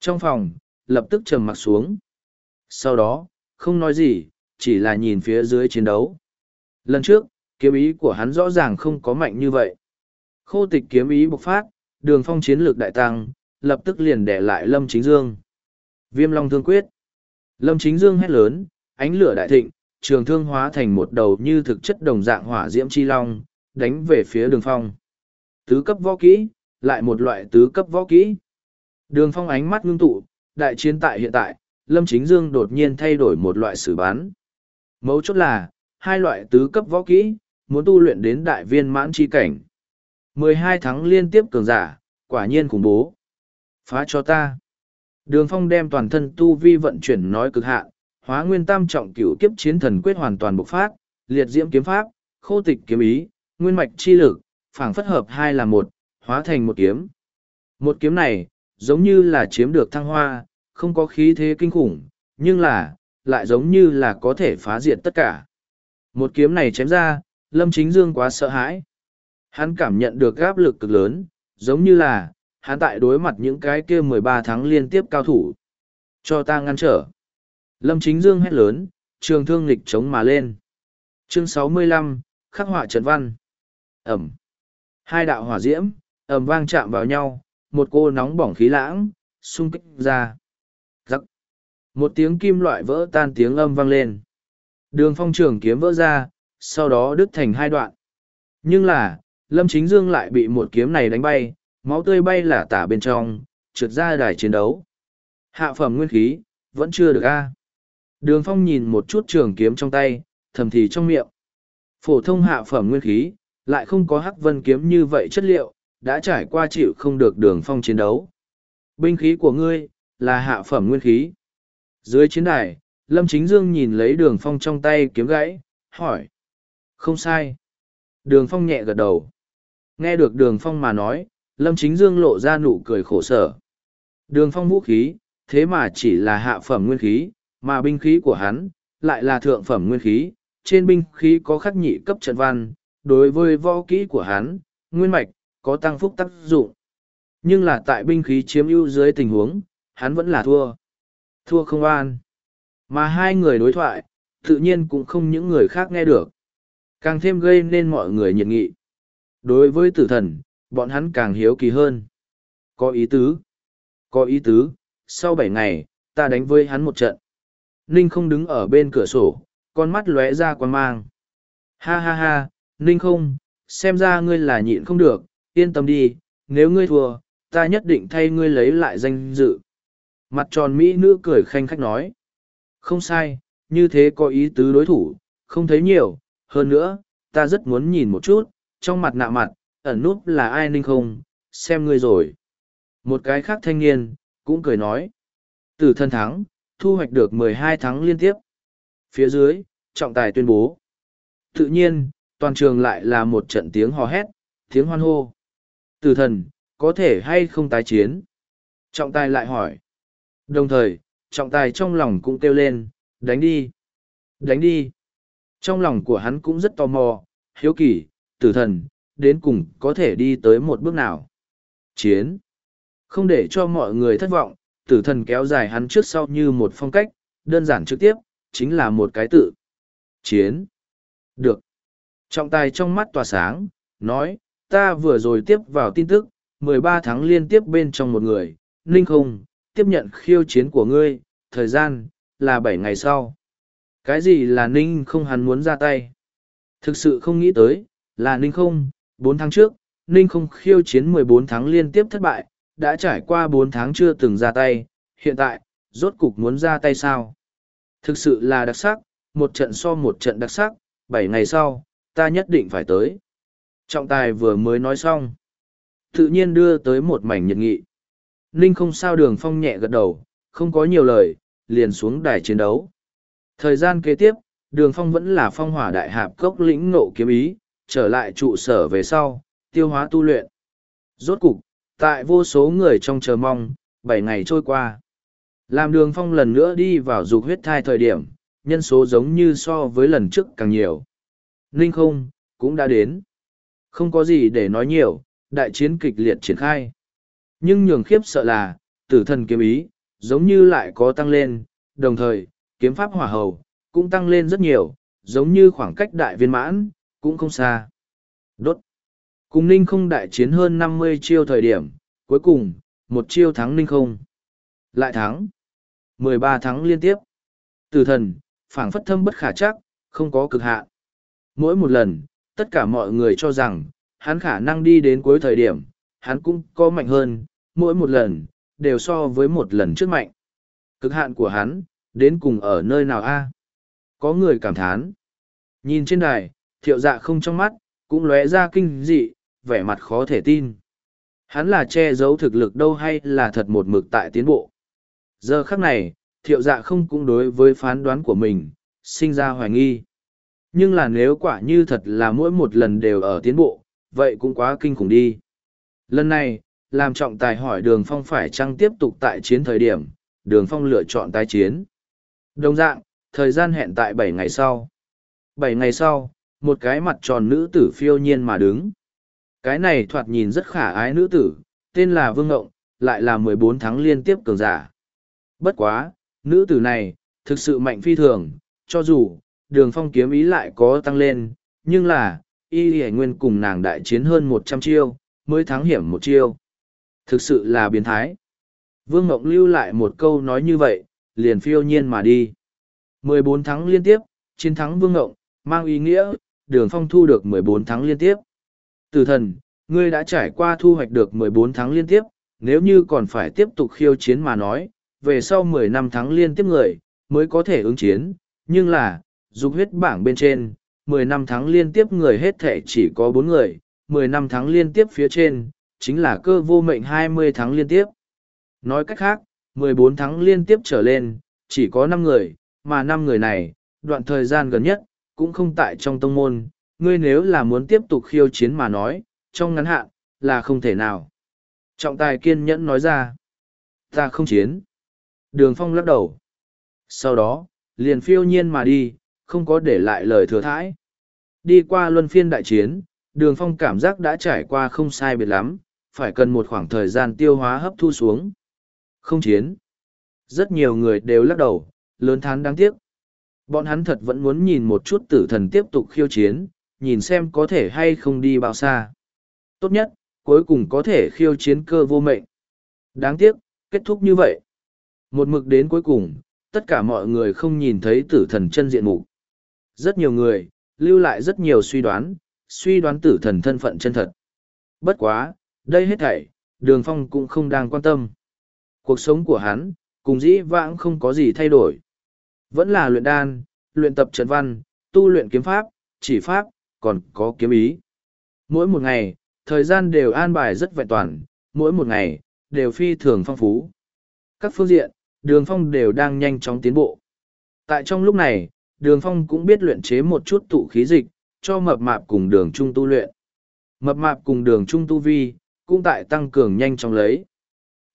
Trong phòng, lập tức trầm mặt xuống. Sau đó, không nói gì, chỉ là nhìn phía dưới chiến đấu. Lần trước, kiếm ý của hắn rõ ràng không có mạnh như vậy. Khô tịch kiếm ý bộc phát, đường phong chiến lược đại tăng, lập tức liền để lại Lâm Chính Dương. Viêm Long Thương Quyết. Lâm Chính Dương hét lớn, ánh lửa đại thịnh, trường thương hóa thành một đầu như thực chất đồng dạng hỏa diễm chi long, đánh về phía đường phong. Tứ cấp võ kỹ, lại một loại tứ cấp võ kỹ. Đường phong ánh mắt ngưng tụ, đại chiến tại hiện tại, Lâm Chính Dương đột nhiên thay đổi một loại sử bán. Mấu chốt là, hai loại tứ cấp võ kỹ, muốn tu luyện đến đại viên mãn chi cảnh. 12 tháng liên tiếp cường giả, quả nhiên khủng bố. Phá cho ta. Đường phong đem toàn thân tu vi vận chuyển nói cực hạn, hóa nguyên tam trọng cửu kiếp chiến thần quyết hoàn toàn bộc phát, liệt diễm kiếm pháp, khô tịch kiếm ý, nguyên mạch chi lực, phảng phất hợp hai là một, hóa thành một kiếm. Một kiếm này, giống như là chiếm được thăng hoa, không có khí thế kinh khủng, nhưng là, lại giống như là có thể phá diệt tất cả. Một kiếm này chém ra, Lâm Chính Dương quá sợ hãi. Hắn cảm nhận được áp lực cực lớn, giống như là, hắn tại đối mặt những cái kia mười ba tháng liên tiếp cao thủ. Cho ta ngăn trở. Lâm Chính Dương hét lớn, trường thương lịch chống mà lên. Chương sáu mươi lăm khắc họa trận văn. Ẩm. Hai đạo hỏa diễm, ẩm vang chạm vào nhau, một cô nóng bỏng khí lãng, xung kích ra. Giắc. Một tiếng kim loại vỡ tan tiếng âm vang lên. Đường phong trường kiếm vỡ ra, sau đó đứt thành hai đoạn. Nhưng là, Lâm Chính Dương lại bị một kiếm này đánh bay, máu tươi bay lả tả bên trong, trượt ra đài chiến đấu. Hạ phẩm nguyên khí, vẫn chưa được a. Đường phong nhìn một chút trường kiếm trong tay, thầm thì trong miệng. Phổ thông hạ phẩm nguyên khí, lại không có hắc vân kiếm như vậy chất liệu, đã trải qua chịu không được đường phong chiến đấu. Binh khí của ngươi, là hạ phẩm nguyên khí. Dưới chiến đài, Lâm Chính Dương nhìn lấy đường phong trong tay kiếm gãy, hỏi. Không sai. Đường phong nhẹ gật đầu. Nghe được đường phong mà nói, Lâm Chính Dương lộ ra nụ cười khổ sở. Đường phong vũ khí, thế mà chỉ là hạ phẩm nguyên khí, mà binh khí của hắn, lại là thượng phẩm nguyên khí. Trên binh khí có khắc nhị cấp trận văn, đối với võ kỹ của hắn, nguyên mạch, có tăng phúc tác dụng. Nhưng là tại binh khí chiếm ưu dưới tình huống, hắn vẫn là thua. Thua không an. Mà hai người đối thoại, tự nhiên cũng không những người khác nghe được. Càng thêm gây nên mọi người nhiệt nghị. Đối với tử thần, bọn hắn càng hiếu kỳ hơn. Có ý tứ. Có ý tứ, sau bảy ngày, ta đánh với hắn một trận. Ninh không đứng ở bên cửa sổ, con mắt lóe ra quan mang. Ha ha ha, Ninh không, xem ra ngươi là nhịn không được, yên tâm đi, nếu ngươi thua, ta nhất định thay ngươi lấy lại danh dự. Mặt tròn Mỹ nữ cười khanh khách nói. Không sai, như thế có ý tứ đối thủ, không thấy nhiều, hơn nữa, ta rất muốn nhìn một chút, trong mặt nạ mặt, ẩn núp là ai ninh không, xem ngươi rồi. Một cái khác thanh niên, cũng cười nói. Tử thân thắng, thu hoạch được mười hai tháng liên tiếp. Phía dưới, trọng tài tuyên bố. Tự nhiên, toàn trường lại là một trận tiếng hò hét, tiếng hoan hô. Tử thần, có thể hay không tái chiến? Trọng tài lại hỏi. Đồng thời, trọng tài trong lòng cũng kêu lên, đánh đi. Đánh đi. Trong lòng của hắn cũng rất tò mò, hiếu kỳ, tử thần, đến cùng có thể đi tới một bước nào. Chiến. Không để cho mọi người thất vọng, tử thần kéo dài hắn trước sau như một phong cách, đơn giản trực tiếp, chính là một cái tự. Chiến. Được. Trọng tài trong mắt tỏa sáng, nói, ta vừa rồi tiếp vào tin tức, 13 tháng liên tiếp bên trong một người, Ninh không, tiếp nhận khiêu chiến của ngươi, thời gian, là bảy ngày sau. Cái gì là Ninh không hắn muốn ra tay? Thực sự không nghĩ tới, là Ninh không, bốn tháng trước, Ninh không khiêu chiến 14 tháng liên tiếp thất bại, đã trải qua bốn tháng chưa từng ra tay, hiện tại, rốt cục muốn ra tay sao? Thực sự là đặc sắc, một trận so một trận đặc sắc, bảy ngày sau, ta nhất định phải tới. Trọng tài vừa mới nói xong. Tự nhiên đưa tới một mảnh nhiệt nghị. Ninh không sao đường phong nhẹ gật đầu, không có nhiều lời, liền xuống đài chiến đấu. Thời gian kế tiếp, đường phong vẫn là phong hỏa đại hạp cốc lĩnh nộ kiếm ý, trở lại trụ sở về sau, tiêu hóa tu luyện. Rốt cục, tại vô số người trong chờ mong, bảy ngày trôi qua. Làm đường phong lần nữa đi vào dục huyết thai thời điểm, nhân số giống như so với lần trước càng nhiều. Ninh không, cũng đã đến. Không có gì để nói nhiều, đại chiến kịch liệt triển khai. Nhưng nhường khiếp sợ là, tử thần kiếm ý, giống như lại có tăng lên, đồng thời, kiếm pháp hỏa hầu, cũng tăng lên rất nhiều, giống như khoảng cách đại viên mãn, cũng không xa. Đốt. Cùng Ninh không đại chiến hơn năm mươi chiêu thời điểm, cuối cùng, một chiêu thắng Ninh không. Lại thắng. mười ba thắng liên tiếp. Tử thần, phảng phất thâm bất khả chắc, không có cực hạn. Mỗi một lần, tất cả mọi người cho rằng, hắn khả năng đi đến cuối thời điểm, hắn cũng có mạnh hơn, mỗi một lần, đều so với một lần trước mạnh. Cực hạn của hắn, đến cùng ở nơi nào a? Có người cảm thán. Nhìn trên đài, thiệu dạ không trong mắt, cũng lóe ra kinh dị, vẻ mặt khó thể tin. Hắn là che giấu thực lực đâu hay là thật một mực tại tiến bộ. Giờ khắc này, thiệu dạ không cũng đối với phán đoán của mình, sinh ra hoài nghi. Nhưng là nếu quả như thật là mỗi một lần đều ở tiến bộ, vậy cũng quá kinh khủng đi. Lần này, làm trọng tài hỏi đường phong phải chăng tiếp tục tại chiến thời điểm, đường phong lựa chọn tái chiến. Đồng dạng, thời gian hẹn tại bảy ngày sau. Bảy ngày sau, một cái mặt tròn nữ tử phiêu nhiên mà đứng. Cái này thoạt nhìn rất khả ái nữ tử, tên là Vương Ngộng, lại là mười bốn tháng liên tiếp cường giả. Bất quá, nữ tử này, thực sự mạnh phi thường, cho dù, đường phong kiếm ý lại có tăng lên, nhưng là, y hải nguyên cùng nàng đại chiến hơn một trăm chiêu, mới thắng hiểm một chiêu. Thực sự là biến thái. Vương mộng lưu lại một câu nói như vậy, liền phiêu nhiên mà đi. mười bốn tháng liên tiếp, chiến thắng Vương mộng mang ý nghĩa, đường phong thu được mười bốn tháng liên tiếp. từ thần, ngươi đã trải qua thu hoạch được mười bốn tháng liên tiếp, nếu như còn phải tiếp tục khiêu chiến mà nói, về sau mười năm tháng liên tiếp người, mới có thể ứng chiến, nhưng là, dục huyết bảng bên trên, mười năm tháng liên tiếp người hết thể chỉ có bốn người, mười năm tháng liên tiếp phía trên, chính là cơ vô mệnh hai mươi tháng liên tiếp. Nói cách khác, mười bốn tháng liên tiếp trở lên, chỉ có năm người, mà năm người này, đoạn thời gian gần nhất, cũng không tại trong tông môn, ngươi nếu là muốn tiếp tục khiêu chiến mà nói, trong ngắn hạn, là không thể nào. Trọng tài kiên nhẫn nói ra, ta không chiến. Đường phong lắc đầu. Sau đó, liền phiêu nhiên mà đi, không có để lại lời thừa thãi. Đi qua luân phiên đại chiến, đường phong cảm giác đã trải qua không sai biệt lắm, phải cần một khoảng thời gian tiêu hóa hấp thu xuống. Không chiến. Rất nhiều người đều lắc đầu, lớn thán đáng tiếc. Bọn hắn thật vẫn muốn nhìn một chút tử thần tiếp tục khiêu chiến, nhìn xem có thể hay không đi bao xa. Tốt nhất, cuối cùng có thể khiêu chiến cơ vô mệnh. Đáng tiếc, kết thúc như vậy. Một mực đến cuối cùng, tất cả mọi người không nhìn thấy tử thần chân diện mục. Rất nhiều người, lưu lại rất nhiều suy đoán, suy đoán tử thần thân phận chân thật. Bất quá, đây hết thảy, đường phong cũng không đang quan tâm. Cuộc sống của hắn, cùng dĩ vãng không có gì thay đổi. Vẫn là luyện đan, luyện tập trận văn, tu luyện kiếm pháp, chỉ pháp, còn có kiếm ý. Mỗi một ngày, thời gian đều an bài rất vẹn toàn, mỗi một ngày, đều phi thường phong phú. Các phương diện, đường phong đều đang nhanh chóng tiến bộ. Tại trong lúc này, đường phong cũng biết luyện chế một chút tụ khí dịch, cho mập mạp cùng đường trung tu luyện. Mập mạp cùng đường trung tu vi, cũng tại tăng cường nhanh chóng lấy.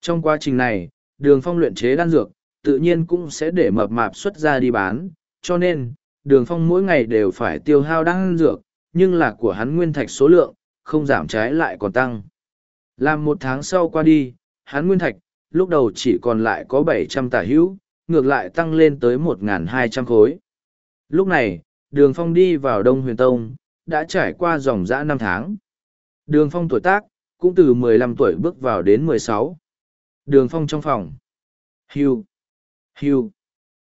Trong quá trình này, đường phong luyện chế đan dược, tự nhiên cũng sẽ để mập mạp xuất ra đi bán, cho nên, đường phong mỗi ngày đều phải tiêu hao đan dược, nhưng là của hắn nguyên thạch số lượng, không giảm trái lại còn tăng. Làm một tháng sau qua đi, hắn nguyên thạch, lúc đầu chỉ còn lại có bảy trăm tả hữu, ngược lại tăng lên tới một hai trăm khối. Lúc này, đường phong đi vào Đông Huyền Tông, đã trải qua dòng dã năm tháng. Đường phong tuổi tác, cũng từ mười lăm tuổi bước vào đến mười sáu. Đường phong trong phòng. Hưu. Hưu.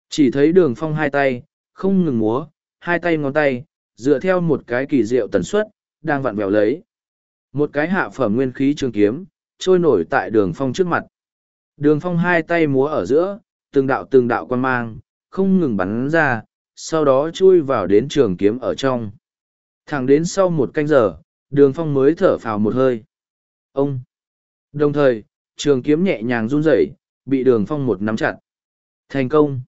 Chỉ thấy đường phong hai tay, không ngừng múa, hai tay ngón tay, dựa theo một cái kỳ diệu tần suất, đang vặn vẹo lấy. Một cái hạ phẩm nguyên khí trường kiếm, trôi nổi tại đường phong trước mặt. Đường phong hai tay múa ở giữa, từng đạo từng đạo quan mang, không ngừng bắn ra, sau đó chui vào đến trường kiếm ở trong. Thẳng đến sau một canh giờ, đường phong mới thở phào một hơi. Ông! Đồng thời, trường kiếm nhẹ nhàng run rẩy, bị đường phong một nắm chặt. Thành công!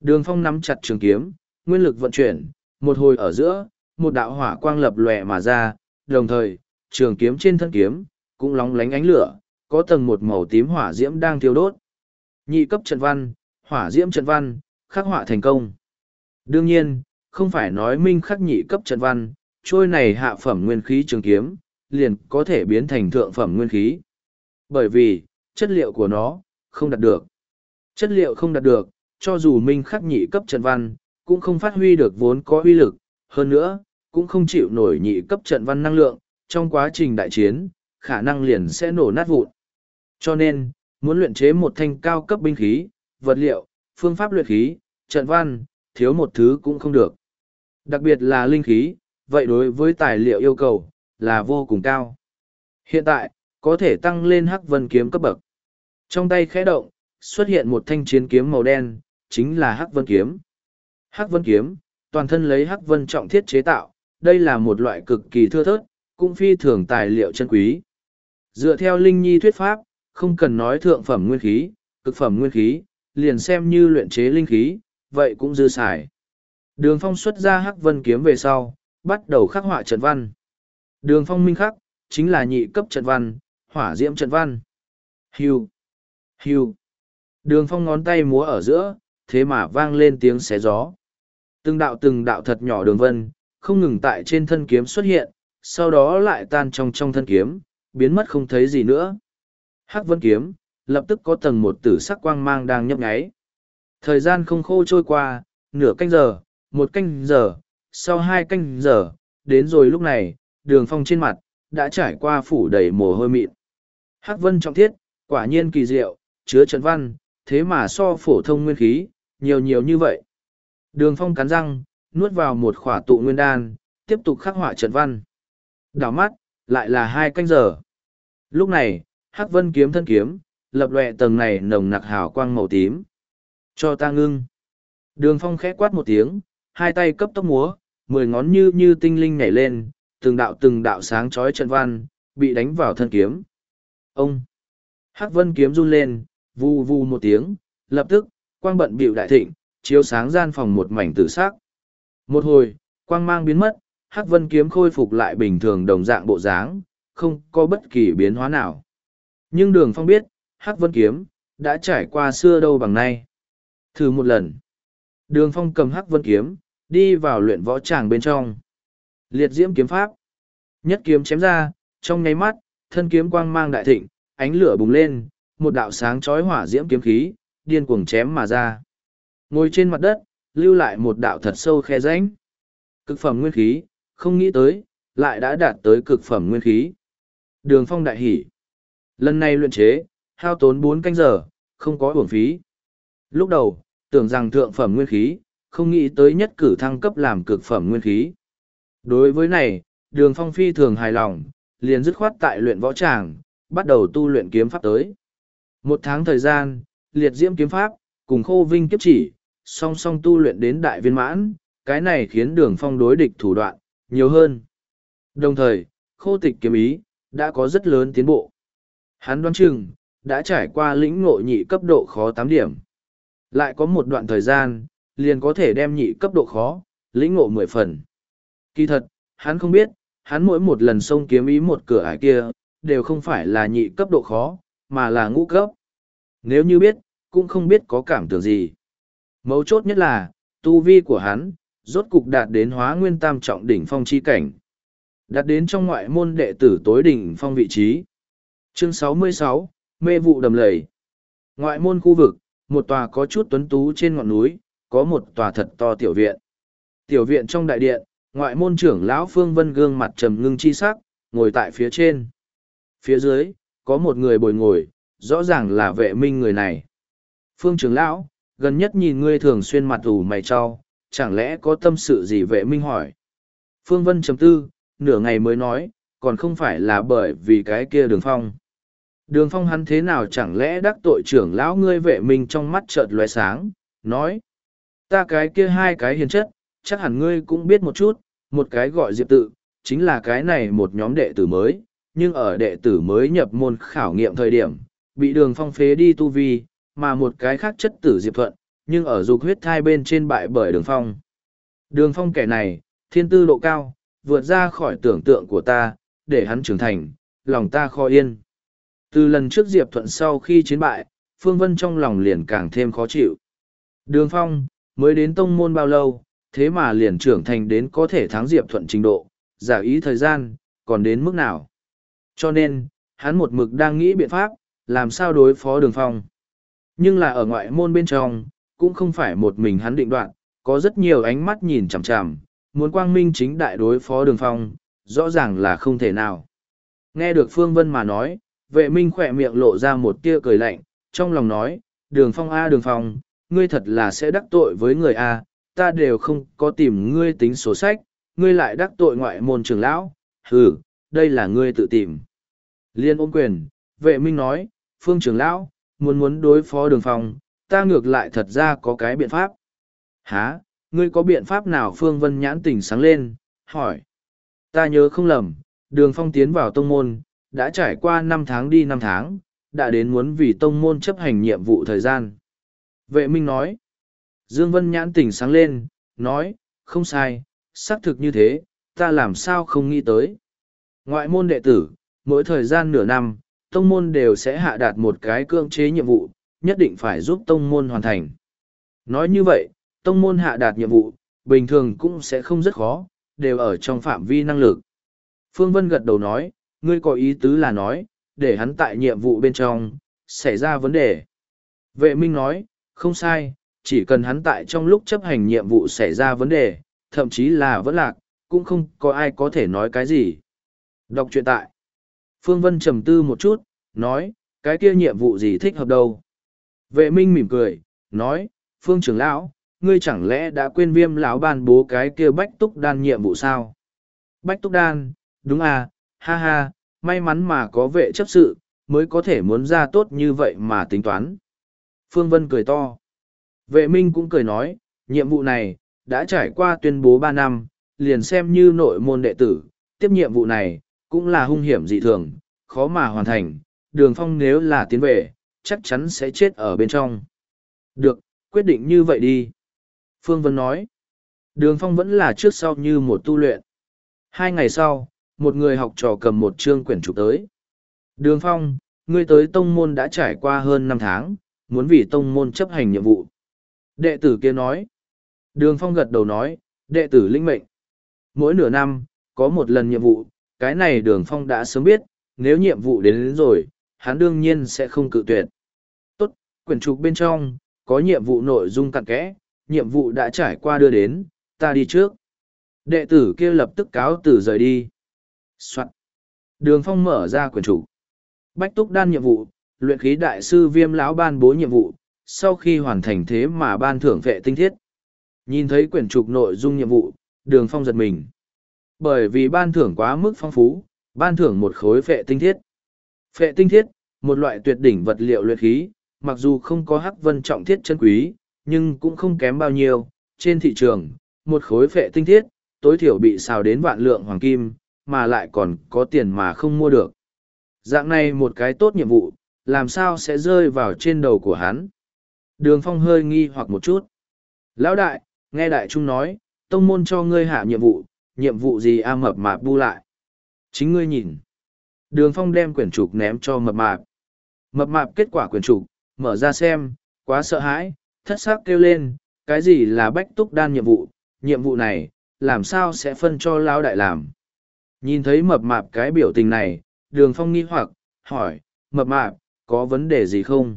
Đường phong nắm chặt trường kiếm, nguyên lực vận chuyển, một hồi ở giữa, một đạo hỏa quang lập lòe mà ra, đồng thời, trường kiếm trên thân kiếm, cũng lóng lánh ánh lửa, có tầng một màu tím hỏa diễm đang thiêu đốt. Nhị cấp trận văn, hỏa diễm trận văn, khắc họa thành công. Đương nhiên, không phải nói minh khắc nhị cấp trận văn, trôi này hạ phẩm nguyên khí trường kiếm, liền có thể biến thành thượng phẩm nguyên khí. Bởi vì, chất liệu của nó, không đạt được. Chất liệu không đạt được, cho dù minh khắc nhị cấp trận văn, cũng không phát huy được vốn có uy lực, hơn nữa, cũng không chịu nổi nhị cấp trận văn năng lượng, trong quá trình đại chiến, khả năng liền sẽ nổ nát vụn. Cho nên, muốn luyện chế một thanh cao cấp binh khí, vật liệu, phương pháp luyện khí, trận văn, thiếu một thứ cũng không được. Đặc biệt là linh khí, vậy đối với tài liệu yêu cầu, là vô cùng cao. Hiện tại, có thể tăng lên hắc vân kiếm cấp bậc. Trong tay khẽ động, xuất hiện một thanh chiến kiếm màu đen, chính là hắc vân kiếm. Hắc vân kiếm, toàn thân lấy hắc vân trọng thiết chế tạo, đây là một loại cực kỳ thưa thớt, cũng phi thường tài liệu chân quý. Dựa theo Linh Nhi thuyết pháp, không cần nói thượng phẩm nguyên khí, cực phẩm nguyên khí, liền xem như luyện chế linh khí, vậy cũng dư xài. Đường phong xuất ra hắc vân kiếm về sau, bắt đầu khắc họa trận văn. Đường phong minh khắc, chính là nhị cấp trận văn, hỏa diễm trận văn. Hưu, hưu. Đường phong ngón tay múa ở giữa, thế mà vang lên tiếng xé gió. Từng đạo từng đạo thật nhỏ đường vân, không ngừng tại trên thân kiếm xuất hiện, sau đó lại tan trong trong thân kiếm, biến mất không thấy gì nữa. Hắc vân kiếm, lập tức có tầng một tử sắc quang mang đang nhấp nháy. Thời gian không khô trôi qua, nửa canh giờ, một canh giờ, sau hai canh giờ, đến rồi lúc này, đường phong trên mặt, đã trải qua phủ đầy mồ hôi mịn. Hắc vân trọng thiết, quả nhiên kỳ diệu, chứa trận văn, thế mà so phổ thông nguyên khí, nhiều nhiều như vậy. Đường phong cắn răng, nuốt vào một khỏa tụ nguyên đan, tiếp tục khắc họa trận văn. Đảo mắt, lại là hai canh giờ. Lúc này, Hắc Vân kiếm thân kiếm, lập lòe tầng này nồng nặc hào quang màu tím. Cho ta ngưng. Đường phong khẽ quát một tiếng, hai tay cấp tốc múa, mười ngón như như tinh linh nhảy lên, từng đạo từng đạo sáng chói trận văn, bị đánh vào thân kiếm. Ông! Hắc vân kiếm run lên, vu vu một tiếng, lập tức, quang bận bịu đại thịnh, chiếu sáng gian phòng một mảnh tử sắc. Một hồi, quang mang biến mất, Hắc vân kiếm khôi phục lại bình thường đồng dạng bộ dáng, không có bất kỳ biến hóa nào. Nhưng đường phong biết, Hắc vân kiếm, đã trải qua xưa đâu bằng nay. Thử một lần. Đường phong cầm Hắc vân kiếm, đi vào luyện võ tràng bên trong. Liệt diễm kiếm pháp. Nhất kiếm chém ra, trong nháy mắt, thân kiếm quang mang đại thịnh, ánh lửa bùng lên, một đạo sáng chói hỏa diễm kiếm khí, điên cuồng chém mà ra. Ngồi trên mặt đất, lưu lại một đạo thật sâu khe rãnh. Cực phẩm nguyên khí, không nghĩ tới, lại đã đạt tới cực phẩm nguyên khí. Đường phong đại hỉ. Lần này luyện chế, hao tốn bốn canh giờ, không có uổng phí. Lúc đầu, tưởng rằng thượng phẩm nguyên khí, không nghĩ tới nhất cử thăng cấp làm cực phẩm nguyên khí. Đối với này, đường phong phi thường hài lòng, liền dứt khoát tại luyện võ tràng, bắt đầu tu luyện kiếm pháp tới. Một tháng thời gian, liệt diễm kiếm pháp, cùng khô vinh kiếp chỉ, song song tu luyện đến đại viên mãn, cái này khiến đường phong đối địch thủ đoạn, nhiều hơn. Đồng thời, khô tịch kiếm ý, đã có rất lớn tiến bộ. Hắn đoán chừng, đã trải qua lĩnh ngộ nhị cấp độ khó tám điểm. Lại có một đoạn thời gian, liền có thể đem nhị cấp độ khó, lĩnh ngộ mười phần. Kỳ thật, hắn không biết, hắn mỗi một lần xông kiếm ý một cửa ải kia, đều không phải là nhị cấp độ khó, mà là ngũ cấp. Nếu như biết, cũng không biết có cảm tưởng gì. Mấu chốt nhất là, tu vi của hắn, rốt cục đạt đến hóa nguyên tam trọng đỉnh phong chi cảnh. Đạt đến trong ngoại môn đệ tử tối đỉnh phong vị trí. Chương 66, Mê vụ đầm lầy. Ngoại môn khu vực, một tòa có chút tuấn tú trên ngọn núi, có một tòa thật to tiểu viện. Tiểu viện trong đại điện, ngoại môn trưởng lão Phương Vân gương mặt trầm ngưng chi sắc, ngồi tại phía trên. Phía dưới, có một người bồi ngồi, rõ ràng là vệ minh người này. Phương trưởng lão, gần nhất nhìn ngươi thường xuyên mặt ủ mày cho, chẳng lẽ có tâm sự gì vệ minh hỏi. Phương Vân chấm tư, nửa ngày mới nói, còn không phải là bởi vì cái kia đường phong. Đường phong hắn thế nào chẳng lẽ đắc tội trưởng lão ngươi vệ minh trong mắt chợt lóe sáng, nói. Ta cái kia hai cái hiền chất, chắc hẳn ngươi cũng biết một chút, một cái gọi diệp tự, chính là cái này một nhóm đệ tử mới, nhưng ở đệ tử mới nhập môn khảo nghiệm thời điểm, bị đường phong phế đi tu vi, mà một cái khác chất tử diệp thuận, nhưng ở dục huyết thai bên trên bại bởi đường phong. Đường phong kẻ này, thiên tư độ cao, vượt ra khỏi tưởng tượng của ta, để hắn trưởng thành, lòng ta khó yên. Từ lần trước Diệp Thuận sau khi chiến bại, Phương Vân trong lòng liền càng thêm khó chịu. Đường Phong, mới đến tông môn bao lâu, thế mà liền trưởng thành đến có thể thắng Diệp Thuận trình độ, giả ý thời gian, còn đến mức nào. Cho nên, hắn một mực đang nghĩ biện pháp, làm sao đối phó đường phong. Nhưng là ở ngoại môn bên trong, cũng không phải một mình hắn định đoạn, có rất nhiều ánh mắt nhìn chằm chằm, muốn quang minh chính đại đối phó đường phong, rõ ràng là không thể nào. Nghe được Phương Vân mà nói, vệ minh khỏe miệng lộ ra một tia cười lạnh, trong lòng nói, đường phong A đường phong, ngươi thật là sẽ đắc tội với người A, ta đều không có tìm ngươi tính sổ sách, ngươi lại đắc tội ngoại môn trưởng lão, hừ, đây là ngươi tự tìm. Liên ôm quyền, vệ minh nói, Phương trưởng lão, muốn muốn đối phó đường phong, ta ngược lại thật ra có cái biện pháp. Hả, ngươi có biện pháp nào Phương Vân nhãn tỉnh sáng lên, hỏi. Ta nhớ không lầm, đường phong tiến vào tông môn, đã trải qua năm tháng đi năm tháng, đã đến muốn vì tông môn chấp hành nhiệm vụ thời gian. Vệ minh nói. Dương Vân nhãn tỉnh sáng lên, nói, không sai, xác thực như thế, ta làm sao không nghĩ tới. Ngoại môn đệ tử, mỗi thời gian nửa năm, tông môn đều sẽ hạ đạt một cái cưỡng chế nhiệm vụ, nhất định phải giúp tông môn hoàn thành. Nói như vậy, tông môn hạ đạt nhiệm vụ, bình thường cũng sẽ không rất khó, đều ở trong phạm vi năng lực. Phương Vân gật đầu nói, ngươi có ý tứ là nói, để hắn tại nhiệm vụ bên trong, xảy ra vấn đề. Vệ Minh nói, không sai, chỉ cần hắn tại trong lúc chấp hành nhiệm vụ xảy ra vấn đề, thậm chí là vẫn lạc, cũng không có ai có thể nói cái gì. Đọc truyện tại. Phương Vân trầm tư một chút, nói, cái kia nhiệm vụ gì thích hợp đâu. Vệ Minh mỉm cười, nói, Phương trưởng lão, ngươi chẳng lẽ đã quên viêm lão ban bố cái kia bách túc đan nhiệm vụ sao? Bách túc đan, đúng à, ha ha, may mắn mà có vệ chấp sự, mới có thể muốn ra tốt như vậy mà tính toán. Phương Vân cười to. Vệ Minh cũng cười nói, nhiệm vụ này, đã trải qua tuyên bố ba năm, liền xem như nội môn đệ tử, tiếp nhiệm vụ này, cũng là hung hiểm dị thường, khó mà hoàn thành, đường phong nếu là tiến về, chắc chắn sẽ chết ở bên trong. Được, quyết định như vậy đi. Phương Vân nói, đường phong vẫn là trước sau như một tu luyện. Hai ngày sau, một người học trò cầm một chương quyển trục tới. Đường phong, ngươi tới tông môn đã trải qua hơn năm tháng, muốn vì tông môn chấp hành nhiệm vụ. Đệ tử kia nói. Đường phong gật đầu nói, đệ tử linh mệnh. Mỗi nửa năm, có một lần nhiệm vụ, cái này đường phong đã sớm biết, nếu nhiệm vụ đến, đến rồi, hắn đương nhiên sẽ không cự tuyệt. Tốt, quyển trục bên trong, có nhiệm vụ nội dung cặn kẽ, nhiệm vụ đã trải qua đưa đến, ta đi trước. Đệ tử kia lập tức cáo từ rời đi. Soạn. Đường phong mở ra quyển chủ, Bách túc đan nhiệm vụ, luyện khí đại sư viêm lão ban bố nhiệm vụ, sau khi hoàn thành thế mà ban thưởng vệ tinh thiết. Nhìn thấy quyển trục nội dung nhiệm vụ, đường phong giật mình. Bởi vì ban thưởng quá mức phong phú, ban thưởng một khối phệ tinh thiết. Phệ tinh thiết, một loại tuyệt đỉnh vật liệu luyện khí, mặc dù không có hắc vân trọng thiết chân quý, nhưng cũng không kém bao nhiêu. Trên thị trường, một khối phệ tinh thiết, tối thiểu bị xào đến vạn lượng hoàng kim, mà lại còn có tiền mà không mua được. Dạng này một cái tốt nhiệm vụ, làm sao sẽ rơi vào trên đầu của hắn. Đường phong hơi nghi hoặc một chút. Lão đại, nghe đại trung nói, tông môn cho ngươi hạ nhiệm vụ, nhiệm vụ gì a mập mạp bu lại. Chính ngươi nhìn. Đường phong đem quyển trục ném cho mập mạp. Mập mạp kết quả quyển trục, mở ra xem, quá sợ hãi, thất xác kêu lên, cái gì là bách túc đan nhiệm vụ, nhiệm vụ này, làm sao sẽ phân cho lão đại làm. Nhìn thấy mập mạp cái biểu tình này, đường phong nghi hoặc, hỏi, mập mạp, có vấn đề gì không?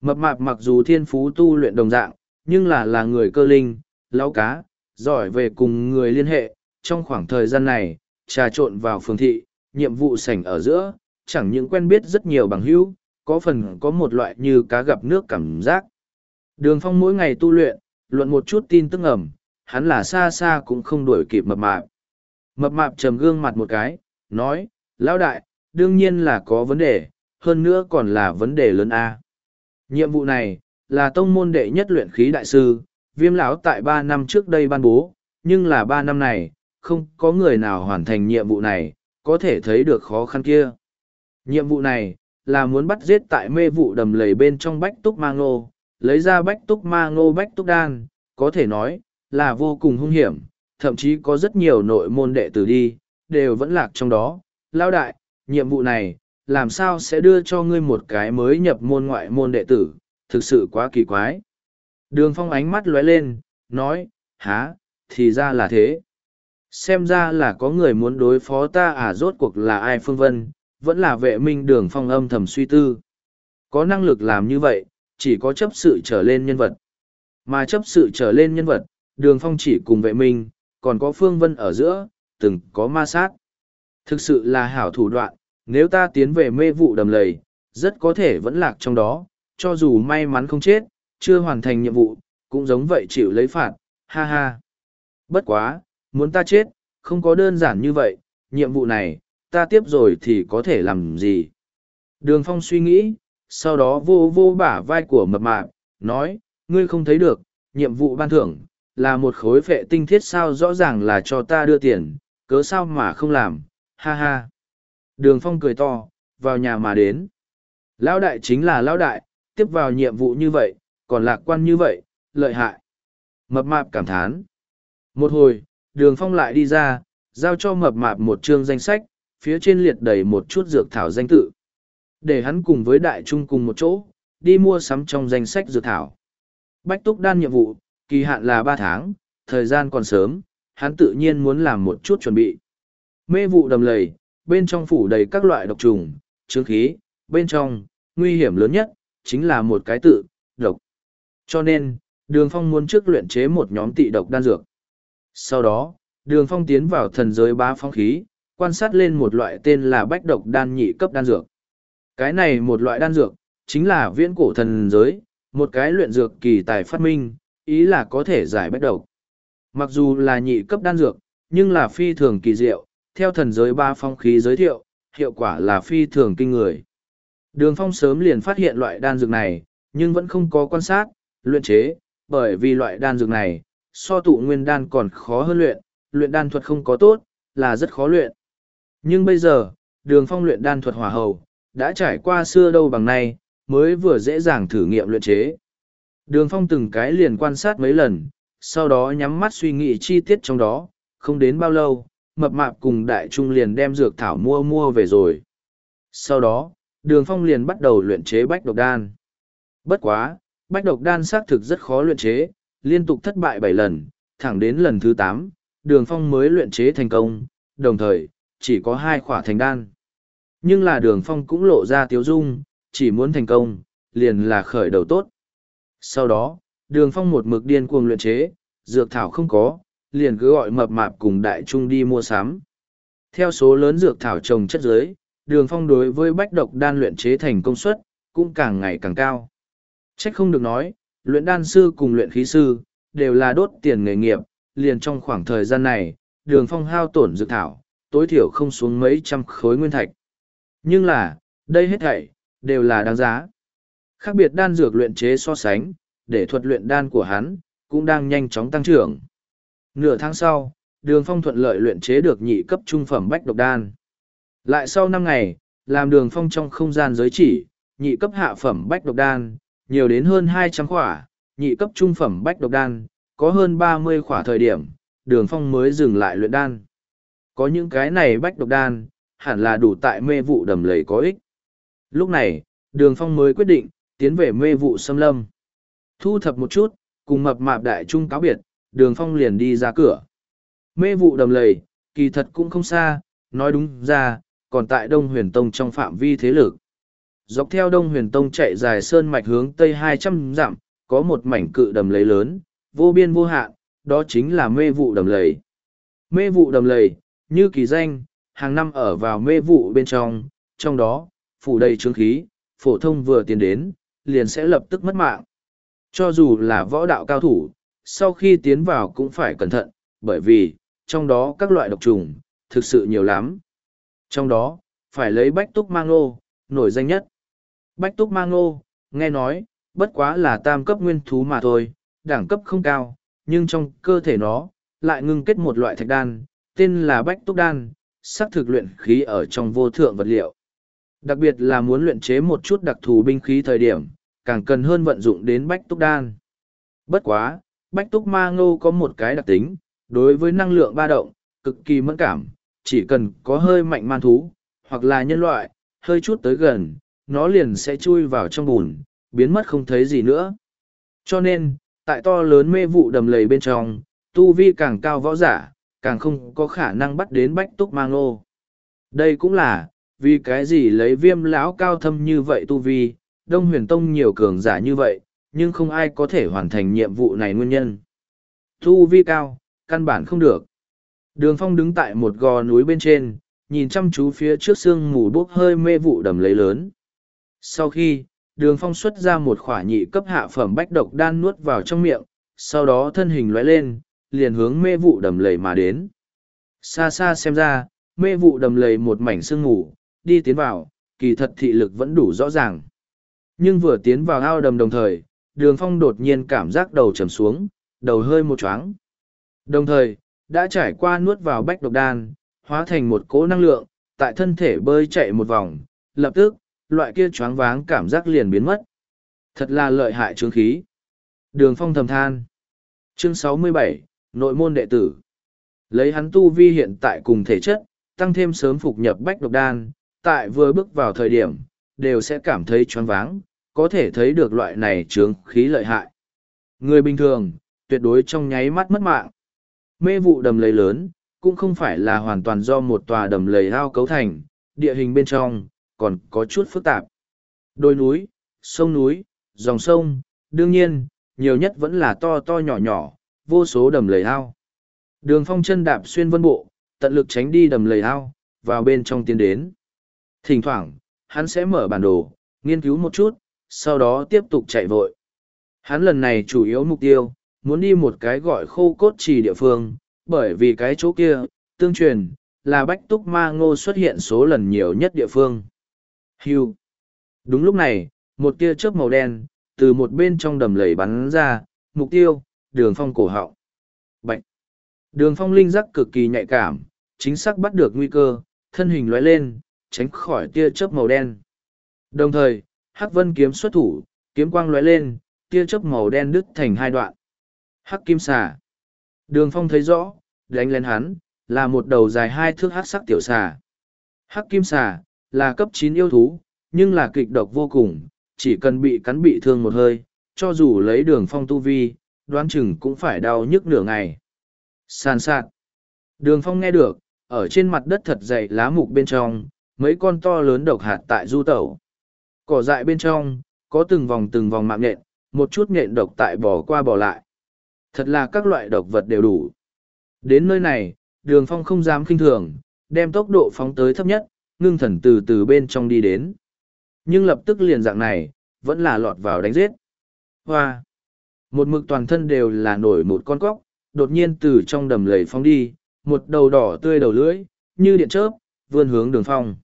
Mập mạp mặc dù thiên phú tu luyện đồng dạng, nhưng là là người cơ linh, lão cá, giỏi về cùng người liên hệ, trong khoảng thời gian này, trà trộn vào phường thị, nhiệm vụ sảnh ở giữa, chẳng những quen biết rất nhiều bằng hữu, có phần có một loại như cá gặp nước cảm giác. Đường phong mỗi ngày tu luyện, luận một chút tin tức ẩm, hắn là xa xa cũng không đuổi kịp mập mạp. Mập mạp trầm gương mặt một cái, nói, lão đại, đương nhiên là có vấn đề, hơn nữa còn là vấn đề lớn A. Nhiệm vụ này, là tông môn đệ nhất luyện khí đại sư, viêm lão tại ba năm trước đây ban bố, nhưng là ba năm này, không có người nào hoàn thành nhiệm vụ này, có thể thấy được khó khăn kia. Nhiệm vụ này, là muốn bắt giết tại mê vụ đầm lầy bên trong bách túc ma ngô, lấy ra bách túc ma ngô bách túc đan, có thể nói, là vô cùng hung hiểm, thậm chí có rất nhiều nội môn đệ tử đi, đều vẫn lạc trong đó. Lao đại, nhiệm vụ này, làm sao sẽ đưa cho ngươi một cái mới nhập môn ngoại môn đệ tử, thực sự quá kỳ quái. Đường phong ánh mắt lóe lên, nói, há, thì ra là thế. Xem ra là có người muốn đối phó ta à rốt cuộc là ai phương vân, vẫn là vệ minh đường phong âm thầm suy tư. Có năng lực làm như vậy, chỉ có chấp sự trở lên nhân vật. Mà chấp sự trở lên nhân vật, đường phong chỉ cùng vệ minh, còn có phương vân ở giữa, từng có ma sát. Thực sự là hảo thủ đoạn, nếu ta tiến về mê vụ đầm lầy, rất có thể vẫn lạc trong đó, cho dù may mắn không chết, chưa hoàn thành nhiệm vụ, cũng giống vậy chịu lấy phạt, ha ha. Bất quá, muốn ta chết, không có đơn giản như vậy, nhiệm vụ này, ta tiếp rồi thì có thể làm gì? Đường phong suy nghĩ, sau đó vô vô bả vai của mập mạp, nói, ngươi không thấy được, nhiệm vụ ban thưởng, là một khối phệ tinh thiết sao rõ ràng là cho ta đưa tiền, cớ sao mà không làm, ha ha. Đường phong cười to, vào nhà mà đến. Lão đại chính là lão đại, tiếp vào nhiệm vụ như vậy, còn lạc quan như vậy, lợi hại. Mập mạp cảm thán. Một hồi, đường phong lại đi ra, giao cho mập mạp một chương danh sách, phía trên liệt đầy một chút dược thảo danh tự. Để hắn cùng với đại trung cùng một chỗ, đi mua sắm trong danh sách dược thảo. Bách túc đan nhiệm vụ, kỳ hạn là ba tháng, thời gian còn sớm, hắn tự nhiên muốn làm một chút chuẩn bị. Mê vụ đầm lầy, bên trong phủ đầy các loại độc trùng, chứng khí, bên trong, nguy hiểm lớn nhất, chính là một cái tự, độc. Cho nên, Đường Phong muốn trước luyện chế một nhóm tị độc đan dược. Sau đó, Đường Phong tiến vào thần giới ba phong khí, quan sát lên một loại tên là bách độc đan nhị cấp đan dược. Cái này một loại đan dược, chính là viễn cổ thần giới, một cái luyện dược kỳ tài phát minh, ý là có thể giải bách độc. Mặc dù là nhị cấp đan dược, nhưng là phi thường kỳ diệu, theo thần giới ba phong khí giới thiệu, hiệu quả là phi thường kinh người. Đường phong sớm liền phát hiện loại đan dược này, nhưng vẫn không có quan sát, luyện chế, bởi vì loại đan dược này, so tụ nguyên đan còn khó hơn luyện, luyện đan thuật không có tốt, là rất khó luyện. Nhưng bây giờ, đường phong luyện đan thuật hỏa hầu, đã trải qua xưa đâu bằng nay, mới vừa dễ dàng thử nghiệm luyện chế. Đường phong từng cái liền quan sát mấy lần, sau đó nhắm mắt suy nghĩ chi tiết trong đó, không đến bao lâu, mập mạp cùng đại trung liền đem dược thảo mua mua về rồi. Sau đó, đường phong liền bắt đầu luyện chế bách độc đan. Bất quá, bách độc đan xác thực rất khó luyện chế, liên tục thất bại bảy lần, thẳng đến lần thứ tám, đường phong mới luyện chế thành công, đồng thời, chỉ có hai khỏa thành đan. Nhưng là đường phong cũng lộ ra tiếu dung, chỉ muốn thành công, liền là khởi đầu tốt. Sau đó, đường phong một mực điên cuồng luyện chế, dược thảo không có, liền cứ gọi mập mạp cùng đại trung đi mua sắm. Theo số lớn dược thảo trồng chất giới, đường phong đối với bách độc đan luyện chế thành công suất, cũng càng ngày càng cao. Trách không được nói, luyện đan sư cùng luyện khí sư, đều là đốt tiền nghề nghiệp, liền trong khoảng thời gian này, đường phong hao tổn dược thảo, tối thiểu không xuống mấy trăm khối nguyên thạch. Nhưng là, đây hết thảy, đều là đáng giá. Khác biệt đan dược luyện chế so sánh, để thuật luyện đan của hắn, cũng đang nhanh chóng tăng trưởng. Nửa tháng sau, đường phong thuận lợi luyện chế được nhị cấp trung phẩm bách độc đan. Lại sau năm ngày, làm đường phong trong không gian giới chỉ, nhị cấp hạ phẩm bách độc đan, nhiều đến hơn hai trăm khỏa, nhị cấp trung phẩm bách độc đan, có hơn ba mươi khỏa thời điểm, đường phong mới dừng lại luyện đan. Có những cái này bách độc đan, hẳn là đủ tại mê vụ đầm lầy có ích. Lúc này, đường phong mới quyết định, tiến về mê vụ xâm lâm. Thu thập một chút, cùng mập mạp đại trung cáo biệt, đường phong liền đi ra cửa. Mê vụ đầm lầy, kỳ thật cũng không xa, nói đúng ra, còn tại Đông Huyền Tông trong phạm vi thế lực. Dọc theo Đông Huyền Tông chạy dài sơn mạch hướng tây hai trăm dặm, có một mảnh cự đầm lầy lớn, vô biên vô hạn, đó chính là mê vụ đầm lầy. Mê vụ đầm lầy, như kỳ danh, hàng năm ở vào mê vụ bên trong, trong đó, phủ đầy trướng khí, phổ thông vừa tiến đến, liền sẽ lập tức mất mạng. Cho dù là võ đạo cao thủ, sau khi tiến vào cũng phải cẩn thận, bởi vì, trong đó các loại độc trùng, thực sự nhiều lắm. Trong đó, phải lấy bách túc mang ngô, nổi danh nhất. Bách túc mang ngô, nghe nói, bất quá là tam cấp nguyên thú mà thôi, đẳng cấp không cao, nhưng trong cơ thể nó, lại ngưng kết một loại thạch đan, tên là bách túc đan, sắc thực luyện khí ở trong vô thượng vật liệu. Đặc biệt là muốn luyện chế một chút đặc thù binh khí thời điểm, càng cần hơn vận dụng đến bách túc đan. Bất quá, bách túc ma ngô có một cái đặc tính, đối với năng lượng ba động, cực kỳ mẫn cảm, chỉ cần có hơi mạnh man thú, hoặc là nhân loại, hơi chút tới gần, nó liền sẽ chui vào trong bùn, biến mất không thấy gì nữa. Cho nên, tại to lớn mê vụ đầm lầy bên trong, tu vi càng cao võ giả, càng không có khả năng bắt đến bách túc mang ngô. Đây cũng là, vì cái gì lấy viêm lão cao thâm như vậy tu vi, đông huyền tông nhiều cường giả như vậy, nhưng không ai có thể hoàn thành nhiệm vụ này nguyên nhân. Tu vi cao, căn bản không được. Đường phong đứng tại một gò núi bên trên, nhìn chăm chú phía trước sương mù bốc hơi mê vụ đầm lấy lớn. Sau khi, đường phong xuất ra một khỏa nhị cấp hạ phẩm bách độc đan nuốt vào trong miệng, sau đó thân hình lóe lên, liền hướng mê vụ đầm lầy mà đến. Xa xa xem ra, mê vụ đầm lầy một mảnh sương mù, đi tiến vào, kỳ thật thị lực vẫn đủ rõ ràng. Nhưng vừa tiến vào ao đầm đồng thời, đường phong đột nhiên cảm giác đầu trầm xuống, đầu hơi một choáng. Đồng thời, đã trải qua nuốt vào bách độc đan, hóa thành một cỗ năng lượng, tại thân thể bơi chạy một vòng, lập tức, loại kia choáng váng cảm giác liền biến mất. Thật là lợi hại trướng khí. Đường phong thầm than. Chương 67, Nội môn đệ tử. Lấy hắn tu vi hiện tại cùng thể chất, tăng thêm sớm phục nhập bách độc đan, tại vừa bước vào thời điểm, đều sẽ cảm thấy choáng váng, có thể thấy được loại này trướng khí lợi hại. Người bình thường, tuyệt đối trong nháy mắt mất mạng. Mê vụ đầm lầy lớn, cũng không phải là hoàn toàn do một tòa đầm lầy ao cấu thành, địa hình bên trong, còn có chút phức tạp. Đôi núi, sông núi, dòng sông, đương nhiên, nhiều nhất vẫn là to to nhỏ nhỏ, vô số đầm lầy ao. Đường phong chân đạp xuyên vân bộ, tận lực tránh đi đầm lầy ao, vào bên trong tiến đến. Thỉnh thoảng, hắn sẽ mở bản đồ, nghiên cứu một chút, sau đó tiếp tục chạy vội. Hắn lần này chủ yếu mục tiêu, muốn đi một cái gọi khô cốt trì địa phương, bởi vì cái chỗ kia, tương truyền, là bách túc ma ngô xuất hiện số lần nhiều nhất địa phương. Hưu. Đúng lúc này, một tia chớp màu đen, từ một bên trong đầm lầy bắn ra, mục tiêu, đường phong cổ họng. Bạch. Đường phong linh giác cực kỳ nhạy cảm, chính xác bắt được nguy cơ, thân hình lóe lên, tránh khỏi tia chớp màu đen. Đồng thời, Hắc Vân kiếm xuất thủ, kiếm quang lóe lên, tia chớp màu đen đứt thành hai đoạn. Hắc kim xà. Đường phong thấy rõ, đánh lên hắn, là một đầu dài hai thước hắc sắc tiểu xà. Hắc kim xà, là cấp chín yêu thú, nhưng là kịch độc vô cùng, chỉ cần bị cắn bị thương một hơi, cho dù lấy đường phong tu vi, đoán chừng cũng phải đau nhức nửa ngày. Sàn sạt. Đường phong nghe được, ở trên mặt đất thật dày lá mục bên trong, mấy con to lớn độc hạt tại du tẩu. Cỏ dại bên trong, có từng vòng từng vòng mạng nhện, một chút nhện độc tại bỏ qua bỏ lại. Thật là các loại độc vật đều đủ. Đến nơi này, đường phong không dám kinh thường, đem tốc độ phóng tới thấp nhất, ngưng thần từ từ bên trong đi đến. Nhưng lập tức liền dạng này, vẫn là lọt vào đánh giết. Hoa! Một mực toàn thân đều là nổi một con cóc, đột nhiên từ trong đầm lầy phóng đi, một đầu đỏ tươi đầu lưỡi, như điện chớp, vươn hướng đường phong.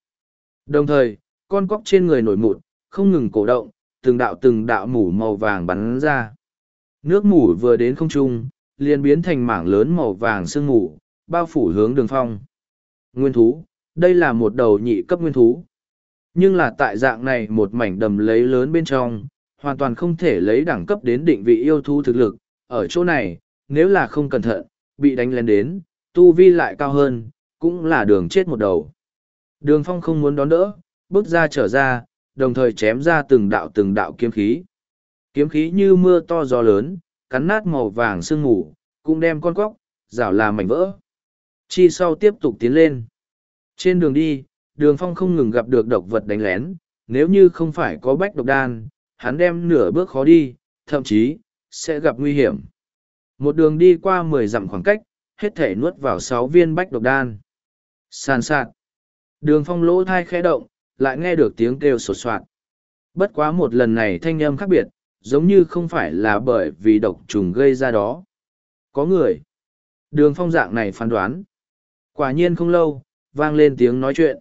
Đồng thời, con cóc trên người nổi mụn, không ngừng cổ động, từng đạo từng đạo mủ màu vàng bắn ra. Nước mủ vừa đến không trung, liền biến thành mảng lớn màu vàng sương mù, bao phủ hướng đường phong. Nguyên thú, đây là một đầu nhị cấp nguyên thú. Nhưng là tại dạng này một mảnh đầm lấy lớn bên trong, hoàn toàn không thể lấy đẳng cấp đến định vị yêu thú thực lực. Ở chỗ này, nếu là không cẩn thận, bị đánh lên đến, tu vi lại cao hơn, cũng là đường chết một đầu. Đường phong không muốn đón đỡ, bước ra trở ra, đồng thời chém ra từng đạo từng đạo kiếm khí. Kiếm khí như mưa to gió lớn, cắn nát màu vàng sương mù, cũng đem con cóc, rảo là mảnh vỡ. Chi sau tiếp tục tiến lên. Trên đường đi, đường phong không ngừng gặp được độc vật đánh lén, nếu như không phải có bách độc đan, hắn đem nửa bước khó đi, thậm chí, sẽ gặp nguy hiểm. Một đường đi qua mười dặm khoảng cách, hết thể nuốt vào sáu viên bách độc đan. Sàn sạt. Đường phong lỗ thai khẽ động, lại nghe được tiếng kêu sột soạt. Bất quá một lần này thanh âm khác biệt, giống như không phải là bởi vì độc trùng gây ra đó. Có người. Đường phong dạng này phán đoán. Quả nhiên không lâu, vang lên tiếng nói chuyện.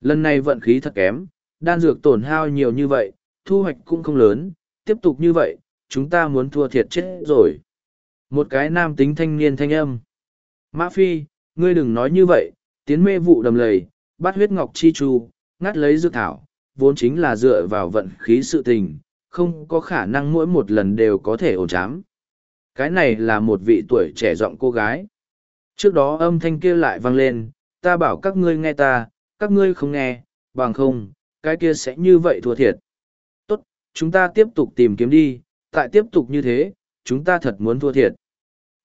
Lần này vận khí thật kém, đan dược tổn hao nhiều như vậy, thu hoạch cũng không lớn, tiếp tục như vậy, chúng ta muốn thua thiệt chết rồi. Một cái nam tính thanh niên thanh âm. Mã Phi, ngươi đừng nói như vậy, tiến mê vụ đầm lầy, bắt huyết ngọc chi chu, ngắt lấy dược thảo, vốn chính là dựa vào vận khí sự tình, không có khả năng mỗi một lần đều có thể ổn chám. Cái này là một vị tuổi trẻ giọng cô gái. Trước đó âm thanh kia lại vang lên, ta bảo các ngươi nghe ta, các ngươi không nghe, bằng không, cái kia sẽ như vậy thua thiệt. Tốt, chúng ta tiếp tục tìm kiếm đi, tại tiếp tục như thế, chúng ta thật muốn thua thiệt.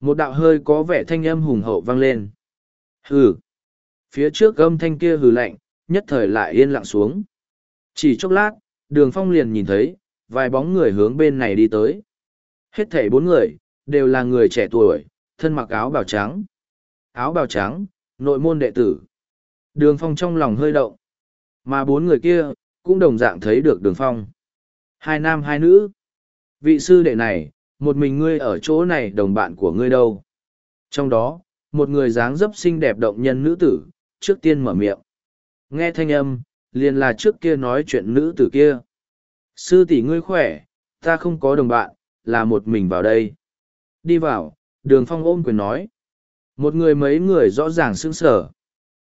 Một đạo hơi có vẻ thanh âm hùng hậu vang lên. Hừ. Phía trước âm thanh kia hừ lạnh, nhất thời lại yên lặng xuống. Chỉ chốc lát, đường phong liền nhìn thấy, vài bóng người hướng bên này đi tới. Hết thảy bốn người, đều là người trẻ tuổi, thân mặc áo bào trắng. Áo bào trắng, nội môn đệ tử. Đường phong trong lòng hơi động. Mà bốn người kia, cũng đồng dạng thấy được đường phong. Hai nam hai nữ. Vị sư đệ này, một mình ngươi ở chỗ này đồng bạn của ngươi đâu. Trong đó, một người dáng dấp xinh đẹp động nhân nữ tử, trước tiên mở miệng. Nghe thanh âm, liền là trước kia nói chuyện nữ tử kia. Sư tỷ ngươi khỏe, ta không có đồng bạn, là một mình vào đây. Đi vào, đường phong ôm quyền nói. Một người mấy người rõ ràng sững sở.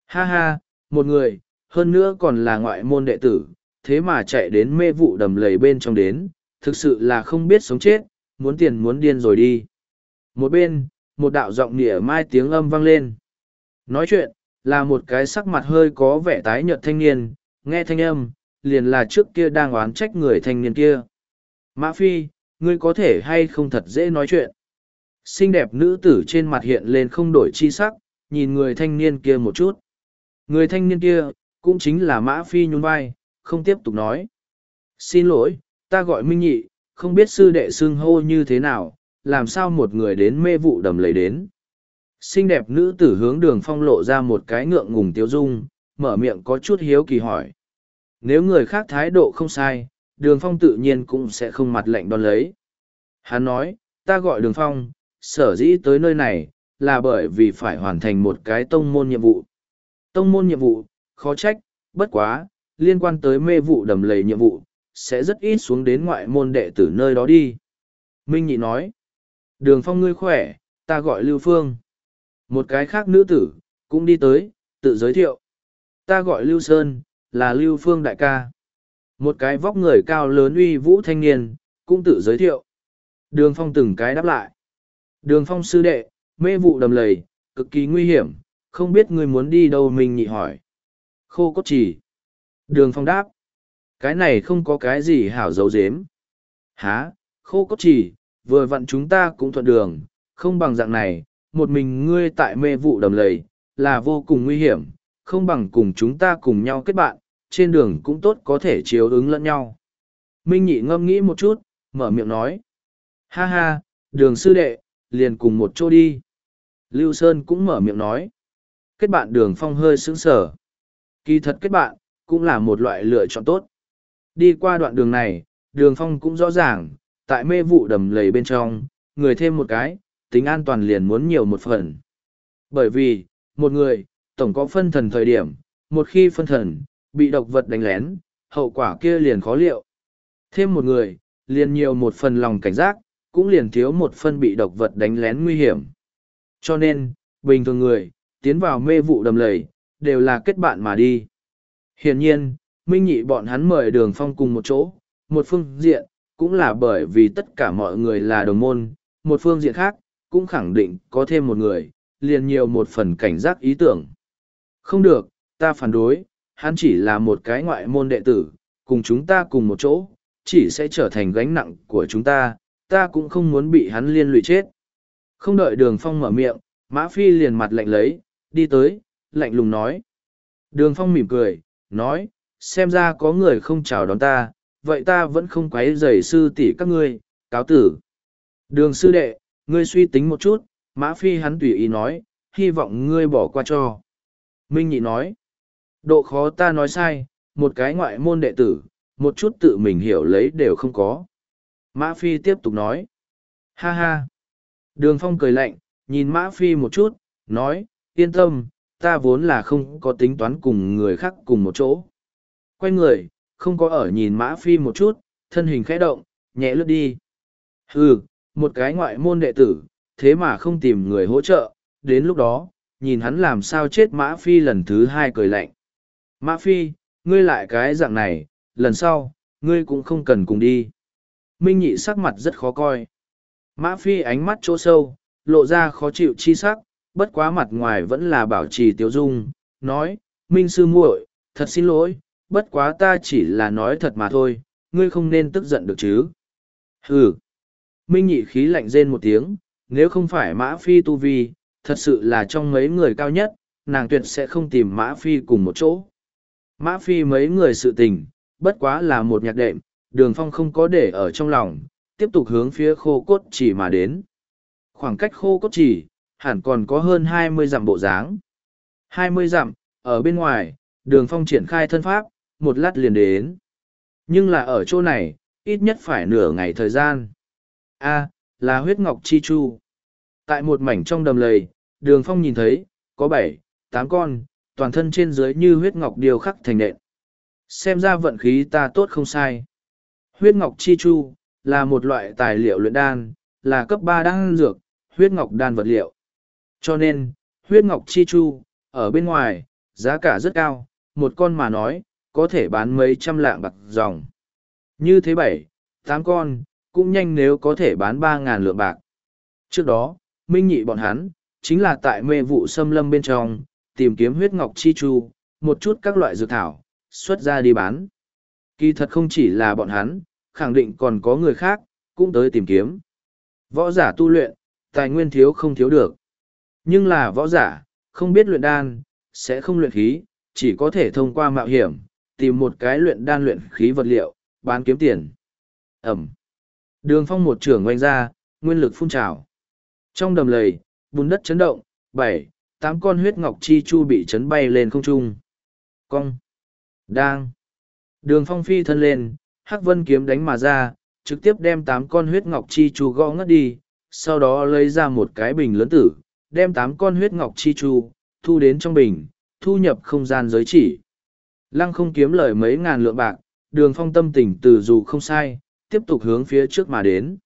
Ha ha, một người, hơn nữa còn là ngoại môn đệ tử, thế mà chạy đến mê vụ đầm lầy bên trong đến, thực sự là không biết sống chết, muốn tiền muốn điên rồi đi. Một bên, một đạo giọng nỉa mai tiếng âm vang lên. Nói chuyện, là một cái sắc mặt hơi có vẻ tái nhợt thanh niên, nghe thanh âm, liền là trước kia đang oán trách người thanh niên kia. Mã Phi, ngươi có thể hay không thật dễ nói chuyện. Xinh đẹp nữ tử trên mặt hiện lên không đổi chi sắc, nhìn người thanh niên kia một chút. Người thanh niên kia, cũng chính là Mã Phi nhún vai, không tiếp tục nói. Xin lỗi, ta gọi Minh Nhị, không biết sư đệ xưng hô như thế nào, làm sao một người đến mê vụ đầm lầy đến. Xinh đẹp nữ tử hướng đường phong lộ ra một cái ngượng ngùng tiêu dung, mở miệng có chút hiếu kỳ hỏi. Nếu người khác thái độ không sai, đường phong tự nhiên cũng sẽ không mặt lệnh đón lấy. Hắn nói, ta gọi đường phong, sở dĩ tới nơi này, là bởi vì phải hoàn thành một cái tông môn nhiệm vụ. Tông môn nhiệm vụ, khó trách, bất quá, liên quan tới mê vụ đầm lầy nhiệm vụ, sẽ rất ít xuống đến ngoại môn đệ tử nơi đó đi. Minh Nhị nói, đường phong ngươi khỏe, ta gọi Lưu Phương. Một cái khác nữ tử, cũng đi tới, tự giới thiệu. Ta gọi Lưu Sơn, là Lưu Phương đại ca. Một cái vóc người cao lớn uy vũ thanh niên, cũng tự giới thiệu. Đường phong từng cái đáp lại. Đường phong sư đệ, mê vụ đầm lầy, cực kỳ nguy hiểm, không biết người muốn đi đâu mình nhị hỏi. Khô cốt chỉ. Đường phong đáp. Cái này không có cái gì hảo dấu dếm. Há, khô cốt chỉ, vừa vặn chúng ta cũng thuận đường, không bằng dạng này, một mình ngươi tại mê vụ đầm lầy, là vô cùng nguy hiểm, không bằng cùng chúng ta cùng nhau kết bạn, trên đường cũng tốt có thể chiếu ứng lẫn nhau. Minh nhị ngâm nghĩ một chút, mở miệng nói. Ha ha, đường sư đệ, liền cùng một chỗ đi. Lưu Sơn cũng mở miệng nói. Kết bạn đường phong hơi sững sở. Kỳ thật kết bạn, cũng là một loại lựa chọn tốt. Đi qua đoạn đường này, đường phong cũng rõ ràng, tại mê vụ đầm lầy bên trong, người thêm một cái, tính an toàn liền muốn nhiều một phần. Bởi vì, một người, tổng có phân thần thời điểm, một khi phân thần, bị độc vật đánh lén, hậu quả kia liền khó liệu. Thêm một người, liền nhiều một phần lòng cảnh giác, cũng liền thiếu một phần bị độc vật đánh lén nguy hiểm. Cho nên, bình thường người, tiến vào mê vụ đầm lầy, đều là kết bạn mà đi. Hiển nhiên, Minh Nhị bọn hắn mời đường phong cùng một chỗ, một phương diện, cũng là bởi vì tất cả mọi người là đồng môn, một phương diện khác, cũng khẳng định có thêm một người, liền nhiều một phần cảnh giác ý tưởng. Không được, ta phản đối, hắn chỉ là một cái ngoại môn đệ tử, cùng chúng ta cùng một chỗ, chỉ sẽ trở thành gánh nặng của chúng ta, ta cũng không muốn bị hắn liên lụy chết. Không đợi đường phong mở miệng, Mã Phi liền mặt lạnh lấy, đi tới, lạnh lùng nói. Đường phong mỉm cười, nói, xem ra có người không chào đón ta, vậy ta vẫn không quấy rầy sư tỷ các ngươi, cáo tử. Đường sư đệ, ngươi suy tính một chút, Mã Phi hắn tùy ý nói, hy vọng ngươi bỏ qua cho. Minh Nhị nói, độ khó ta nói sai, một cái ngoại môn đệ tử, một chút tự mình hiểu lấy đều không có. Mã Phi tiếp tục nói, ha ha. Đường Phong cười lạnh, nhìn Mã Phi một chút, nói, yên tâm, ta vốn là không có tính toán cùng người khác cùng một chỗ. Quay người, không có ở nhìn Mã Phi một chút, thân hình khẽ động, nhẹ lướt đi. Hừ, một cái ngoại môn đệ tử, thế mà không tìm người hỗ trợ, đến lúc đó, nhìn hắn làm sao chết Mã Phi lần thứ hai cười lạnh. Mã Phi, ngươi lại cái dạng này, lần sau, ngươi cũng không cần cùng đi. Minh nhị sắc mặt rất khó coi. Mã Phi ánh mắt chỗ sâu, lộ ra khó chịu chi sắc, bất quá mặt ngoài vẫn là bảo trì tiêu dung, nói, Minh sư muội, thật xin lỗi, bất quá ta chỉ là nói thật mà thôi, ngươi không nên tức giận được chứ. Hừ. Minh nhị khí lạnh rên một tiếng, nếu không phải Mã Phi tu vi, thật sự là trong mấy người cao nhất, nàng tuyệt sẽ không tìm Mã Phi cùng một chỗ. Mã Phi mấy người sự tình, bất quá là một nhạc đệm, đường phong không có để ở trong lòng, tiếp tục hướng phía khô cốt chỉ mà đến. Khoảng cách khô cốt chỉ, hẳn còn có hơn hai mươi dặm bộ dáng. hai mươi dặm, ở bên ngoài, đường phong triển khai thân pháp, một lát liền đến. Nhưng là ở chỗ này, ít nhất phải nửa ngày thời gian. A, là huyết ngọc chi chu. Tại một mảnh trong đầm lầy, đường phong nhìn thấy, có bảy, tám con, toàn thân trên dưới như huyết ngọc điêu khắc thành nện. Xem ra vận khí ta tốt không sai. Huyết ngọc chi chu, là một loại tài liệu luyện đan, là cấp ba đan dược, huyết ngọc đan vật liệu. Cho nên, huyết ngọc chi chu, ở bên ngoài, giá cả rất cao, một con mà nói, có thể bán mấy trăm lạng bạc dòng. Như thế bảy, tám con, cũng nhanh nếu có thể bán ba ngàn lượng bạc. Trước đó, Minh Nhị bọn hắn, chính là tại mê vụ xâm lâm bên trong, tìm kiếm huyết ngọc chi chu, một chút các loại dược thảo, xuất ra đi bán. Kỳ thật không chỉ là bọn hắn, khẳng định còn có người khác, cũng tới tìm kiếm. Võ giả tu luyện, tài nguyên thiếu không thiếu được. Nhưng là võ giả, không biết luyện đan, sẽ không luyện khí, chỉ có thể thông qua mạo hiểm, tìm một cái luyện đan luyện khí vật liệu, bán kiếm tiền. Ẩm. Đường phong một trưởng oanh ra, nguyên lực phun trào. Trong đầm lầy, bùn đất chấn động, bảy, tám con huyết ngọc chi chu bị chấn bay lên không trung. Cong. Đang. Đường phong phi thân lên, hắc vân kiếm đánh mà ra, trực tiếp đem tám con huyết ngọc chi chu gõ ngất đi, sau đó lấy ra một cái bình lớn tử, đem tám con huyết ngọc chi chu, thu đến trong bình, thu nhập không gian giới chỉ. Lăng không kiếm lời mấy ngàn lượng bạc, đường phong tâm tình từ dù không sai, tiếp tục hướng phía trước mà đến.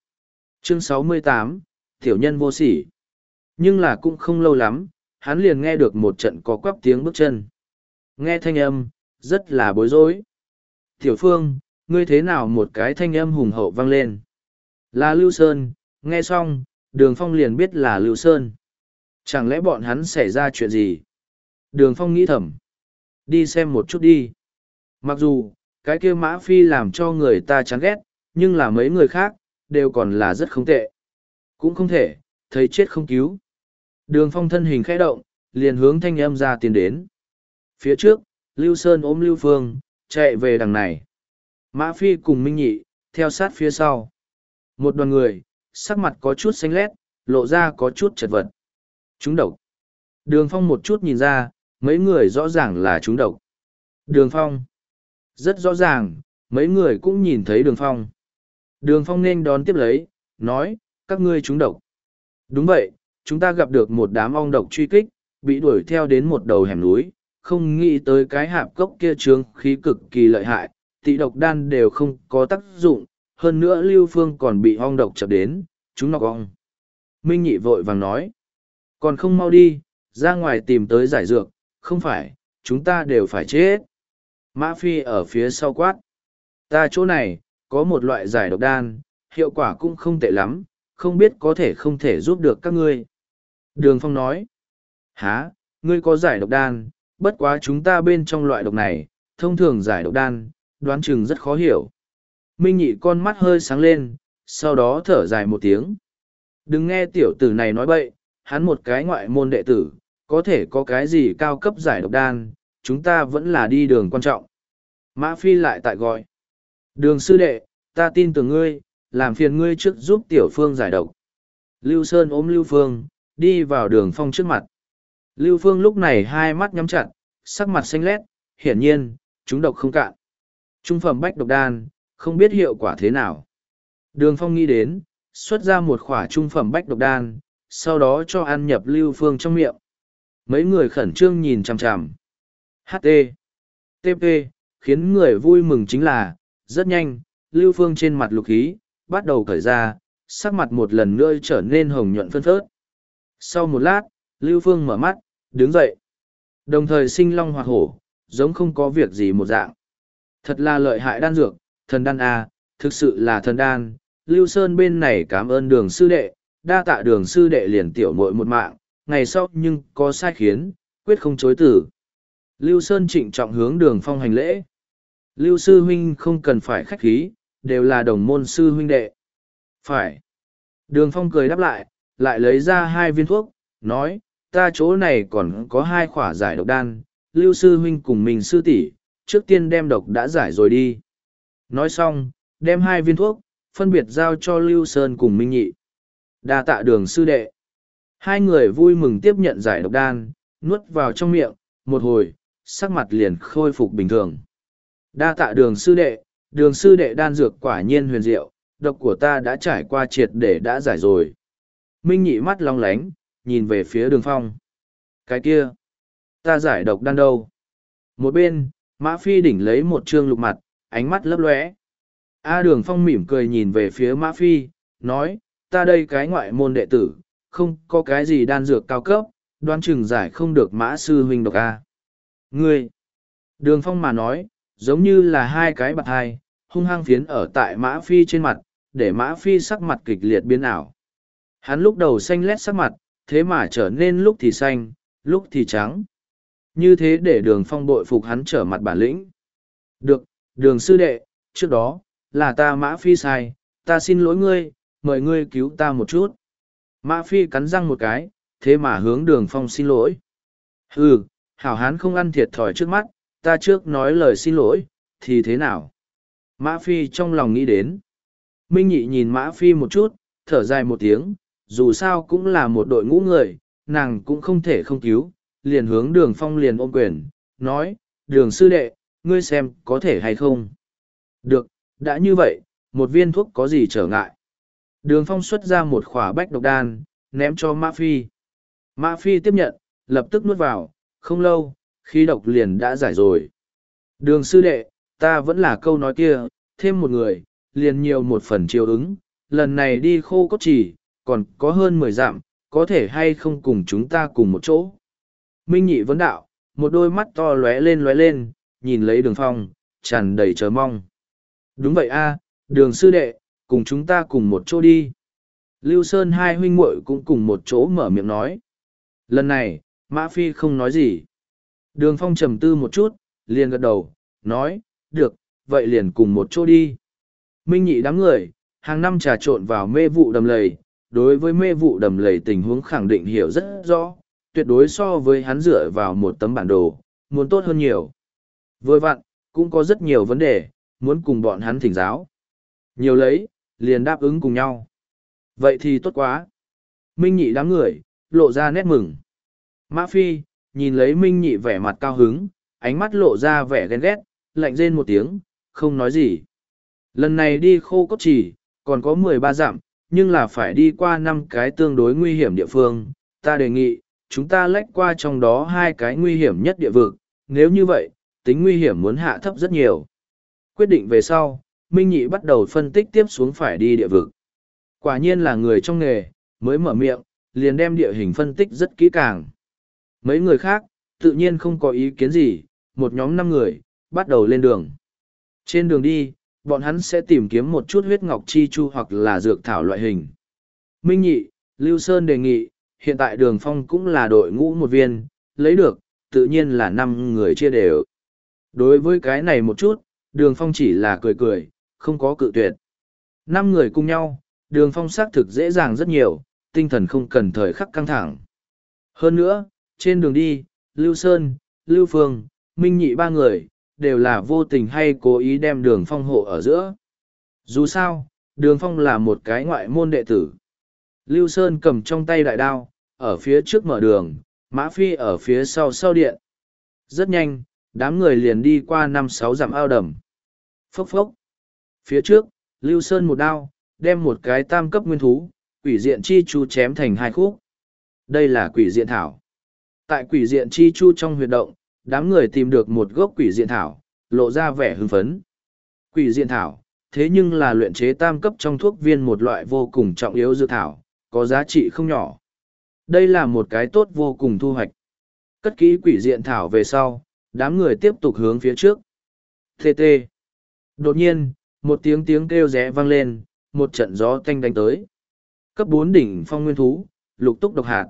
Chương 68, Tiểu nhân vô sỉ. Nhưng là cũng không lâu lắm, hắn liền nghe được một trận có quắp tiếng bước chân. Nghe thanh âm, rất là bối rối. Tiểu Phương, ngươi thế nào một cái thanh âm hùng hậu vang lên? Là Lưu Sơn, nghe xong, đường phong liền biết là Lưu Sơn. Chẳng lẽ bọn hắn xảy ra chuyện gì? Đường phong nghĩ thầm. Đi xem một chút đi. Mặc dù, cái kia mã phi làm cho người ta chán ghét, nhưng là mấy người khác, đều còn là rất không tệ. Cũng không thể, thấy chết không cứu. Đường phong thân hình khẽ động, liền hướng thanh âm ra tiến đến. Phía trước, Lưu Sơn ôm Lưu Phương, chạy về đằng này. Mã Phi cùng Minh Nhị, theo sát phía sau. Một đoàn người, sắc mặt có chút xanh lét, lộ ra có chút chật vật. Chúng độc. Đường Phong một chút nhìn ra, mấy người rõ ràng là chúng độc. Đường Phong. Rất rõ ràng, mấy người cũng nhìn thấy Đường Phong. Đường Phong nên đón tiếp lấy, nói, các ngươi chúng độc. Đúng vậy, chúng ta gặp được một đám ong độc truy kích, bị đuổi theo đến một đầu hẻm núi, không nghĩ tới cái hạp cốc kia trướng khí cực kỳ lợi hại, tị độc đan đều không có tác dụng, hơn nữa Lưu Phương còn bị ong độc chập đến, chúng nó ong. Minh Nhị vội vàng nói, còn không mau đi, ra ngoài tìm tới giải dược, không phải, chúng ta đều phải chết. Mã Phi ở phía sau quát. Ta chỗ này, có một loại giải độc đan, hiệu quả cũng không tệ lắm, không biết có thể không thể giúp được các ngươi. Đường Phong nói. Há, ngươi có giải độc đan, bất quá chúng ta bên trong loại độc này, thông thường giải độc đan, đoán chừng rất khó hiểu. Minh nhị con mắt hơi sáng lên, sau đó thở dài một tiếng. Đừng nghe tiểu tử này nói bậy, hắn một cái ngoại môn đệ tử, có thể có cái gì cao cấp giải độc đan, chúng ta vẫn là đi đường quan trọng. Mã Phi lại tại gọi. Đường sư đệ, ta tin tưởng ngươi, làm phiền ngươi trước giúp tiểu phương giải độc. Lưu Sơn ôm Lưu Phương, đi vào đường phong trước mặt. Lưu Phương lúc này hai mắt nhắm chặt, sắc mặt xanh lét, hiển nhiên, chúng độc không cạn. Trung phẩm bách độc đan, không biết hiệu quả thế nào. Đường phong nghĩ đến, xuất ra một khỏa trung phẩm bách độc đan, sau đó cho ăn nhập Lưu Phương trong miệng. Mấy người khẩn trương nhìn chằm chằm. HT. TP, khiến người vui mừng chính là, rất nhanh, Lưu Phương trên mặt lục khí, bắt đầu cởi ra, sắc mặt một lần nữa trở nên hồng nhuận phân phớt. Sau một lát, Lưu Phương mở mắt, đứng dậy. Đồng thời sinh long hoạt hổ, giống không có việc gì một dạng. Thật là lợi hại đan dược, thần đan A, thực sự là thần đan. Lưu Sơn bên này cảm ơn đường sư đệ, đa tạ đường sư đệ liền tiểu muội một mạng, ngày sau nhưng có sai khiến, quyết không chối tử. Lưu Sơn trịnh trọng hướng đường phong hành lễ. Lưu sư huynh không cần phải khách khí, đều là đồng môn sư huynh đệ. Phải. Đường phong cười đáp lại, lại lấy ra hai viên thuốc, nói, ta chỗ này còn có hai khỏa giải độc đan, lưu sư huynh cùng mình sư tỷ trước tiên đem độc đã giải rồi đi. Nói xong, đem hai viên thuốc, phân biệt giao cho Lưu Sơn cùng Minh Nhị. đa tạ đường sư đệ. Hai người vui mừng tiếp nhận giải độc đan, nuốt vào trong miệng, một hồi, sắc mặt liền khôi phục bình thường. Đa tạ đường sư đệ, đường sư đệ đan dược quả nhiên huyền diệu, độc của ta đã trải qua triệt để đã giải rồi. Minh nhị mắt long lánh, nhìn về phía đường phong. Cái kia, Ta giải độc đan đâu? Một bên, Mã Phi đỉnh lấy một trương lục mặt, ánh mắt lấp lóe. A Đường Phong mỉm cười nhìn về phía Mã Phi, nói, ta đây cái ngoại môn đệ tử, không có cái gì đan dược cao cấp, đoán chừng giải không được Mã Sư huynh độc A. Ngươi! Đường Phong mà nói, giống như là hai cái bạc hai, hung hăng phiến ở tại Mã Phi trên mặt, để Mã Phi sắc mặt kịch liệt biến ảo. Hắn lúc đầu xanh lét sắc mặt, thế mà trở nên lúc thì xanh, lúc thì trắng. Như thế để đường phong bội phục hắn trở mặt bản lĩnh. Được, đường sư đệ, trước đó, là ta mã phi sai, ta xin lỗi ngươi, mời ngươi cứu ta một chút. Mã phi cắn răng một cái, thế mà hướng đường phong xin lỗi. Ừ, hảo hán không ăn thiệt thòi trước mắt, ta trước nói lời xin lỗi, thì thế nào? Mã phi trong lòng nghĩ đến. Minh nhị nhìn mã phi một chút, thở dài một tiếng, dù sao cũng là một đội ngũ người, nàng cũng không thể không cứu, liền hướng đường phong liền ôm quyền, nói, đường sư đệ, ngươi xem có thể hay không. Được, đã như vậy, một viên thuốc có gì trở ngại. Đường phong xuất ra một khỏa bách độc đan, ném cho Mã Phi. Mã Phi tiếp nhận, lập tức nuốt vào, không lâu, khí độc liền đã giải rồi. Đường sư đệ, ta vẫn là câu nói kia, thêm một người, liền nhiều một phần chiều ứng, lần này đi khô cốt chỉ, còn có hơn mười dặm, có thể hay không cùng chúng ta cùng một chỗ. Minh nhị vấn đạo, một đôi mắt to lóe lên lóe lên, nhìn lấy đường phong, tràn đầy chờ mong. Đúng vậy a, đường sư đệ, cùng chúng ta cùng một chỗ đi. Lưu Sơn hai huynh muội cũng cùng một chỗ mở miệng nói. Lần này, Mã Phi không nói gì. Đường phong trầm tư một chút, liền gật đầu, nói, được, vậy liền cùng một chỗ đi. Minh nhị đám người, hàng năm trà trộn vào mê vụ đầm lầy, đối với mê vụ đầm lầy tình huống khẳng định hiểu rất rõ, tuyệt đối so với hắn dựa vào một tấm bản đồ, muốn tốt hơn nhiều. Vừa vặn, cũng có rất nhiều vấn đề, muốn cùng bọn hắn thỉnh giáo. Nhiều lấy, liền đáp ứng cùng nhau. Vậy thì tốt quá. Minh nhị đám người, lộ ra nét mừng. Mã Phi, nhìn lấy Minh nhị vẻ mặt cao hứng, ánh mắt lộ ra vẻ ghen ghét, lạnh rên một tiếng, không nói gì. Lần này đi khô cốt chỉ, còn có mười ba dặm, nhưng là phải đi qua năm cái tương đối nguy hiểm địa phương. Ta đề nghị, chúng ta lách qua trong đó hai cái nguy hiểm nhất địa vực, nếu như vậy, tính nguy hiểm muốn hạ thấp rất nhiều. Quyết định về sau, Minh Nhị bắt đầu phân tích tiếp xuống phải đi địa vực. Quả nhiên là người trong nghề, mới mở miệng, liền đem địa hình phân tích rất kỹ càng. Mấy người khác, tự nhiên không có ý kiến gì, một nhóm năm người, bắt đầu lên đường. Trên đường đi, bọn hắn sẽ tìm kiếm một chút huyết ngọc chi chu hoặc là dược thảo loại hình. Minh Nhị, Lưu Sơn đề nghị, hiện tại đường phong cũng là đội ngũ một viên, lấy được, tự nhiên là năm người chia đều. Đối với cái này một chút, đường phong chỉ là cười cười, không có cự tuyệt. Năm người cùng nhau, đường phong xác thực dễ dàng rất nhiều, tinh thần không cần thời khắc căng thẳng. Hơn nữa, trên đường đi, Lưu Sơn, Lưu Phương, Minh Nhị ba người, đều là vô tình hay cố ý đem đường phong hộ ở giữa. Dù sao, đường phong là một cái ngoại môn đệ tử. Lưu Sơn cầm trong tay đại đao, ở phía trước mở đường, Mã Phi ở phía sau sau điện. Rất nhanh, đám người liền đi qua năm sáu dặm ao đầm. Phốc phốc. Phía trước, Lưu Sơn một đao, đem một cái tam cấp nguyên thú, quỷ diện chi chú chém thành hai khúc. Đây là quỷ diện thảo. Tại quỷ diện chi chu trong huyệt động, đám người tìm được một gốc quỷ diện thảo, lộ ra vẻ hưng phấn. Quỷ diện thảo, thế nhưng là luyện chế tam cấp trong thuốc viên một loại vô cùng trọng yếu dự thảo, có giá trị không nhỏ. Đây là một cái tốt vô cùng thu hoạch. Cất kỹ quỷ diện thảo về sau, đám người tiếp tục hướng phía trước. TT. Đột nhiên, một tiếng tiếng kêu rẽ vang lên, một trận gió tanh đánh tới. Cấp bốn đỉnh phong nguyên thú, lục túc độc hạt.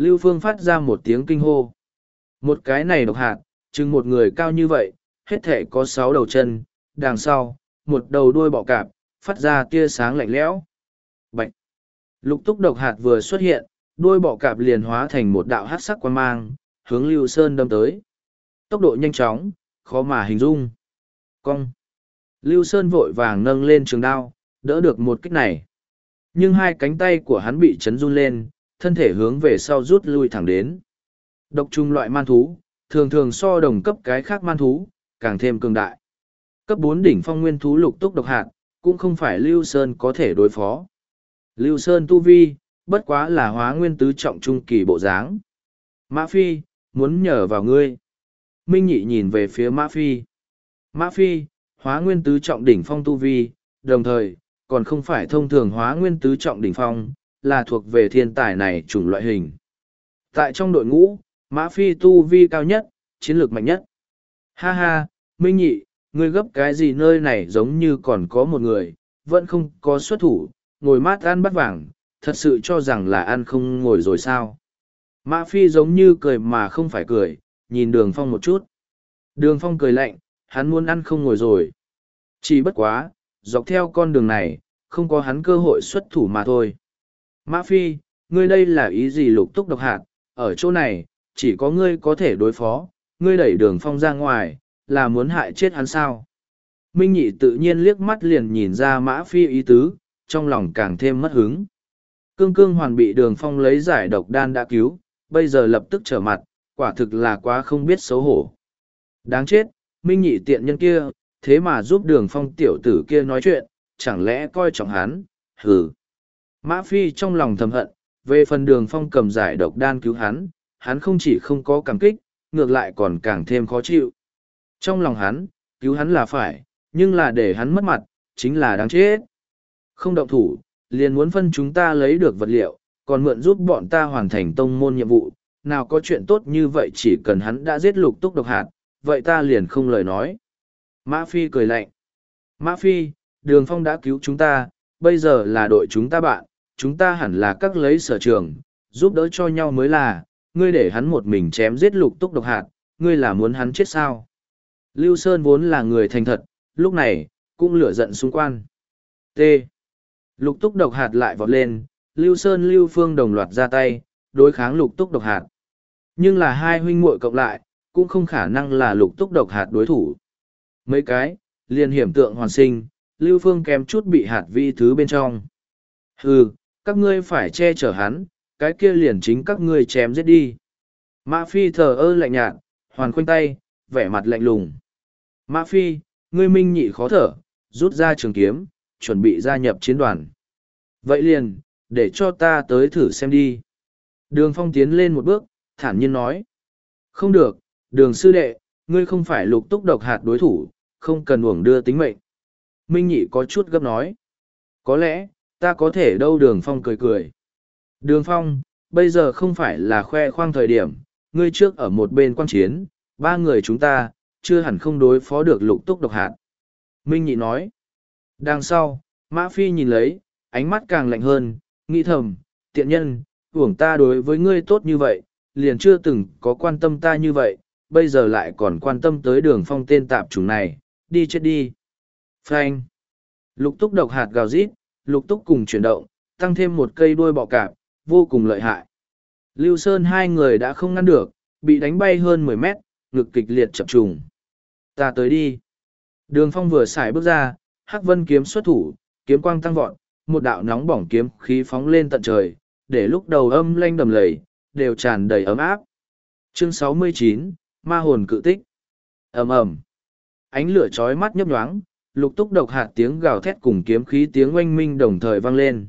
Lưu Phương phát ra một tiếng kinh hô. Một cái này độc hạt, chừng một người cao như vậy, hết thể có sáu đầu chân, đằng sau, một đầu đuôi bọ cạp, phát ra tia sáng lạnh lẽo. Bạch! Lục túc độc hạt vừa xuất hiện, đuôi bọ cạp liền hóa thành một đạo hát sắc quan mang, hướng Lưu Sơn đâm tới. Tốc độ nhanh chóng, khó mà hình dung. Cong! Lưu Sơn vội vàng nâng lên trường đao, đỡ được một kích này. Nhưng hai cánh tay của hắn bị chấn run lên, thân thể hướng về sau rút lui thẳng đến. Độc trùng loại man thú, thường thường so đồng cấp cái khác man thú, càng thêm cường đại. Cấp bốn đỉnh phong nguyên thú lục túc độc hạt, cũng không phải Lưu Sơn có thể đối phó. Lưu Sơn tu vi, bất quá là hóa nguyên tứ trọng trung kỳ bộ dáng. Mã Phi, muốn nhờ vào ngươi. Minh Nhị nhìn về phía Mã Phi. Mã Phi, hóa nguyên tứ trọng đỉnh phong tu vi, đồng thời, còn không phải thông thường hóa nguyên tứ trọng đỉnh phong, là thuộc về thiên tài này chủng loại hình. Tại trong đội ngũ, Mã Phi tu vi cao nhất, chiến lược mạnh nhất. Ha ha, Minh Nhị, ngươi gấp cái gì nơi này giống như còn có một người, vẫn không có xuất thủ, ngồi mát ăn bắt vàng, thật sự cho rằng là ăn không ngồi rồi sao. Mã Phi giống như cười mà không phải cười, nhìn đường phong một chút. Đường phong cười lạnh, hắn muốn ăn không ngồi rồi. Chỉ bất quá, dọc theo con đường này, không có hắn cơ hội xuất thủ mà thôi. Mã Phi, ngươi đây là ý gì lục túc độc hạt, ở chỗ này, chỉ có ngươi có thể đối phó, ngươi đẩy đường phong ra ngoài, là muốn hại chết hắn sao. Minh Nhị tự nhiên liếc mắt liền nhìn ra Mã Phi ý tứ, trong lòng càng thêm mất hứng. Cương cương hoàn bị đường phong lấy giải độc đan đã cứu, bây giờ lập tức trở mặt, quả thực là quá không biết xấu hổ. Đáng chết, Minh Nhị tiện nhân kia, thế mà giúp đường phong tiểu tử kia nói chuyện, chẳng lẽ coi trọng hắn, hừ. Mã Phi trong lòng thầm hận, về phần đường phong cầm giải độc đan cứu hắn, hắn không chỉ không có cảm kích, ngược lại còn càng thêm khó chịu. Trong lòng hắn, cứu hắn là phải, nhưng là để hắn mất mặt, chính là đáng chết. Không động thủ, liền muốn phân chúng ta lấy được vật liệu, còn mượn giúp bọn ta hoàn thành tông môn nhiệm vụ, nào có chuyện tốt như vậy chỉ cần hắn đã giết lục túc độc hạt, vậy ta liền không lời nói. Mã Phi cười lạnh. Mã Phi, Đường Phong đã cứu chúng ta, bây giờ là đội chúng ta bạn, chúng ta hẳn là các lấy sở trường, giúp đỡ cho nhau mới là, ngươi để hắn một mình chém giết lục túc độc hạt, ngươi là muốn hắn chết sao? Lưu Sơn vốn là người thành thật, lúc này, cũng lửa giận xung quanh. T. Lục túc độc hạt lại vọt lên, Lưu Sơn Lưu Phương đồng loạt ra tay, đối kháng lục túc độc hạt. Nhưng là hai huynh muội cộng lại, cũng không khả năng là lục túc độc hạt đối thủ. Mấy cái, liền hiểm tượng hoàn sinh, Lưu Phương kém chút bị hạt vi thứ bên trong. Hừ, các ngươi phải che chở hắn, cái kia liền chính các ngươi chém giết đi. Mã Phi thờ ơ lạnh nhạt, hoàn khoanh tay, vẻ mặt lạnh lùng. Mã Phi, ngươi minh nhị khó thở, rút ra trường kiếm, chuẩn bị gia nhập chiến đoàn. Vậy liền, để cho ta tới thử xem đi. Đường Phong tiến lên một bước, thản nhiên nói. Không được, đường sư đệ, ngươi không phải lục túc độc hạt đối thủ, không cần uổng đưa tính mệnh. Minh nhị có chút gấp nói. Có lẽ, ta có thể đâu đường Phong cười cười. Đường Phong, bây giờ không phải là khoe khoang thời điểm, ngươi trước ở một bên quan chiến, ba người chúng ta, chưa hẳn không đối phó được lục túc độc hạt. Minh nhị nói. Đằng sau, Mã Phi nhìn lấy, ánh mắt càng lạnh hơn, nghĩ thầm, tiện nhân, uổng ta đối với ngươi tốt như vậy, liền chưa từng có quan tâm ta như vậy, bây giờ lại còn quan tâm tới đường phong tên tạp chủng này, đi chết đi. Frank. Lục túc độc hạt gào rít, lục túc cùng chuyển động, tăng thêm một cây đuôi bọ cạp, vô cùng lợi hại. Lưu Sơn hai người đã không ngăn được, bị đánh bay hơn mười mét, ngực kịch liệt chập trùng. Ta tới đi. Đường phong vừa xài bước ra, hắc vân kiếm xuất thủ, kiếm quang tăng vọt, một đạo nóng bỏng kiếm khí phóng lên tận trời, để lúc đầu âm lanh đầm lầy, đều tràn đầy ấm áp. Chương 69, Ma hồn cự tích. ầm ầm Ánh lửa chói mắt nhấp nhoáng, lục túc độc hạt tiếng gào thét cùng kiếm khí tiếng oanh minh đồng thời vang lên.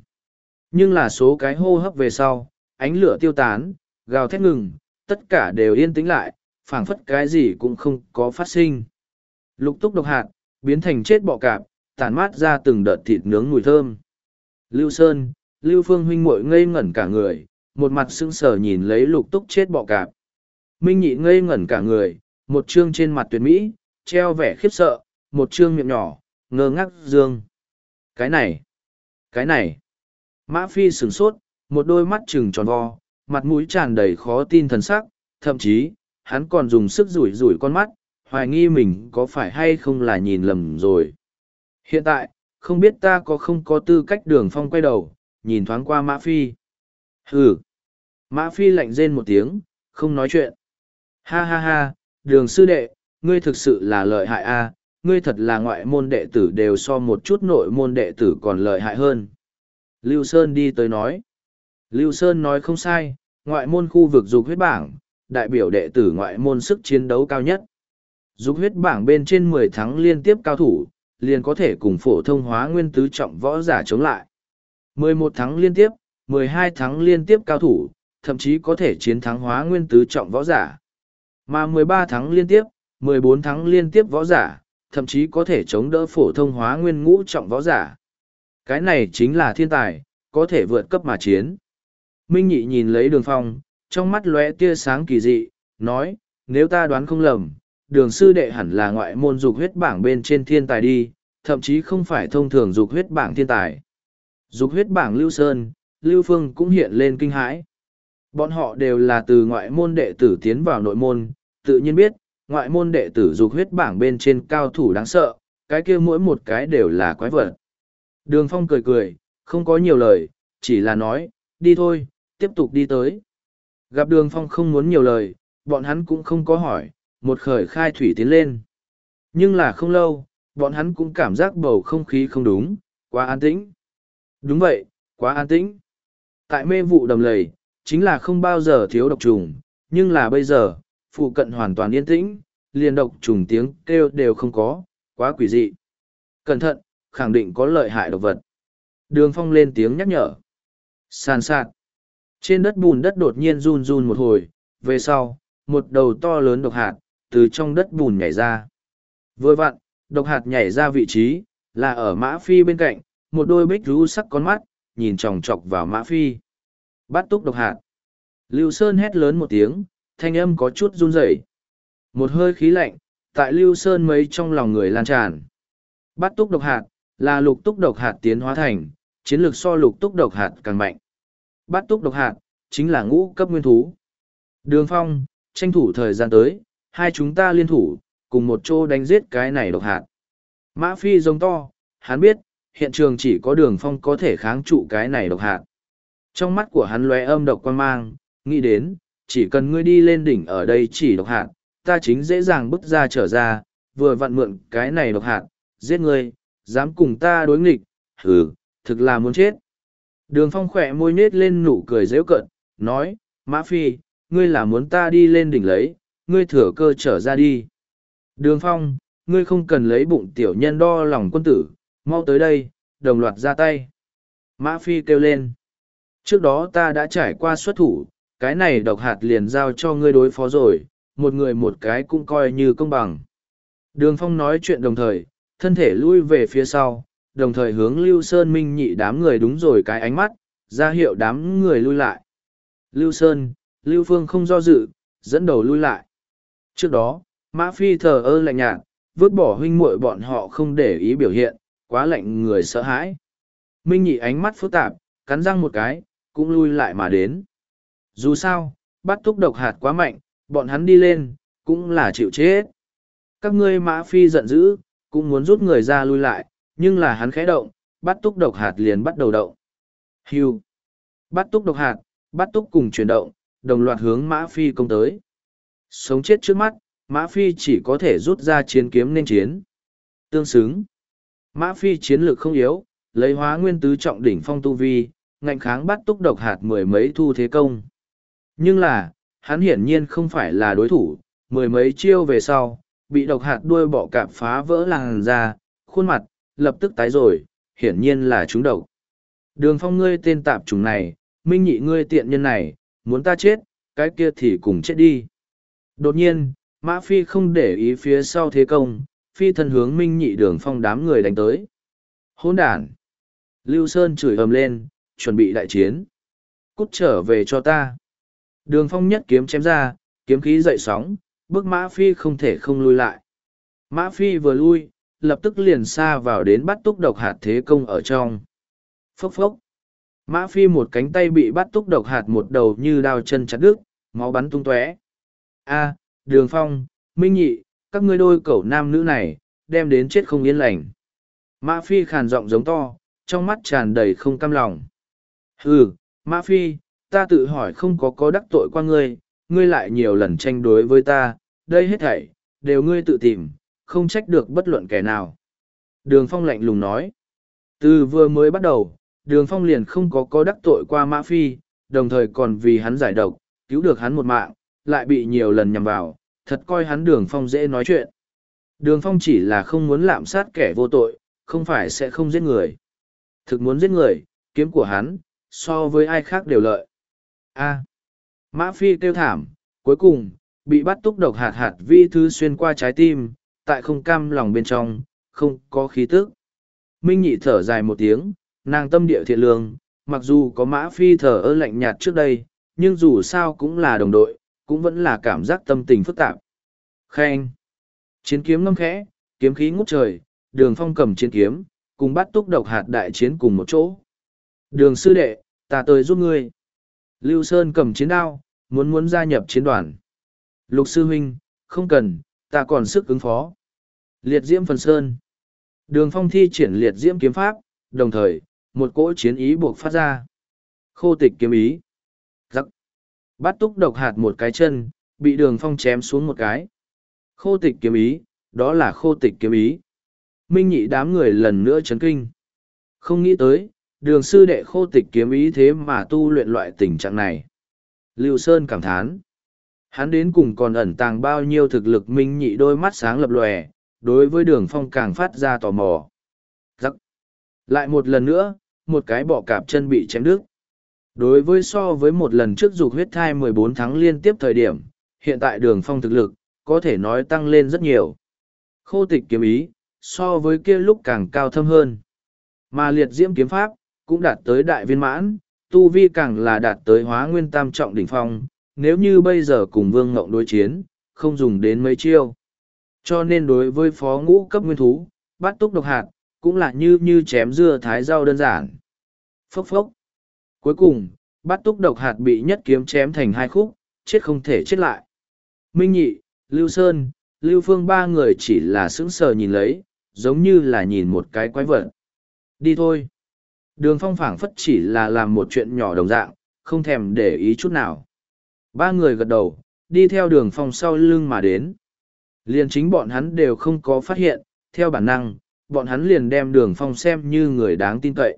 Nhưng là số cái hô hấp về sau, ánh lửa tiêu tán, gào thét ngừng, tất cả đều yên tĩnh lại, phảng phất cái gì cũng không có phát sinh. Lục túc độc hạt, biến thành chết bọ cạp, tàn mát ra từng đợt thịt nướng mùi thơm. Lưu Sơn, Lưu Phương huynh muội ngây ngẩn cả người, một mặt sững sờ nhìn lấy lục túc chết bọ cạp. Minh nhị ngây ngẩn cả người, một chương trên mặt tuyệt mỹ, treo vẻ khiếp sợ, một chương miệng nhỏ, ngơ ngác dương. Cái này, cái này. Mã Phi sửng sốt, một đôi mắt trừng tròn vo, mặt mũi tràn đầy khó tin thần sắc, thậm chí, hắn còn dùng sức rủi rủi con mắt, hoài nghi mình có phải hay không là nhìn lầm rồi. Hiện tại, không biết ta có không có tư cách đường phong quay đầu, nhìn thoáng qua Mã Phi. Hừ. Mã Phi lạnh rên một tiếng, không nói chuyện. Ha ha ha, đường sư đệ, ngươi thực sự là lợi hại a, ngươi thật là ngoại môn đệ tử đều so một chút nội môn đệ tử còn lợi hại hơn. Lưu Sơn đi tới nói. Lưu Sơn nói không sai, ngoại môn khu vực dục huyết bảng, đại biểu đệ tử ngoại môn sức chiến đấu cao nhất. Dục huyết bảng bên trên mười tháng liên tiếp cao thủ, liền có thể cùng phổ thông hóa nguyên tứ trọng võ giả chống lại. mười một tháng liên tiếp, mười hai tháng liên tiếp cao thủ, thậm chí có thể chiến thắng hóa nguyên tứ trọng võ giả. Mà 13 tháng liên tiếp, 14 tháng liên tiếp võ giả, thậm chí có thể chống đỡ phổ thông hóa nguyên ngũ trọng võ giả. Cái này chính là thiên tài, có thể vượt cấp mà chiến. Minh Nhị nhìn lấy đường phong, trong mắt lóe tia sáng kỳ dị, nói, nếu ta đoán không lầm, đường sư đệ hẳn là ngoại môn dục huyết bảng bên trên thiên tài đi, thậm chí không phải thông thường dục huyết bảng thiên tài. Dục huyết bảng Lưu Sơn, Lưu Phương cũng hiện lên kinh hãi. Bọn họ đều là từ ngoại môn đệ tử tiến vào nội môn, tự nhiên biết, ngoại môn đệ tử dục huyết bảng bên trên cao thủ đáng sợ, cái kia mỗi một cái đều là quái vật. Đường Phong cười cười, không có nhiều lời, chỉ là nói, đi thôi, tiếp tục đi tới. Gặp đường Phong không muốn nhiều lời, bọn hắn cũng không có hỏi, một khởi khai thủy tiến lên. Nhưng là không lâu, bọn hắn cũng cảm giác bầu không khí không đúng, quá an tĩnh. Đúng vậy, quá an tĩnh. Tại mê vụ đầm lầy, chính là không bao giờ thiếu độc trùng, nhưng là bây giờ, phụ cận hoàn toàn yên tĩnh, liền độc trùng tiếng kêu đều không có, quá quỷ dị. Cẩn thận, khẳng định có lợi hại độc vật. Đường phong lên tiếng nhắc nhở. Sàn sạt. Trên đất bùn đất đột nhiên run run một hồi, về sau, một đầu to lớn độc hạt, từ trong đất bùn nhảy ra. Vừa vặn, độc hạt nhảy ra vị trí, là ở mã phi bên cạnh, một đôi bích rú sắc con mắt, nhìn chòng chọc vào mã phi. Bắt túc độc hạt. Lưu Sơn hét lớn một tiếng, thanh âm có chút run rẩy. Một hơi khí lạnh, tại Lưu Sơn mấy trong lòng người lan tràn. Bắt túc độc hạt, là lục túc độc hạt tiến hóa thành, chiến lược so lục túc độc hạt càng mạnh. Bắt túc độc hạt, chính là ngũ cấp nguyên thú. Đường phong, tranh thủ thời gian tới, hai chúng ta liên thủ, cùng một chỗ đánh giết cái này độc hạt. Mã Phi giống to, hắn biết, hiện trường chỉ có đường phong có thể kháng trụ cái này độc hạt. Trong mắt của hắn lóe âm độc quan mang, nghĩ đến, chỉ cần ngươi đi lên đỉnh ở đây chỉ độc hạt, ta chính dễ dàng bước ra trở ra, vừa vặn mượn cái này độc hạt, giết ngươi, dám cùng ta đối nghịch, hừ, thực là muốn chết. Đường phong khỏe môi nết lên nụ cười dễu cận, nói, Mã Phi, ngươi là muốn ta đi lên đỉnh lấy, ngươi thừa cơ trở ra đi. Đường phong, ngươi không cần lấy bụng tiểu nhân đo lòng quân tử, mau tới đây, đồng loạt ra tay. Mã Phi kêu lên. Trước đó ta đã trải qua xuất thủ, cái này độc hạt liền giao cho ngươi đối phó rồi, một người một cái cũng coi như công bằng. Đường Phong nói chuyện đồng thời, thân thể lui về phía sau, đồng thời hướng Lưu Sơn Minh nhị đám người đúng rồi cái ánh mắt, ra hiệu đám người lui lại. Lưu Sơn, Lưu Phương không do dự, dẫn đầu lui lại. Trước đó, Mã Phi thờ ơ lạnh nhạt, vứt bỏ huynh muội bọn họ không để ý biểu hiện, quá lạnh người sợ hãi. Minh nhị ánh mắt phức tạp, cắn răng một cái, cũng lui lại mà đến. Dù sao, bắt túc độc hạt quá mạnh, bọn hắn đi lên, cũng là chịu chết. Các ngươi mã phi giận dữ, cũng muốn rút người ra lui lại, nhưng là hắn khẽ động, bắt túc độc hạt liền bắt đầu động. Hưu. Bắt túc độc hạt, bắt túc cùng chuyển động, đồng loạt hướng mã phi công tới. Sống chết trước mắt, mã phi chỉ có thể rút ra chiến kiếm nên chiến. Tương xứng. Mã phi chiến lược không yếu, lấy hóa nguyên tứ trọng đỉnh phong tu vi, ngạnh kháng bắt túc độc hạt mười mấy thu thế công. Nhưng là, hắn hiển nhiên không phải là đối thủ, mười mấy chiêu về sau, bị độc hạt đuôi bọ cạp phá vỡ làn da, khuôn mặt, lập tức tái rồi, hiển nhiên là chúng độc. Đường phong ngươi tên tạp trùng này, minh nhị ngươi tiện nhân này, muốn ta chết, cái kia thì cùng chết đi. Đột nhiên, Mã Phi không để ý phía sau thế công, Phi thân hướng minh nhị đường phong đám người đánh tới. Hôn đản Lưu Sơn chửi ầm lên, chuẩn bị đại chiến. Cút trở về cho ta. Đường phong nhất kiếm chém ra, kiếm khí dậy sóng, bước Mã Phi không thể không lui lại. Mã Phi vừa lui, lập tức liền xa vào đến bắt túc độc hạt thế công ở trong. Phốc phốc. Mã Phi một cánh tay bị bắt túc độc hạt một đầu như đao chân chặt đứt, máu bắn tung tóe. A, Đường Phong, Minh Nhị, các ngươi đôi cẩu nam nữ này, đem đến chết không yên lành. Mã Phi khàn giọng giống to, trong mắt tràn đầy không cam lòng. Hừ, Mã Phi, ta tự hỏi không có có đắc tội qua ngươi, ngươi lại nhiều lần tranh đối với ta, đây hết thảy, đều ngươi tự tìm, không trách được bất luận kẻ nào. Đường Phong lạnh lùng nói. Từ vừa mới bắt đầu, Đường Phong liền không có có đắc tội qua Mã Phi, đồng thời còn vì hắn giải độc, cứu được hắn một mạng, lại bị nhiều lần nhầm vào, thật coi hắn Đường Phong dễ nói chuyện. Đường Phong chỉ là không muốn lạm sát kẻ vô tội, không phải sẽ không giết người. Thực muốn giết người, kiếm của hắn, so với ai khác đều lợi. A. Mã Phi kêu thảm, cuối cùng, bị bắt túc độc hạt hạt vi thứ xuyên qua trái tim, tại không cam lòng bên trong, không có khí tức. Minh nhị thở dài một tiếng, nàng tâm địa thiện lương, mặc dù có mã phi thở ơ lạnh nhạt trước đây, nhưng dù sao cũng là đồng đội, cũng vẫn là cảm giác tâm tình phức tạp. Khen! Chiến kiếm ngâm khẽ, kiếm khí ngút trời, đường phong cầm chiến kiếm, cùng bắt túc độc hạt đại chiến cùng một chỗ. Đường sư đệ, ta tới giúp ngươi. Lưu Sơn cầm chiến đao, muốn muốn gia nhập chiến đoàn. Lục sư huynh, không cần, ta còn sức ứng phó. Liệt diễm phần sơn. Đường phong thi triển liệt diễm kiếm pháp, đồng thời, một cỗ chiến ý buộc phát ra. Khô tịch kiếm ý. Giắc. Bắt túc độc hạt một cái chân, bị đường phong chém xuống một cái. Khô tịch kiếm ý, đó là khô tịch kiếm ý. Minh nhị đám người lần nữa chấn kinh. Không nghĩ tới, đường sư đệ khô tịch kiếm ý thế mà tu luyện loại tình trạng này. Lưu Sơn cảm thán. Hắn đến cùng còn ẩn tàng bao nhiêu thực lực minh nhị đôi mắt sáng lập lòe, đối với đường phong càng phát ra tò mò. Giắc. Lại một lần nữa, một cái bọ cạp chân bị chém đứt. Đối với so với một lần trước dục huyết thai 14 tháng liên tiếp thời điểm, hiện tại đường phong thực lực, có thể nói tăng lên rất nhiều. Khô tịch kiếm ý, so với kia lúc càng cao thâm hơn. Mà liệt diễm kiếm pháp, cũng đạt tới đại viên mãn, tu vi càng là đạt tới hóa nguyên tam trọng đỉnh phong, nếu như bây giờ cùng vương ngộng đối chiến, không dùng đến mấy chiêu. Cho nên đối với phó ngũ cấp nguyên thú, bắt túc độc hạt, cũng là như như chém dưa thái rau đơn giản. Phốc phốc. Cuối cùng, bắt túc độc hạt bị nhất kiếm chém thành hai khúc, chết không thể chết lại. Minh Nhị, Lưu Sơn, Lưu Phương ba người chỉ là sững sờ nhìn lấy, giống như là nhìn một cái quái vật. Đi thôi. Đường phong phảng phất chỉ là làm một chuyện nhỏ đồng dạng, không thèm để ý chút nào. Ba người gật đầu, đi theo đường phong sau lưng mà đến. Liền chính bọn hắn đều không có phát hiện, theo bản năng, bọn hắn liền đem đường phong xem như người đáng tin cậy.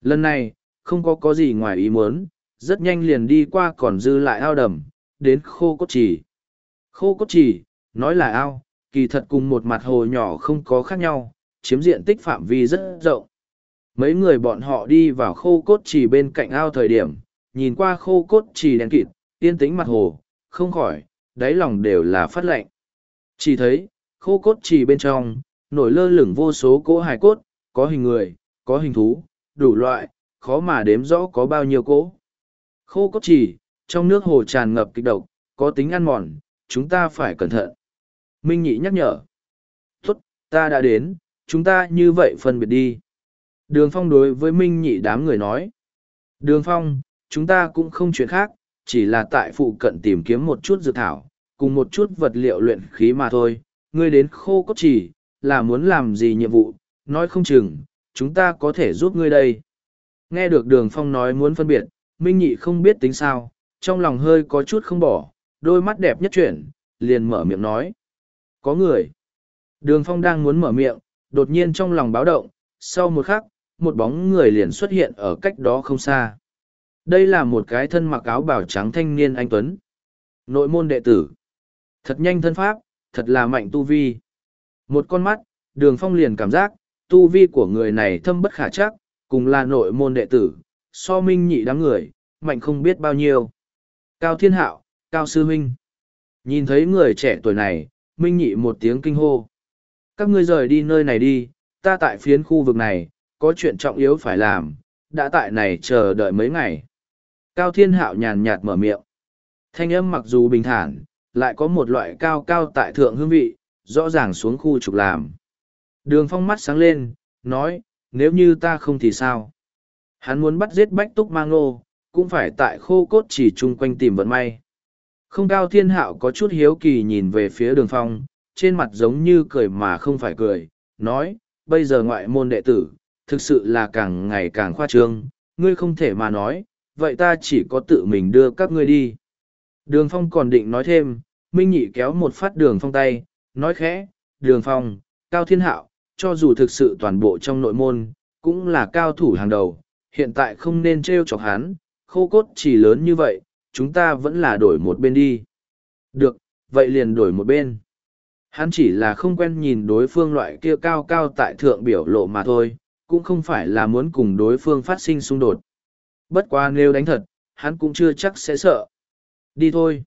Lần này, không có có gì ngoài ý muốn, rất nhanh liền đi qua còn dư lại ao đầm, đến khô cốt trì. Khô cốt trì, nói là ao, kỳ thật cùng một mặt hồ nhỏ không có khác nhau, chiếm diện tích phạm vi rất rộng. Mấy người bọn họ đi vào khô cốt trì bên cạnh ao thời điểm, nhìn qua khô cốt trì đen kịt, yên tĩnh mặt hồ, không khỏi, đáy lòng đều là phát lạnh Chỉ thấy, khô cốt trì bên trong, nổi lơ lửng vô số cỗ hài cốt, có hình người, có hình thú, đủ loại, khó mà đếm rõ có bao nhiêu cỗ. Khô cốt trì, trong nước hồ tràn ngập kịch độc, có tính ăn mòn, chúng ta phải cẩn thận. Minh Nhị nhắc nhở. Tốt, ta đã đến, chúng ta như vậy phân biệt đi. Đường Phong đối với Minh Nhị đám người nói. Đường Phong, chúng ta cũng không chuyện khác, chỉ là tại phụ cận tìm kiếm một chút dược thảo, cùng một chút vật liệu luyện khí mà thôi. Ngươi đến khô cốt chỉ, là muốn làm gì nhiệm vụ, nói không chừng, chúng ta có thể giúp ngươi đây. Nghe được đường phong nói muốn phân biệt, Minh Nhị không biết tính sao, trong lòng hơi có chút không bỏ, đôi mắt đẹp nhất chuyển, liền mở miệng nói. Có người. Đường phong đang muốn mở miệng, đột nhiên trong lòng báo động, sau một khắc, một bóng người liền xuất hiện ở cách đó không xa. Đây là một cái thân mặc áo bảo trắng thanh niên anh Tuấn. Nội môn đệ tử. Thật nhanh thân pháp, thật là mạnh tu vi. Một con mắt, đường phong liền cảm giác, tu vi của người này thâm bất khả chắc, cùng là nội môn đệ tử, so minh nhị đám người, mạnh không biết bao nhiêu. Cao Thiên Hạo, Cao Sư Minh. Nhìn thấy người trẻ tuổi này, minh nhị một tiếng kinh hô. Các ngươi rời đi nơi này đi, ta tại phiến khu vực này, có chuyện trọng yếu phải làm, đã tại này chờ đợi mấy ngày. Cao Thiên Hạo nhàn nhạt mở miệng. Thanh âm mặc dù bình thản, lại có một loại cao cao tại thượng hương vị, rõ ràng xuống khu trục làm. Đường phong mắt sáng lên, nói, nếu như ta không thì sao? Hắn muốn bắt giết bách túc mang ngô, cũng phải tại khô cốt chỉ chung quanh tìm vận may. Không cao thiên hạo có chút hiếu kỳ nhìn về phía đường phong, trên mặt giống như cười mà không phải cười, nói, bây giờ ngoại môn đệ tử, thực sự là càng ngày càng khoa trương, ngươi không thể mà nói, vậy ta chỉ có tự mình đưa các ngươi đi. Đường phong còn định nói thêm, Minh Nhị kéo một phát đường phong tay, nói khẽ, đường phong, cao thiên hạo, cho dù thực sự toàn bộ trong nội môn, cũng là cao thủ hàng đầu, hiện tại không nên trêu chọc hắn, khô cốt chỉ lớn như vậy, chúng ta vẫn là đổi một bên đi. Được, vậy liền đổi một bên. Hắn chỉ là không quen nhìn đối phương loại kia cao cao tại thượng biểu lộ mà thôi, cũng không phải là muốn cùng đối phương phát sinh xung đột. Bất quá nếu đánh thật, hắn cũng chưa chắc sẽ sợ. Đi thôi.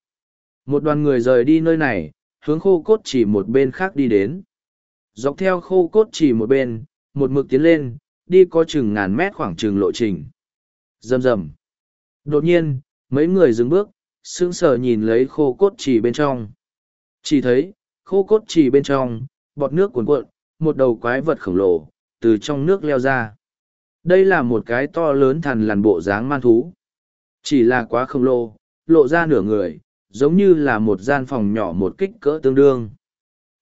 Một đoàn người rời đi nơi này, hướng khô cốt chỉ một bên khác đi đến. Dọc theo khô cốt chỉ một bên, một mực tiến lên, đi có chừng ngàn mét khoảng chừng lộ trình. Rầm rầm. Đột nhiên, mấy người dừng bước, sững sờ nhìn lấy khô cốt chỉ bên trong. Chỉ thấy, khô cốt chỉ bên trong, bọt nước cuồn cuộn, một đầu quái vật khổng lồ, từ trong nước leo ra. Đây là một cái to lớn thằn lằn bộ dáng man thú. Chỉ là quá khổng lồ, lộ ra nửa người, giống như là một gian phòng nhỏ một kích cỡ tương đương.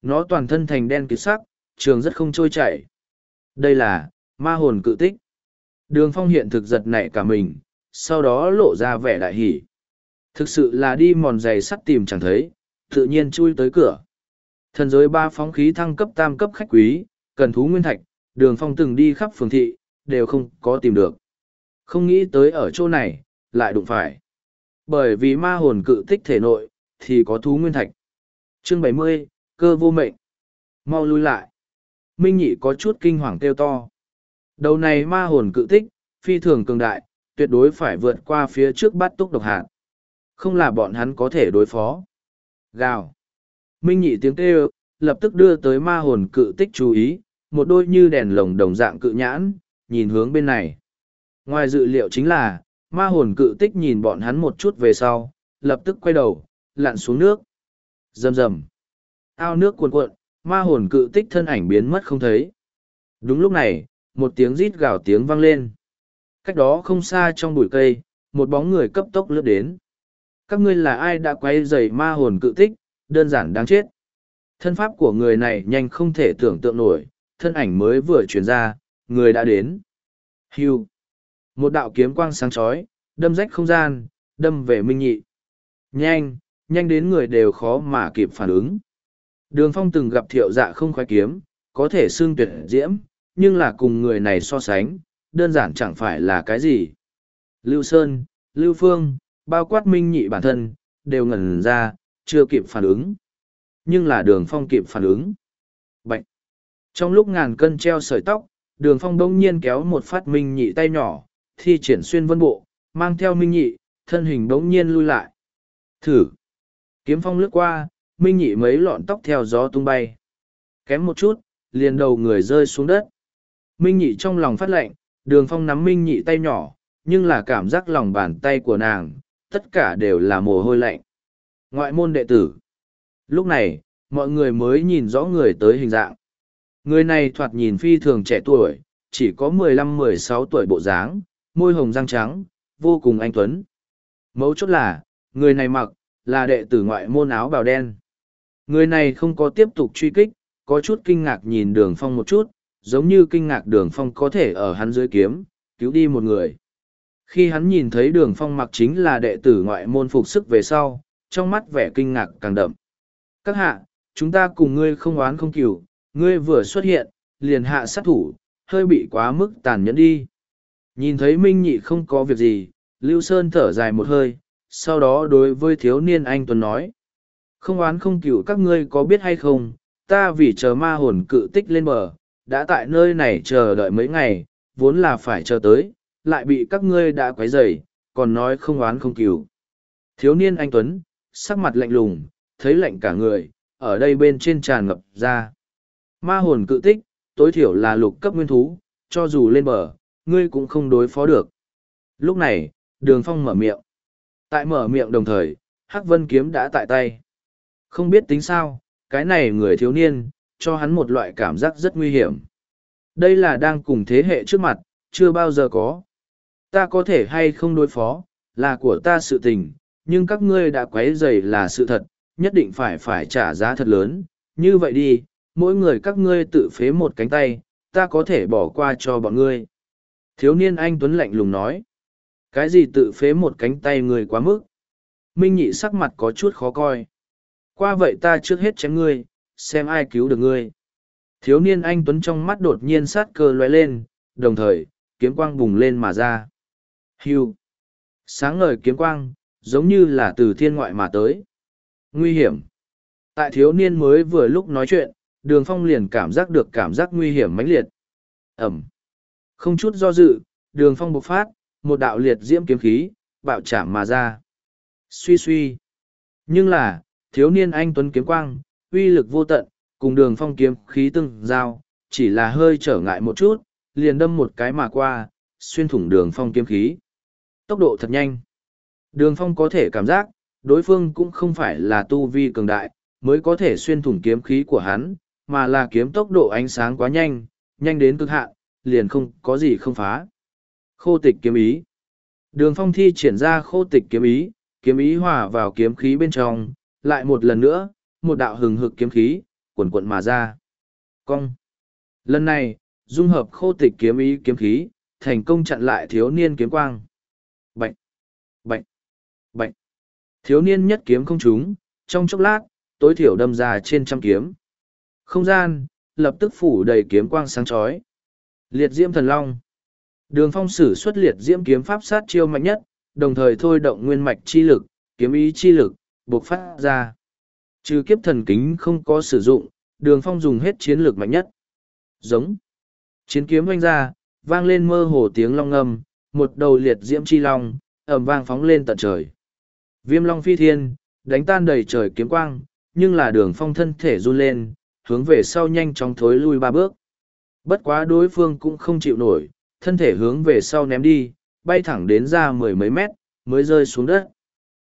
Nó toàn thân thành đen kịt sắc, trường rất không trôi chảy. Đây là, ma hồn cự tích. Đường phong hiện thực giật nảy cả mình, sau đó lộ ra vẻ đại hỷ. Thực sự là đi mòn giày sắt tìm chẳng thấy, tự nhiên chui tới cửa. Thần giới ba phóng khí thăng cấp tam cấp khách quý, cần thú nguyên thạch, đường phong từng đi khắp phường thị, đều không có tìm được. Không nghĩ tới ở chỗ này, lại đụng phải. Bởi vì ma hồn cự tích thể nội, thì có thú nguyên thạch. Chương bảy mươi cơ vô mệnh. Mau lui lại. Minh nhị có chút kinh hoàng kêu to. Đầu này ma hồn cự tích, phi thường cường đại, tuyệt đối phải vượt qua phía trước bắt túc độc hạt. Không là bọn hắn có thể đối phó. Gào. Minh nhị tiếng kêu, lập tức đưa tới ma hồn cự tích chú ý, một đôi như đèn lồng đồng dạng cự nhãn, nhìn hướng bên này. Ngoài dự liệu chính là, ma hồn cự tích nhìn bọn hắn một chút về sau, lập tức quay đầu, lặn xuống nước. Rầm rầm. Ao nước cuồn cuộn, ma hồn cự tích thân ảnh biến mất không thấy. Đúng lúc này, một tiếng rít gào tiếng vang lên. Cách đó không xa trong bụi cây, một bóng người cấp tốc lướt đến. Các ngươi là ai đã quay dày ma hồn cự tích, đơn giản đáng chết. Thân pháp của người này nhanh không thể tưởng tượng nổi, thân ảnh mới vừa chuyển ra, người đã đến. Hưu. Một đạo kiếm quang sáng chói, đâm rách không gian, đâm về Minh Nhị. Nhanh, nhanh đến người đều khó mà kịp phản ứng. Đường Phong từng gặp thiệu dạ không khoái kiếm, có thể xương tuyệt diễm, nhưng là cùng người này so sánh, đơn giản chẳng phải là cái gì. Lưu Sơn, Lưu Phương, bao quát Minh Nhị bản thân, đều ngẩn ra, chưa kịp phản ứng. Nhưng là đường Phong kịp phản ứng. Bạch! Trong lúc ngàn cân treo sợi tóc, đường Phong bỗng nhiên kéo một phát Minh Nhị tay nhỏ, thi triển xuyên vân bộ, mang theo Minh Nhị, thân hình đống nhiên lui lại. Thử! Kiếm phong lướt qua, Minh Nhị mấy lọn tóc theo gió tung bay. Kém một chút, liền đầu người rơi xuống đất. Minh Nhị trong lòng phát lệnh, đường phong nắm Minh Nhị tay nhỏ, nhưng là cảm giác lòng bàn tay của nàng, tất cả đều là mồ hôi lạnh. Ngoại môn đệ tử. Lúc này, mọi người mới nhìn rõ người tới hình dạng. Người này thoạt nhìn phi thường trẻ tuổi, chỉ có mười lăm mười sáu tuổi bộ dáng, môi hồng răng trắng, vô cùng anh tuấn. Mấu chốt là, người này mặc, là đệ tử ngoại môn áo bào đen. Người này không có tiếp tục truy kích, có chút kinh ngạc nhìn đường phong một chút, giống như kinh ngạc đường phong có thể ở hắn dưới kiếm, cứu đi một người. Khi hắn nhìn thấy đường phong mặc chính là đệ tử ngoại môn phục sức về sau, trong mắt vẻ kinh ngạc càng đậm. Các hạ, chúng ta cùng ngươi không oán không cửu, ngươi vừa xuất hiện, liền hạ sát thủ, hơi bị quá mức tàn nhẫn đi. Nhìn thấy Minh Nhị không có việc gì, Lưu Sơn thở dài một hơi, sau đó đối với thiếu niên anh Tuấn nói. Không oán không cựu các ngươi có biết hay không, ta vì chờ ma hồn cự tích lên bờ, đã tại nơi này chờ đợi mấy ngày, vốn là phải chờ tới, lại bị các ngươi đã quấy rầy, còn nói không oán không cựu. Thiếu niên anh Tuấn, sắc mặt lạnh lùng, thấy lạnh cả người, ở đây bên trên tràn ngập ra. Ma hồn cự tích, tối thiểu là lục cấp nguyên thú, cho dù lên bờ, ngươi cũng không đối phó được. Lúc này, đường phong mở miệng. Tại mở miệng đồng thời, Hắc Vân kiếm đã tại tay. Không biết tính sao, cái này người thiếu niên, cho hắn một loại cảm giác rất nguy hiểm. Đây là đang cùng thế hệ trước mặt, chưa bao giờ có. Ta có thể hay không đối phó, là của ta sự tình, nhưng các ngươi đã quấy rầy là sự thật, nhất định phải phải trả giá thật lớn. Như vậy đi, mỗi người các ngươi tự phế một cánh tay, ta có thể bỏ qua cho bọn ngươi. Thiếu niên anh Tuấn lạnh lùng nói. Cái gì tự phế một cánh tay người quá mức? Minh nhị sắc mặt có chút khó coi. Qua vậy ta trước hết chém ngươi, xem ai cứu được ngươi. Thiếu niên anh Tuấn trong mắt đột nhiên sát cơ lóe lên, đồng thời, kiếm quang bùng lên mà ra. Hưu. Sáng ngời kiếm quang, giống như là từ thiên ngoại mà tới. Nguy hiểm. Tại thiếu niên mới vừa lúc nói chuyện, đường phong liền cảm giác được cảm giác nguy hiểm mãnh liệt. Ẩm. Không chút do dự, đường phong bộc phát, một đạo liệt diễm kiếm khí, bạo chạm mà ra. Suy suy. Nhưng là, thiếu niên anh Tuấn kiếm quang, uy lực vô tận, cùng đường phong kiếm khí tương giao, chỉ là hơi trở ngại một chút, liền đâm một cái mà qua, xuyên thủng đường phong kiếm khí. Tốc độ thật nhanh. Đường phong có thể cảm giác, đối phương cũng không phải là tu vi cường đại, mới có thể xuyên thủng kiếm khí của hắn, mà là kiếm tốc độ ánh sáng quá nhanh, nhanh đến cực hạn, liền không có gì không phá. Khô tịch kiếm ý. Đường phong thi triển ra khô tịch kiếm ý, kiếm ý hòa vào kiếm khí bên trong, lại một lần nữa, một đạo hừng hực kiếm khí, cuộn cuộn mà ra. Cong. Lần này, dung hợp khô tịch kiếm ý kiếm khí, thành công chặn lại thiếu niên kiếm quang. Bệnh, bệnh, bệnh, Thiếu niên nhất kiếm không trúng, trong chốc lát, tối thiểu đâm ra trên trăm kiếm. Không gian, lập tức phủ đầy kiếm quang sáng chói. Liệt diễm thần long. Đường phong sử xuất liệt diễm kiếm pháp sát chiêu mạnh nhất, đồng thời thôi động nguyên mạch chi lực, kiếm ý chi lực, buộc phát ra. Trừ kiếp thần kính không có sử dụng, đường phong dùng hết chiến lược mạnh nhất. Giống. Chiến kiếm oanh ra, vang lên mơ hồ tiếng long ngâm, một đầu liệt diễm chi long, ẩm vang phóng lên tận trời. Viêm long phi thiên, đánh tan đầy trời kiếm quang, nhưng là đường phong thân thể run lên, hướng về sau nhanh chóng thối lui ba bước. Bất quá đối phương cũng không chịu nổi, thân thể hướng về sau ném đi, bay thẳng đến ra mười mấy mét, mới rơi xuống đất.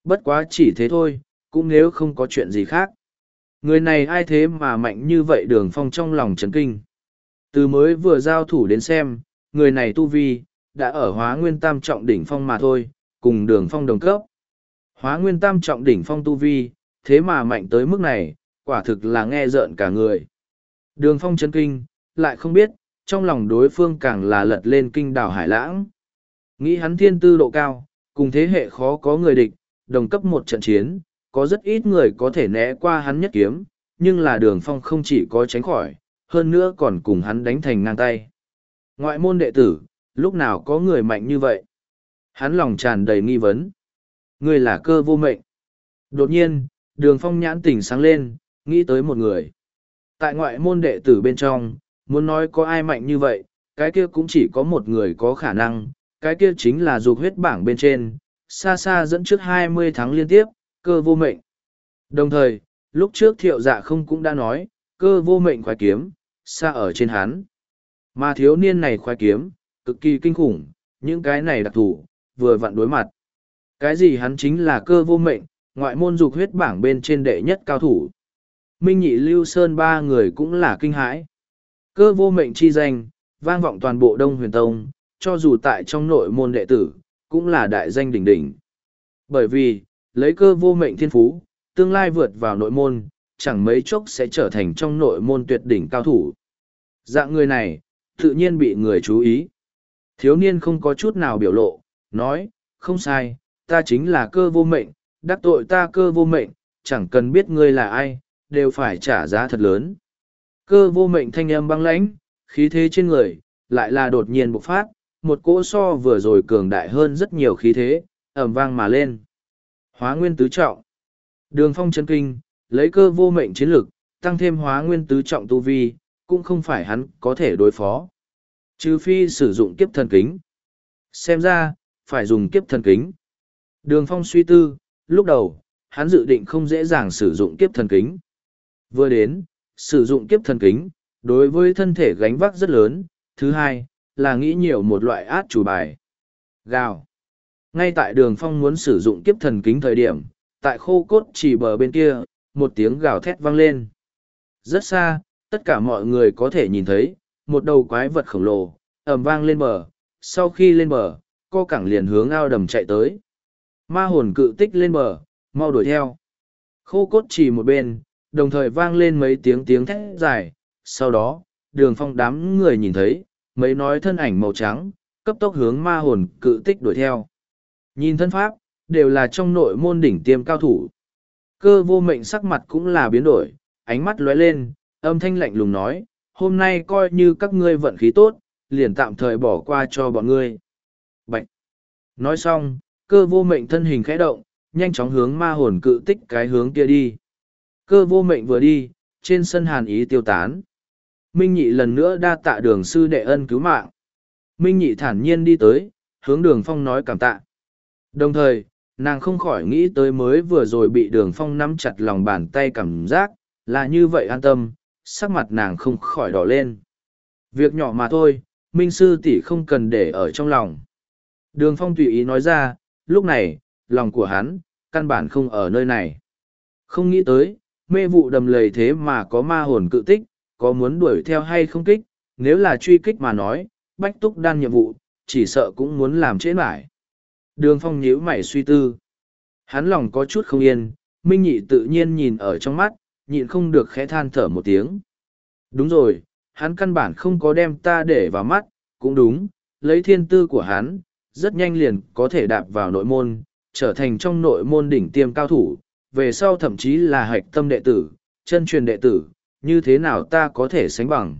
Bất quá chỉ thế thôi, cũng nếu không có chuyện gì khác. Người này ai thế mà mạnh như vậy đường phong trong lòng chấn kinh. Từ mới vừa giao thủ đến xem, người này tu vi, đã ở hóa nguyên tam trọng đỉnh phong mà thôi, cùng đường phong đồng cấp. Hóa nguyên tam trọng đỉnh phong tu vi, thế mà mạnh tới mức này, quả thực là nghe rợn cả người. Đường phong chấn kinh, lại không biết, trong lòng đối phương càng là lật lên kinh đảo hải lãng. Nghĩ hắn thiên tư độ cao, cùng thế hệ khó có người địch, đồng cấp một trận chiến, có rất ít người có thể né qua hắn nhất kiếm, nhưng là đường phong không chỉ có tránh khỏi, hơn nữa còn cùng hắn đánh thành ngang tay. Ngoại môn đệ tử, lúc nào có người mạnh như vậy? Hắn lòng tràn đầy nghi vấn. Người là cơ vô mệnh. Đột nhiên, đường phong nhãn tỉnh sáng lên, nghĩ tới một người. Tại ngoại môn đệ tử bên trong, muốn nói có ai mạnh như vậy, cái kia cũng chỉ có một người có khả năng, cái kia chính là dục huyết bảng bên trên, xa xa dẫn trước 20 tháng liên tiếp, cơ vô mệnh. Đồng thời, lúc trước thiệu dạ không cũng đã nói, cơ vô mệnh khoái kiếm, xa ở trên hắn. Mà thiếu niên này khoái kiếm, cực kỳ kinh khủng, những cái này đặc thủ, vừa vặn đối mặt. Cái gì hắn chính là cơ vô mệnh, ngoại môn dục huyết bảng bên trên đệ nhất cao thủ. Minh nhị lưu sơn ba người cũng là kinh hãi. Cơ vô mệnh chi danh, vang vọng toàn bộ Đông Huyền Tông, cho dù tại trong nội môn đệ tử, cũng là đại danh đỉnh đỉnh. Bởi vì, lấy cơ vô mệnh thiên phú, tương lai vượt vào nội môn, chẳng mấy chốc sẽ trở thành trong nội môn tuyệt đỉnh cao thủ. Dạng người này, tự nhiên bị người chú ý. Thiếu niên không có chút nào biểu lộ, nói, không sai, ta chính là cơ vô mệnh, đắc tội ta cơ vô mệnh, chẳng cần biết ngươi là ai, đều phải trả giá thật lớn. Cơ vô mệnh thanh âm băng lãnh, khí thế trên người, lại là đột nhiên bộc phát, một cỗ so vừa rồi cường đại hơn rất nhiều khí thế, ẩm vang mà lên. Hóa nguyên tứ trọng. Đường phong chân kinh, lấy cơ vô mệnh chiến lực, tăng thêm hóa nguyên tứ trọng tu vi, cũng không phải hắn có thể đối phó. Trừ phi sử dụng kiếp thần kính. Xem ra, phải dùng kiếp thần kính. Đường phong suy tư, lúc đầu, hắn dự định không dễ dàng sử dụng kiếp thần kính. Vừa đến, sử dụng kiếp thần kính, đối với thân thể gánh vác rất lớn. Thứ hai, là nghĩ nhiều một loại át chủ bài. Gào. Ngay tại đường phong muốn sử dụng kiếp thần kính thời điểm, tại khô cốt chỉ bờ bên kia, một tiếng gào thét vang lên. Rất xa, tất cả mọi người có thể nhìn thấy, một đầu quái vật khổng lồ, ầm vang lên bờ, sau khi lên bờ, co cẳng liền hướng ao đầm chạy tới. Ma hồn cự tích lên bờ, mau đuổi theo. Khô cốt chỉ một bên, đồng thời vang lên mấy tiếng tiếng thét dài, sau đó, đường phong đám người nhìn thấy, mấy nói thân ảnh màu trắng, cấp tốc hướng ma hồn cự tích đuổi theo. Nhìn thân pháp, đều là trong nội môn đỉnh tiêm cao thủ. Cơ vô mệnh sắc mặt cũng là biến đổi, ánh mắt lóe lên, âm thanh lạnh lùng nói, hôm nay coi như các ngươi vận khí tốt, liền tạm thời bỏ qua cho bọn ngươi. Bạch! Nói xong, cơ vô mệnh thân hình khẽ động, nhanh chóng hướng ma hồn cự tích cái hướng kia đi. Cơ vô mệnh vừa đi, trên sân hàn ý tiêu tán. Minh nhị lần nữa đa tạ đường sư đệ ân cứu mạng. Minh nhị thản nhiên đi tới, hướng đường phong nói cảm tạ. Đồng thời, nàng không khỏi nghĩ tới mới vừa rồi bị đường phong nắm chặt lòng bàn tay cảm giác là như vậy an tâm sắc mặt nàng không khỏi đỏ lên việc nhỏ mà thôi minh sư tỷ không cần để ở trong lòng đường phong tùy ý nói ra lúc này lòng của hắn căn bản không ở nơi này không nghĩ tới mê vụ đầm lầy thế mà có ma hồn cự tích, có muốn đuổi theo hay không kích, nếu là truy kích mà nói, bách túc đan nhiệm vụ, chỉ sợ cũng muốn làm trễ mãi đường phong nhíu mày suy tư. Hắn lòng có chút không yên, minh nhị tự nhiên nhìn ở trong mắt, nhịn không được khẽ than thở một tiếng. Đúng rồi, hắn căn bản không có đem ta để vào mắt, cũng đúng, lấy thiên tư của hắn, rất nhanh liền có thể đạp vào nội môn, trở thành trong nội môn đỉnh tiêm cao thủ về sau thậm chí là hạch tâm đệ tử chân truyền đệ tử như thế nào ta có thể sánh bằng?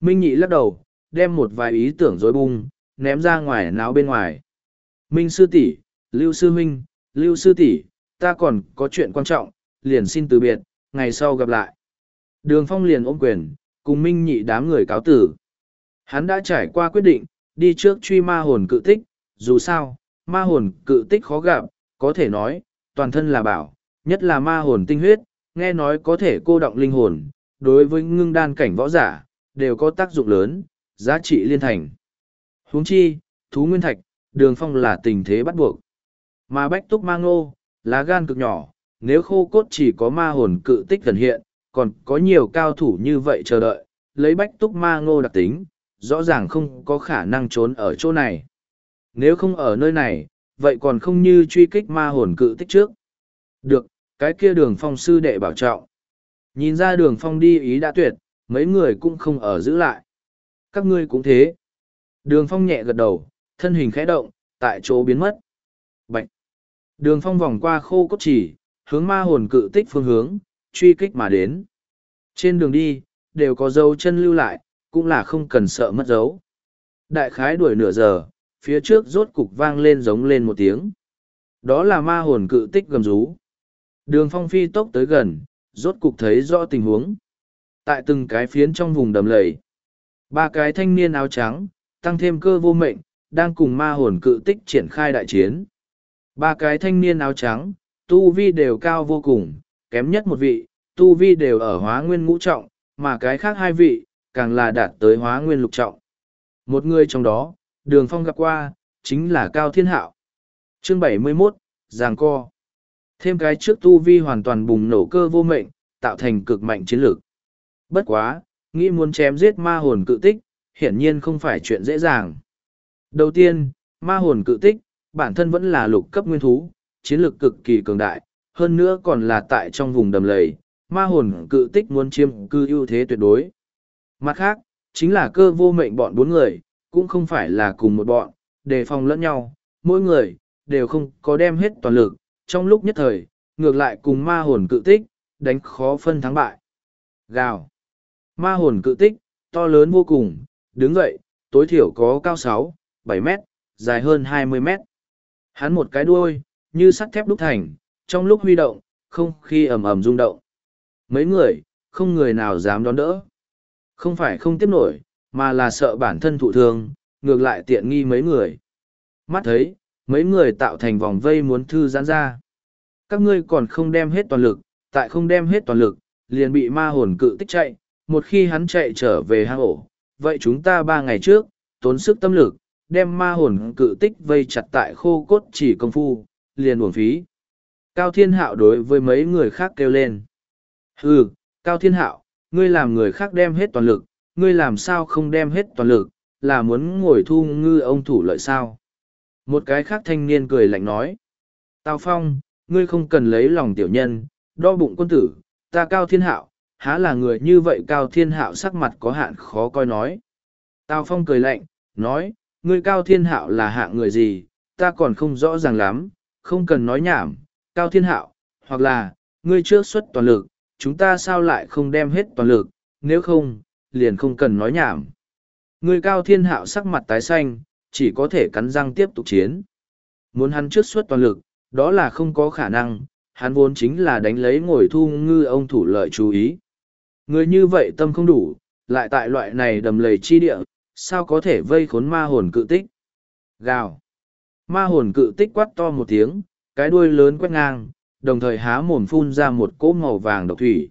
Minh nhị lắc đầu đem một vài ý tưởng dối bung ném ra ngoài náo bên ngoài. Minh sư tỷ lưu sư minh, lưu sư tỷ ta còn có chuyện quan trọng liền xin từ biệt ngày sau gặp lại. Đường phong liền ôm quyền cùng minh nhị đám người cáo tử. Hắn đã trải qua quyết định đi trước truy ma hồn cự tích dù sao ma hồn cự tích khó gặp có thể nói toàn thân là bảo nhất là ma hồn tinh huyết, nghe nói có thể cô động linh hồn, đối với ngưng đan cảnh võ giả, đều có tác dụng lớn, giá trị liên thành. Huống chi, thú nguyên thạch, đường phong là tình thế bắt buộc. Mà bách túc ma ngô, lá gan cực nhỏ, nếu khô cốt chỉ có ma hồn cự tích gần hiện, còn có nhiều cao thủ như vậy chờ đợi, lấy bách túc ma ngô đặc tính, rõ ràng không có khả năng trốn ở chỗ này. Nếu không ở nơi này, vậy còn không như truy kích ma hồn cự tích trước được, cái kia đường phong sư đệ bảo trọng. Nhìn ra đường phong đi ý đã tuyệt, mấy người cũng không ở giữ lại. Các ngươi cũng thế. Đường phong nhẹ gật đầu, thân hình khẽ động, tại chỗ biến mất. Bạch. đường phong vòng qua khô cốt chỉ, hướng ma hồn cự tích phương hướng, truy kích mà đến. Trên đường đi, đều có dấu chân lưu lại, cũng là không cần sợ mất dấu. Đại khái đuổi nửa giờ, phía trước rốt cục vang lên giống lên một tiếng. Đó là ma hồn cự tích gầm rú đường phong phi tốc tới gần rốt cục thấy rõ tình huống. Tại từng cái phiến trong vùng đầm lầy ba cái thanh niên áo trắng tăng thêm cơ vô mệnh đang cùng ma hồn cự tích triển khai đại chiến. Ba cái thanh niên áo trắng tu vi đều cao vô cùng kém nhất một vị tu vi đều ở hóa nguyên ngũ trọng mà cái khác hai vị càng là đạt tới hóa nguyên lục trọng. Một người trong đó đường phong gặp qua chính là cao thiên hạo. Chương bảy mươi 71, giàng co thêm cái trước tu vi hoàn toàn bùng nổ cơ vô mệnh tạo thành cực mạnh chiến lược. Bất quá nghĩ muốn chém giết ma hồn cự tích hiển nhiên không phải chuyện dễ dàng. Đầu tiên ma hồn cự tích bản thân vẫn là lục cấp nguyên thú chiến lược cực kỳ cường đại hơn nữa còn là tại trong vùng đầm lầy ma hồn cự tích muốn chiếm cư ưu thế tuyệt đối. Mặt khác chính là cơ vô mệnh bọn bốn người cũng không phải là cùng một bọn, đề phòng lẫn nhau, mỗi người, đều không có đem hết toàn lực, trong lúc nhất thời, ngược lại cùng ma hồn cự tích, đánh khó phân thắng bại. Gào. Ma hồn cự tích, to lớn vô cùng, đứng dậy, tối thiểu có cao sáu, bảy mét, dài hơn hai mươi mét. Hắn một cái đuôi, như sắt thép đúc thành, trong lúc huy động, không khi ầm ầm rung động. Mấy người, không người nào dám đón đỡ. Không phải không tiếp nổi, mà là sợ bản thân thụ thương, ngược lại tiện nghi mấy người. Mắt thấy, mấy người tạo thành vòng vây muốn thư giãn ra. Các ngươi còn không đem hết toàn lực, tại không đem hết toàn lực, liền bị ma hồn cự tích chạy, một khi hắn chạy trở về hang ổ. Vậy chúng ta ba ngày trước, tốn sức tâm lực, đem ma hồn cự tích vây chặt tại khô cốt chỉ công phu, liền uổng phí. Cao Thiên Hạo đối với mấy người khác kêu lên. Ừ, Cao Thiên Hạo, ngươi làm người khác đem hết toàn lực, ngươi làm sao không đem hết toàn lực, là muốn ngồi thu ngư ông thủ lợi sao. Một cái khác thanh niên cười lạnh nói. Tào Phong, ngươi không cần lấy lòng tiểu nhân, đo bụng quân tử, ta cao thiên hạo, há là người như vậy cao thiên hạo sắc mặt có hạn khó coi nói. Tào Phong cười lạnh, nói, ngươi cao thiên hạo là hạng người gì, ta còn không rõ ràng lắm, không cần nói nhảm, cao thiên hạo, hoặc là, ngươi trước xuất toàn lực, chúng ta sao lại không đem hết toàn lực, nếu không, liền không cần nói nhảm. Ngươi cao thiên hạo sắc mặt tái xanh, chỉ có thể cắn răng tiếp tục chiến. Muốn hắn trước suốt toàn lực, đó là không có khả năng, hắn vốn chính là đánh lấy ngồi thu ngư ông thủ lợi chú ý. Người như vậy tâm không đủ, lại tại loại này đầm lầy chi địa, sao có thể vây khốn ma hồn cự tích. Gào. Ma hồn cự tích quát to một tiếng, cái đuôi lớn quét ngang, đồng thời há mồm phun ra một cỗ màu vàng độc thủy.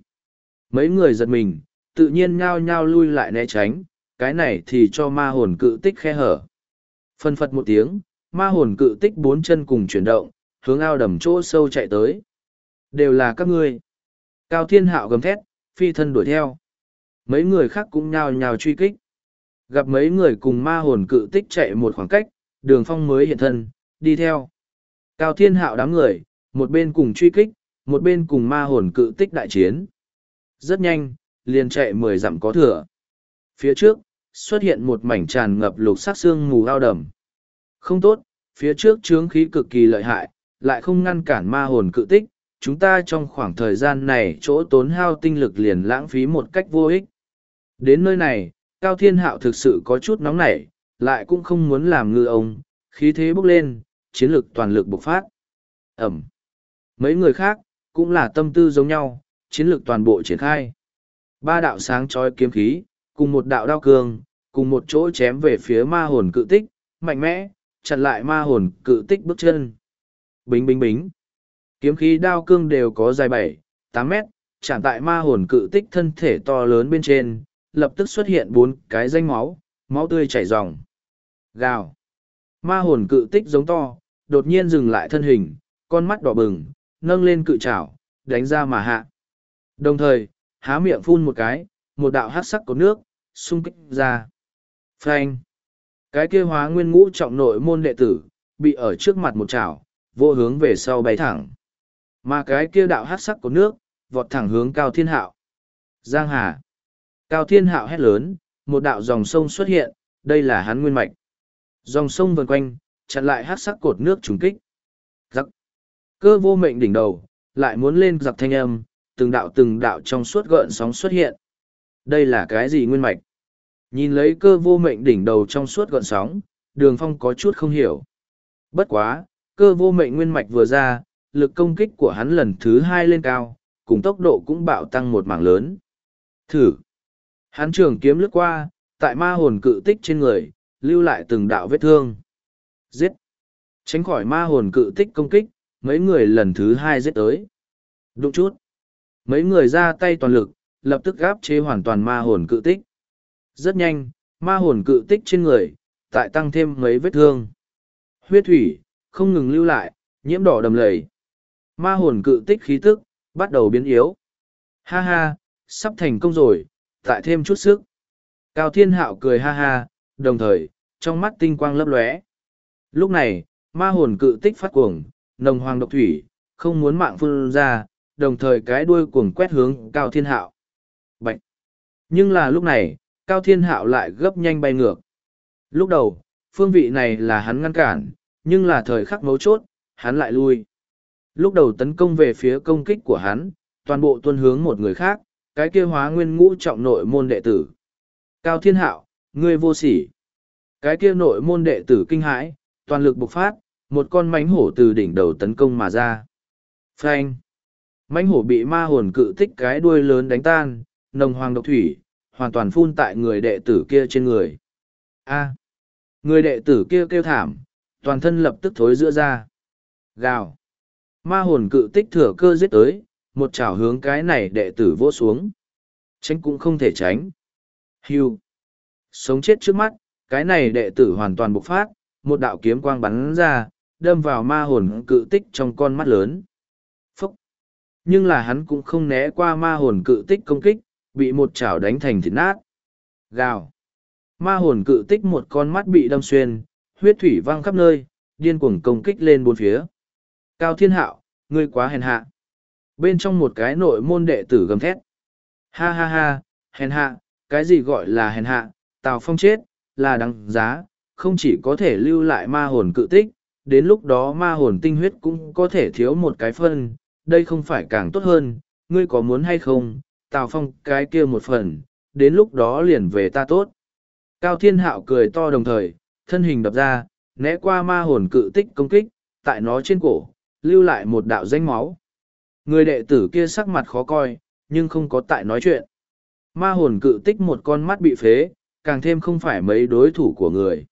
Mấy người giật mình, tự nhiên nhao nhao lui lại né tránh, cái này thì cho ma hồn cự tích khe hở. Phân phật một tiếng, ma hồn cự tích bốn chân cùng chuyển động, hướng ao đầm chỗ sâu chạy tới. Đều là các ngươi. Cao thiên hạo gầm thét, phi thân đuổi theo. Mấy người khác cũng nhao nhào truy kích. Gặp mấy người cùng ma hồn cự tích chạy một khoảng cách, đường phong mới hiện thân, đi theo. Cao thiên hạo đám người, một bên cùng truy kích, một bên cùng ma hồn cự tích đại chiến. Rất nhanh, liền chạy mười dặm có thừa. Phía trước, xuất hiện một mảnh tràn ngập lục sắc xương mù ao đầm. Không tốt, phía trước chướng khí cực kỳ lợi hại, lại không ngăn cản ma hồn cự tích, chúng ta trong khoảng thời gian này chỗ tốn hao tinh lực liền lãng phí một cách vô ích. Đến nơi này, Cao Thiên Hạo thực sự có chút nóng nảy, lại cũng không muốn làm ngư ông, khí thế bốc lên, chiến lực toàn lực bộc phát. Ẩm. Mấy người khác, cũng là tâm tư giống nhau, chiến lược toàn bộ triển khai. Ba đạo sáng chói kiếm khí, cùng một đạo đao cường cùng một chỗ chém về phía ma hồn cự tích, mạnh mẽ, chặn lại ma hồn cự tích bước chân. Bính bính bính. Kiếm khí đao cương đều có dài bảy, tám mét, chạm tại ma hồn cự tích thân thể to lớn bên trên, lập tức xuất hiện bốn cái danh máu, máu tươi chảy ròng. Gào. Ma hồn cự tích giống to, đột nhiên dừng lại thân hình, con mắt đỏ bừng, nâng lên cự trảo, đánh ra mà hạ. Đồng thời, há miệng phun một cái, một đạo hát sắc của nước, xung kích ra. Frank. Cái kia hóa nguyên ngũ trọng nội môn đệ tử, bị ở trước mặt một chảo, vô hướng về sau bay thẳng. Mà cái kia đạo hát sắc của nước, vọt thẳng hướng cao thiên hạo. Giang Hà. Cao thiên hạo hét lớn, một đạo dòng sông xuất hiện, đây là hắn nguyên mạch. Dòng sông vần quanh, chặn lại hát sắc cột nước trùng kích. Giặc. Cơ vô mệnh đỉnh đầu, lại muốn lên giặc thanh âm, từng đạo từng đạo trong suốt gợn sóng xuất hiện. Đây là cái gì nguyên mạch? Nhìn lấy cơ vô mệnh đỉnh đầu trong suốt gợn sóng, đường phong có chút không hiểu. Bất quá, cơ vô mệnh nguyên mạch vừa ra, lực công kích của hắn lần thứ hai lên cao, cùng tốc độ cũng bạo tăng một mảng lớn. Thử! Hắn trường kiếm lướt qua, tại ma hồn cự tích trên người, lưu lại từng đạo vết thương. Giết! Tránh khỏi ma hồn cự tích công kích, mấy người lần thứ hai giết tới. Đụng chút! Mấy người ra tay toàn lực, lập tức gáp chế hoàn toàn ma hồn cự tích. Rất nhanh, ma hồn cự tích trên người, tại tăng thêm mấy vết thương. Huyết thủy, không ngừng lưu lại, nhiễm đỏ đầm lầy. Ma hồn cự tích khí tức, bắt đầu biến yếu. Ha ha, sắp thành công rồi, tại thêm chút sức. Cao Thiên Hạo cười ha ha, đồng thời, trong mắt tinh quang lấp lóe. Lúc này, ma hồn cự tích phát cuồng, nồng hoàng độc thủy, không muốn mạng phun ra, đồng thời cái đuôi cuồng quét hướng Cao Thiên Hạo. Bạch! Nhưng là lúc này, Cao Thiên Hạo lại gấp nhanh bay ngược. Lúc đầu, phương vị này là hắn ngăn cản, nhưng là thời khắc mấu chốt, hắn lại lui. Lúc đầu tấn công về phía công kích của hắn, toàn bộ tuân hướng một người khác, cái kia hóa nguyên ngũ trọng nội môn đệ tử. Cao Thiên Hạo, ngươi vô sỉ. Cái kia nội môn đệ tử kinh hãi, toàn lực bộc phát, một con mánh hổ từ đỉnh đầu tấn công mà ra. Phanh. Mánh hổ bị ma hồn cự tích cái đuôi lớn đánh tan, nồng hoàng độc thủy, hoàn toàn phun tại người đệ tử kia trên người. A. Người đệ tử kia kêu thảm, toàn thân lập tức thối giữa ra. Gào. Ma hồn cự tích thừa cơ giết tới, một chảo hướng cái này đệ tử vỗ xuống. Tránh cũng không thể tránh. Hưu. Sống chết trước mắt, cái này đệ tử hoàn toàn bộc phát, một đạo kiếm quang bắn ra, đâm vào ma hồn cự tích trong con mắt lớn. Phúc. Nhưng là hắn cũng không né qua ma hồn cự tích công kích, bị một chảo đánh thành thịt nát. Gào. Ma hồn cự tích một con mắt bị đâm xuyên, huyết thủy văng khắp nơi, điên cuồng công kích lên bốn phía. Cao Thiên Hạo, ngươi quá hèn hạ. Bên trong một cái nội môn đệ tử gầm thét. Ha ha ha, hèn hạ, cái gì gọi là hèn hạ, Tào Phong chết, là đằng giá, không chỉ có thể lưu lại ma hồn cự tích, đến lúc đó ma hồn tinh huyết cũng có thể thiếu một cái phân, đây không phải càng tốt hơn, ngươi có muốn hay không, Tào Phong cái kia một phần, đến lúc đó liền về ta tốt. Cao Thiên Hạo cười to đồng thời, thân hình đập ra, né qua ma hồn cự tích công kích, tại nó trên cổ, lưu lại một đạo danh máu. Người đệ tử kia sắc mặt khó coi, nhưng không có tại nói chuyện. Ma hồn cự tích một con mắt bị phế, càng thêm không phải mấy đối thủ của người.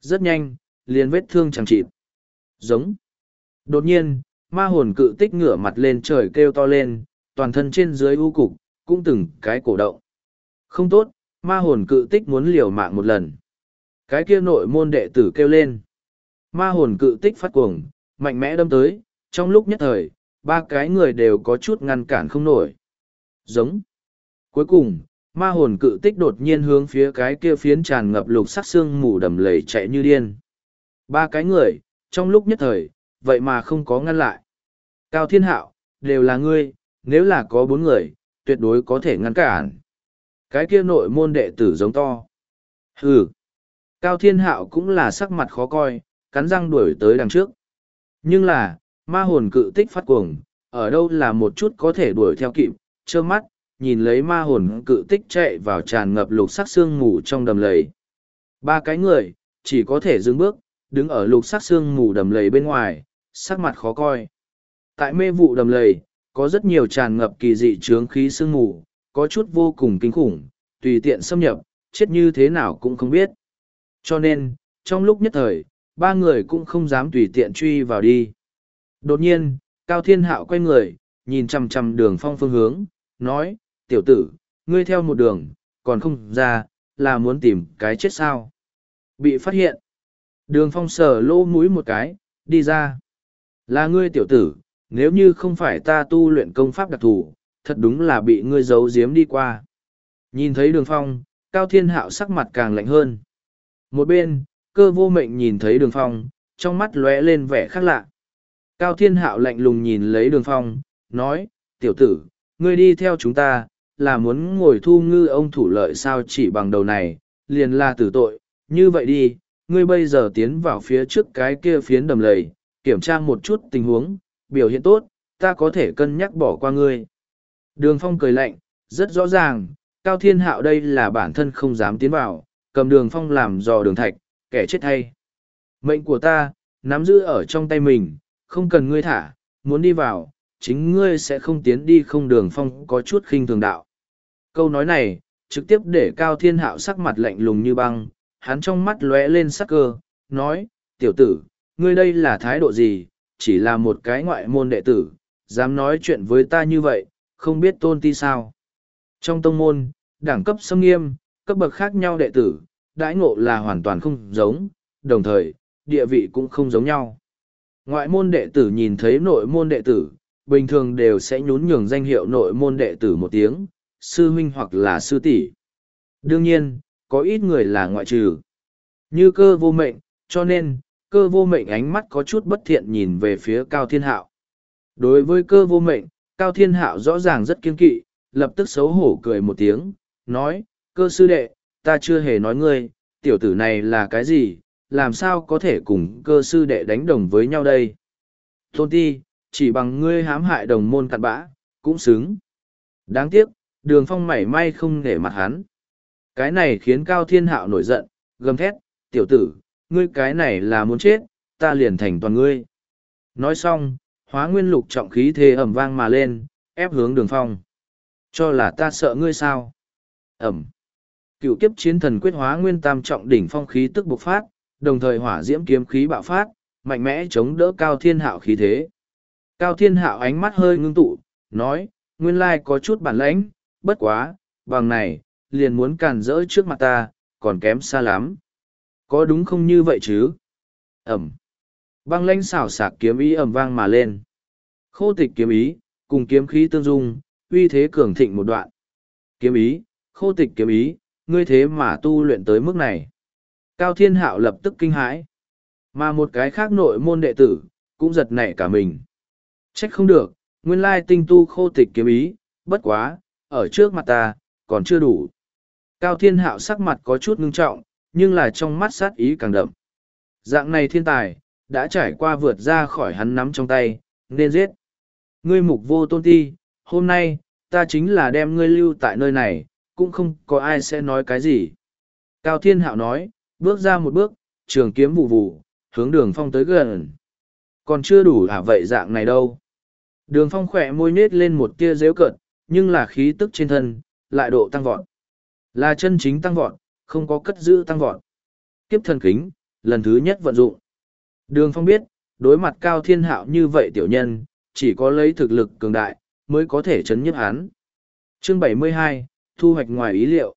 Rất nhanh, liền vết thương chẳng chịt. Giống. Đột nhiên, ma hồn cự tích ngửa mặt lên trời kêu to lên, toàn thân trên dưới u cục, cũng từng cái cổ động. Không tốt, ma hồn cự tích muốn liều mạng một lần. Cái kia nội môn đệ tử kêu lên. Ma hồn cự tích phát cuồng, mạnh mẽ đâm tới, trong lúc nhất thời, ba cái người đều có chút ngăn cản không nổi. Giống. Cuối cùng, ma hồn cự tích đột nhiên hướng phía cái kia phiến tràn ngập lục sắc xương mù đầm lầy chạy như điên. Ba cái người, trong lúc nhất thời, vậy mà không có ngăn lại. Cao Thiên Hạo, đều là ngươi, nếu là có bốn người, tuyệt đối có thể ngăn cản. Cái kia nội môn đệ tử giống to. Hừ. Cao Thiên Hạo cũng là sắc mặt khó coi, cắn răng đuổi tới đằng trước. Nhưng là, ma hồn cự tích phát cuồng, ở đâu là một chút có thể đuổi theo kịp, trơ mắt, nhìn lấy ma hồn cự tích chạy vào tràn ngập lục sắc xương mù trong đầm lầy. Ba cái người, chỉ có thể dừng bước, đứng ở lục sắc xương mù đầm lầy bên ngoài, sắc mặt khó coi. Tại mê vụ đầm lầy, có rất nhiều tràn ngập kỳ dị trướng khí sương mù, có chút vô cùng kinh khủng, tùy tiện xâm nhập, chết như thế nào cũng không biết. Cho nên, trong lúc nhất thời, ba người cũng không dám tùy tiện truy vào đi. Đột nhiên, Cao Thiên Hạo quay người, nhìn chằm chằm đường phong phương hướng, nói, tiểu tử, ngươi theo một đường, còn không ra, là muốn tìm cái chết sao. Bị phát hiện. Đường phong sờ lỗ mũi một cái, đi ra. Là ngươi tiểu tử, nếu như không phải ta tu luyện công pháp đặc thù, thật đúng là bị ngươi giấu giếm đi qua. Nhìn thấy đường phong, Cao Thiên Hạo sắc mặt càng lạnh hơn. Một bên, cơ vô mệnh nhìn thấy đường phong, trong mắt lóe lên vẻ khác lạ. Cao Thiên Hạo lạnh lùng nhìn lấy đường phong, nói, tiểu tử, ngươi đi theo chúng ta, là muốn ngồi thu ngư ông thủ lợi sao chỉ bằng đầu này, liền là tử tội, như vậy đi, ngươi bây giờ tiến vào phía trước cái kia phiến đầm lầy, kiểm tra một chút tình huống, biểu hiện tốt, ta có thể cân nhắc bỏ qua ngươi. Đường phong cười lạnh, rất rõ ràng, Cao Thiên Hạo đây là bản thân không dám tiến vào, cầm đường phong làm dò đường thạch, kẻ chết hay. Mệnh của ta, nắm giữ ở trong tay mình, không cần ngươi thả, muốn đi vào, chính ngươi sẽ không tiến đi không đường phong có chút khinh thường đạo. Câu nói này, trực tiếp để Cao Thiên Hạo sắc mặt lạnh lùng như băng, hắn trong mắt lóe lên sắc cơ, nói, tiểu tử, ngươi đây là thái độ gì, chỉ là một cái ngoại môn đệ tử, dám nói chuyện với ta như vậy, không biết tôn ti sao. Trong tông môn, đẳng cấp xâm nghiêm, cấp bậc khác nhau đệ tử, đãi ngộ là hoàn toàn không giống, đồng thời, địa vị cũng không giống nhau. Ngoại môn đệ tử nhìn thấy nội môn đệ tử, bình thường đều sẽ nhún nhường danh hiệu nội môn đệ tử một tiếng, sư huynh hoặc là sư tỷ. Đương nhiên, có ít người là ngoại trừ. Như cơ vô mệnh, cho nên, cơ vô mệnh ánh mắt có chút bất thiện nhìn về phía Cao Thiên Hạo. Đối với cơ vô mệnh, Cao Thiên Hạo rõ ràng rất kiên kỵ, lập tức xấu hổ cười một tiếng, nói, cơ sư đệ, ta chưa hề nói ngươi, tiểu tử này là cái gì, làm sao có thể cùng cơ sư đệ đánh đồng với nhau đây? Tôn ti, chỉ bằng ngươi hãm hại đồng môn cặn bã, cũng xứng. Đáng tiếc, đường phong mảy may không để mặt hắn. Cái này khiến Cao Thiên Hạo nổi giận, gầm thét, tiểu tử, ngươi cái này là muốn chết, ta liền thành toàn ngươi. Nói xong, hóa nguyên lục trọng khí thế ẩm vang mà lên, ép hướng đường phong. Cho là ta sợ ngươi sao? Ẩm. Cựu kiếp chiến thần quyết hóa nguyên tam trọng đỉnh phong khí tức bộc phát, đồng thời hỏa diễm kiếm khí bạo phát, mạnh mẽ chống đỡ cao thiên hạo khí thế. Cao thiên hạo ánh mắt hơi ngưng tụ, nói, nguyên lai có chút bản lãnh, bất quá, bằng này, liền muốn càn rỡ trước mặt ta, còn kém xa lắm. Có đúng không như vậy chứ? Ẩm. Băng lãnh xảo xạc kiếm ý ẩm vang mà lên. Khô tịch kiếm ý, cùng kiếm khí tương dung, uy thế cường thịnh một đoạn. Kiếm ý, khô tịch kiếm ý, ngươi thế mà tu luyện tới mức này. Cao Thiên Hạo lập tức kinh hãi. Mà một cái khác nội môn đệ tử, cũng giật nảy cả mình. Trách không được, nguyên lai tinh tu khô tịch kiếm ý, bất quá, ở trước mặt ta, còn chưa đủ. Cao Thiên Hạo sắc mặt có chút ngưng trọng, nhưng là trong mắt sát ý càng đậm. Dạng này thiên tài, đã trải qua vượt ra khỏi hắn nắm trong tay, nên giết. Ngươi mục vô tôn ti, hôm nay, ta chính là đem ngươi lưu tại nơi này, cũng không có ai sẽ nói cái gì. Cao Thiên Hạo nói, bước ra một bước, trường kiếm vụ vụ, hướng đường phong tới gần. Còn chưa đủ à vậy dạng này đâu. Đường phong khỏe môi nết lên một tia dễu cợt, nhưng là khí tức trên thân, lại độ tăng vọt. Là chân chính tăng vọt, không có cất giữ tăng vọt. Kiếp thần kính, lần thứ nhất vận dụng. Đường phong biết, đối mặt cao thiên hạo như vậy tiểu nhân, chỉ có lấy thực lực cường đại, mới có thể chấn nhiếp hắn. Chương 72, Thu hoạch ngoài ý liệu.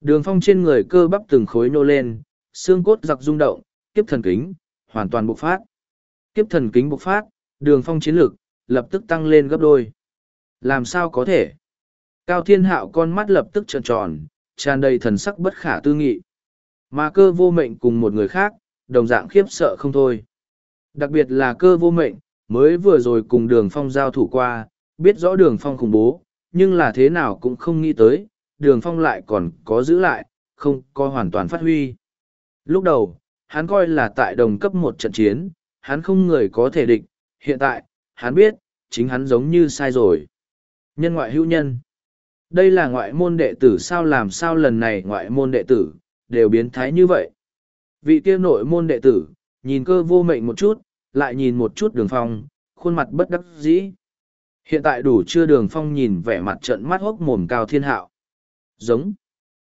Đường phong trên người cơ bắp từng khối nô lên, xương cốt giặc rung động, kiếp thần kính, hoàn toàn bộc phát. Kiếp thần kính bộc phát, đường phong chiến lực, lập tức tăng lên gấp đôi. Làm sao có thể? Cao thiên hạo con mắt lập tức trợn tròn, tràn đầy thần sắc bất khả tư nghị. Mà cơ vô mệnh cùng một người khác, đồng dạng khiếp sợ không thôi. Đặc biệt là cơ vô mệnh, mới vừa rồi cùng đường phong giao thủ qua, biết rõ đường phong khủng bố, nhưng là thế nào cũng không nghĩ tới, đường phong lại còn có giữ lại, không có hoàn toàn phát huy. Lúc đầu, hắn coi là tại đồng cấp một trận chiến, hắn không người có thể địch, hiện tại, hắn biết, chính hắn giống như sai rồi. Nhân ngoại hữu nhân. Đây là ngoại môn đệ tử sao làm sao lần này ngoại môn đệ tử, đều biến thái như vậy. Vị kia nội môn đệ tử, nhìn cơ vô mệnh một chút, lại nhìn một chút đường phong, khuôn mặt bất đắc dĩ. Hiện tại đủ chưa đường phong nhìn vẻ mặt trận mắt hốc mồm cao thiên hạo. Giống.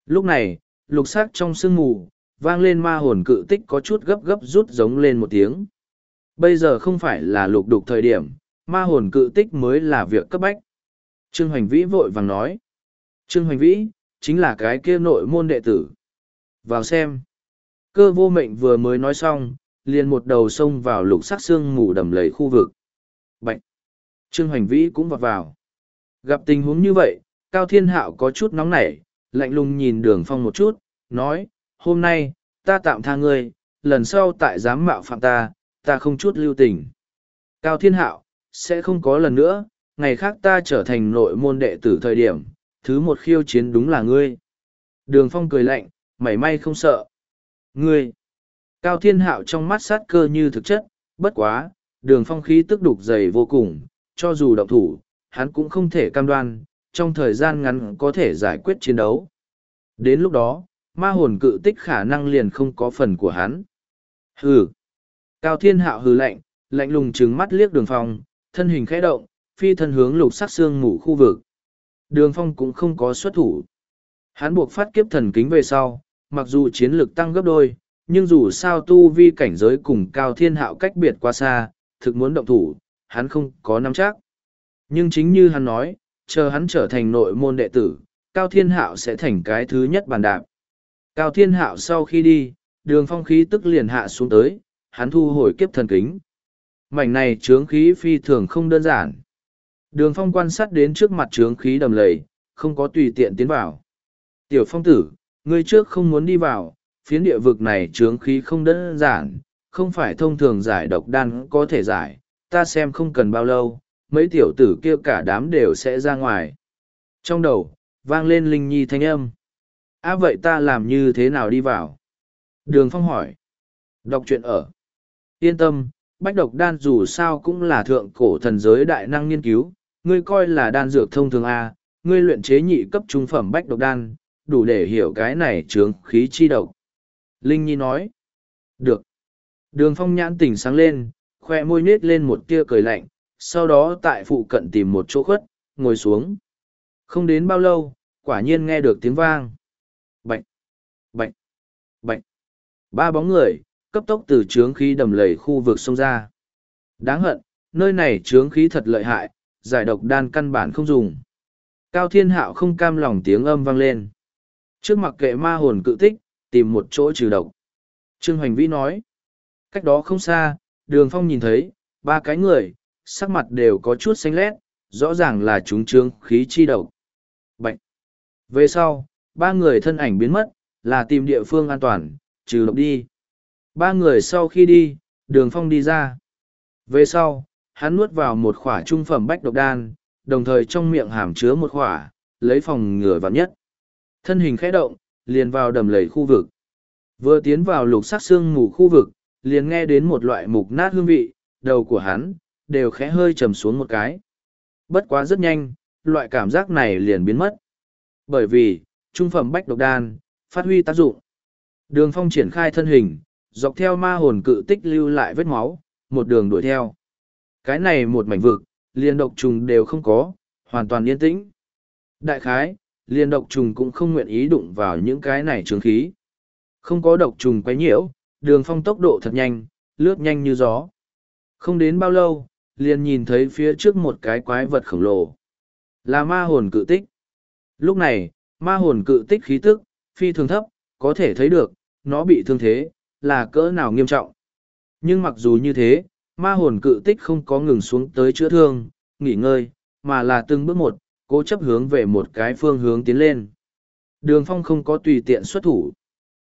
Lúc này, lục sắc trong sương mù, vang lên ma hồn cự tích có chút gấp gấp rút giống lên một tiếng. Bây giờ không phải là lục đục thời điểm, ma hồn cự tích mới là việc cấp bách. Trương Hoành Vĩ vội vàng nói. Trương Hoành Vĩ, chính là cái kia nội môn đệ tử. Vào xem. Cơ vô mệnh vừa mới nói xong, liền một đầu xông vào lục sắc xương mù đầm lầy khu vực. Bạch! Trương Hoành Vĩ cũng vọt vào. Gặp tình huống như vậy, Cao Thiên Hạo có chút nóng nảy, lạnh lùng nhìn đường phong một chút, nói, hôm nay, ta tạm tha ngươi, lần sau tại giám mạo phạm ta, ta không chút lưu tình. Cao Thiên Hạo, sẽ không có lần nữa, ngày khác ta trở thành nội môn đệ tử thời điểm, thứ một khiêu chiến đúng là ngươi. Đường phong cười lạnh, mảy may không sợ. Ngươi! Cao Thiên Hạo trong mắt sát cơ như thực chất, bất quá, đường phong khí tức đục dày vô cùng, cho dù động thủ, hắn cũng không thể cam đoan, trong thời gian ngắn có thể giải quyết chiến đấu. Đến lúc đó, ma hồn cự tích khả năng liền không có phần của hắn. Hừ! Cao Thiên Hạo hừ lạnh, lạnh lùng trừng mắt liếc đường phong, thân hình khẽ động, phi thân hướng lục sắc xương mù khu vực. Đường phong cũng không có xuất thủ. Hắn buộc phát kiếp thần kính về sau, mặc dù chiến lực tăng gấp đôi, nhưng dù sao tu vi cảnh giới cùng cao thiên hạo cách biệt quá xa, thực muốn động thủ, hắn không có nắm chắc. Nhưng chính như hắn nói, chờ hắn trở thành nội môn đệ tử, cao thiên hạo sẽ thành cái thứ nhất bàn đạp. Cao thiên hạo sau khi đi, đường phong khí tức liền hạ xuống tới, hắn thu hồi kiếp thần kính. Mảnh này trướng khí phi thường không đơn giản. Đường phong quan sát đến trước mặt trướng khí đầm lầy, không có tùy tiện tiến vào. Tiểu phong tử, ngươi trước không muốn đi vào, phiến địa vực này trướng khí không đơn giản, không phải thông thường giải độc đan có thể giải, ta xem không cần bao lâu, mấy tiểu tử kia cả đám đều sẽ ra ngoài. Trong đầu, vang lên linh nhi thanh âm. À vậy ta làm như thế nào đi vào? Đường phong hỏi. Đọc truyện ở. Yên tâm, bách độc đan dù sao cũng là thượng cổ thần giới đại năng nghiên cứu, ngươi coi là đan dược thông thường A, ngươi luyện chế nhị cấp trung phẩm bách độc đan, đủ để hiểu cái này trướng khí chi độc. Linh Nhi nói. Được. Đường phong nhãn tỉnh sáng lên, khoe môi nết lên một tia cười lạnh, sau đó tại phụ cận tìm một chỗ khuất, ngồi xuống. Không đến bao lâu, quả nhiên nghe được tiếng vang. Bạch! Bạch! Bạch! Ba bóng người, cấp tốc từ trướng khí đầm lầy khu vực sông ra. Đáng hận, nơi này trướng khí thật lợi hại, giải độc đan căn bản không dùng. Cao Thiên Hạo không cam lòng tiếng âm vang lên. Trước mặt kệ ma hồn cự tích, tìm một chỗ trừ độc. Trương Hoành Vĩ nói. Cách đó không xa, đường phong nhìn thấy, ba cái người, sắc mặt đều có chút xanh lét, rõ ràng là chúng trương khí chi độc. Bệnh. Về sau, ba người thân ảnh biến mất, là tìm địa phương an toàn, trừ độc đi. Ba người sau khi đi, đường phong đi ra. Về sau, hắn nuốt vào một khỏa trung phẩm bách độc đan, đồng thời trong miệng hàm chứa một khỏa, lấy phòng ngừa vạn nhất. Thân hình khẽ động, liền vào đầm lầy khu vực. Vừa tiến vào lục sắc xương mù khu vực, liền nghe đến một loại mục nát hương vị, đầu của hắn, đều khẽ hơi trầm xuống một cái. Bất quá rất nhanh, loại cảm giác này liền biến mất. Bởi vì, trung phẩm bách độc đan, phát huy tác dụng. Đường phong triển khai thân hình, dọc theo ma hồn cự tích lưu lại vết máu, một đường đuổi theo. Cái này một mảnh vực, liền độc trùng đều không có, hoàn toàn yên tĩnh. Đại khái, liền độc trùng cũng không nguyện ý đụng vào những cái này trướng khí. Không có độc trùng quấy nhiễu, đường phong tốc độ thật nhanh, lướt nhanh như gió. Không đến bao lâu, liền nhìn thấy phía trước một cái quái vật khổng lồ. Là ma hồn cự tích. Lúc này, ma hồn cự tích khí tức, phi thường thấp, có thể thấy được, nó bị thương thế, là cỡ nào nghiêm trọng. Nhưng mặc dù như thế, ma hồn cự tích không có ngừng xuống tới chữa thương, nghỉ ngơi, mà là từng bước một, cố chấp hướng về một cái phương hướng tiến lên. Đường phong không có tùy tiện xuất thủ.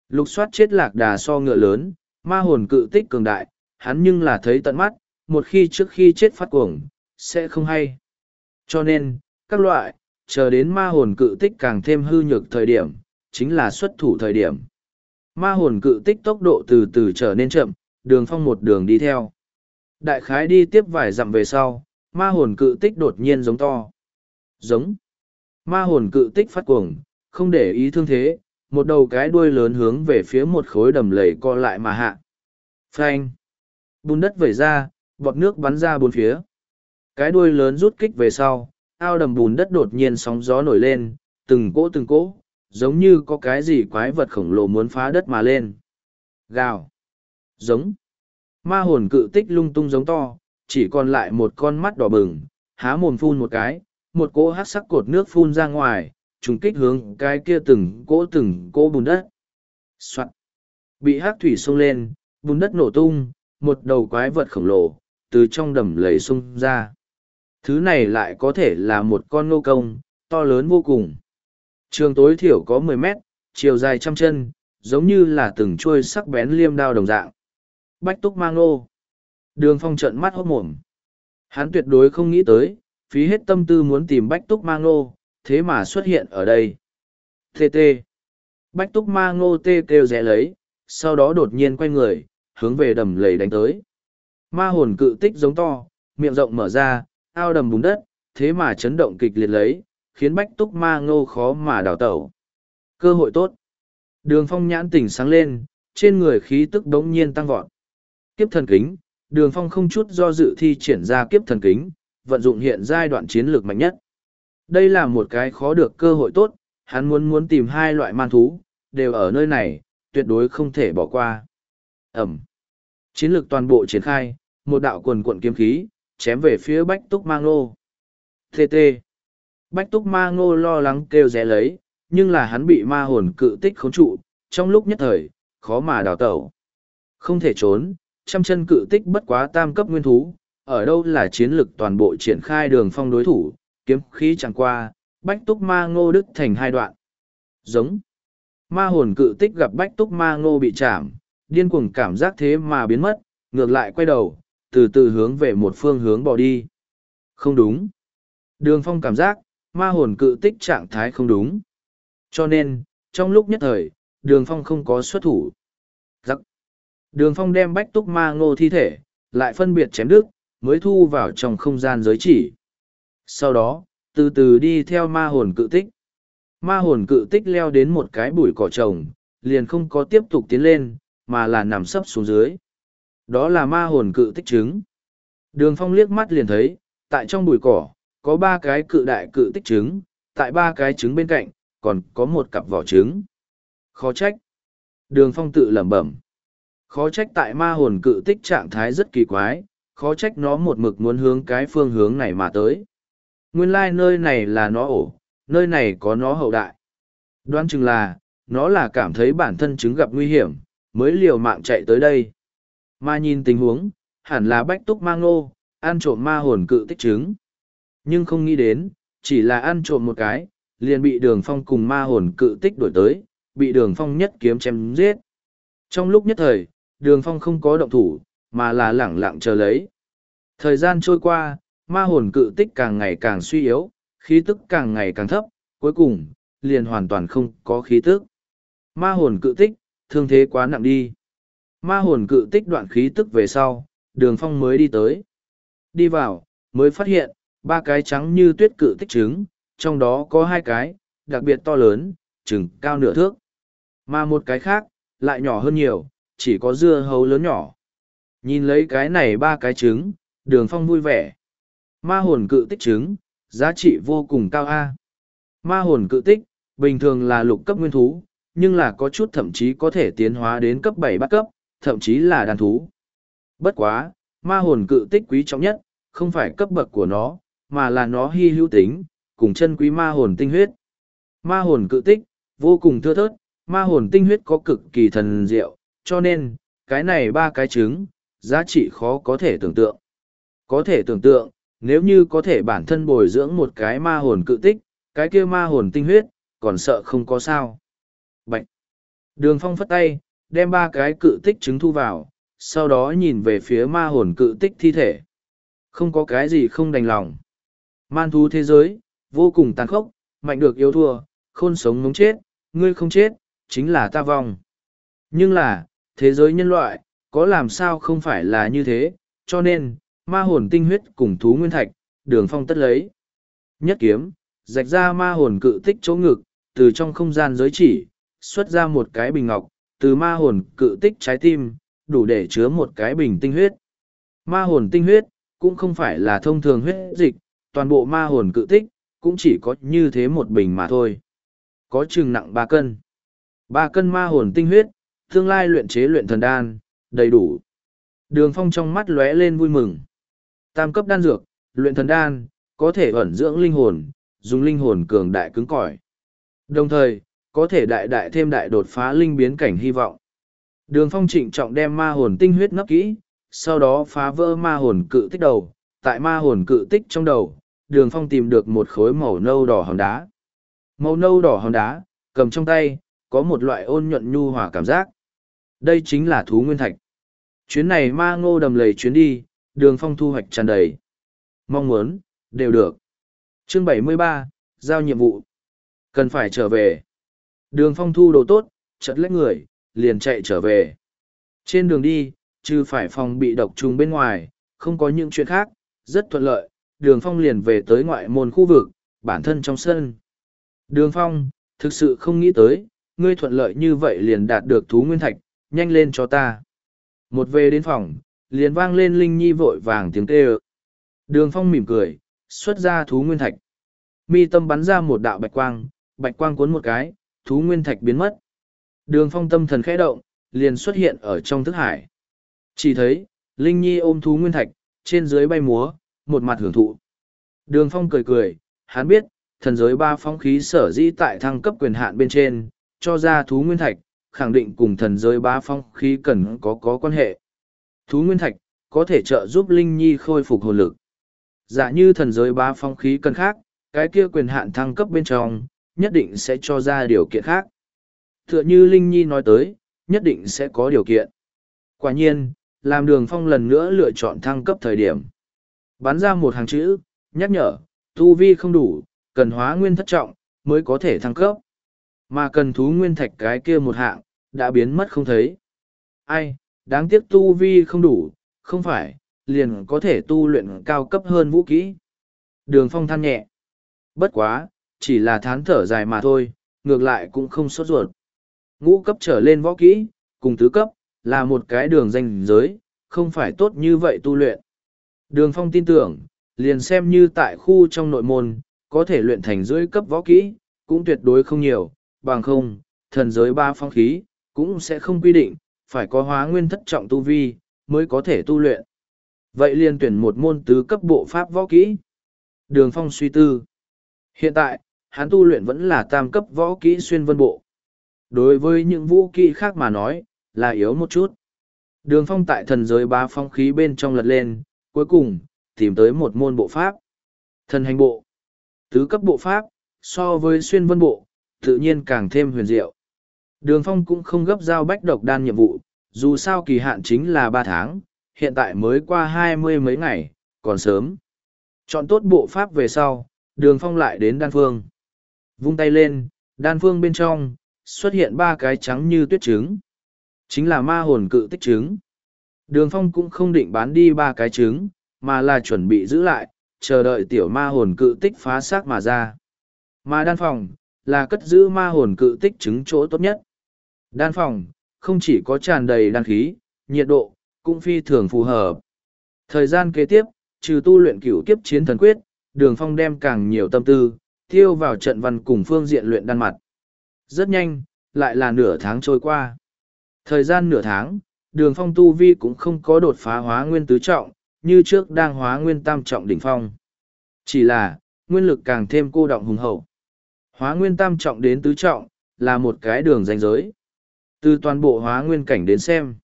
Lục soát chết lạc đà so ngựa lớn, ma hồn cự tích cường đại, hắn nhưng là thấy tận mắt, một khi trước khi chết phát cuồng, sẽ không hay. Cho nên, các loại, chờ đến ma hồn cự tích càng thêm hư nhược thời điểm, chính là xuất thủ thời điểm. Ma hồn cự tích tốc độ từ từ trở nên chậm, đường phong một đường đi theo. Đại khái đi tiếp vài dặm về sau, ma hồn cự tích đột nhiên giống to. Giống. Ma hồn cự tích phát cuồng, không để ý thương thế, một đầu cái đuôi lớn hướng về phía một khối đầm lầy co lại mà hạ. Phanh. Bùn đất vẩy ra, bọt nước bắn ra bốn phía. Cái đuôi lớn rút kích về sau, ao đầm bùn đất đột nhiên sóng gió nổi lên, từng cỗ từng cỗ, giống như có cái gì quái vật khổng lồ muốn phá đất mà lên. Gào. Giống. Ma hồn cự tích lung tung giống to, chỉ còn lại một con mắt đỏ bừng, há mồm phun một cái, một cỗ hát sắc cột nước phun ra ngoài, trùng kích hướng cái kia từng cỗ từng cỗ bùn đất. Soạn. Bị hát thủy sông lên, bùn đất nổ tung, một đầu quái vật khổng lồ, từ trong đầm lầy sông ra. Thứ này lại có thể là một con ngô công, to lớn vô cùng. Trường tối thiểu có mười mét, chiều dài trăm chân, giống như là từng chuôi sắc bén liêm đao đồng dạng. Bách túc mang nô. Đường phong trận mắt hốt mồm. Hắn tuyệt đối không nghĩ tới, phí hết tâm tư muốn tìm bách túc mang nô, thế mà xuất hiện ở đây. TT. Bách túc mang nô tê kêu rẽ lấy, sau đó đột nhiên quay người, hướng về đầm lầy đánh tới. Ma hồn cự tích giống to, miệng rộng mở ra, ao đầm bùn đất, thế mà chấn động kịch liệt lấy, khiến bách túc ma ngô khó mà đào tẩu. Cơ hội tốt. Đường phong nhãn tỉnh sáng lên, trên người khí tức đống nhiên tăng vọt. Kiếp thần kính, đường phong không chút do dự thi triển ra kiếp thần kính, vận dụng hiện giai đoạn chiến lược mạnh nhất. Đây là một cái khó được cơ hội tốt, hắn muốn muốn tìm hai loại man thú, đều ở nơi này, tuyệt đối không thể bỏ qua. Ẩm. Chiến lược toàn bộ triển khai, một đạo quần cuộn kiếm khí, chém về phía Bách Túc Ma thê TT. Bách Túc Ma Ngô lo lắng kêu rẽ lấy, nhưng là hắn bị ma hồn cự tích khống trụ, trong lúc nhất thời, khó mà đào tẩu. Không thể trốn, trăm chân cự tích bất quá tam cấp nguyên thú, ở đâu là chiến lực toàn bộ triển khai đường phong đối thủ, kiếm khí chẳng qua, bách túc ma ngô đức thành hai đoạn. Giống. Ma hồn cự tích gặp bách túc ma ngô bị chạm, điên cuồng cảm giác thế mà biến mất, ngược lại quay đầu, từ từ hướng về một phương hướng bỏ đi. Không đúng. Đường phong cảm giác, ma hồn cự tích trạng thái không đúng. Cho nên, trong lúc nhất thời, đường phong không có xuất thủ. Đường phong đem bách túc ma ngô thi thể, lại phân biệt chém đứt, mới thu vào trong không gian giới chỉ. Sau đó, từ từ đi theo ma hồn cự tích. Ma hồn cự tích leo đến một cái bụi cỏ trồng, liền không có tiếp tục tiến lên, mà là nằm sấp xuống dưới. Đó là ma hồn cự tích trứng. Đường phong liếc mắt liền thấy, tại trong bụi cỏ, có ba cái cự đại cự tích trứng, tại ba cái trứng bên cạnh, còn có một cặp vỏ trứng. Khó trách. Đường phong tự lẩm bẩm. Khó trách tại ma hồn cự tích trạng thái rất kỳ quái, khó trách nó một mực muốn hướng cái phương hướng này mà tới. Nguyên lai nơi này là nó ổ, nơi này có nó hậu đại. Đoan chừng là, nó là cảm thấy bản thân chứng gặp nguy hiểm, mới liều mạng chạy tới đây. Mà nhìn tình huống, hẳn là bách túc mang nô, ăn trộm ma hồn cự tích trứng. Nhưng không nghĩ đến, chỉ là ăn trộm một cái, liền bị đường phong cùng ma hồn cự tích đổi tới, bị đường phong nhất kiếm chém giết. Trong lúc nhất thời, đường phong không có động thủ, mà là lẳng lặng chờ lấy. Thời gian trôi qua, ma hồn cự tích càng ngày càng suy yếu, khí tức càng ngày càng thấp, cuối cùng, liền hoàn toàn không có khí tức. Ma hồn cự tích, thương thế quá nặng đi. Ma hồn cự tích đoạn khí tức về sau, đường phong mới đi tới. Đi vào, mới phát hiện, ba cái trắng như tuyết cự tích trứng, trong đó có hai cái, đặc biệt to lớn, chừng cao nửa thước. Mà một cái khác, lại nhỏ hơn nhiều, chỉ có dưa hấu lớn nhỏ. Nhìn lấy cái này ba cái trứng, đường phong vui vẻ. Ma hồn cự tích trứng, giá trị vô cùng cao A. Ma hồn cự tích, bình thường là lục cấp nguyên thú, nhưng là có chút thậm chí có thể tiến hóa đến cấp bảy bắt cấp, thậm chí là đàn thú. Bất quá, ma hồn cự tích quý trọng nhất, không phải cấp bậc của nó, mà là nó hy hữu tính, cùng chân quý ma hồn tinh huyết. Ma hồn cự tích, vô cùng thưa thớt, ma hồn tinh huyết có cực kỳ thần diệu, cho nên, cái này ba cái trứng, giá trị khó có thể tưởng tượng. Có thể tưởng tượng, nếu như có thể bản thân bồi dưỡng một cái ma hồn cự tích, cái kia ma hồn tinh huyết, còn sợ không có sao. Bạch! Đường phong phất tay, đem ba cái cự tích trứng thu vào, sau đó nhìn về phía ma hồn cự tích thi thể. Không có cái gì không đành lòng. Man thú thế giới, vô cùng tàn khốc, mạnh được yếu thua, khôn sống ngống chết, ngươi không chết, chính là ta vong. Nhưng là, thế giới nhân loại, có làm sao không phải là như thế, cho nên, ma hồn tinh huyết cùng thú nguyên thạch, đường phong tất lấy. Nhất kiếm, rạch ra ma hồn cự tích chỗ ngực, từ trong không gian giới chỉ, xuất ra một cái bình ngọc, từ ma hồn cự tích trái tim, đủ để chứa một cái bình tinh huyết. Ma hồn tinh huyết, cũng không phải là thông thường huyết dịch, toàn bộ ma hồn cự tích, cũng chỉ có như thế một bình mà thôi. Có chừng nặng ba cân. ba cân ma hồn tinh huyết, tương lai luyện chế luyện thần đan, đầy đủ. Đường phong trong mắt lóe lên vui mừng. Tam cấp đan dược, luyện thần đan, có thể ẩn dưỡng linh hồn, dùng linh hồn cường đại cứng cỏi. Đồng thời, có thể đại đại thêm đại đột phá linh biến cảnh hy vọng. Đường phong trịnh trọng đem ma hồn tinh huyết nấp kỹ, sau đó phá vỡ ma hồn cự tích đầu. Tại ma hồn cự tích trong đầu, đường phong tìm được một khối màu nâu đỏ hòn đá. Màu nâu đỏ hòn đá, cầm trong tay, có một loại ôn nhuận nhu hòa cảm giác. Đây chính là thú nguyên thạch. Chuyến này ma ngô đầm lầy chuyến đi, đường phong thu hoạch tràn đầy. Mong muốn, đều được. Chương 73, giao nhiệm vụ. Cần phải trở về. Đường phong thu đồ tốt, chật lách người, liền chạy trở về. Trên đường đi, trừ phải phòng bị độc trùng bên ngoài, không có những chuyện khác, rất thuận lợi, đường phong liền về tới ngoại môn khu vực, bản thân trong sân. Đường phong, thực sự không nghĩ tới, ngươi thuận lợi như vậy liền đạt được thú nguyên thạch, nhanh lên cho ta. Một về đến phòng, liền vang lên Linh Nhi vội vàng tiếng kêu. Đường phong mỉm cười, xuất ra thú nguyên thạch. Mi tâm bắn ra một đạo bạch quang, bạch quang cuốn một cái, thú nguyên thạch biến mất. Đường phong tâm thần khẽ động, liền xuất hiện ở trong thức hải. Chỉ thấy, Linh Nhi ôm thú nguyên thạch, trên dưới bay múa, một mặt hưởng thụ. Đường phong cười cười, hắn biết, thần giới ba phong khí sở dĩ tại thăng cấp quyền hạn bên trên, cho ra thú nguyên thạch, khẳng định cùng thần giới ba phong khí cần có có quan hệ. Thú nguyên thạch, có thể trợ giúp Linh Nhi khôi phục hồn lực. Giả như thần giới ba phong khí cần khác, cái kia quyền hạn thăng cấp bên trong, nhất định sẽ cho ra điều kiện khác. Tựa như Linh Nhi nói tới, nhất định sẽ có điều kiện. Quả nhiên, làm đường phong lần nữa lựa chọn thăng cấp thời điểm. Bắn ra một hàng chữ, nhắc nhở, tu vi không đủ, cần hóa nguyên thất trọng, mới có thể thăng cấp. Mà cần thú nguyên thạch cái kia một hạng, đã biến mất không thấy. Ai, đáng tiếc tu vi không đủ, không phải, liền có thể tu luyện cao cấp hơn vũ kỹ. Đường phong than nhẹ. Bất quá, chỉ là thán thở dài mà thôi, ngược lại cũng không sốt ruột. Ngũ cấp trở lên võ kỹ, cùng tứ cấp, là một cái đường danh giới, không phải tốt như vậy tu luyện. Đường phong tin tưởng, liền xem như tại khu trong nội môn, có thể luyện thành dưới cấp võ kỹ, cũng tuyệt đối không nhiều, bằng không, thần giới ba phong khí, cũng sẽ không quy định, phải có hóa nguyên thất trọng tu vi, mới có thể tu luyện. Vậy liền tuyển một môn tứ cấp bộ pháp võ kỹ. Đường phong suy tư. Hiện tại, hắn tu luyện vẫn là tam cấp võ kỹ xuyên vân bộ. Đối với những vũ kỹ khác mà nói, là yếu một chút. Đường phong tại thần giới ba phong khí bên trong lật lên, cuối cùng, tìm tới một môn bộ pháp. Thần hành bộ. Tứ cấp bộ pháp, so với xuyên vân bộ, tự nhiên càng thêm huyền diệu. Đường phong cũng không gấp giao bách độc đan nhiệm vụ, dù sao kỳ hạn chính là ba tháng, hiện tại mới qua hai mươi mấy ngày, còn sớm. Chọn tốt bộ pháp về sau, đường phong lại đến đan phương. Vung tay lên, đan phương bên trong, xuất hiện ba cái trắng như tuyết trứng. Chính là ma hồn cự tích trứng. Đường phong cũng không định bán đi ba cái trứng, mà là chuẩn bị giữ lại, chờ đợi tiểu ma hồn cự tích phá xác mà ra. Mà đan phòng, là cất giữ ma hồn cự tích chứng chỗ tốt nhất. Đan phòng, không chỉ có tràn đầy đan khí, nhiệt độ, cũng phi thường phù hợp. Thời gian kế tiếp, trừ tu luyện cửu kiếp chiến thần quyết, đường phong đem càng nhiều tâm tư, tiêu vào trận văn cùng phương diện luyện đan mặt. Rất nhanh, lại là nửa tháng trôi qua. Thời gian nửa tháng, đường phong tu vi cũng không có đột phá hóa nguyên tứ trọng, như trước đang hóa nguyên tam trọng đỉnh phong. Chỉ là, nguyên lực càng thêm cô động hùng hậu. Hóa nguyên tam trọng đến tứ trọng, là một cái đường ranh giới. Từ toàn bộ hóa nguyên cảnh đến xem.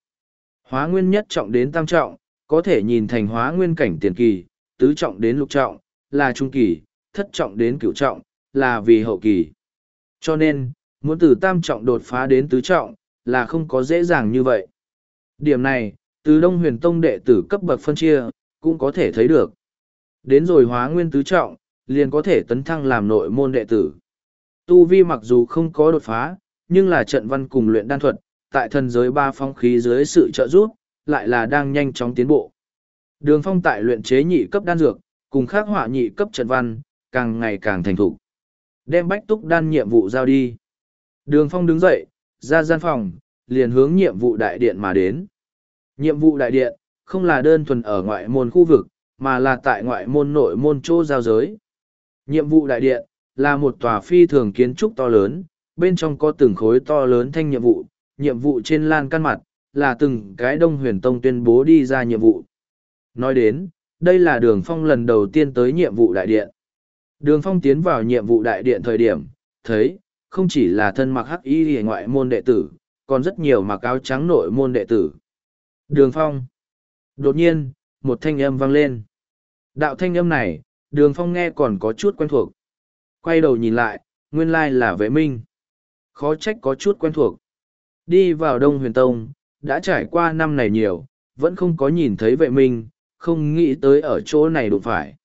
Hóa nguyên nhất trọng đến tam trọng, có thể nhìn thành hóa nguyên cảnh tiền kỳ, tứ trọng đến lục trọng, là trung kỳ, thất trọng đến cửu trọng, là vì hậu kỳ. Cho nên, muốn từ tam trọng đột phá đến tứ trọng, là không có dễ dàng như vậy. Điểm này, từ Đông Huyền Tông đệ tử cấp bậc phân chia, cũng có thể thấy được. Đến rồi hóa nguyên tứ trọng, liền có thể tấn thăng làm nội môn đệ tử. Tu vi mặc dù không có đột phá, nhưng là trận văn cùng luyện đan thuật, tại thần giới ba phong khí dưới sự trợ giúp, lại là đang nhanh chóng tiến bộ. Đường phong tại luyện chế nhị cấp đan dược, cùng khắc họa nhị cấp trận văn, càng ngày càng thành thục. Đem bách túc đan nhiệm vụ giao đi. Đường phong đứng dậy, ra gian phòng, liền hướng nhiệm vụ đại điện mà đến. Nhiệm vụ đại điện, không là đơn thuần ở ngoại môn khu vực, mà là tại ngoại môn nội môn chỗ giao giới. Nhiệm vụ đại điện, là một tòa phi thường kiến trúc to lớn, bên trong có từng khối to lớn thanh nhiệm vụ, nhiệm vụ trên lan căn mặt, là từng cái đông huyền tông tuyên bố đi ra nhiệm vụ. Nói đến, đây là đường phong lần đầu tiên tới nhiệm vụ đại điện. Đường phong tiến vào nhiệm vụ đại điện thời điểm, thấy, không chỉ là thân mặc hắc y hề ngoại môn đệ tử, còn rất nhiều mặc áo trắng nội môn đệ tử. Đường phong. Đột nhiên, một thanh âm vang lên. Đạo thanh âm này, đường phong nghe còn có chút quen thuộc. Quay đầu nhìn lại, nguyên lai là vệ minh. Khó trách có chút quen thuộc. Đi vào Đông Huyền Tông, đã trải qua năm này nhiều, vẫn không có nhìn thấy vệ minh, không nghĩ tới ở chỗ này đụng phải.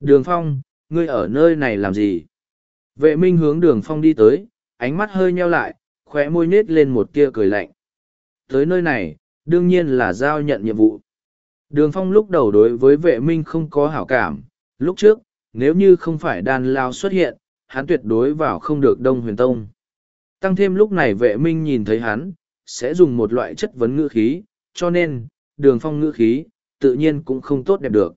Đường Phong, ngươi ở nơi này làm gì? Vệ minh hướng đường Phong đi tới, ánh mắt hơi nheo lại, khóe môi nết lên một tia cười lạnh. Tới nơi này, đương nhiên là giao nhận nhiệm vụ. Đường Phong lúc đầu đối với vệ minh không có hảo cảm, lúc trước, nếu như không phải đan lao xuất hiện, hắn tuyệt đối vào không được Đông Huyền Tông. Tăng thêm lúc này vệ minh nhìn thấy hắn, sẽ dùng một loại chất vấn ngữ khí, cho nên, đường phong ngữ khí, tự nhiên cũng không tốt đẹp được.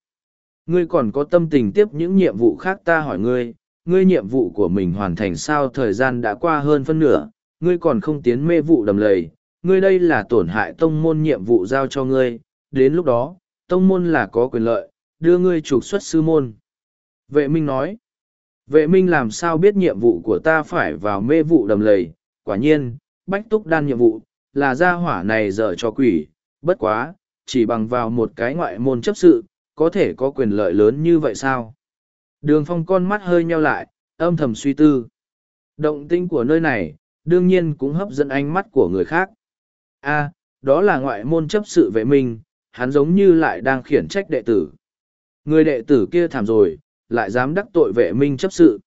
Ngươi còn có tâm tình tiếp những nhiệm vụ khác ta hỏi ngươi, ngươi nhiệm vụ của mình hoàn thành sao thời gian đã qua hơn phân nửa, ngươi còn không tiến mê vụ đầm lầy, ngươi đây là tổn hại tông môn nhiệm vụ giao cho ngươi, đến lúc đó, tông môn là có quyền lợi, đưa ngươi trục xuất sư môn. Vệ minh nói, vệ minh làm sao biết nhiệm vụ của ta phải vào mê vụ đầm lầy, quả nhiên, bách túc đan nhiệm vụ, là gia hỏa này dở cho quỷ, bất quá, chỉ bằng vào một cái ngoại môn chấp sự, có thể có quyền lợi lớn như vậy sao? Đường phong con mắt hơi nheo lại, âm thầm suy tư. Động tinh của nơi này, đương nhiên cũng hấp dẫn ánh mắt của người khác. a đó là ngoại môn chấp sự vệ minh, hắn giống như lại đang khiển trách đệ tử. Người đệ tử kia thảm rồi, lại dám đắc tội vệ minh chấp sự.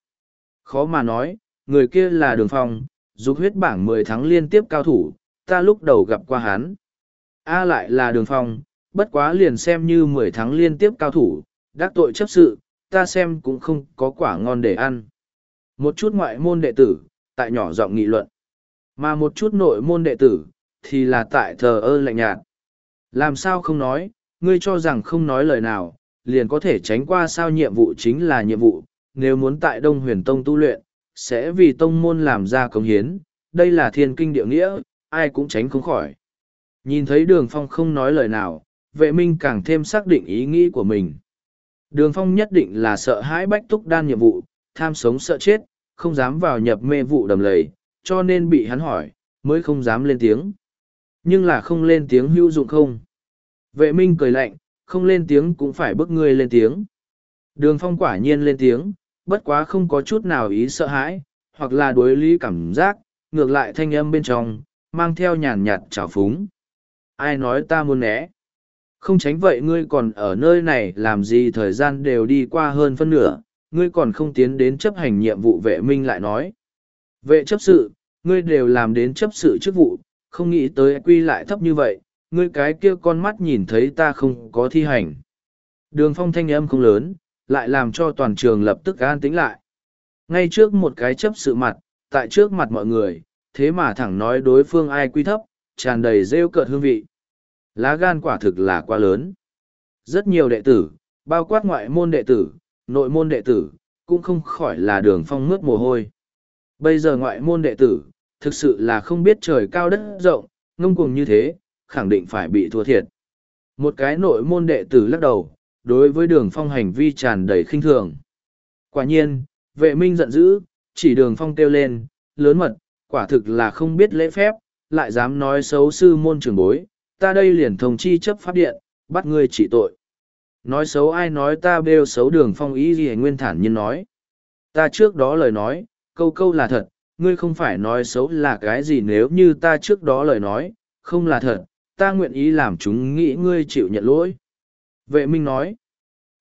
Khó mà nói, người kia là đường phong, dục huyết bảng mười tháng liên tiếp cao thủ, ta lúc đầu gặp qua hắn. A lại là đường phong, bất quá liền xem như mười tháng liên tiếp cao thủ, đắc tội chấp sự, ta xem cũng không có quả ngon để ăn. Một chút ngoại môn đệ tử, tại nhỏ giọng nghị luận. Mà một chút nội môn đệ tử, thì là tại thờ ơ lạnh nhạt. Làm sao không nói, ngươi cho rằng không nói lời nào, liền có thể tránh qua sao nhiệm vụ chính là nhiệm vụ, nếu muốn tại Đông Huyền Tông tu luyện, sẽ vì tông môn làm ra công hiến, đây là thiên kinh địa nghĩa, ai cũng tránh không khỏi. Nhìn thấy đường phong không nói lời nào, vệ minh càng thêm xác định ý nghĩ của mình. Đường phong nhất định là sợ hãi bách túc đan nhiệm vụ, tham sống sợ chết, không dám vào nhập mê vụ đầm lầy, cho nên bị hắn hỏi, mới không dám lên tiếng. Nhưng là không lên tiếng hữu dụng không. Vệ minh cười lạnh, không lên tiếng cũng phải bức ngươi lên tiếng. Đường phong quả nhiên lên tiếng, bất quá không có chút nào ý sợ hãi, hoặc là đối lý cảm giác, ngược lại thanh âm bên trong, mang theo nhàn nhạt trào phúng. Ai nói ta muốn né? Không tránh vậy ngươi còn ở nơi này làm gì thời gian đều đi qua hơn phân nửa, ngươi còn không tiến đến chấp hành nhiệm vụ vệ minh lại nói. Vệ chấp sự, ngươi đều làm đến chấp sự chức vụ, không nghĩ tới quy lại thấp như vậy, ngươi cái kia con mắt nhìn thấy ta không có thi hành. Đường phong thanh âm không lớn, lại làm cho toàn trường lập tức an tĩnh lại. Ngay trước một cái chấp sự mặt, tại trước mặt mọi người, thế mà thẳng nói đối phương ai quy thấp, tràn đầy rêu cợt hương vị. Lá gan quả thực là quá lớn. Rất nhiều đệ tử, bao quát ngoại môn đệ tử, nội môn đệ tử, cũng không khỏi là đường phong mướt mồ hôi. Bây giờ ngoại môn đệ tử, thực sự là không biết trời cao đất rộng, ngông cuồng như thế, khẳng định phải bị thua thiệt. Một cái nội môn đệ tử lắc đầu, đối với đường phong hành vi tràn đầy khinh thường. Quả nhiên, vệ minh giận dữ, chỉ đường phong kêu lên, lớn mật, quả thực là không biết lễ phép, lại dám nói xấu sư môn trưởng bối, ta đây liền thông chi chấp pháp điện, bắt ngươi trị tội. Nói xấu ai nói ta bêu xấu đường phong ý gì nguyên thản nhiên nói. Ta trước đó lời nói, câu câu là thật, ngươi không phải nói xấu là cái gì nếu như ta trước đó lời nói, không là thật, ta nguyện ý làm chúng nghĩ ngươi chịu nhận lỗi. Vệ minh nói,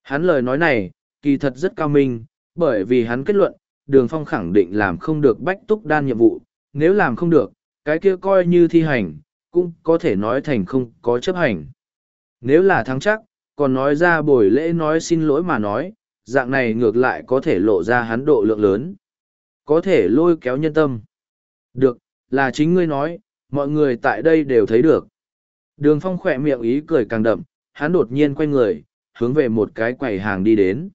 hắn lời nói này, kỳ thật rất cao minh, bởi vì hắn kết luận, đường phong khẳng định làm không được bách túc đan nhiệm vụ, nếu làm không được, cái kia coi như thi hành, cũng có thể nói thành không có chấp hành. Nếu là thắng chắc, còn nói ra buổi lễ nói xin lỗi mà nói, dạng này ngược lại có thể lộ ra hắn độ lượng lớn. Có thể lôi kéo nhân tâm. Được, là chính ngươi nói, mọi người tại đây đều thấy được. Đường phong khỏe miệng ý cười càng đậm, hắn đột nhiên quay người, hướng về một cái quầy hàng đi đến.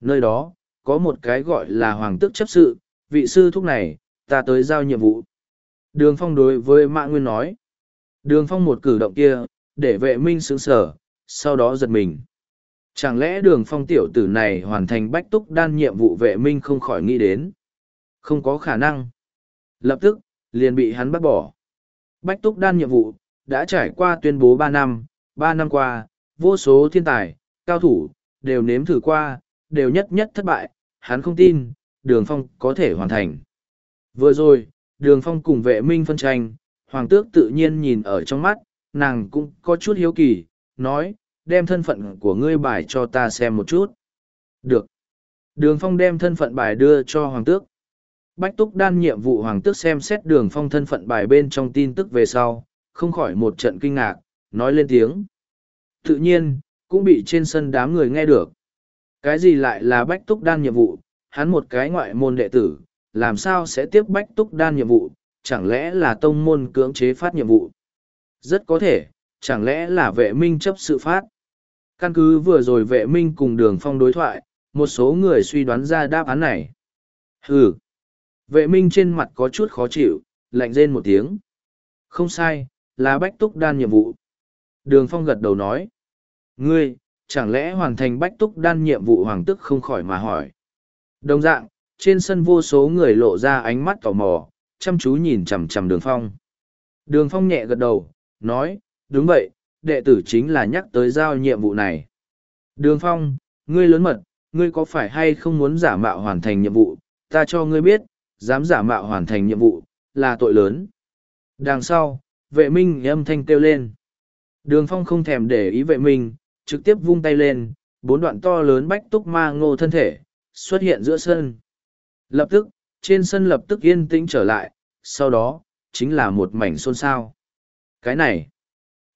Nơi đó, có một cái gọi là hoàng tước chấp sự, vị sư thúc này, ta tới giao nhiệm vụ. Đường phong đối với Mã Nguyên nói. Đường phong một cử động kia, để vệ minh sướng sở, sau đó giật mình. Chẳng lẽ đường phong tiểu tử này hoàn thành bách túc đan nhiệm vụ vệ minh không khỏi nghĩ đến? Không có khả năng. Lập tức, liền bị hắn bắt bỏ. Bách túc đan nhiệm vụ, đã trải qua tuyên bố ba năm, ba năm qua, vô số thiên tài, cao thủ, đều nếm thử qua, đều nhất nhất thất bại, hắn không tin, đường phong có thể hoàn thành. Vừa rồi, đường phong cùng vệ minh phân tranh, hoàng tước tự nhiên nhìn ở trong mắt, nàng cũng có chút hiếu kỳ, nói, đem thân phận của ngươi bài cho ta xem một chút. Được. Đường phong đem thân phận bài đưa cho hoàng tước. Bách túc đan nhiệm vụ hoàng tước xem xét đường phong thân phận bài bên trong tin tức về sau, không khỏi một trận kinh ngạc, nói lên tiếng. Tự nhiên, cũng bị trên sân đám người nghe được. Cái gì lại là bách túc đan nhiệm vụ, hắn một cái ngoại môn đệ tử, làm sao sẽ tiếp bách túc đan nhiệm vụ, chẳng lẽ là tông môn cưỡng chế phát nhiệm vụ? Rất có thể, chẳng lẽ là vệ minh chấp sự phát? Căn cứ vừa rồi vệ minh cùng đường phong đối thoại, một số người suy đoán ra đáp án này. hừ Vệ minh trên mặt có chút khó chịu, lạnh rên một tiếng. Không sai, là bách túc đan nhiệm vụ. Đường phong gật đầu nói. Ngươi, chẳng lẽ hoàn thành bách túc đan nhiệm vụ hoàng tức không khỏi mà hỏi. Đồng dạng, trên sân vô số người lộ ra ánh mắt tò mò, chăm chú nhìn chằm chằm đường phong. Đường phong nhẹ gật đầu, nói, đúng vậy, đệ tử chính là nhắc tới giao nhiệm vụ này. Đường phong, ngươi lớn mật, ngươi có phải hay không muốn giả mạo hoàn thành nhiệm vụ, ta cho ngươi biết, dám giả mạo hoàn thành nhiệm vụ, là tội lớn. Đằng sau, vệ minh âm thanh kêu lên. Đường phong không thèm để ý vệ minh, trực tiếp vung tay lên, bốn đoạn to lớn bách túc ma ngô thân thể, xuất hiện giữa sân. Lập tức, trên sân lập tức yên tĩnh trở lại, sau đó, chính là một mảnh xôn xao. Cái này,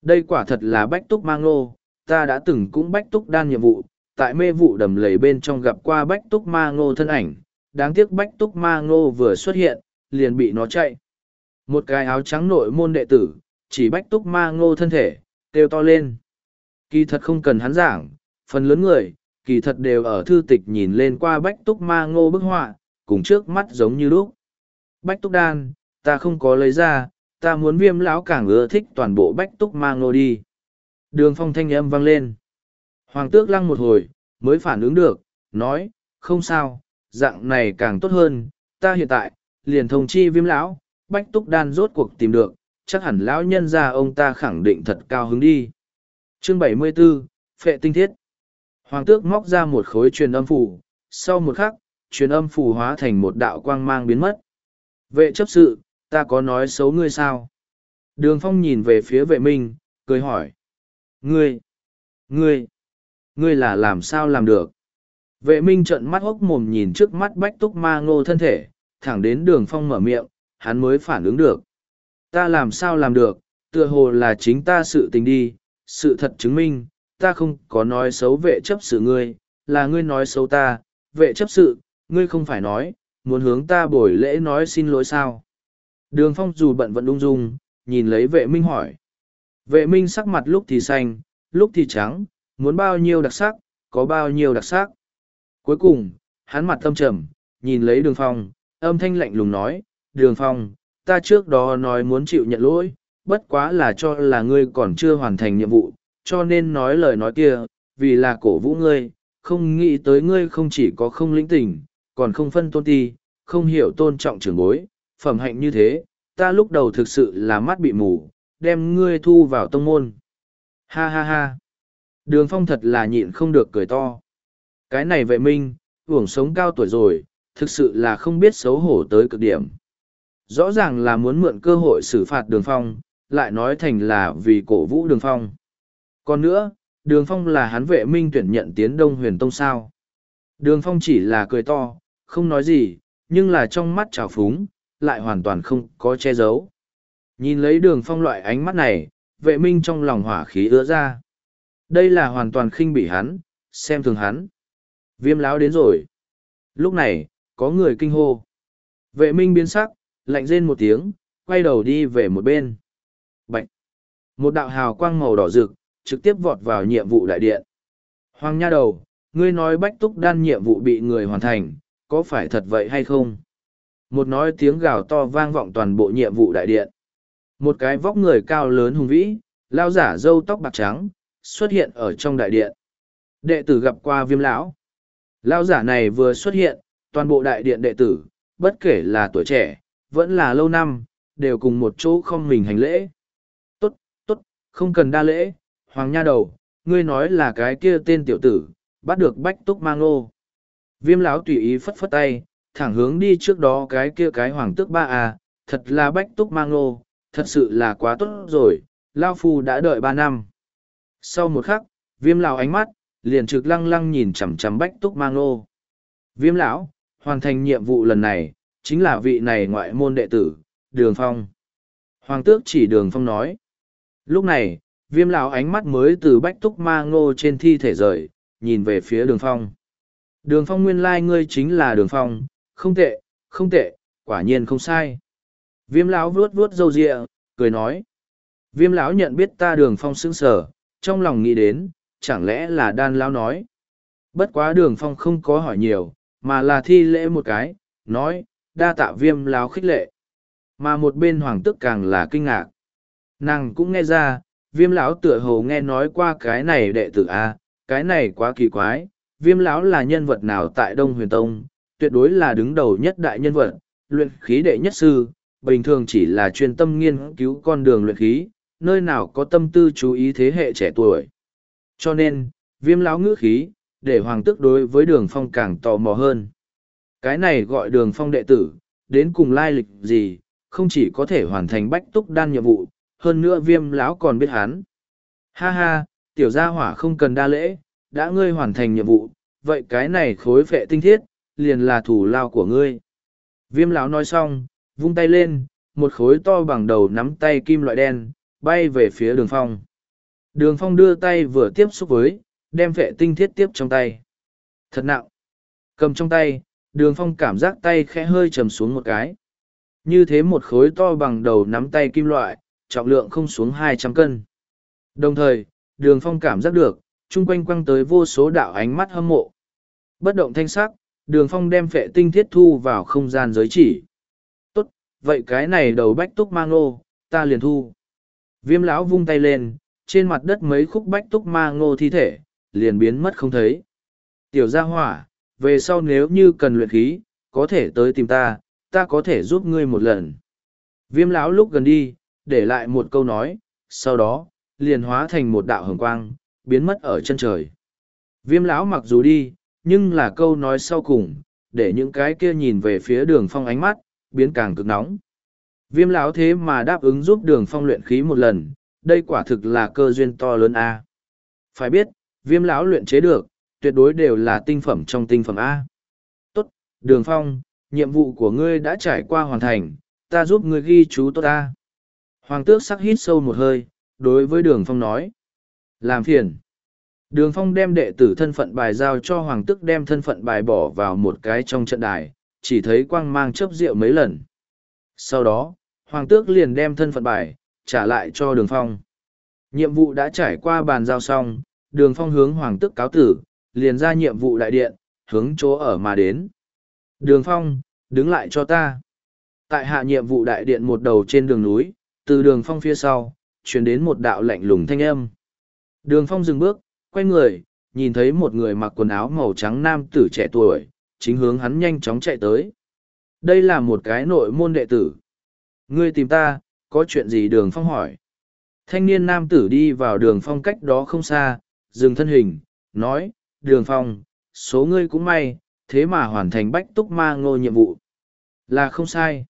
đây quả thật là bách túc ma ngô, ta đã từng cũng bách túc đan nhiệm vụ, tại mê vụ đầm lầy bên trong gặp qua bách túc ma ngô thân ảnh, đáng tiếc bách túc ma ngô vừa xuất hiện, liền bị nó chạy. Một cái áo trắng nội môn đệ tử, chỉ bách túc ma ngô thân thể, kêu to lên. Kỳ thật không cần hắn giảng, phần lớn người, kỳ thật đều ở thư tịch nhìn lên qua bách túc ma ngô bức họa, cùng trước mắt giống như lúc. Bách túc đan, ta không có lấy ra, ta muốn viêm lão càng ưa thích toàn bộ bách túc ma ngô đi. Đường phong thanh âm vang lên. Hoàng tước lăng một hồi, mới phản ứng được, nói, không sao, dạng này càng tốt hơn, ta hiện tại, liền thông chi viêm lão, bách túc đan rốt cuộc tìm được, chắc hẳn lão nhân ra ông ta khẳng định thật cao hứng đi. Chương 74, Phệ tinh thiết. Hoàng tước móc ra một khối truyền âm phủ, sau một khắc, truyền âm phủ hóa thành một đạo quang mang biến mất. Vệ chấp sự, ta có nói xấu ngươi sao? Đường phong nhìn về phía vệ minh, cười hỏi. Ngươi, ngươi, ngươi là làm sao làm được? Vệ minh trợn mắt hốc mồm nhìn trước mắt bách túc ma ngô thân thể, thẳng đến đường phong mở miệng, hắn mới phản ứng được. Ta làm sao làm được, tựa hồ là chính ta sự tình đi, sự thật chứng minh, ta không có nói xấu vệ chấp sự ngươi, là ngươi nói xấu ta, vệ chấp sự, ngươi không phải nói, muốn hướng ta bồi lễ nói xin lỗi sao. Đường phong dù bận vẫn ung dung, nhìn lấy vệ minh hỏi. Vệ minh sắc mặt lúc thì xanh, lúc thì trắng, muốn bao nhiêu đặc sắc, có bao nhiêu đặc sắc. Cuối cùng, hắn mặt tâm trầm, nhìn lấy đường phong, âm thanh lạnh lùng nói, đường phong, ta trước đó nói muốn chịu nhận lỗi, bất quá là cho là ngươi còn chưa hoàn thành nhiệm vụ, cho nên nói lời nói kia, vì là cổ vũ ngươi, không nghĩ tới ngươi không chỉ có không lĩnh tình, còn không phân tôn ti, không hiểu tôn trọng trưởng bối, phẩm hạnh như thế, ta lúc đầu thực sự là mắt bị mù, đem ngươi thu vào tông môn. Ha ha ha. Đường phong thật là nhịn không được cười to. Cái này vệ minh, uổng sống cao tuổi rồi, thực sự là không biết xấu hổ tới cực điểm. Rõ ràng là muốn mượn cơ hội xử phạt đường phong, lại nói thành là vì cổ vũ đường phong. Còn nữa, đường phong là hắn vệ minh tuyển nhận tiến đông huyền tông sao. Đường phong chỉ là cười to, không nói gì, nhưng là trong mắt trào phúng, lại hoàn toàn không có che giấu. Nhìn lấy đường phong loại ánh mắt này, vệ minh trong lòng hỏa khí ứa ra. Đây là hoàn toàn khinh bỉ hắn, xem thường hắn. Viêm láo đến rồi. Lúc này, có người kinh hô. Vệ minh biến sắc, lạnh rên một tiếng, quay đầu đi về một bên. Bạch! Một đạo hào quang màu đỏ rực, trực tiếp vọt vào nhiệm vụ đại điện. Hoàng nha đầu, ngươi nói bách túc đan nhiệm vụ bị người hoàn thành, có phải thật vậy hay không? Một nói tiếng gào to vang vọng toàn bộ nhiệm vụ đại điện. Một cái vóc người cao lớn hùng vĩ, lao giả râu tóc bạc trắng, xuất hiện ở trong đại điện. Đệ tử gặp qua viêm lão. Lao giả này vừa xuất hiện, toàn bộ đại điện đệ tử, bất kể là tuổi trẻ, vẫn là lâu năm, đều cùng một chỗ không mình hành lễ. Tốt, tốt, không cần đa lễ, hoàng nha đầu, ngươi nói là cái kia tên tiểu tử, bắt được bách túc mang ô. Viêm lão tùy ý phất phất tay, thẳng hướng đi trước đó cái kia cái hoàng tước ba à, thật là bách túc mang ô, thật sự là quá tốt rồi, Lao Phu đã đợi ba năm. Sau một khắc, viêm lão ánh mắt, liền trực lăng lăng nhìn chằm chằm bách túc mang ô. Viêm lão, hoàn thành nhiệm vụ lần này, chính là vị này ngoại môn đệ tử, Đường Phong. Hoàng tước chỉ Đường Phong nói. Lúc này, viêm lão ánh mắt mới từ bách túc ma ngô trên thi thể rời, nhìn về phía Đường Phong. Đường Phong nguyên lai ngươi chính là Đường Phong, không tệ, không tệ, quả nhiên không sai. Viêm lão vuốt vuốt râu ria, cười nói. Viêm lão nhận biết ta Đường Phong sững sờ, trong lòng nghĩ đến, chẳng lẽ là đan lão nói. Bất quá Đường Phong không có hỏi nhiều, mà là thi lễ một cái, nói, đa tạ viêm láo khích lệ. Mà một bên hoàng tức càng là kinh ngạc. Nàng cũng nghe ra, viêm lão tựa hồ nghe nói qua cái này đệ tử a, cái này quá kỳ quái. Viêm lão là nhân vật nào tại đông huyền tông? Tuyệt đối là đứng đầu nhất đại nhân vật, luyện khí đệ nhất sư, bình thường chỉ là chuyên tâm nghiên cứu con đường luyện khí, nơi nào có tâm tư chú ý thế hệ trẻ tuổi. Cho nên, viêm lão ngữ khí, để hoàng tức đối với đường phong càng tò mò hơn cái này gọi đường phong đệ tử, đến cùng lai lịch gì, không chỉ có thể hoàn thành bách túc đan nhiệm vụ, hơn nữa viêm lão còn biết hắn. Ha ha, tiểu gia hỏa không cần đa lễ, đã ngươi hoàn thành nhiệm vụ, vậy cái này khối phệ tinh thiết, liền là thủ lao của ngươi. Viêm lão nói xong, vung tay lên, một khối to bằng đầu nắm tay kim loại đen, bay về phía đường phong. Đường phong đưa tay vừa tiếp xúc với, đem phệ tinh thiết tiếp trong tay. Thật nặng. Cầm trong tay, đường phong cảm giác tay khẽ hơi trầm xuống một cái. Như thế một khối to bằng đầu nắm tay kim loại, trọng lượng không xuống hai trăm cân. Đồng thời, đường phong cảm giác được, chung quanh quăng tới vô số đạo ánh mắt hâm mộ. Bất động thanh sắc, đường phong đem phệ tinh thiết thu vào không gian giới chỉ. Tốt, vậy cái này đầu bách túc mang ngô, ta liền thu. Viêm lão vung tay lên, trên mặt đất mấy khúc bách túc ma ngô thi thể, liền biến mất không thấy. Tiểu gia hỏa về sau nếu như cần luyện khí, có thể tới tìm ta, ta có thể giúp ngươi một lần. Viêm lão lúc gần đi, để lại một câu nói, sau đó, liền hóa thành một đạo hồng quang, biến mất ở chân trời. Viêm lão mặc dù đi, nhưng là câu nói sau cùng, để những cái kia nhìn về phía đường phong ánh mắt, biến càng cực nóng. Viêm lão thế mà đáp ứng giúp đường phong luyện khí một lần, đây quả thực là cơ duyên to lớn a. Phải biết, viêm lão luyện chế được, tuyệt đối đều là tinh phẩm trong tinh phẩm A. Tốt, Đường Phong, nhiệm vụ của ngươi đã trải qua hoàn thành, ta giúp ngươi ghi chú tốt ta. Hoàng tước sắc hít sâu một hơi, đối với Đường Phong nói. Làm phiền. Đường Phong đem đệ tử thân phận bài giao cho Hoàng tước đem thân phận bài bỏ vào một cái trong trận đài, chỉ thấy quang mang chớp rượu mấy lần. Sau đó, Hoàng tước liền đem thân phận bài, trả lại cho Đường Phong. Nhiệm vụ đã trải qua bàn giao xong, Đường Phong hướng Hoàng tước cáo tử, liền ra nhiệm vụ đại điện, hướng chỗ ở mà đến. Đường phong, đứng lại cho ta. Tại hạ nhiệm vụ đại điện một đầu trên đường núi, từ đường phong phía sau, truyền đến một đạo lạnh lùng thanh âm. Đường phong dừng bước, quay người, nhìn thấy một người mặc quần áo màu trắng nam tử trẻ tuổi, chính hướng hắn nhanh chóng chạy tới. Đây là một cái nội môn đệ tử. Ngươi tìm ta, có chuyện gì đường phong hỏi. Thanh niên nam tử đi vào đường phong cách đó không xa, dừng thân hình, nói, đường phong, số ngươi cũng may, thế mà hoàn thành bách túc ma ngô nhiệm vụ. Là không sai.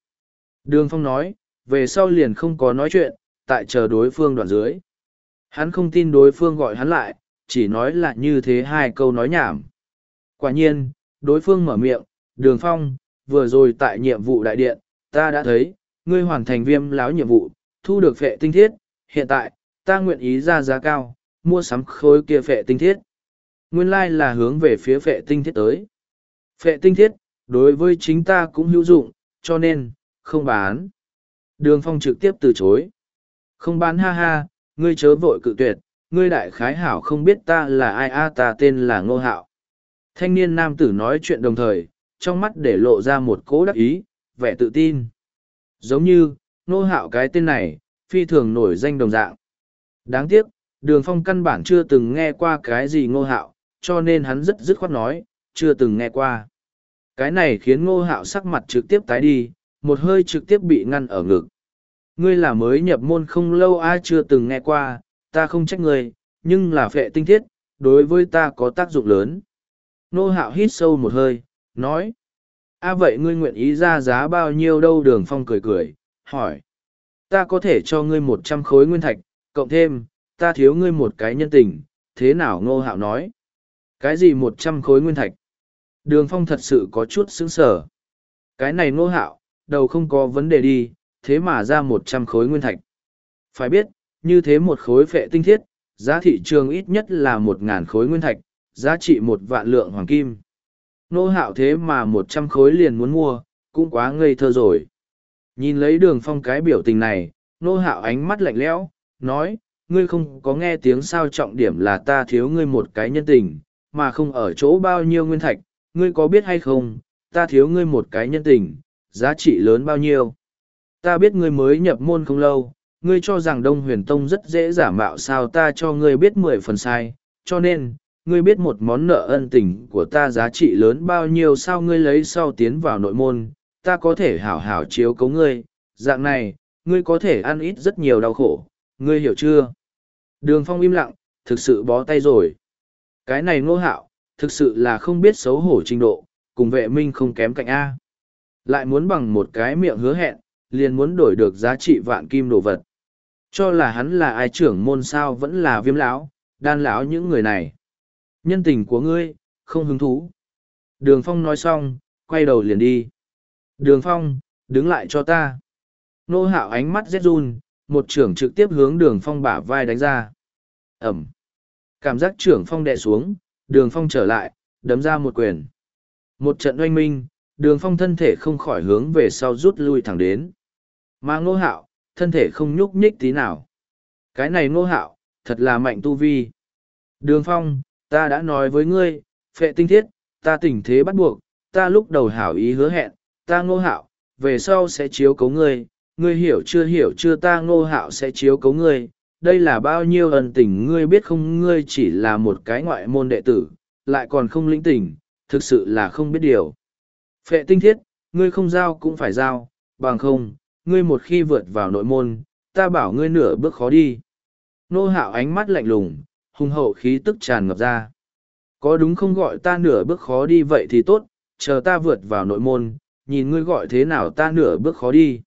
Đường phong nói, về sau liền không có nói chuyện, tại chờ đối phương đoạn dưới. Hắn không tin đối phương gọi hắn lại, chỉ nói là như thế hai câu nói nhảm. Quả nhiên, đối phương mở miệng, đường phong, vừa rồi tại nhiệm vụ đại điện, ta đã thấy, ngươi hoàn thành viêm láo nhiệm vụ, thu được phệ tinh thiết, hiện tại, ta nguyện ý ra giá cao, mua sắm khối kia phệ tinh thiết. Nguyên lai là hướng về phía phệ tinh thiết tới. Phệ tinh thiết, đối với chính ta cũng hữu dụng, cho nên, không bán. Đường phong trực tiếp từ chối. Không bán ha ha, ngươi chớ vội cự tuyệt, ngươi đại khái hảo không biết ta là ai a ta tên là ngô hạo. Thanh niên nam tử nói chuyện đồng thời, trong mắt để lộ ra một cố đắc ý, vẻ tự tin. Giống như, ngô hạo cái tên này, phi thường nổi danh đồng dạng. Đáng tiếc, đường phong căn bản chưa từng nghe qua cái gì ngô hạo, cho nên hắn rất dứt khoát nói, chưa từng nghe qua. Cái này khiến ngô hạo sắc mặt trực tiếp tái đi, một hơi trực tiếp bị ngăn ở ngực. Ngươi là mới nhập môn không lâu ai chưa từng nghe qua, ta không trách ngươi, nhưng là phệ tinh thiết, đối với ta có tác dụng lớn. Nô hạo hít sâu một hơi, nói. a vậy ngươi nguyện ý ra giá bao nhiêu đâu đường phong cười cười, hỏi. Ta có thể cho ngươi một trăm khối nguyên thạch, cộng thêm, ta thiếu ngươi một cái nhân tình, thế nào ngô hạo nói. Cái gì một trăm khối nguyên thạch? Đường phong thật sự có chút sững sở Cái này ngô hạo, đầu không có vấn đề đi, thế mà ra một trăm khối nguyên thạch. Phải biết, như thế một khối phệ tinh thiết, giá thị trường ít nhất là một ngàn khối nguyên thạch, giá trị một vạn lượng hoàng kim. Nô hạo thế mà một trăm khối liền muốn mua, cũng quá ngây thơ rồi. Nhìn lấy đường phong cái biểu tình này, nô hạo ánh mắt lạnh lẽo, nói, ngươi không có nghe tiếng sao trọng điểm là ta thiếu ngươi một cái nhân tình, mà không ở chỗ bao nhiêu nguyên thạch, ngươi có biết hay không, ta thiếu ngươi một cái nhân tình, giá trị lớn bao nhiêu. Ta biết ngươi mới nhập môn không lâu, ngươi cho rằng Đông Huyền Tông rất dễ giả mạo sao ta cho ngươi biết mười phần sai, cho nên, ngươi biết một món nợ ân tình của ta giá trị lớn bao nhiêu sao ngươi lấy sau tiến vào nội môn, ta có thể hảo hảo chiếu cấu ngươi, dạng này, ngươi có thể ăn ít rất nhiều đau khổ, ngươi hiểu chưa? Đường Phong im lặng, thực sự bó tay rồi. Cái này ngô hạo, thực sự là không biết xấu hổ trình độ, cùng vệ minh không kém cạnh A. Lại muốn bằng một cái miệng hứa hẹn, liền muốn đổi được giá trị vạn kim đồ vật. Cho là hắn là ai trưởng môn sao vẫn là viêm lão, đan lão những người này. Nhân tình của ngươi, không hứng thú. Đường Phong nói xong, quay đầu liền đi. Đường Phong, đứng lại cho ta. Nô hạo ánh mắt rét run, một trưởng trực tiếp hướng đường Phong bả vai đánh ra. Ẩm. Cảm giác trưởng Phong đè xuống, đường Phong trở lại, đấm ra một quyền. Một trận oanh minh, đường Phong thân thể không khỏi hướng về sau rút lui thẳng đến. Mà ngô hạo, thân thể không nhúc nhích tí nào. Cái này ngô hạo, thật là mạnh tu vi. Đường phong, ta đã nói với ngươi, phệ tinh thiết, ta tình thế bắt buộc, ta lúc đầu hảo ý hứa hẹn, ta ngô hạo, về sau sẽ chiếu cấu ngươi, ngươi hiểu chưa hiểu chưa ta ngô hạo sẽ chiếu cấu ngươi, đây là bao nhiêu ân tình ngươi biết không ngươi chỉ là một cái ngoại môn đệ tử, lại còn không lĩnh tình, thực sự là không biết điều. Phệ tinh thiết, ngươi không giao cũng phải giao, bằng không, ngươi một khi vượt vào nội môn, ta bảo ngươi nửa bước khó đi. Nô hạo ánh mắt lạnh lùng, hùng hậu khí tức tràn ngập ra. Có đúng không gọi ta nửa bước khó đi vậy thì tốt, chờ ta vượt vào nội môn, nhìn ngươi gọi thế nào ta nửa bước khó đi.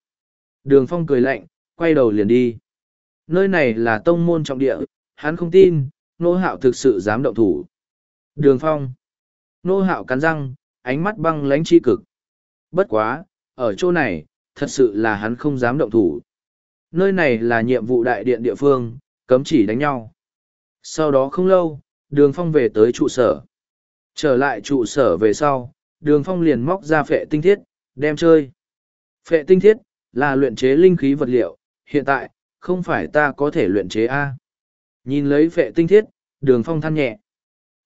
Đường phong cười lạnh, quay đầu liền đi. Nơi này là tông môn trọng địa, hắn không tin, nô hạo thực sự dám động thủ. Đường phong. Nô hạo cắn răng, ánh mắt băng lánh chi cực. Bất quá, ở chỗ này, thật sự là hắn không dám động thủ. Nơi này là nhiệm vụ đại điện địa phương, cấm chỉ đánh nhau. Sau đó không lâu, đường phong về tới trụ sở. Trở lại trụ sở về sau, đường phong liền móc ra phệ tinh thiết, đem chơi. Phệ tinh thiết, là luyện chế linh khí vật liệu, hiện tại, không phải ta có thể luyện chế A. Nhìn lấy phệ tinh thiết, đường phong than nhẹ.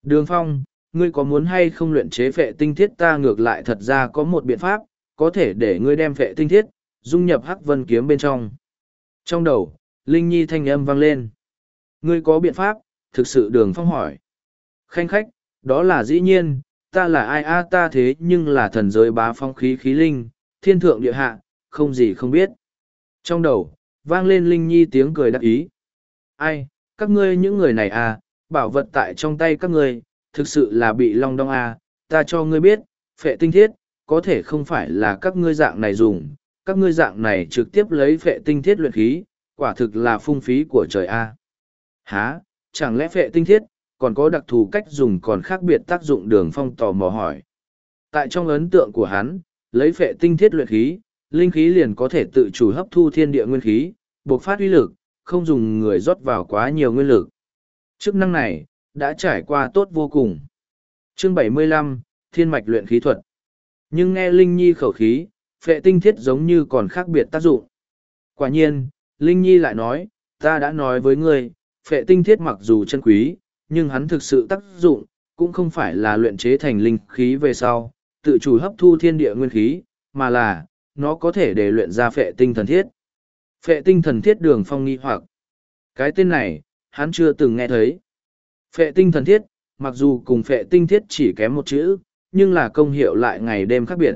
Đường phong, ngươi có muốn hay không luyện chế phệ tinh thiết ta ngược lại thật ra có một biện pháp, có thể để ngươi đem phệ tinh thiết, dung nhập hắc vân kiếm bên trong. Trong đầu, Linh Nhi thanh âm vang lên. Ngươi có biện pháp, thực sự đường phong hỏi. Khanh khách, đó là dĩ nhiên, ta là ai a ta thế nhưng là thần giới bá phong khí khí linh, thiên thượng địa hạ, không gì không biết. Trong đầu, vang lên Linh Nhi tiếng cười đắc ý. Ai, các ngươi những người này à, bảo vật tại trong tay các ngươi, thực sự là bị long đong à, ta cho ngươi biết, phệ tinh thiết, có thể không phải là các ngươi dạng này dùng, các ngươi dạng này trực tiếp lấy phệ tinh thiết luyện khí, quả thực là phung phí của trời a. À. Hả, chẳng lẽ phệ tinh thiết, còn có đặc thù cách dùng còn khác biệt tác dụng đường phong tò mò hỏi. Tại trong ấn tượng của hắn, lấy phệ tinh thiết luyện khí, linh khí liền có thể tự chủ hấp thu thiên địa nguyên khí, buộc phát uy lực, không dùng người rót vào quá nhiều nguyên lực. Chức năng này, đã trải qua tốt vô cùng. Chương 75, Thiên mạch luyện khí thuật. Nhưng nghe Linh Nhi khẩu khí, phệ tinh thiết giống như còn khác biệt tác dụng. Quả nhiên, Linh Nhi lại nói, ta đã nói với ngươi, phệ tinh thiết mặc dù chân quý, nhưng hắn thực sự tác dụng, cũng không phải là luyện chế thành linh khí về sau, tự chủ hấp thu thiên địa nguyên khí, mà là, nó có thể để luyện ra phệ tinh thần thiết. Phệ tinh thần thiết đường phong nghi hoặc. Cái tên này, hắn chưa từng nghe thấy. Phệ tinh thần thiết, mặc dù cùng phệ tinh thiết chỉ kém một chữ, nhưng là công hiệu lại ngày đêm khác biệt.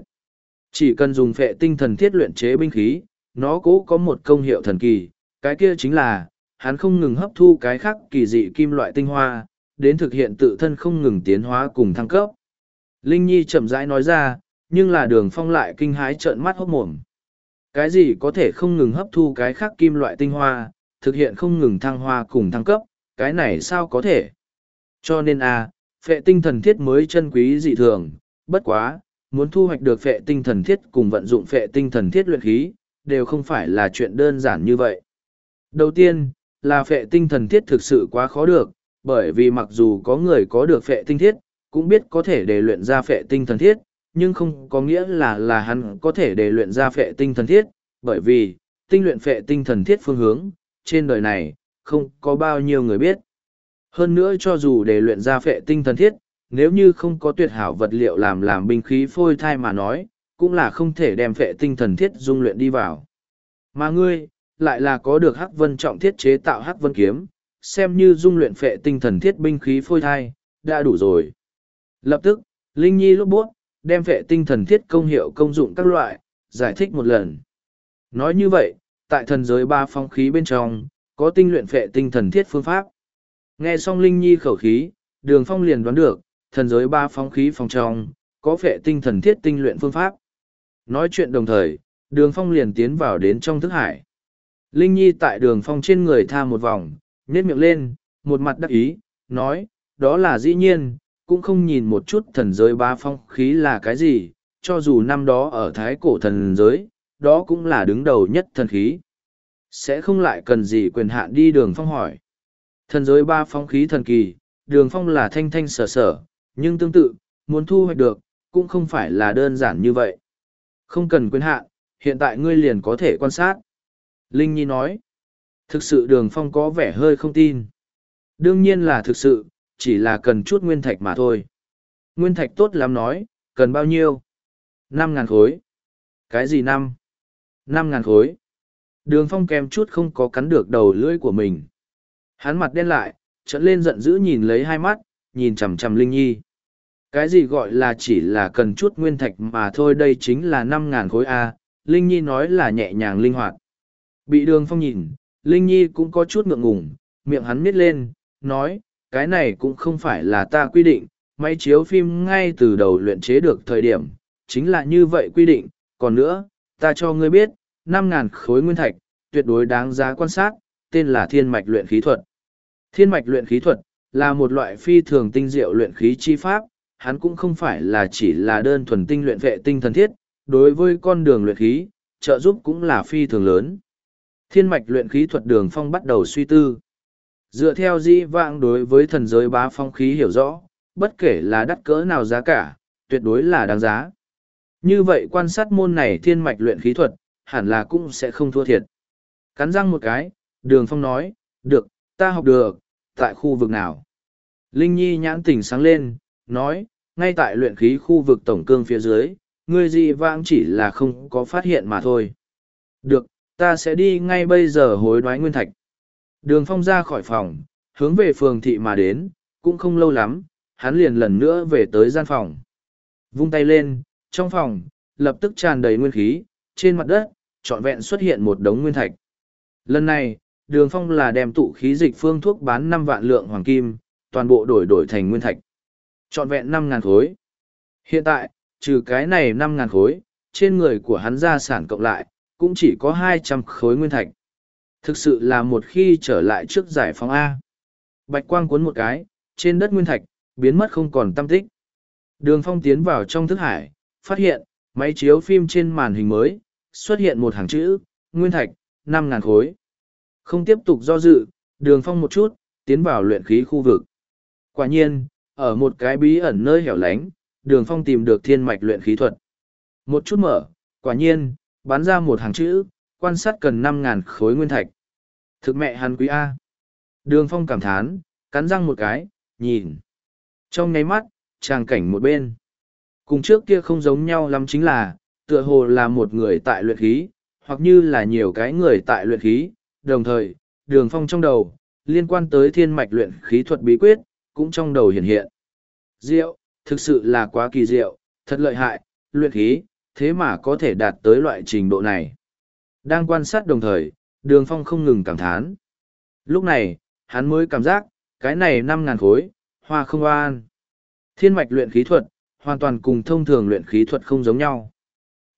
Chỉ cần dùng phệ tinh thần thiết luyện chế binh khí, nó cố có một công hiệu thần kỳ, cái kia chính là, hắn không ngừng hấp thu cái khác kỳ dị kim loại tinh hoa, đến thực hiện tự thân không ngừng tiến hóa cùng thăng cấp. Linh Nhi chậm rãi nói ra, nhưng là đường phong lại kinh hái trợn mắt hốc mồm. Cái gì có thể không ngừng hấp thu cái khác kim loại tinh hoa, thực hiện không ngừng thăng hoa cùng thăng cấp, cái này sao có thể? Cho nên a, à, phệ tinh thần thiết mới chân quý dị thường, bất quá, muốn thu hoạch được phệ tinh thần thiết cùng vận dụng phệ tinh thần thiết luyện khí, đều không phải là chuyện đơn giản như vậy. Đầu tiên, là phệ tinh thần thiết thực sự quá khó được, bởi vì mặc dù có người có được phệ tinh thiết, cũng biết có thể để luyện ra phệ tinh thần thiết, nhưng không có nghĩa là là hắn có thể để luyện ra phệ tinh thần thiết, bởi vì, tinh luyện phệ tinh thần thiết phương hướng, trên đời này, không có bao nhiêu người biết. Hơn nữa cho dù để luyện ra phệ tinh thần thiết, nếu như không có tuyệt hảo vật liệu làm làm binh khí phôi thai mà nói, cũng là không thể đem phệ tinh thần thiết dung luyện đi vào. Mà ngươi, lại là có được hắc vân trọng thiết chế tạo hắc vân kiếm, xem như dung luyện phệ tinh thần thiết binh khí phôi thai, đã đủ rồi. Lập tức, Linh Nhi lúc bút, đem vệ tinh thần thiết công hiệu công dụng các loại, giải thích một lần. Nói như vậy, tại thần giới ba phong khí bên trong, có tinh luyện vệ tinh thần thiết phương pháp. Nghe xong Linh Nhi khẩu khí, đường phong liền đoán được, thần giới ba phong khí phòng trong, có vệ tinh thần thiết tinh luyện phương pháp. Nói chuyện đồng thời, đường phong liền tiến vào đến trong thức hải. Linh Nhi tại đường phong trên người tha một vòng, nhét miệng lên, một mặt đắc ý, nói, đó là dĩ nhiên, cũng không nhìn một chút thần giới ba phong khí là cái gì, cho dù năm đó ở thái cổ thần giới, đó cũng là đứng đầu nhất thần khí. Sẽ không lại cần gì quyền hạn đi đường phong hỏi. Thần giới ba phong khí thần kỳ, đường phong là thanh thanh sở sở, nhưng tương tự, muốn thu hoạch được, cũng không phải là đơn giản như vậy. Không cần quyền hạn, hiện tại ngươi liền có thể quan sát. Linh Nhi nói, thực sự đường phong có vẻ hơi không tin. Đương nhiên là thực sự, chỉ là cần chút nguyên thạch mà thôi. Nguyên thạch tốt lắm nói, cần bao nhiêu? năm ngàn khối. Cái gì năm? năm ngàn khối. Đường phong kèm chút không có cắn được đầu lưỡi của mình. Hắn mặt đen lại, trận lên giận dữ nhìn lấy hai mắt, nhìn chằm chằm Linh Nhi. Cái gì gọi là chỉ là cần chút nguyên thạch mà thôi đây chính là năm ngàn khối A, Linh Nhi nói là nhẹ nhàng linh hoạt. Bị đường phong nhìn, Linh Nhi cũng có chút ngượng ngùng, miệng hắn miết lên, nói, cái này cũng không phải là ta quy định, máy chiếu phim ngay từ đầu luyện chế được thời điểm, chính là như vậy quy định, còn nữa, ta cho ngươi biết, năm ngàn khối nguyên thạch, tuyệt đối đáng giá quan sát, tên là thiên mạch luyện khí thuật. Thiên mạch luyện khí thuật, là một loại phi thường tinh diệu luyện khí chi pháp, hắn cũng không phải là chỉ là đơn thuần tinh luyện vệ tinh thần thiết, đối với con đường luyện khí, trợ giúp cũng là phi thường lớn. Thiên mạch luyện khí thuật đường phong bắt đầu suy tư. Dựa theo di vãng đối với thần giới bá phong khí hiểu rõ, bất kể là đắt cỡ nào giá cả, tuyệt đối là đáng giá. Như vậy quan sát môn này thiên mạch luyện khí thuật, hẳn là cũng sẽ không thua thiệt. Cắn răng một cái, đường phong nói, được, ta học được, tại khu vực nào? Linh Nhi nhãn tỉnh sáng lên, nói, ngay tại luyện khí khu vực tổng cương phía dưới, ngươi dị vãng chỉ là không có phát hiện mà thôi. Được, ta sẽ đi ngay bây giờ hối đoái nguyên thạch. Đường phong ra khỏi phòng, hướng về phường thị mà đến, cũng không lâu lắm, hắn liền lần nữa về tới gian phòng. Vung tay lên, trong phòng, lập tức tràn đầy nguyên khí, trên mặt đất, trọn vẹn xuất hiện một đống nguyên thạch. Lần này, đường phong là đem tụ khí dịch phương thuốc bán năm vạn lượng hoàng kim, toàn bộ đổi đổi thành nguyên thạch. Trọn vẹn năm ngàn khối. Hiện tại, trừ cái này năm ngàn khối, trên người của hắn gia sản cộng lại, cũng chỉ có hai trăm khối nguyên thạch. Thực sự là một khi trở lại trước giải phóng A. Bạch quang cuốn một cái, trên đất nguyên thạch, biến mất không còn tâm tích. Đường phong tiến vào trong thức hải, phát hiện, máy chiếu phim trên màn hình mới, xuất hiện một hàng chữ, nguyên thạch, năm ngàn khối. Không tiếp tục do dự, đường phong một chút, tiến vào luyện khí khu vực. Quả nhiên, ở một cái bí ẩn nơi hẻo lánh, đường phong tìm được thiên mạch luyện khí thuật. Một chút mở, quả nhiên, bán ra một hàng chữ, quan sát cần năm ngàn khối nguyên thạch. Thực mẹ hắn quý A. Đường phong cảm thán, cắn răng một cái, nhìn. Trong nháy mắt, tràng cảnh một bên. Cùng trước kia không giống nhau lắm chính là, tựa hồ là một người tại luyện khí, hoặc như là nhiều cái người tại luyện khí, đồng thời, đường phong trong đầu, liên quan tới thiên mạch luyện khí thuật bí quyết, cũng trong đầu hiện hiện. Diệu, thực sự là quá kỳ diệu, thật lợi hại, luyện khí, thế mà có thể đạt tới loại trình độ này. Đang quan sát đồng thời, đường phong không ngừng cảm thán. Lúc này, hắn mới cảm giác, cái này năm ngàn khối, hoa không an. Thiên mạch luyện khí thuật, hoàn toàn cùng thông thường luyện khí thuật không giống nhau.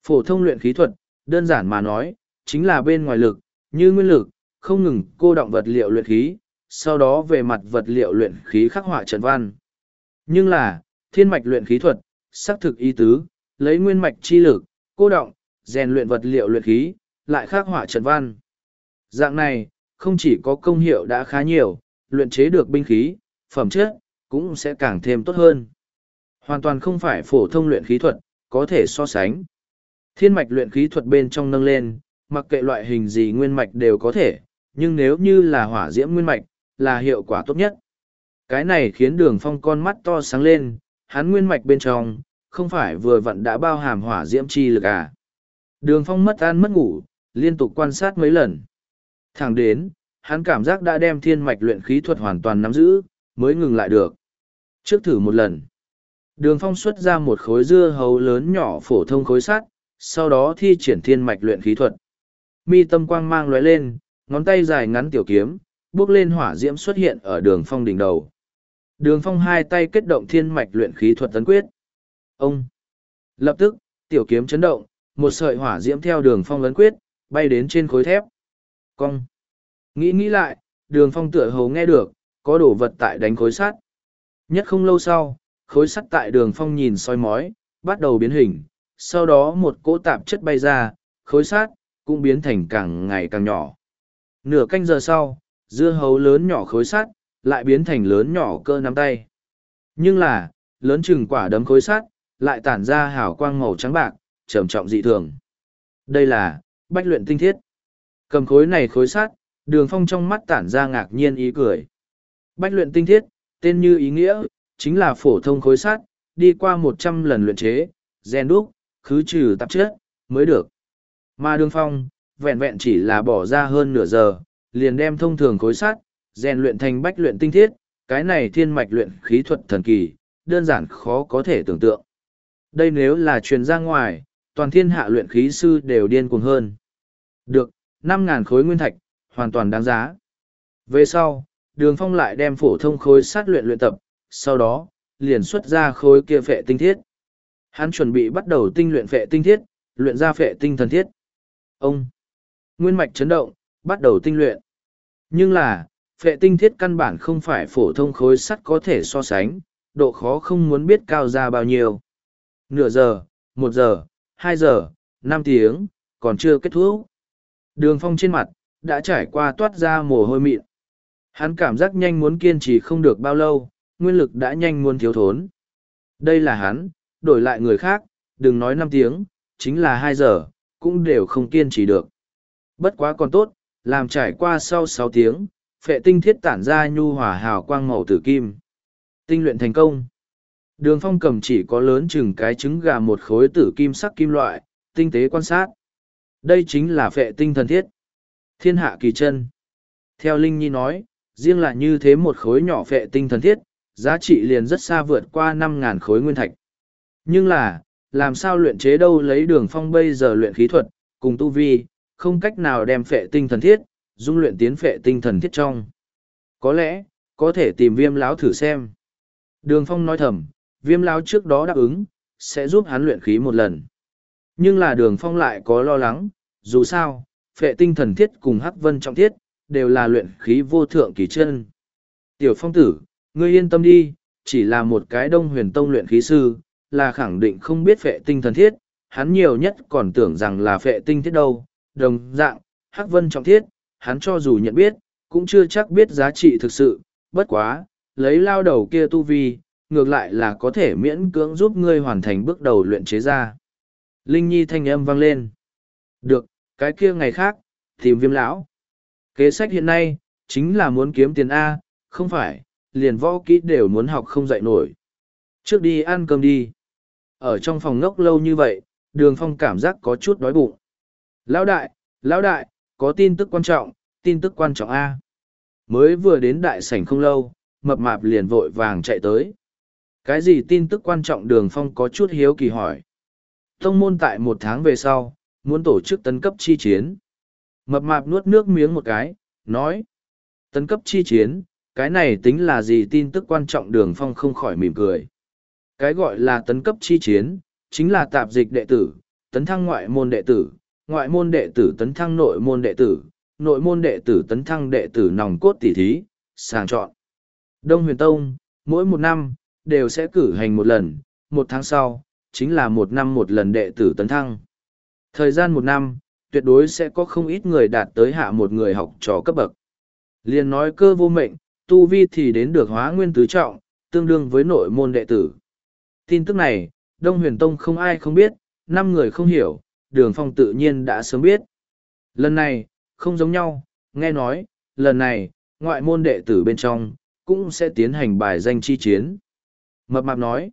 Phổ thông luyện khí thuật, đơn giản mà nói, chính là bên ngoài lực, như nguyên lực, không ngừng cô động vật liệu luyện khí, sau đó về mặt vật liệu luyện khí khắc họa trận văn. Nhưng là, thiên mạch luyện khí thuật, xác thực ý tứ, lấy nguyên mạch chi lực, cô động, rèn luyện vật liệu luyện khí, lại khắc họa trận văn. Dạng này, không chỉ có công hiệu đã khá nhiều, luyện chế được binh khí, phẩm chất, cũng sẽ càng thêm tốt hơn. Hoàn toàn không phải phổ thông luyện khí thuật, có thể so sánh. Thiên mạch luyện khí thuật bên trong nâng lên, mặc kệ loại hình gì nguyên mạch đều có thể, nhưng nếu như là hỏa diễm nguyên mạch, là hiệu quả tốt nhất. Cái này khiến đường phong con mắt to sáng lên, hắn nguyên mạch bên trong, không phải vừa vặn đã bao hàm hỏa diễm chi lực à. Đường phong mất ăn mất ngủ, liên tục quan sát mấy lần. Thẳng đến, hắn cảm giác đã đem thiên mạch luyện khí thuật hoàn toàn nắm giữ, mới ngừng lại được. Trước thử một lần, đường phong xuất ra một khối dưa hấu lớn nhỏ phổ thông khối sắt, sau đó thi triển thiên mạch luyện khí thuật. Mi tâm quang mang lóe lên, ngón tay dài ngắn tiểu kiếm, bước lên hỏa diễm xuất hiện ở đường phong đỉnh đầu. Đường phong hai tay kết động thiên mạch luyện khí thuật tấn quyết. Ông! Lập tức, tiểu kiếm chấn động, một sợi hỏa diễm theo đường phong lấn quyết, bay đến trên khối thép. Cong! Nghĩ nghĩ lại, đường phong tựa hầu nghe được, có đồ vật tại đánh khối sắt. Nhất không lâu sau, khối sắt tại đường phong nhìn soi mói, bắt đầu biến hình, sau đó một cỗ tạp chất bay ra, khối sắt cũng biến thành càng ngày càng nhỏ. Nửa canh giờ sau, dưa hấu lớn nhỏ khối sắt lại biến thành lớn nhỏ cơ nắm tay. Nhưng là, lớn chừng quả đấm khối sắt lại tản ra hào quang màu trắng bạc, trầm trọng dị thường. Đây là bách luyện tinh thiết. Cầm khối này khối sắt, đường phong trong mắt tản ra ngạc nhiên ý cười. Bách luyện tinh thiết, tên như ý nghĩa, chính là phổ thông khối sắt, đi qua một trăm lần luyện chế, gen đúc, khứ trừ tạp chất, mới được. Mà đường phong, vẹn vẹn chỉ là bỏ ra hơn nửa giờ, liền đem thông thường khối sắt, rèn luyện thành bách luyện tinh thiết, cái này thiên mạch luyện khí thuật thần kỳ, đơn giản khó có thể tưởng tượng. Đây nếu là truyền ra ngoài, toàn thiên hạ luyện khí sư đều điên cuồng hơn. Được, năm ngàn khối nguyên thạch, hoàn toàn đáng giá. Về sau, đường phong lại đem phổ thông khối sát luyện luyện tập, sau đó, liền xuất ra khối kia phệ tinh thiết. Hắn chuẩn bị bắt đầu tinh luyện phệ tinh thiết, luyện ra phệ tinh thần thiết. Ông, nguyên mạch chấn động, bắt đầu tinh luyện. Nhưng là, phệ tinh thiết căn bản không phải phổ thông khối sắt có thể so sánh, độ khó không muốn biết cao ra bao nhiêu. Nửa giờ, một giờ, hai giờ, năm tiếng, còn chưa kết thúc. Đường phong trên mặt, đã trải qua toát ra mồ hôi mịn. Hắn cảm giác nhanh muốn kiên trì không được bao lâu, nguyên lực đã nhanh muốn thiếu thốn. Đây là hắn, đổi lại người khác, đừng nói năm tiếng, chính là hai giờ, cũng đều không kiên trì được. Bất quá còn tốt, làm trải qua sau sáu tiếng, phệ tinh thiết tản ra nhu hòa hào quang màu tử kim. Tinh luyện thành công. Đường phong cầm chỉ có lớn chừng cái trứng gà một khối tử kim sắc kim loại, tinh tế quan sát. Đây chính là phệ tinh thần thiết. Thiên hạ kỳ chân. Theo Linh Nhi nói, riêng là như thế một khối nhỏ phệ tinh thần thiết, giá trị liền rất xa vượt qua năm ngàn khối nguyên thạch. Nhưng là, làm sao luyện chế đâu lấy đường phong bây giờ luyện khí thuật, cùng tu vi, không cách nào đem phệ tinh thần thiết, dung luyện tiến phệ tinh thần thiết trong. Có lẽ, có thể tìm viêm lão thử xem. Đường phong nói thầm, viêm lao trước đó đáp ứng, sẽ giúp hắn luyện khí một lần. Nhưng là đường phong lại có lo lắng, dù sao, phệ tinh thần thiết cùng hắc vân trọng thiết, đều là luyện khí vô thượng kỳ chân. Tiểu phong tử, ngươi yên tâm đi, chỉ là một cái đông huyền tông luyện khí sư, là khẳng định không biết phệ tinh thần thiết, hắn nhiều nhất còn tưởng rằng là phệ tinh thiết đâu, đồng dạng, hắc vân trọng thiết, hắn cho dù nhận biết, cũng chưa chắc biết giá trị thực sự, bất quá, lấy lao đầu kia tu vi, ngược lại là có thể miễn cưỡng giúp ngươi hoàn thành bước đầu luyện chế ra. Linh Nhi thanh âm vang lên. Được, cái kia ngày khác, tìm viêm lão. Kế sách hiện nay, chính là muốn kiếm tiền A, không phải, liền võ kỹ đều muốn học không dạy nổi. Trước đi ăn cơm đi. Ở trong phòng ngốc lâu như vậy, đường phong cảm giác có chút đói bụng. Lão đại, lão đại, có tin tức quan trọng, tin tức quan trọng A. Mới vừa đến đại sảnh không lâu, mập mạp liền vội vàng chạy tới. Cái gì tin tức quan trọng đường phong có chút hiếu kỳ hỏi. Tông môn tại một tháng về sau, muốn tổ chức tấn cấp chi chiến. Mập mạp nuốt nước miếng một cái, nói. Tấn cấp chi chiến, cái này tính là gì tin tức quan trọng đường phong không khỏi mỉm cười. Cái gọi là tấn cấp chi chiến, chính là tạp dịch đệ tử, tấn thăng ngoại môn đệ tử, ngoại môn đệ tử tấn thăng nội môn đệ tử, nội môn đệ tử tấn thăng đệ tử nòng cốt tỷ thí, sàng chọn. Đông huyền tông, mỗi một năm, đều sẽ cử hành một lần, một tháng sau, chính là một năm một lần đệ tử tấn thăng. Thời gian một năm, tuyệt đối sẽ có không ít người đạt tới hạ một người học trò cấp bậc. Liên nói cơ vô mệnh, tu vi thì đến được hóa nguyên tứ trọng, tương đương với nội môn đệ tử. Tin tức này, Đông Huyền Tông không ai không biết, năm người không hiểu, đường phong tự nhiên đã sớm biết. Lần này, không giống nhau, nghe nói, lần này, ngoại môn đệ tử bên trong, cũng sẽ tiến hành bài danh chi chiến. Mập mạp nói,